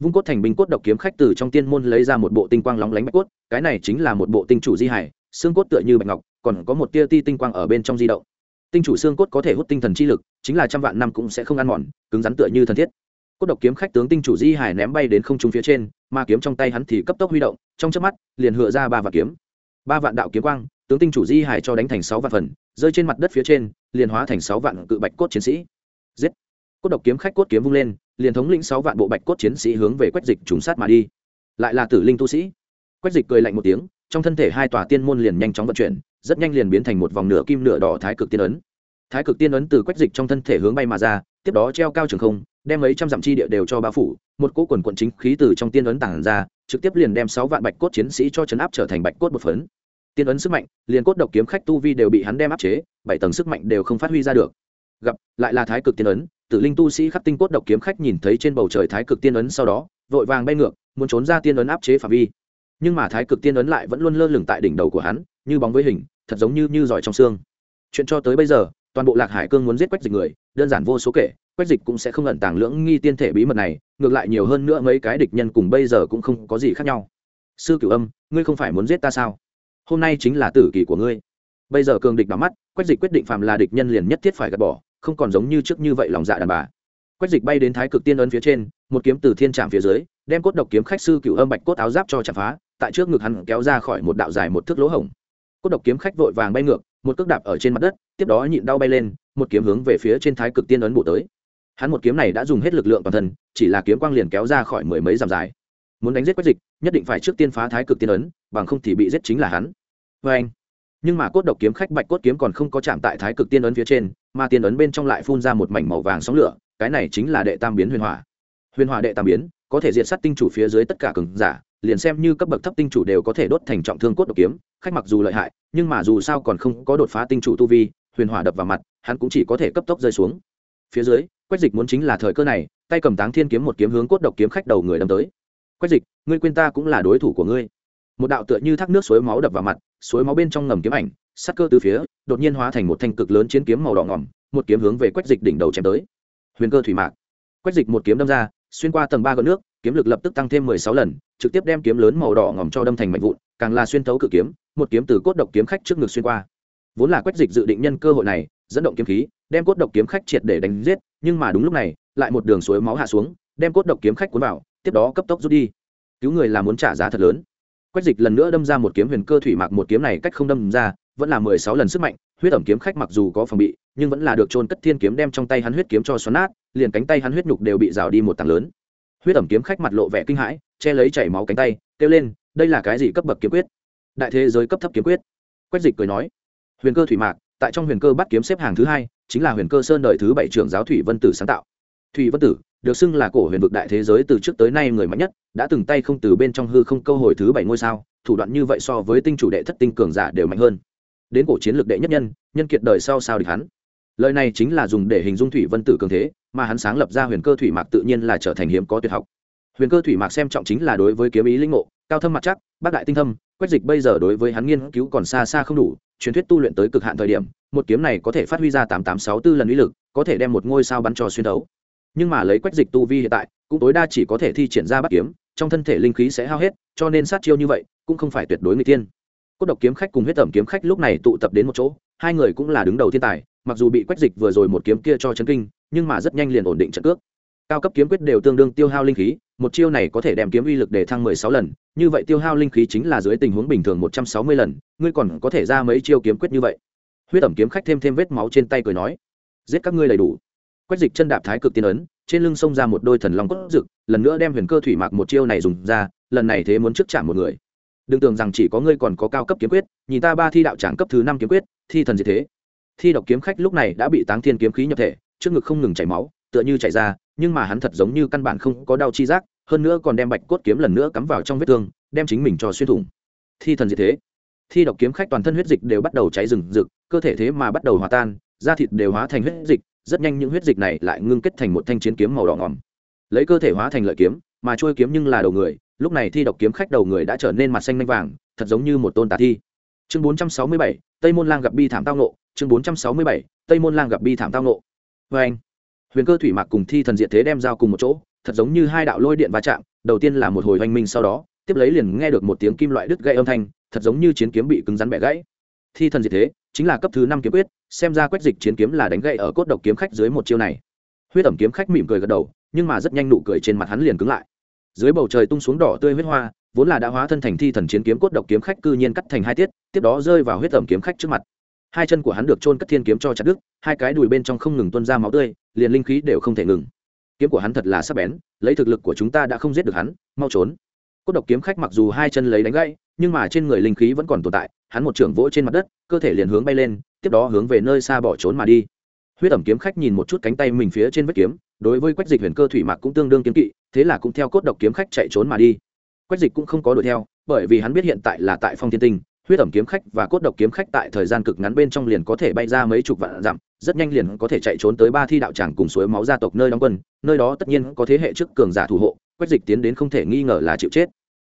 Vung cốt thành binh cốt độc kiếm khách từ trong tiên môn lấy ra một bộ tinh quang lóng lánh bạch cốt, cái này chính là một bộ tinh chủ di hải, xương cốt tựa như bạch ngọc, còn có một tia ti tinh quang ở bên trong di động. Tinh chủ xương cốt có thể hút tinh thần chi lực, chính là trăm vạn năm cũng sẽ không ăn mòn, cứng rắn tựa như thần thiết. Cốt độc kiếm khách tướng tinh chủ di hải ném bay đến không trung phía trên mà kiếm trong tay hắn thì cấp tốc huy động, trong chớp mắt, liền hựa ra ba vạn kiếm. Ba vạn đạo kiếm quang, tướng tinh chủ di hải cho đánh thành sáu vạn phần, rơi trên mặt đất phía trên, liền hóa thành sáu vạn cự bạch cốt chiến sĩ. Giết! Cốt độc kiếm khách cốt kiếm vung lên, liền thống lĩnh sáu vạn bộ bạch cốt chiến sĩ hướng về quách dịch trùng sát mà đi. Lại là tử linh tu sĩ. Quách dịch cười lạnh một tiếng, trong thân thể hai tòa tiên môn liền nhanh chóng vận chuyển, rất nhanh liền biến thành một vòng nửa kim nửa đỏ thái cực tiên ấn. Thái cực tiên ấn từ quách dịch trong thân thể hướng bay mà ra, tiếp đó treo cao trường không đem mấy trăm dặm chi địa đều cho bao phủ, một cỗ quần quận chính khí từ trong tiên ấn tản ra, trực tiếp liền đem sáu vạn bạch cốt chiến sĩ cho chấn áp trở thành bạch cốt một phấn. Tiên ấn sức mạnh, liền cốt độc kiếm khách tu vi đều bị hắn đem áp chế, bảy tầng sức mạnh đều không phát huy ra được. Gặp, lại là thái cực tiên ấn, tử linh tu sĩ khắc tinh cốt độc kiếm khách nhìn thấy trên bầu trời thái cực tiên ấn sau đó, vội vàng bay ngược, muốn trốn ra tiên ấn áp chế phạm vi. Nhưng mà thái cực tiên ấn lại vẫn luôn lơ lửng tại đỉnh đầu của hắn, như bóng với hình, thật giống như như giỏi trong xương. Chuyện cho tới bây giờ, toàn bộ lạc hải cương muốn giết quách dịch người, đơn giản vô số kể quách dịch cũng sẽ không ẩn tàng lưỡng nghi tiên thể bí mật này, ngược lại nhiều hơn nữa mấy cái địch nhân cùng bây giờ cũng không có gì khác nhau. Sư cửu âm, ngươi không phải muốn giết ta sao? Hôm nay chính là tử kỳ của ngươi. Bây giờ cường địch đắm mắt, quách dịch quyết định phàm là địch nhân liền nhất thiết phải gạt bỏ, không còn giống như trước như vậy lòng dạ đàn bà. Quách dịch bay đến thái cực tiên ấn phía trên, một kiếm từ thiên trạm phía dưới, đem cốt độc kiếm khách sư cửu âm bạch cốt áo giáp cho chạm phá, tại trước ngực hắn kéo ra khỏi một đạo dài một thước lỗ hổng. Cốt độc kiếm khách vội vàng bay ngược, một cước đạp ở trên mặt đất, tiếp đó nhịn đau bay lên, một kiếm hướng về phía trên thái cực tiên ấn bổ tới hắn một kiếm này đã dùng hết lực lượng toàn thân, chỉ là kiếm quang liền kéo ra khỏi mười mấy dặm dài. Muốn đánh giết quách dịch, nhất định phải trước tiên phá thái cực tiên ấn, bằng không thì bị giết chính là hắn. Vê anh. Nhưng mà cốt độc kiếm khách bạch cốt kiếm còn không có chạm tại thái cực tiên ấn phía trên, mà tiên ấn bên trong lại phun ra một mảnh màu vàng sóng lửa, cái này chính là đệ tam biến huyền hỏa. Huyền hỏa đệ tam biến, có thể diệt sát tinh chủ phía dưới tất cả cường giả, liền xem như cấp bậc thấp tinh chủ đều có thể đốt thành trọng thương cốt độc kiếm, khách mặc dù lợi hại, nhưng mà dù sao còn không có đột phá tinh chủ tu vi, huyền hỏa đập vào mặt, hắn cũng chỉ có thể cấp tốc rơi xuống. Phía dưới quách dịch muốn chính là thời cơ này, tay cầm táng thiên kiếm một kiếm hướng cốt độc kiếm khách đầu người đâm tới. Quách dịch, ngươi quên ta cũng là đối thủ của ngươi. Một đạo tựa như thác nước suối máu đập vào mặt, suối máu bên trong ngầm kiếm ảnh, sắc cơ từ phía, đột nhiên hóa thành một thanh cực lớn chiến kiếm màu đỏ ngỏm, một kiếm hướng về quách dịch đỉnh đầu chém tới. Huyền cơ thủy mạc. Quách dịch một kiếm đâm ra, xuyên qua tầng ba gợn nước, kiếm lực lập tức tăng thêm mười sáu lần, trực tiếp đem kiếm lớn màu đỏ ngỏm cho đâm thành mạnh vụn, càng là xuyên thấu cự kiếm, một kiếm từ cốt độc kiếm khách trước ngực xuyên qua. Vốn là quách dịch dự định nhân cơ hội này, dẫn động kiếm khí đem cốt độc kiếm khách triệt để đánh giết, nhưng mà đúng lúc này, lại một đường suối máu hạ xuống, đem cốt độc kiếm khách cuốn vào, tiếp đó cấp tốc rút đi. Cứu người là muốn trả giá thật lớn. Quách dịch lần nữa đâm ra một kiếm huyền cơ thủy mạc, một kiếm này cách không đâm ra, vẫn là mười sáu lần sức mạnh, huyết ẩm kiếm khách mặc dù có phòng bị, nhưng vẫn là được trôn cất thiên kiếm đem trong tay hắn huyết kiếm cho xoắn nát, liền cánh tay hắn huyết nhục đều bị rào đi một tảng lớn. Huyết ẩm kiếm khách mặt lộ vẻ kinh hãi, che lấy chảy máu cánh tay, kêu lên, đây là cái gì cấp bậc kiếm quyết? Đại thế giới cấp thấp kiếm quyết. Quách dịch cười nói. Huyền cơ thủy mạc, tại trong huyền cơ bắt kiếm xếp hàng thứ hai chính là huyền cơ sơn đời thứ bảy trưởng giáo thủy vân tử sáng tạo. Thủy vân tử, được xưng là cổ huyền vực đại thế giới từ trước tới nay người mạnh nhất, đã từng tay không từ bên trong hư không câu hồi thứ bảy ngôi sao, thủ đoạn như vậy so với tinh chủ đệ thất tinh cường giả đều mạnh hơn. Đến cổ chiến lược đệ nhất nhân nhân kiệt đời sau sao địch hắn. Lời này chính là dùng để hình dung thủy vân tử cường thế, mà hắn sáng lập ra huyền cơ thủy mạc tự nhiên là trở thành hiếm có tuyệt học. Huyền cơ thủy mạc xem trọng chính là đối với kiếm ý linh ngộ cao thâm mặt chắc, bác đại tinh thâm, quách dịch bây giờ đối với hắn nghiên cứu còn xa xa không đủ, truyền thuyết tu luyện tới cực hạn thời điểm, một kiếm này có thể phát huy ra tám tám sáu bốn lần uy lực, có thể đem một ngôi sao bắn cho xuyên đấu. Nhưng mà lấy quách dịch tu vi hiện tại, cũng tối đa chỉ có thể thi triển ra bắt kiếm, trong thân thể linh khí sẽ hao hết, cho nên sát chiêu như vậy, cũng không phải tuyệt đối người tiên cốt độc kiếm khách cùng huyết tẩm kiếm khách lúc này tụ tập đến một chỗ, hai người cũng là đứng đầu thiên tài, mặc dù bị quách dịch vừa rồi một kiếm kia cho chấn kinh, nhưng mà rất nhanh liền ổn định trận cước cao cấp kiếm quyết đều tương đương tiêu hao linh khí, một chiêu này có thể đem kiếm uy lực để thăng mười sáu lần, như vậy tiêu hao linh khí chính là dưới tình huống bình thường một trăm sáu mươi lần, ngươi còn có thể ra mấy chiêu kiếm quyết như vậy? Huyết ẩm kiếm khách thêm thêm vết máu trên tay cười nói, giết các ngươi đầy đủ. Quách dịch chân đạp thái cực tiên ấn, trên lưng xông ra một đôi thần long cốt rực, lần nữa đem huyền cơ thủy mạc một chiêu này dùng ra, lần này thế muốn trước chạm một người. Đừng tưởng rằng chỉ có ngươi còn có cao cấp kiếm quyết, nhìn ta ba thi đạo tràng cấp thứ năm kiếm quyết, thi thần gì thế. Thi độc kiếm khách lúc này đã bị táng thiên kiếm khí nhập thể, trước ngực không ngừng chảy máu, tựa như chảy ra nhưng mà hắn thật giống như căn bản không có đau chi giác hơn nữa còn đem bạch cốt kiếm lần nữa cắm vào trong vết thương đem chính mình cho xuyên thủng. Thi thần gì thế. Thi độc kiếm khách toàn thân huyết dịch đều bắt đầu cháy rừng rực cơ thể thế mà bắt đầu hòa tan da thịt đều hóa thành huyết dịch rất nhanh những huyết dịch này lại ngưng kết thành một thanh chiến kiếm màu đỏ ngỏm. Lấy cơ thể hóa thành lợi kiếm mà trôi kiếm nhưng là đầu người lúc này thi độc kiếm khách đầu người đã trở nên mặt xanh lanh vàng thật giống như một tôn tà thi. Chương 467, tây môn lang gặp bi thảm tao nộ chương 467, tây môn lang gặp bi thảm tao nộ vê vâng. anh huyền cơ thủy mạc cùng thi thần diện thế đem giao cùng một chỗ, thật giống như hai đạo lôi điện va chạm, đầu tiên là một hồi hoành minh sau đó, tiếp lấy liền nghe được một tiếng kim loại đứt gãy âm thanh, thật giống như chiến kiếm bị cứng rắn bẻ gãy. Thi thần diệt thế chính là cấp thứ năm kiếm quyết, xem ra quách dịch chiến kiếm là đánh gãy ở cốt độc kiếm khách dưới một chiêu này. Huyết ẩm kiếm khách mỉm cười gật đầu, nhưng mà rất nhanh nụ cười trên mặt hắn liền cứng lại. Dưới bầu trời tung xuống đỏ tươi huyết hoa, vốn là đã hóa thân thành thi thần chiến kiếm cốt độc kiếm khách cư nhiên cắt thành hai tiết, tiếp đó rơi vào huyết ẩm kiếm khách trước mặt. Hai chân của hắn được trôn cất thiên kiếm cho chặt đứt, hai cái đùi bên trong không ngừng tuôn ra máu tươi liền linh khí đều không thể ngừng. Kiếm của hắn thật là sắc bén, lấy thực lực của chúng ta đã không giết được hắn, mau trốn. Cốt độc kiếm khách mặc dù hai chân lấy đánh gãy, nhưng mà trên người linh khí vẫn còn tồn tại, hắn một trưởng vỗ trên mặt đất, cơ thể liền hướng bay lên, tiếp đó hướng về nơi xa bỏ trốn mà đi. Huyết ẩm kiếm khách nhìn một chút cánh tay mình phía trên vết kiếm, đối với quách dịch huyền cơ thủy mạc cũng tương đương kiếm kỵ, thế là cũng theo cốt độc kiếm khách chạy trốn mà đi. Quách dịch cũng không có đuổi theo, bởi vì hắn biết hiện tại là tại phong thiên tinh huyết ẩm kiếm khách và cốt độc kiếm khách tại thời gian cực ngắn bên trong liền có thể bay ra mấy chục vạn dặm, rất nhanh liền có thể chạy trốn tới ba thi đạo tràng cùng suối máu gia tộc nơi đóng quân, nơi đó tất nhiên có thế hệ trước cường giả thủ hộ, quách dịch tiến đến không thể nghi ngờ là chịu chết.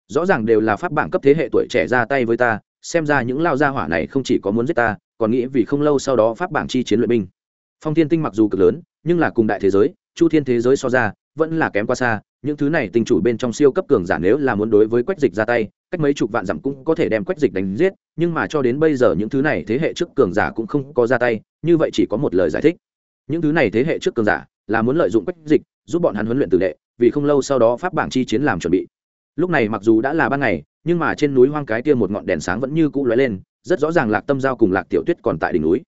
Rõ ràng đều là pháp bảng cấp thế hệ tuổi trẻ ra tay với ta, xem ra những lao gia hỏa này không chỉ có muốn giết ta, còn nghĩ vì không lâu sau đó pháp bảng chi chiến luyện binh. Phong thiên tinh mặc dù cực lớn, nhưng là cùng đại thế giới, chu thiên thế giới so ra, vẫn là kém quá xa, những thứ này tinh chủ bên trong siêu cấp cường giả nếu là muốn đối với quách dịch ra tay cách mấy chục vạn dặm cũng có thể đem quách dịch đánh giết, nhưng mà cho đến bây giờ những thứ này thế hệ trước cường giả cũng không có ra tay, như vậy chỉ có một lời giải thích. Những thứ này thế hệ trước cường giả là muốn lợi dụng quách dịch, giúp bọn hắn huấn luyện tử đệ, vì không lâu sau đó pháp bảng chi chiến làm chuẩn bị. Lúc này mặc dù đã là ban ngày, nhưng mà trên núi hoang cái kia một ngọn đèn sáng vẫn như cũ lóe lên, rất rõ ràng lạc tâm giao cùng lạc tiểu tuyết còn tại đỉnh núi.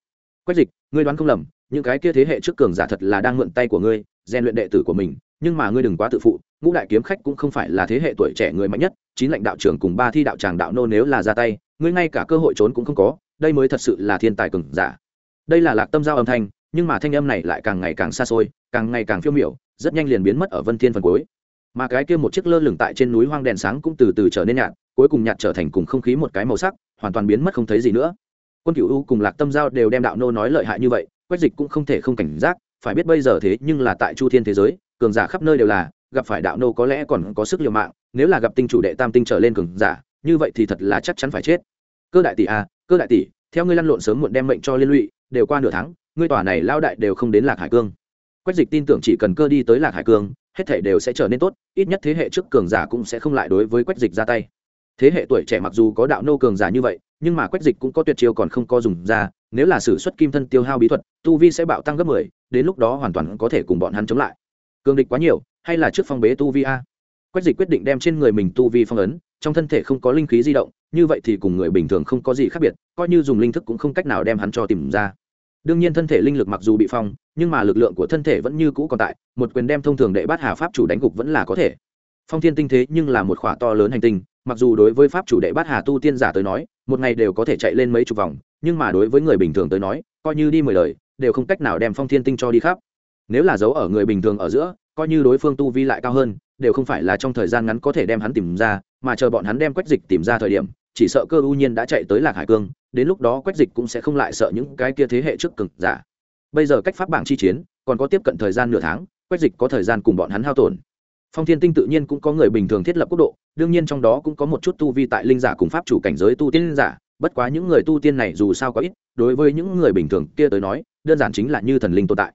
Quách dịch, ngươi đoán không lầm, những cái kia thế hệ trước cường giả thật là đang mượn tay của ngươi, rèn luyện đệ tử của mình, nhưng mà ngươi đừng quá tự phụ ngũ đại kiếm khách cũng không phải là thế hệ tuổi trẻ người mạnh nhất, chín lãnh đạo trưởng cùng ba thi đạo tràng đạo nô nếu là ra tay, ngươi ngay cả cơ hội trốn cũng không có, đây mới thật sự là thiên tài cường giả. Đây là lạc tâm giao âm thanh, nhưng mà thanh âm này lại càng ngày càng xa xôi, càng ngày càng phiêu miểu, rất nhanh liền biến mất ở vân thiên phần cuối. Mà cái kia một chiếc lơ lửng tại trên núi hoang đèn sáng cũng từ từ trở nên nhạt, cuối cùng nhạt trở thành cùng không khí một cái màu sắc, hoàn toàn biến mất không thấy gì nữa. Quân cựu u cùng lạc tâm giao đều đem đạo nô nói lợi hại như vậy, quách dịch cũng không thể không cảnh giác, phải biết bây giờ thế nhưng là tại chu thiên thế giới, cường giả khắp nơi đều là gặp phải đạo nô có lẽ còn có sức liều mạng nếu là gặp tinh chủ đệ tam tinh trở lên cường giả như vậy thì thật là chắc chắn phải chết. Cơ đại tỷ a à, cơ đại tỷ theo ngươi lăn lộn sớm muộn đem mệnh cho liên lụy đều qua nửa tháng ngươi tòa này lao đại đều không đến lạc hải cương. Quách dịch tin tưởng chỉ cần cơ đi tới lạc hải cương hết thể đều sẽ trở nên tốt ít nhất thế hệ trước cường giả cũng sẽ không lại đối với quách dịch ra tay. Thế hệ tuổi trẻ mặc dù có đạo nô cường giả như vậy nhưng mà quách dịch cũng có tuyệt chiêu còn không có dùng ra nếu là sử xuất kim thân tiêu hao bí thuật tu vi sẽ bạo tăng gấp mười đến lúc đó hoàn toàn có thể cùng bọn hắn chống lại. Cường địch quá nhiều hay là trước phong bế tu vi a? Quách dịch quyết định đem trên người mình tu vi phong ấn, trong thân thể không có linh khí di động, như vậy thì cùng người bình thường không có gì khác biệt, coi như dùng linh thức cũng không cách nào đem hắn cho tìm ra. Đương nhiên thân thể linh lực mặc dù bị phong, nhưng mà lực lượng của thân thể vẫn như cũ còn tại, một quyền đem thông thường đệ bát hà pháp chủ đánh gục vẫn là có thể. Phong thiên tinh thế nhưng là một khỏa to lớn hành tinh, mặc dù đối với pháp chủ đệ bát hà tu tiên giả tới nói, một ngày đều có thể chạy lên mấy chục vòng, nhưng mà đối với người bình thường tới nói, coi như đi mười lời đều không cách nào đem phong thiên tinh cho đi khắp. Nếu là giấu ở người bình thường ở giữa coi như đối phương tu vi lại cao hơn, đều không phải là trong thời gian ngắn có thể đem hắn tìm ra, mà chờ bọn hắn đem quách dịch tìm ra thời điểm, chỉ sợ cơ ưu nhiên đã chạy tới lạc hải cương, đến lúc đó quách dịch cũng sẽ không lại sợ những cái kia thế hệ trước cực giả. Bây giờ cách pháp bảng chi chiến, còn có tiếp cận thời gian nửa tháng, quách dịch có thời gian cùng bọn hắn hao tổn. Phong thiên tinh tự nhiên cũng có người bình thường thiết lập quốc độ, đương nhiên trong đó cũng có một chút tu vi tại linh giả cùng pháp chủ cảnh giới tu tiên giả, bất quá những người tu tiên này dù sao có ít, đối với những người bình thường kia tới nói, đơn giản chính là như thần linh tồn tại.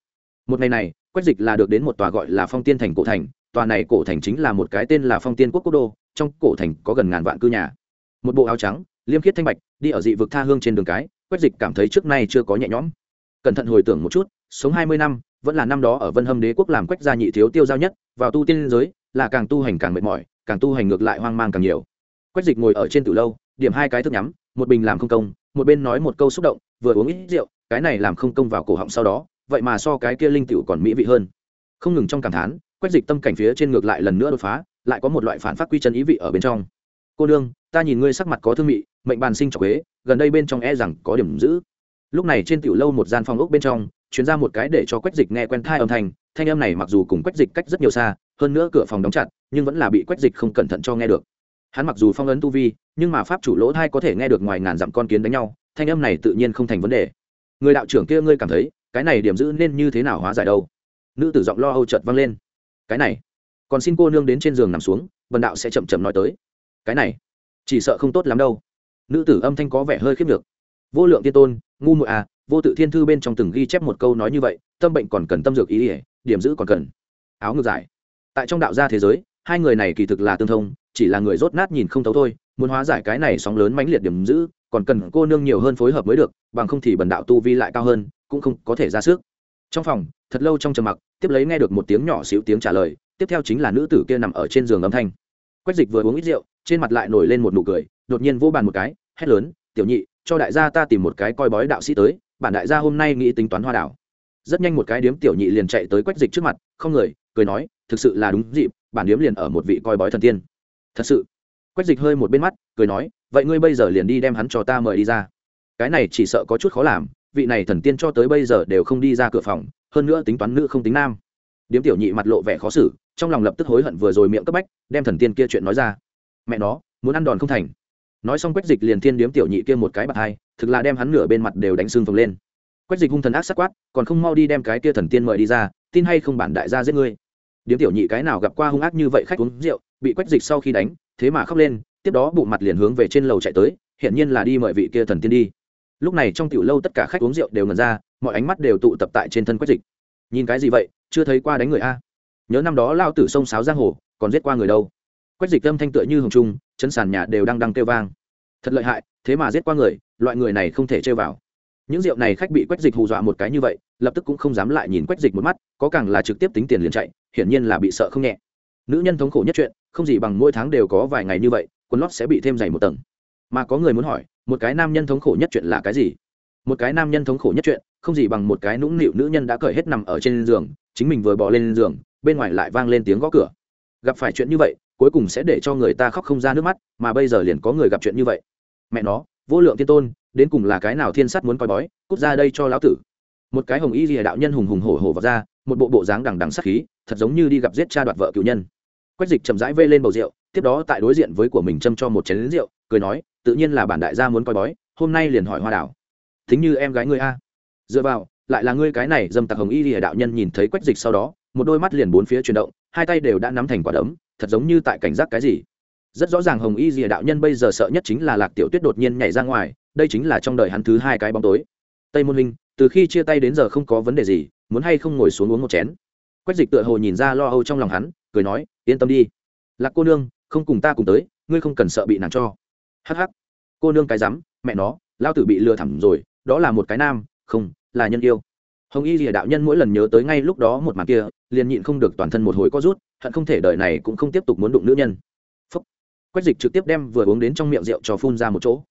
Một ngày này quách dịch là được đến một tòa gọi là phong tiên thành cổ thành, tòa này cổ thành chính là một cái tên là phong tiên quốc quốc đô, trong cổ thành có gần ngàn vạn cư nhà. Một bộ áo trắng, liêm khiết thanh bạch, đi ở dị vực tha hương trên đường cái, quách dịch cảm thấy trước nay chưa có nhẹ nhõm. Cẩn thận hồi tưởng một chút, sống hai mươi năm, vẫn là năm đó ở vân hâm đế quốc làm quách gia nhị thiếu tiêu giao nhất, vào tu tiên giới, là càng tu hành càng mệt mỏi, càng tu hành ngược lại hoang mang càng nhiều. Quách dịch ngồi ở trên từ lâu, điểm hai cái thức nhắm, một bình làm không công, một bên nói một câu xúc động, vừa uống ít rượu, cái này làm không công vào cổ họng sau đó vậy mà so cái kia linh tiểu còn mỹ vị hơn. Không ngừng trong cảm thán, quách dịch tâm cảnh phía trên ngược lại lần nữa đột phá, lại có một loại phản phát quy chân ý vị ở bên trong. Cô đương ta nhìn ngươi sắc mặt có thương mị, mệnh bàn sinh trọc huế gần đây bên trong e rằng có điểm giữ lúc này trên tiểu lâu một gian phòng ốc bên trong chuyến ra một cái để cho quách dịch nghe quen thai âm thanh thanh âm này mặc dù cùng quách dịch cách rất nhiều xa, hơn nữa cửa phòng đóng chặt, nhưng vẫn là bị quách dịch không cẩn thận cho nghe được. Hắn mặc dù phong ấn tu vi, nhưng mà pháp chủ lỗ thai có thể nghe được ngoài ngàn dặm con kiến đánh nhau, thanh âm này tự nhiên không thành vấn đề. Người đạo trưởng kia, ngươi cảm thấy cái này điểm giữ nên như thế nào hóa giải đâu? Nữ tử giọng lo âu chợt vang lên. Cái này, còn xin cô nương đến trên giường nằm xuống vần đạo sẽ chậm chậm nói tới. Cái này, chỉ sợ không tốt lắm đâu. Nữ tử âm thanh có vẻ hơi khiếp được. Vô lượng tiên tôn, ngu muội à vô tự thiên thư bên trong từng ghi chép một câu nói như vậy, tâm bệnh còn cần tâm dược ý ỉa điểm giữ còn cần. Áo ngược giải. Tại trong đạo gia thế giới, hai người này kỳ thực là tương thông, chỉ là người rốt nát nhìn không thấu thôi, muốn hóa giải cái này sóng lớn mãnh liệt điểm giữ, còn cần cô nương nhiều hơn phối hợp mới được, bằng không thì bần đạo tu vi lại cao hơn cũng không có thể ra sức. Trong phòng, thật lâu trong trầm mặc, tiếp lấy nghe được một tiếng nhỏ xíu tiếng trả lời, tiếp theo chính là nữ tử kia nằm ở trên giường âm thanh. Quách dịch vừa uống ít rượu, trên mặt lại nổi lên một nụ cười, đột nhiên vô bàn một cái, hét lớn, tiểu nhị, cho đại gia ta tìm một cái coi bói đạo sĩ tới, bản đại gia hôm nay nghĩ tính toán hoa đảo. Rất nhanh một cái điếm tiểu nhị liền chạy tới quách dịch trước mặt, không người, cười nói, thực sự là đúng dịp, bản điếm liền ở một vị coi bói thần tiên. Thật sự? Quách dịch hơi một bên mắt, cười nói, vậy ngươi bây giờ liền đi đem hắn cho ta mời đi ra. Cái này chỉ sợ có chút khó làm vị này thần tiên cho tới bây giờ đều không đi ra cửa phòng, hơn nữa tính toán nữ không tính nam. Điếm tiểu nhị mặt lộ vẻ khó xử, trong lòng lập tức hối hận vừa rồi miệng cấp bách, đem thần tiên kia chuyện nói ra. Mẹ nó, muốn ăn đòn không thành. Nói xong quách dịch liền thiên điếm tiểu nhị kia một cái bạc hai, thực là đem hắn nửa bên mặt đều đánh xương phồng lên. Quách dịch hung thần ác sắc quát, còn không mau đi đem cái kia thần tiên mời đi ra, tin hay không bản đại gia giết ngươi. Điếm tiểu nhị cái nào gặp qua hung ác như vậy khách uống rượu, bị quách dịch sau khi đánh, thế mà khóc lên, tiếp đó bụng mặt liền hướng về trên lầu chạy tới, hiển nhiên là đi mời vị kia thần tiên đi lúc này trong tiểu lâu tất cả khách uống rượu đều ngần ra, mọi ánh mắt đều tụ tập tại trên thân quách dịch. Nhìn cái gì vậy? Chưa thấy qua đánh người a. Nhớ năm đó lao tử sông sáo giang hồ, còn giết qua người đâu. Quách dịch âm thanh tựa như hồng trung, chân sàn nhà đều đang đang kêu vang. Thật lợi hại, thế mà giết qua người, loại người này không thể chơi vào. Những rượu này khách bị quách dịch hù dọa một cái như vậy, lập tức cũng không dám lại nhìn quách dịch một mắt, có càng là trực tiếp tính tiền liền chạy, hiển nhiên là bị sợ không nhẹ. Nữ nhân thống khổ nhất chuyện, không gì bằng mỗi tháng đều có vài ngày như vậy, quần lót sẽ bị thêm dày một tầng mà có người muốn hỏi, một cái nam nhân thống khổ nhất chuyện là cái gì? Một cái nam nhân thống khổ nhất chuyện, không gì bằng một cái nũng nịu nữ nhân đã cởi hết nằm ở trên giường, chính mình vừa bỏ lên giường, bên ngoài lại vang lên tiếng gõ cửa. Gặp phải chuyện như vậy, cuối cùng sẽ để cho người ta khóc không ra nước mắt, mà bây giờ liền có người gặp chuyện như vậy. Mẹ nó, vô lượng thiên tôn, đến cùng là cái nào thiên sắt muốn coi bói, cút ra đây cho lão tử. Một cái hồng y rìa đạo nhân hùng hùng hổ hổ vào ra, một bộ bộ dáng đằng đằng sắc khí, thật giống như đi gặp giết cha đoạt vợ cựu nhân. Quách dịch chậm rãi vây lên bầu rượu, tiếp đó tại đối diện với của mình châm cho một chén lính rượu cười nói, tự nhiên là bản đại gia muốn coi bói, hôm nay liền hỏi hoa đảo. Thính như em gái ngươi a. Dựa vào, lại là ngươi cái này dâm tặc hồng y lìa đạo nhân nhìn thấy quách dịch sau đó, một đôi mắt liền bốn phía chuyển động, hai tay đều đã nắm thành quả đấm, thật giống như tại cảnh giác cái gì. Rất rõ ràng hồng y lìa đạo nhân bây giờ sợ nhất chính là lạc tiểu tuyết đột nhiên nhảy ra ngoài, đây chính là trong đời hắn thứ hai cái bóng tối. Tây môn linh, từ khi chia tay đến giờ không có vấn đề gì, muốn hay không ngồi xuống uống một chén? Quách dịch tựa hồ nhìn ra lo âu trong lòng hắn, cười nói, yên tâm đi. Lạc cô nương, không cùng ta cùng tới, ngươi không cần sợ bị nàng cho hh cô nương cái rắm, mẹ nó lao tử bị lừa thẳng rồi, đó là một cái nam, không, là nhân yêu. Hồng y rìa đạo nhân mỗi lần nhớ tới ngay lúc đó một màn kia, liền nhịn không được toàn thân một hồi có rút, hận không thể đời này cũng không tiếp tục muốn đụng nữ nhân. Phúc. quách dịch trực tiếp đem vừa uống đến trong miệng rượu cho phun ra một chỗ.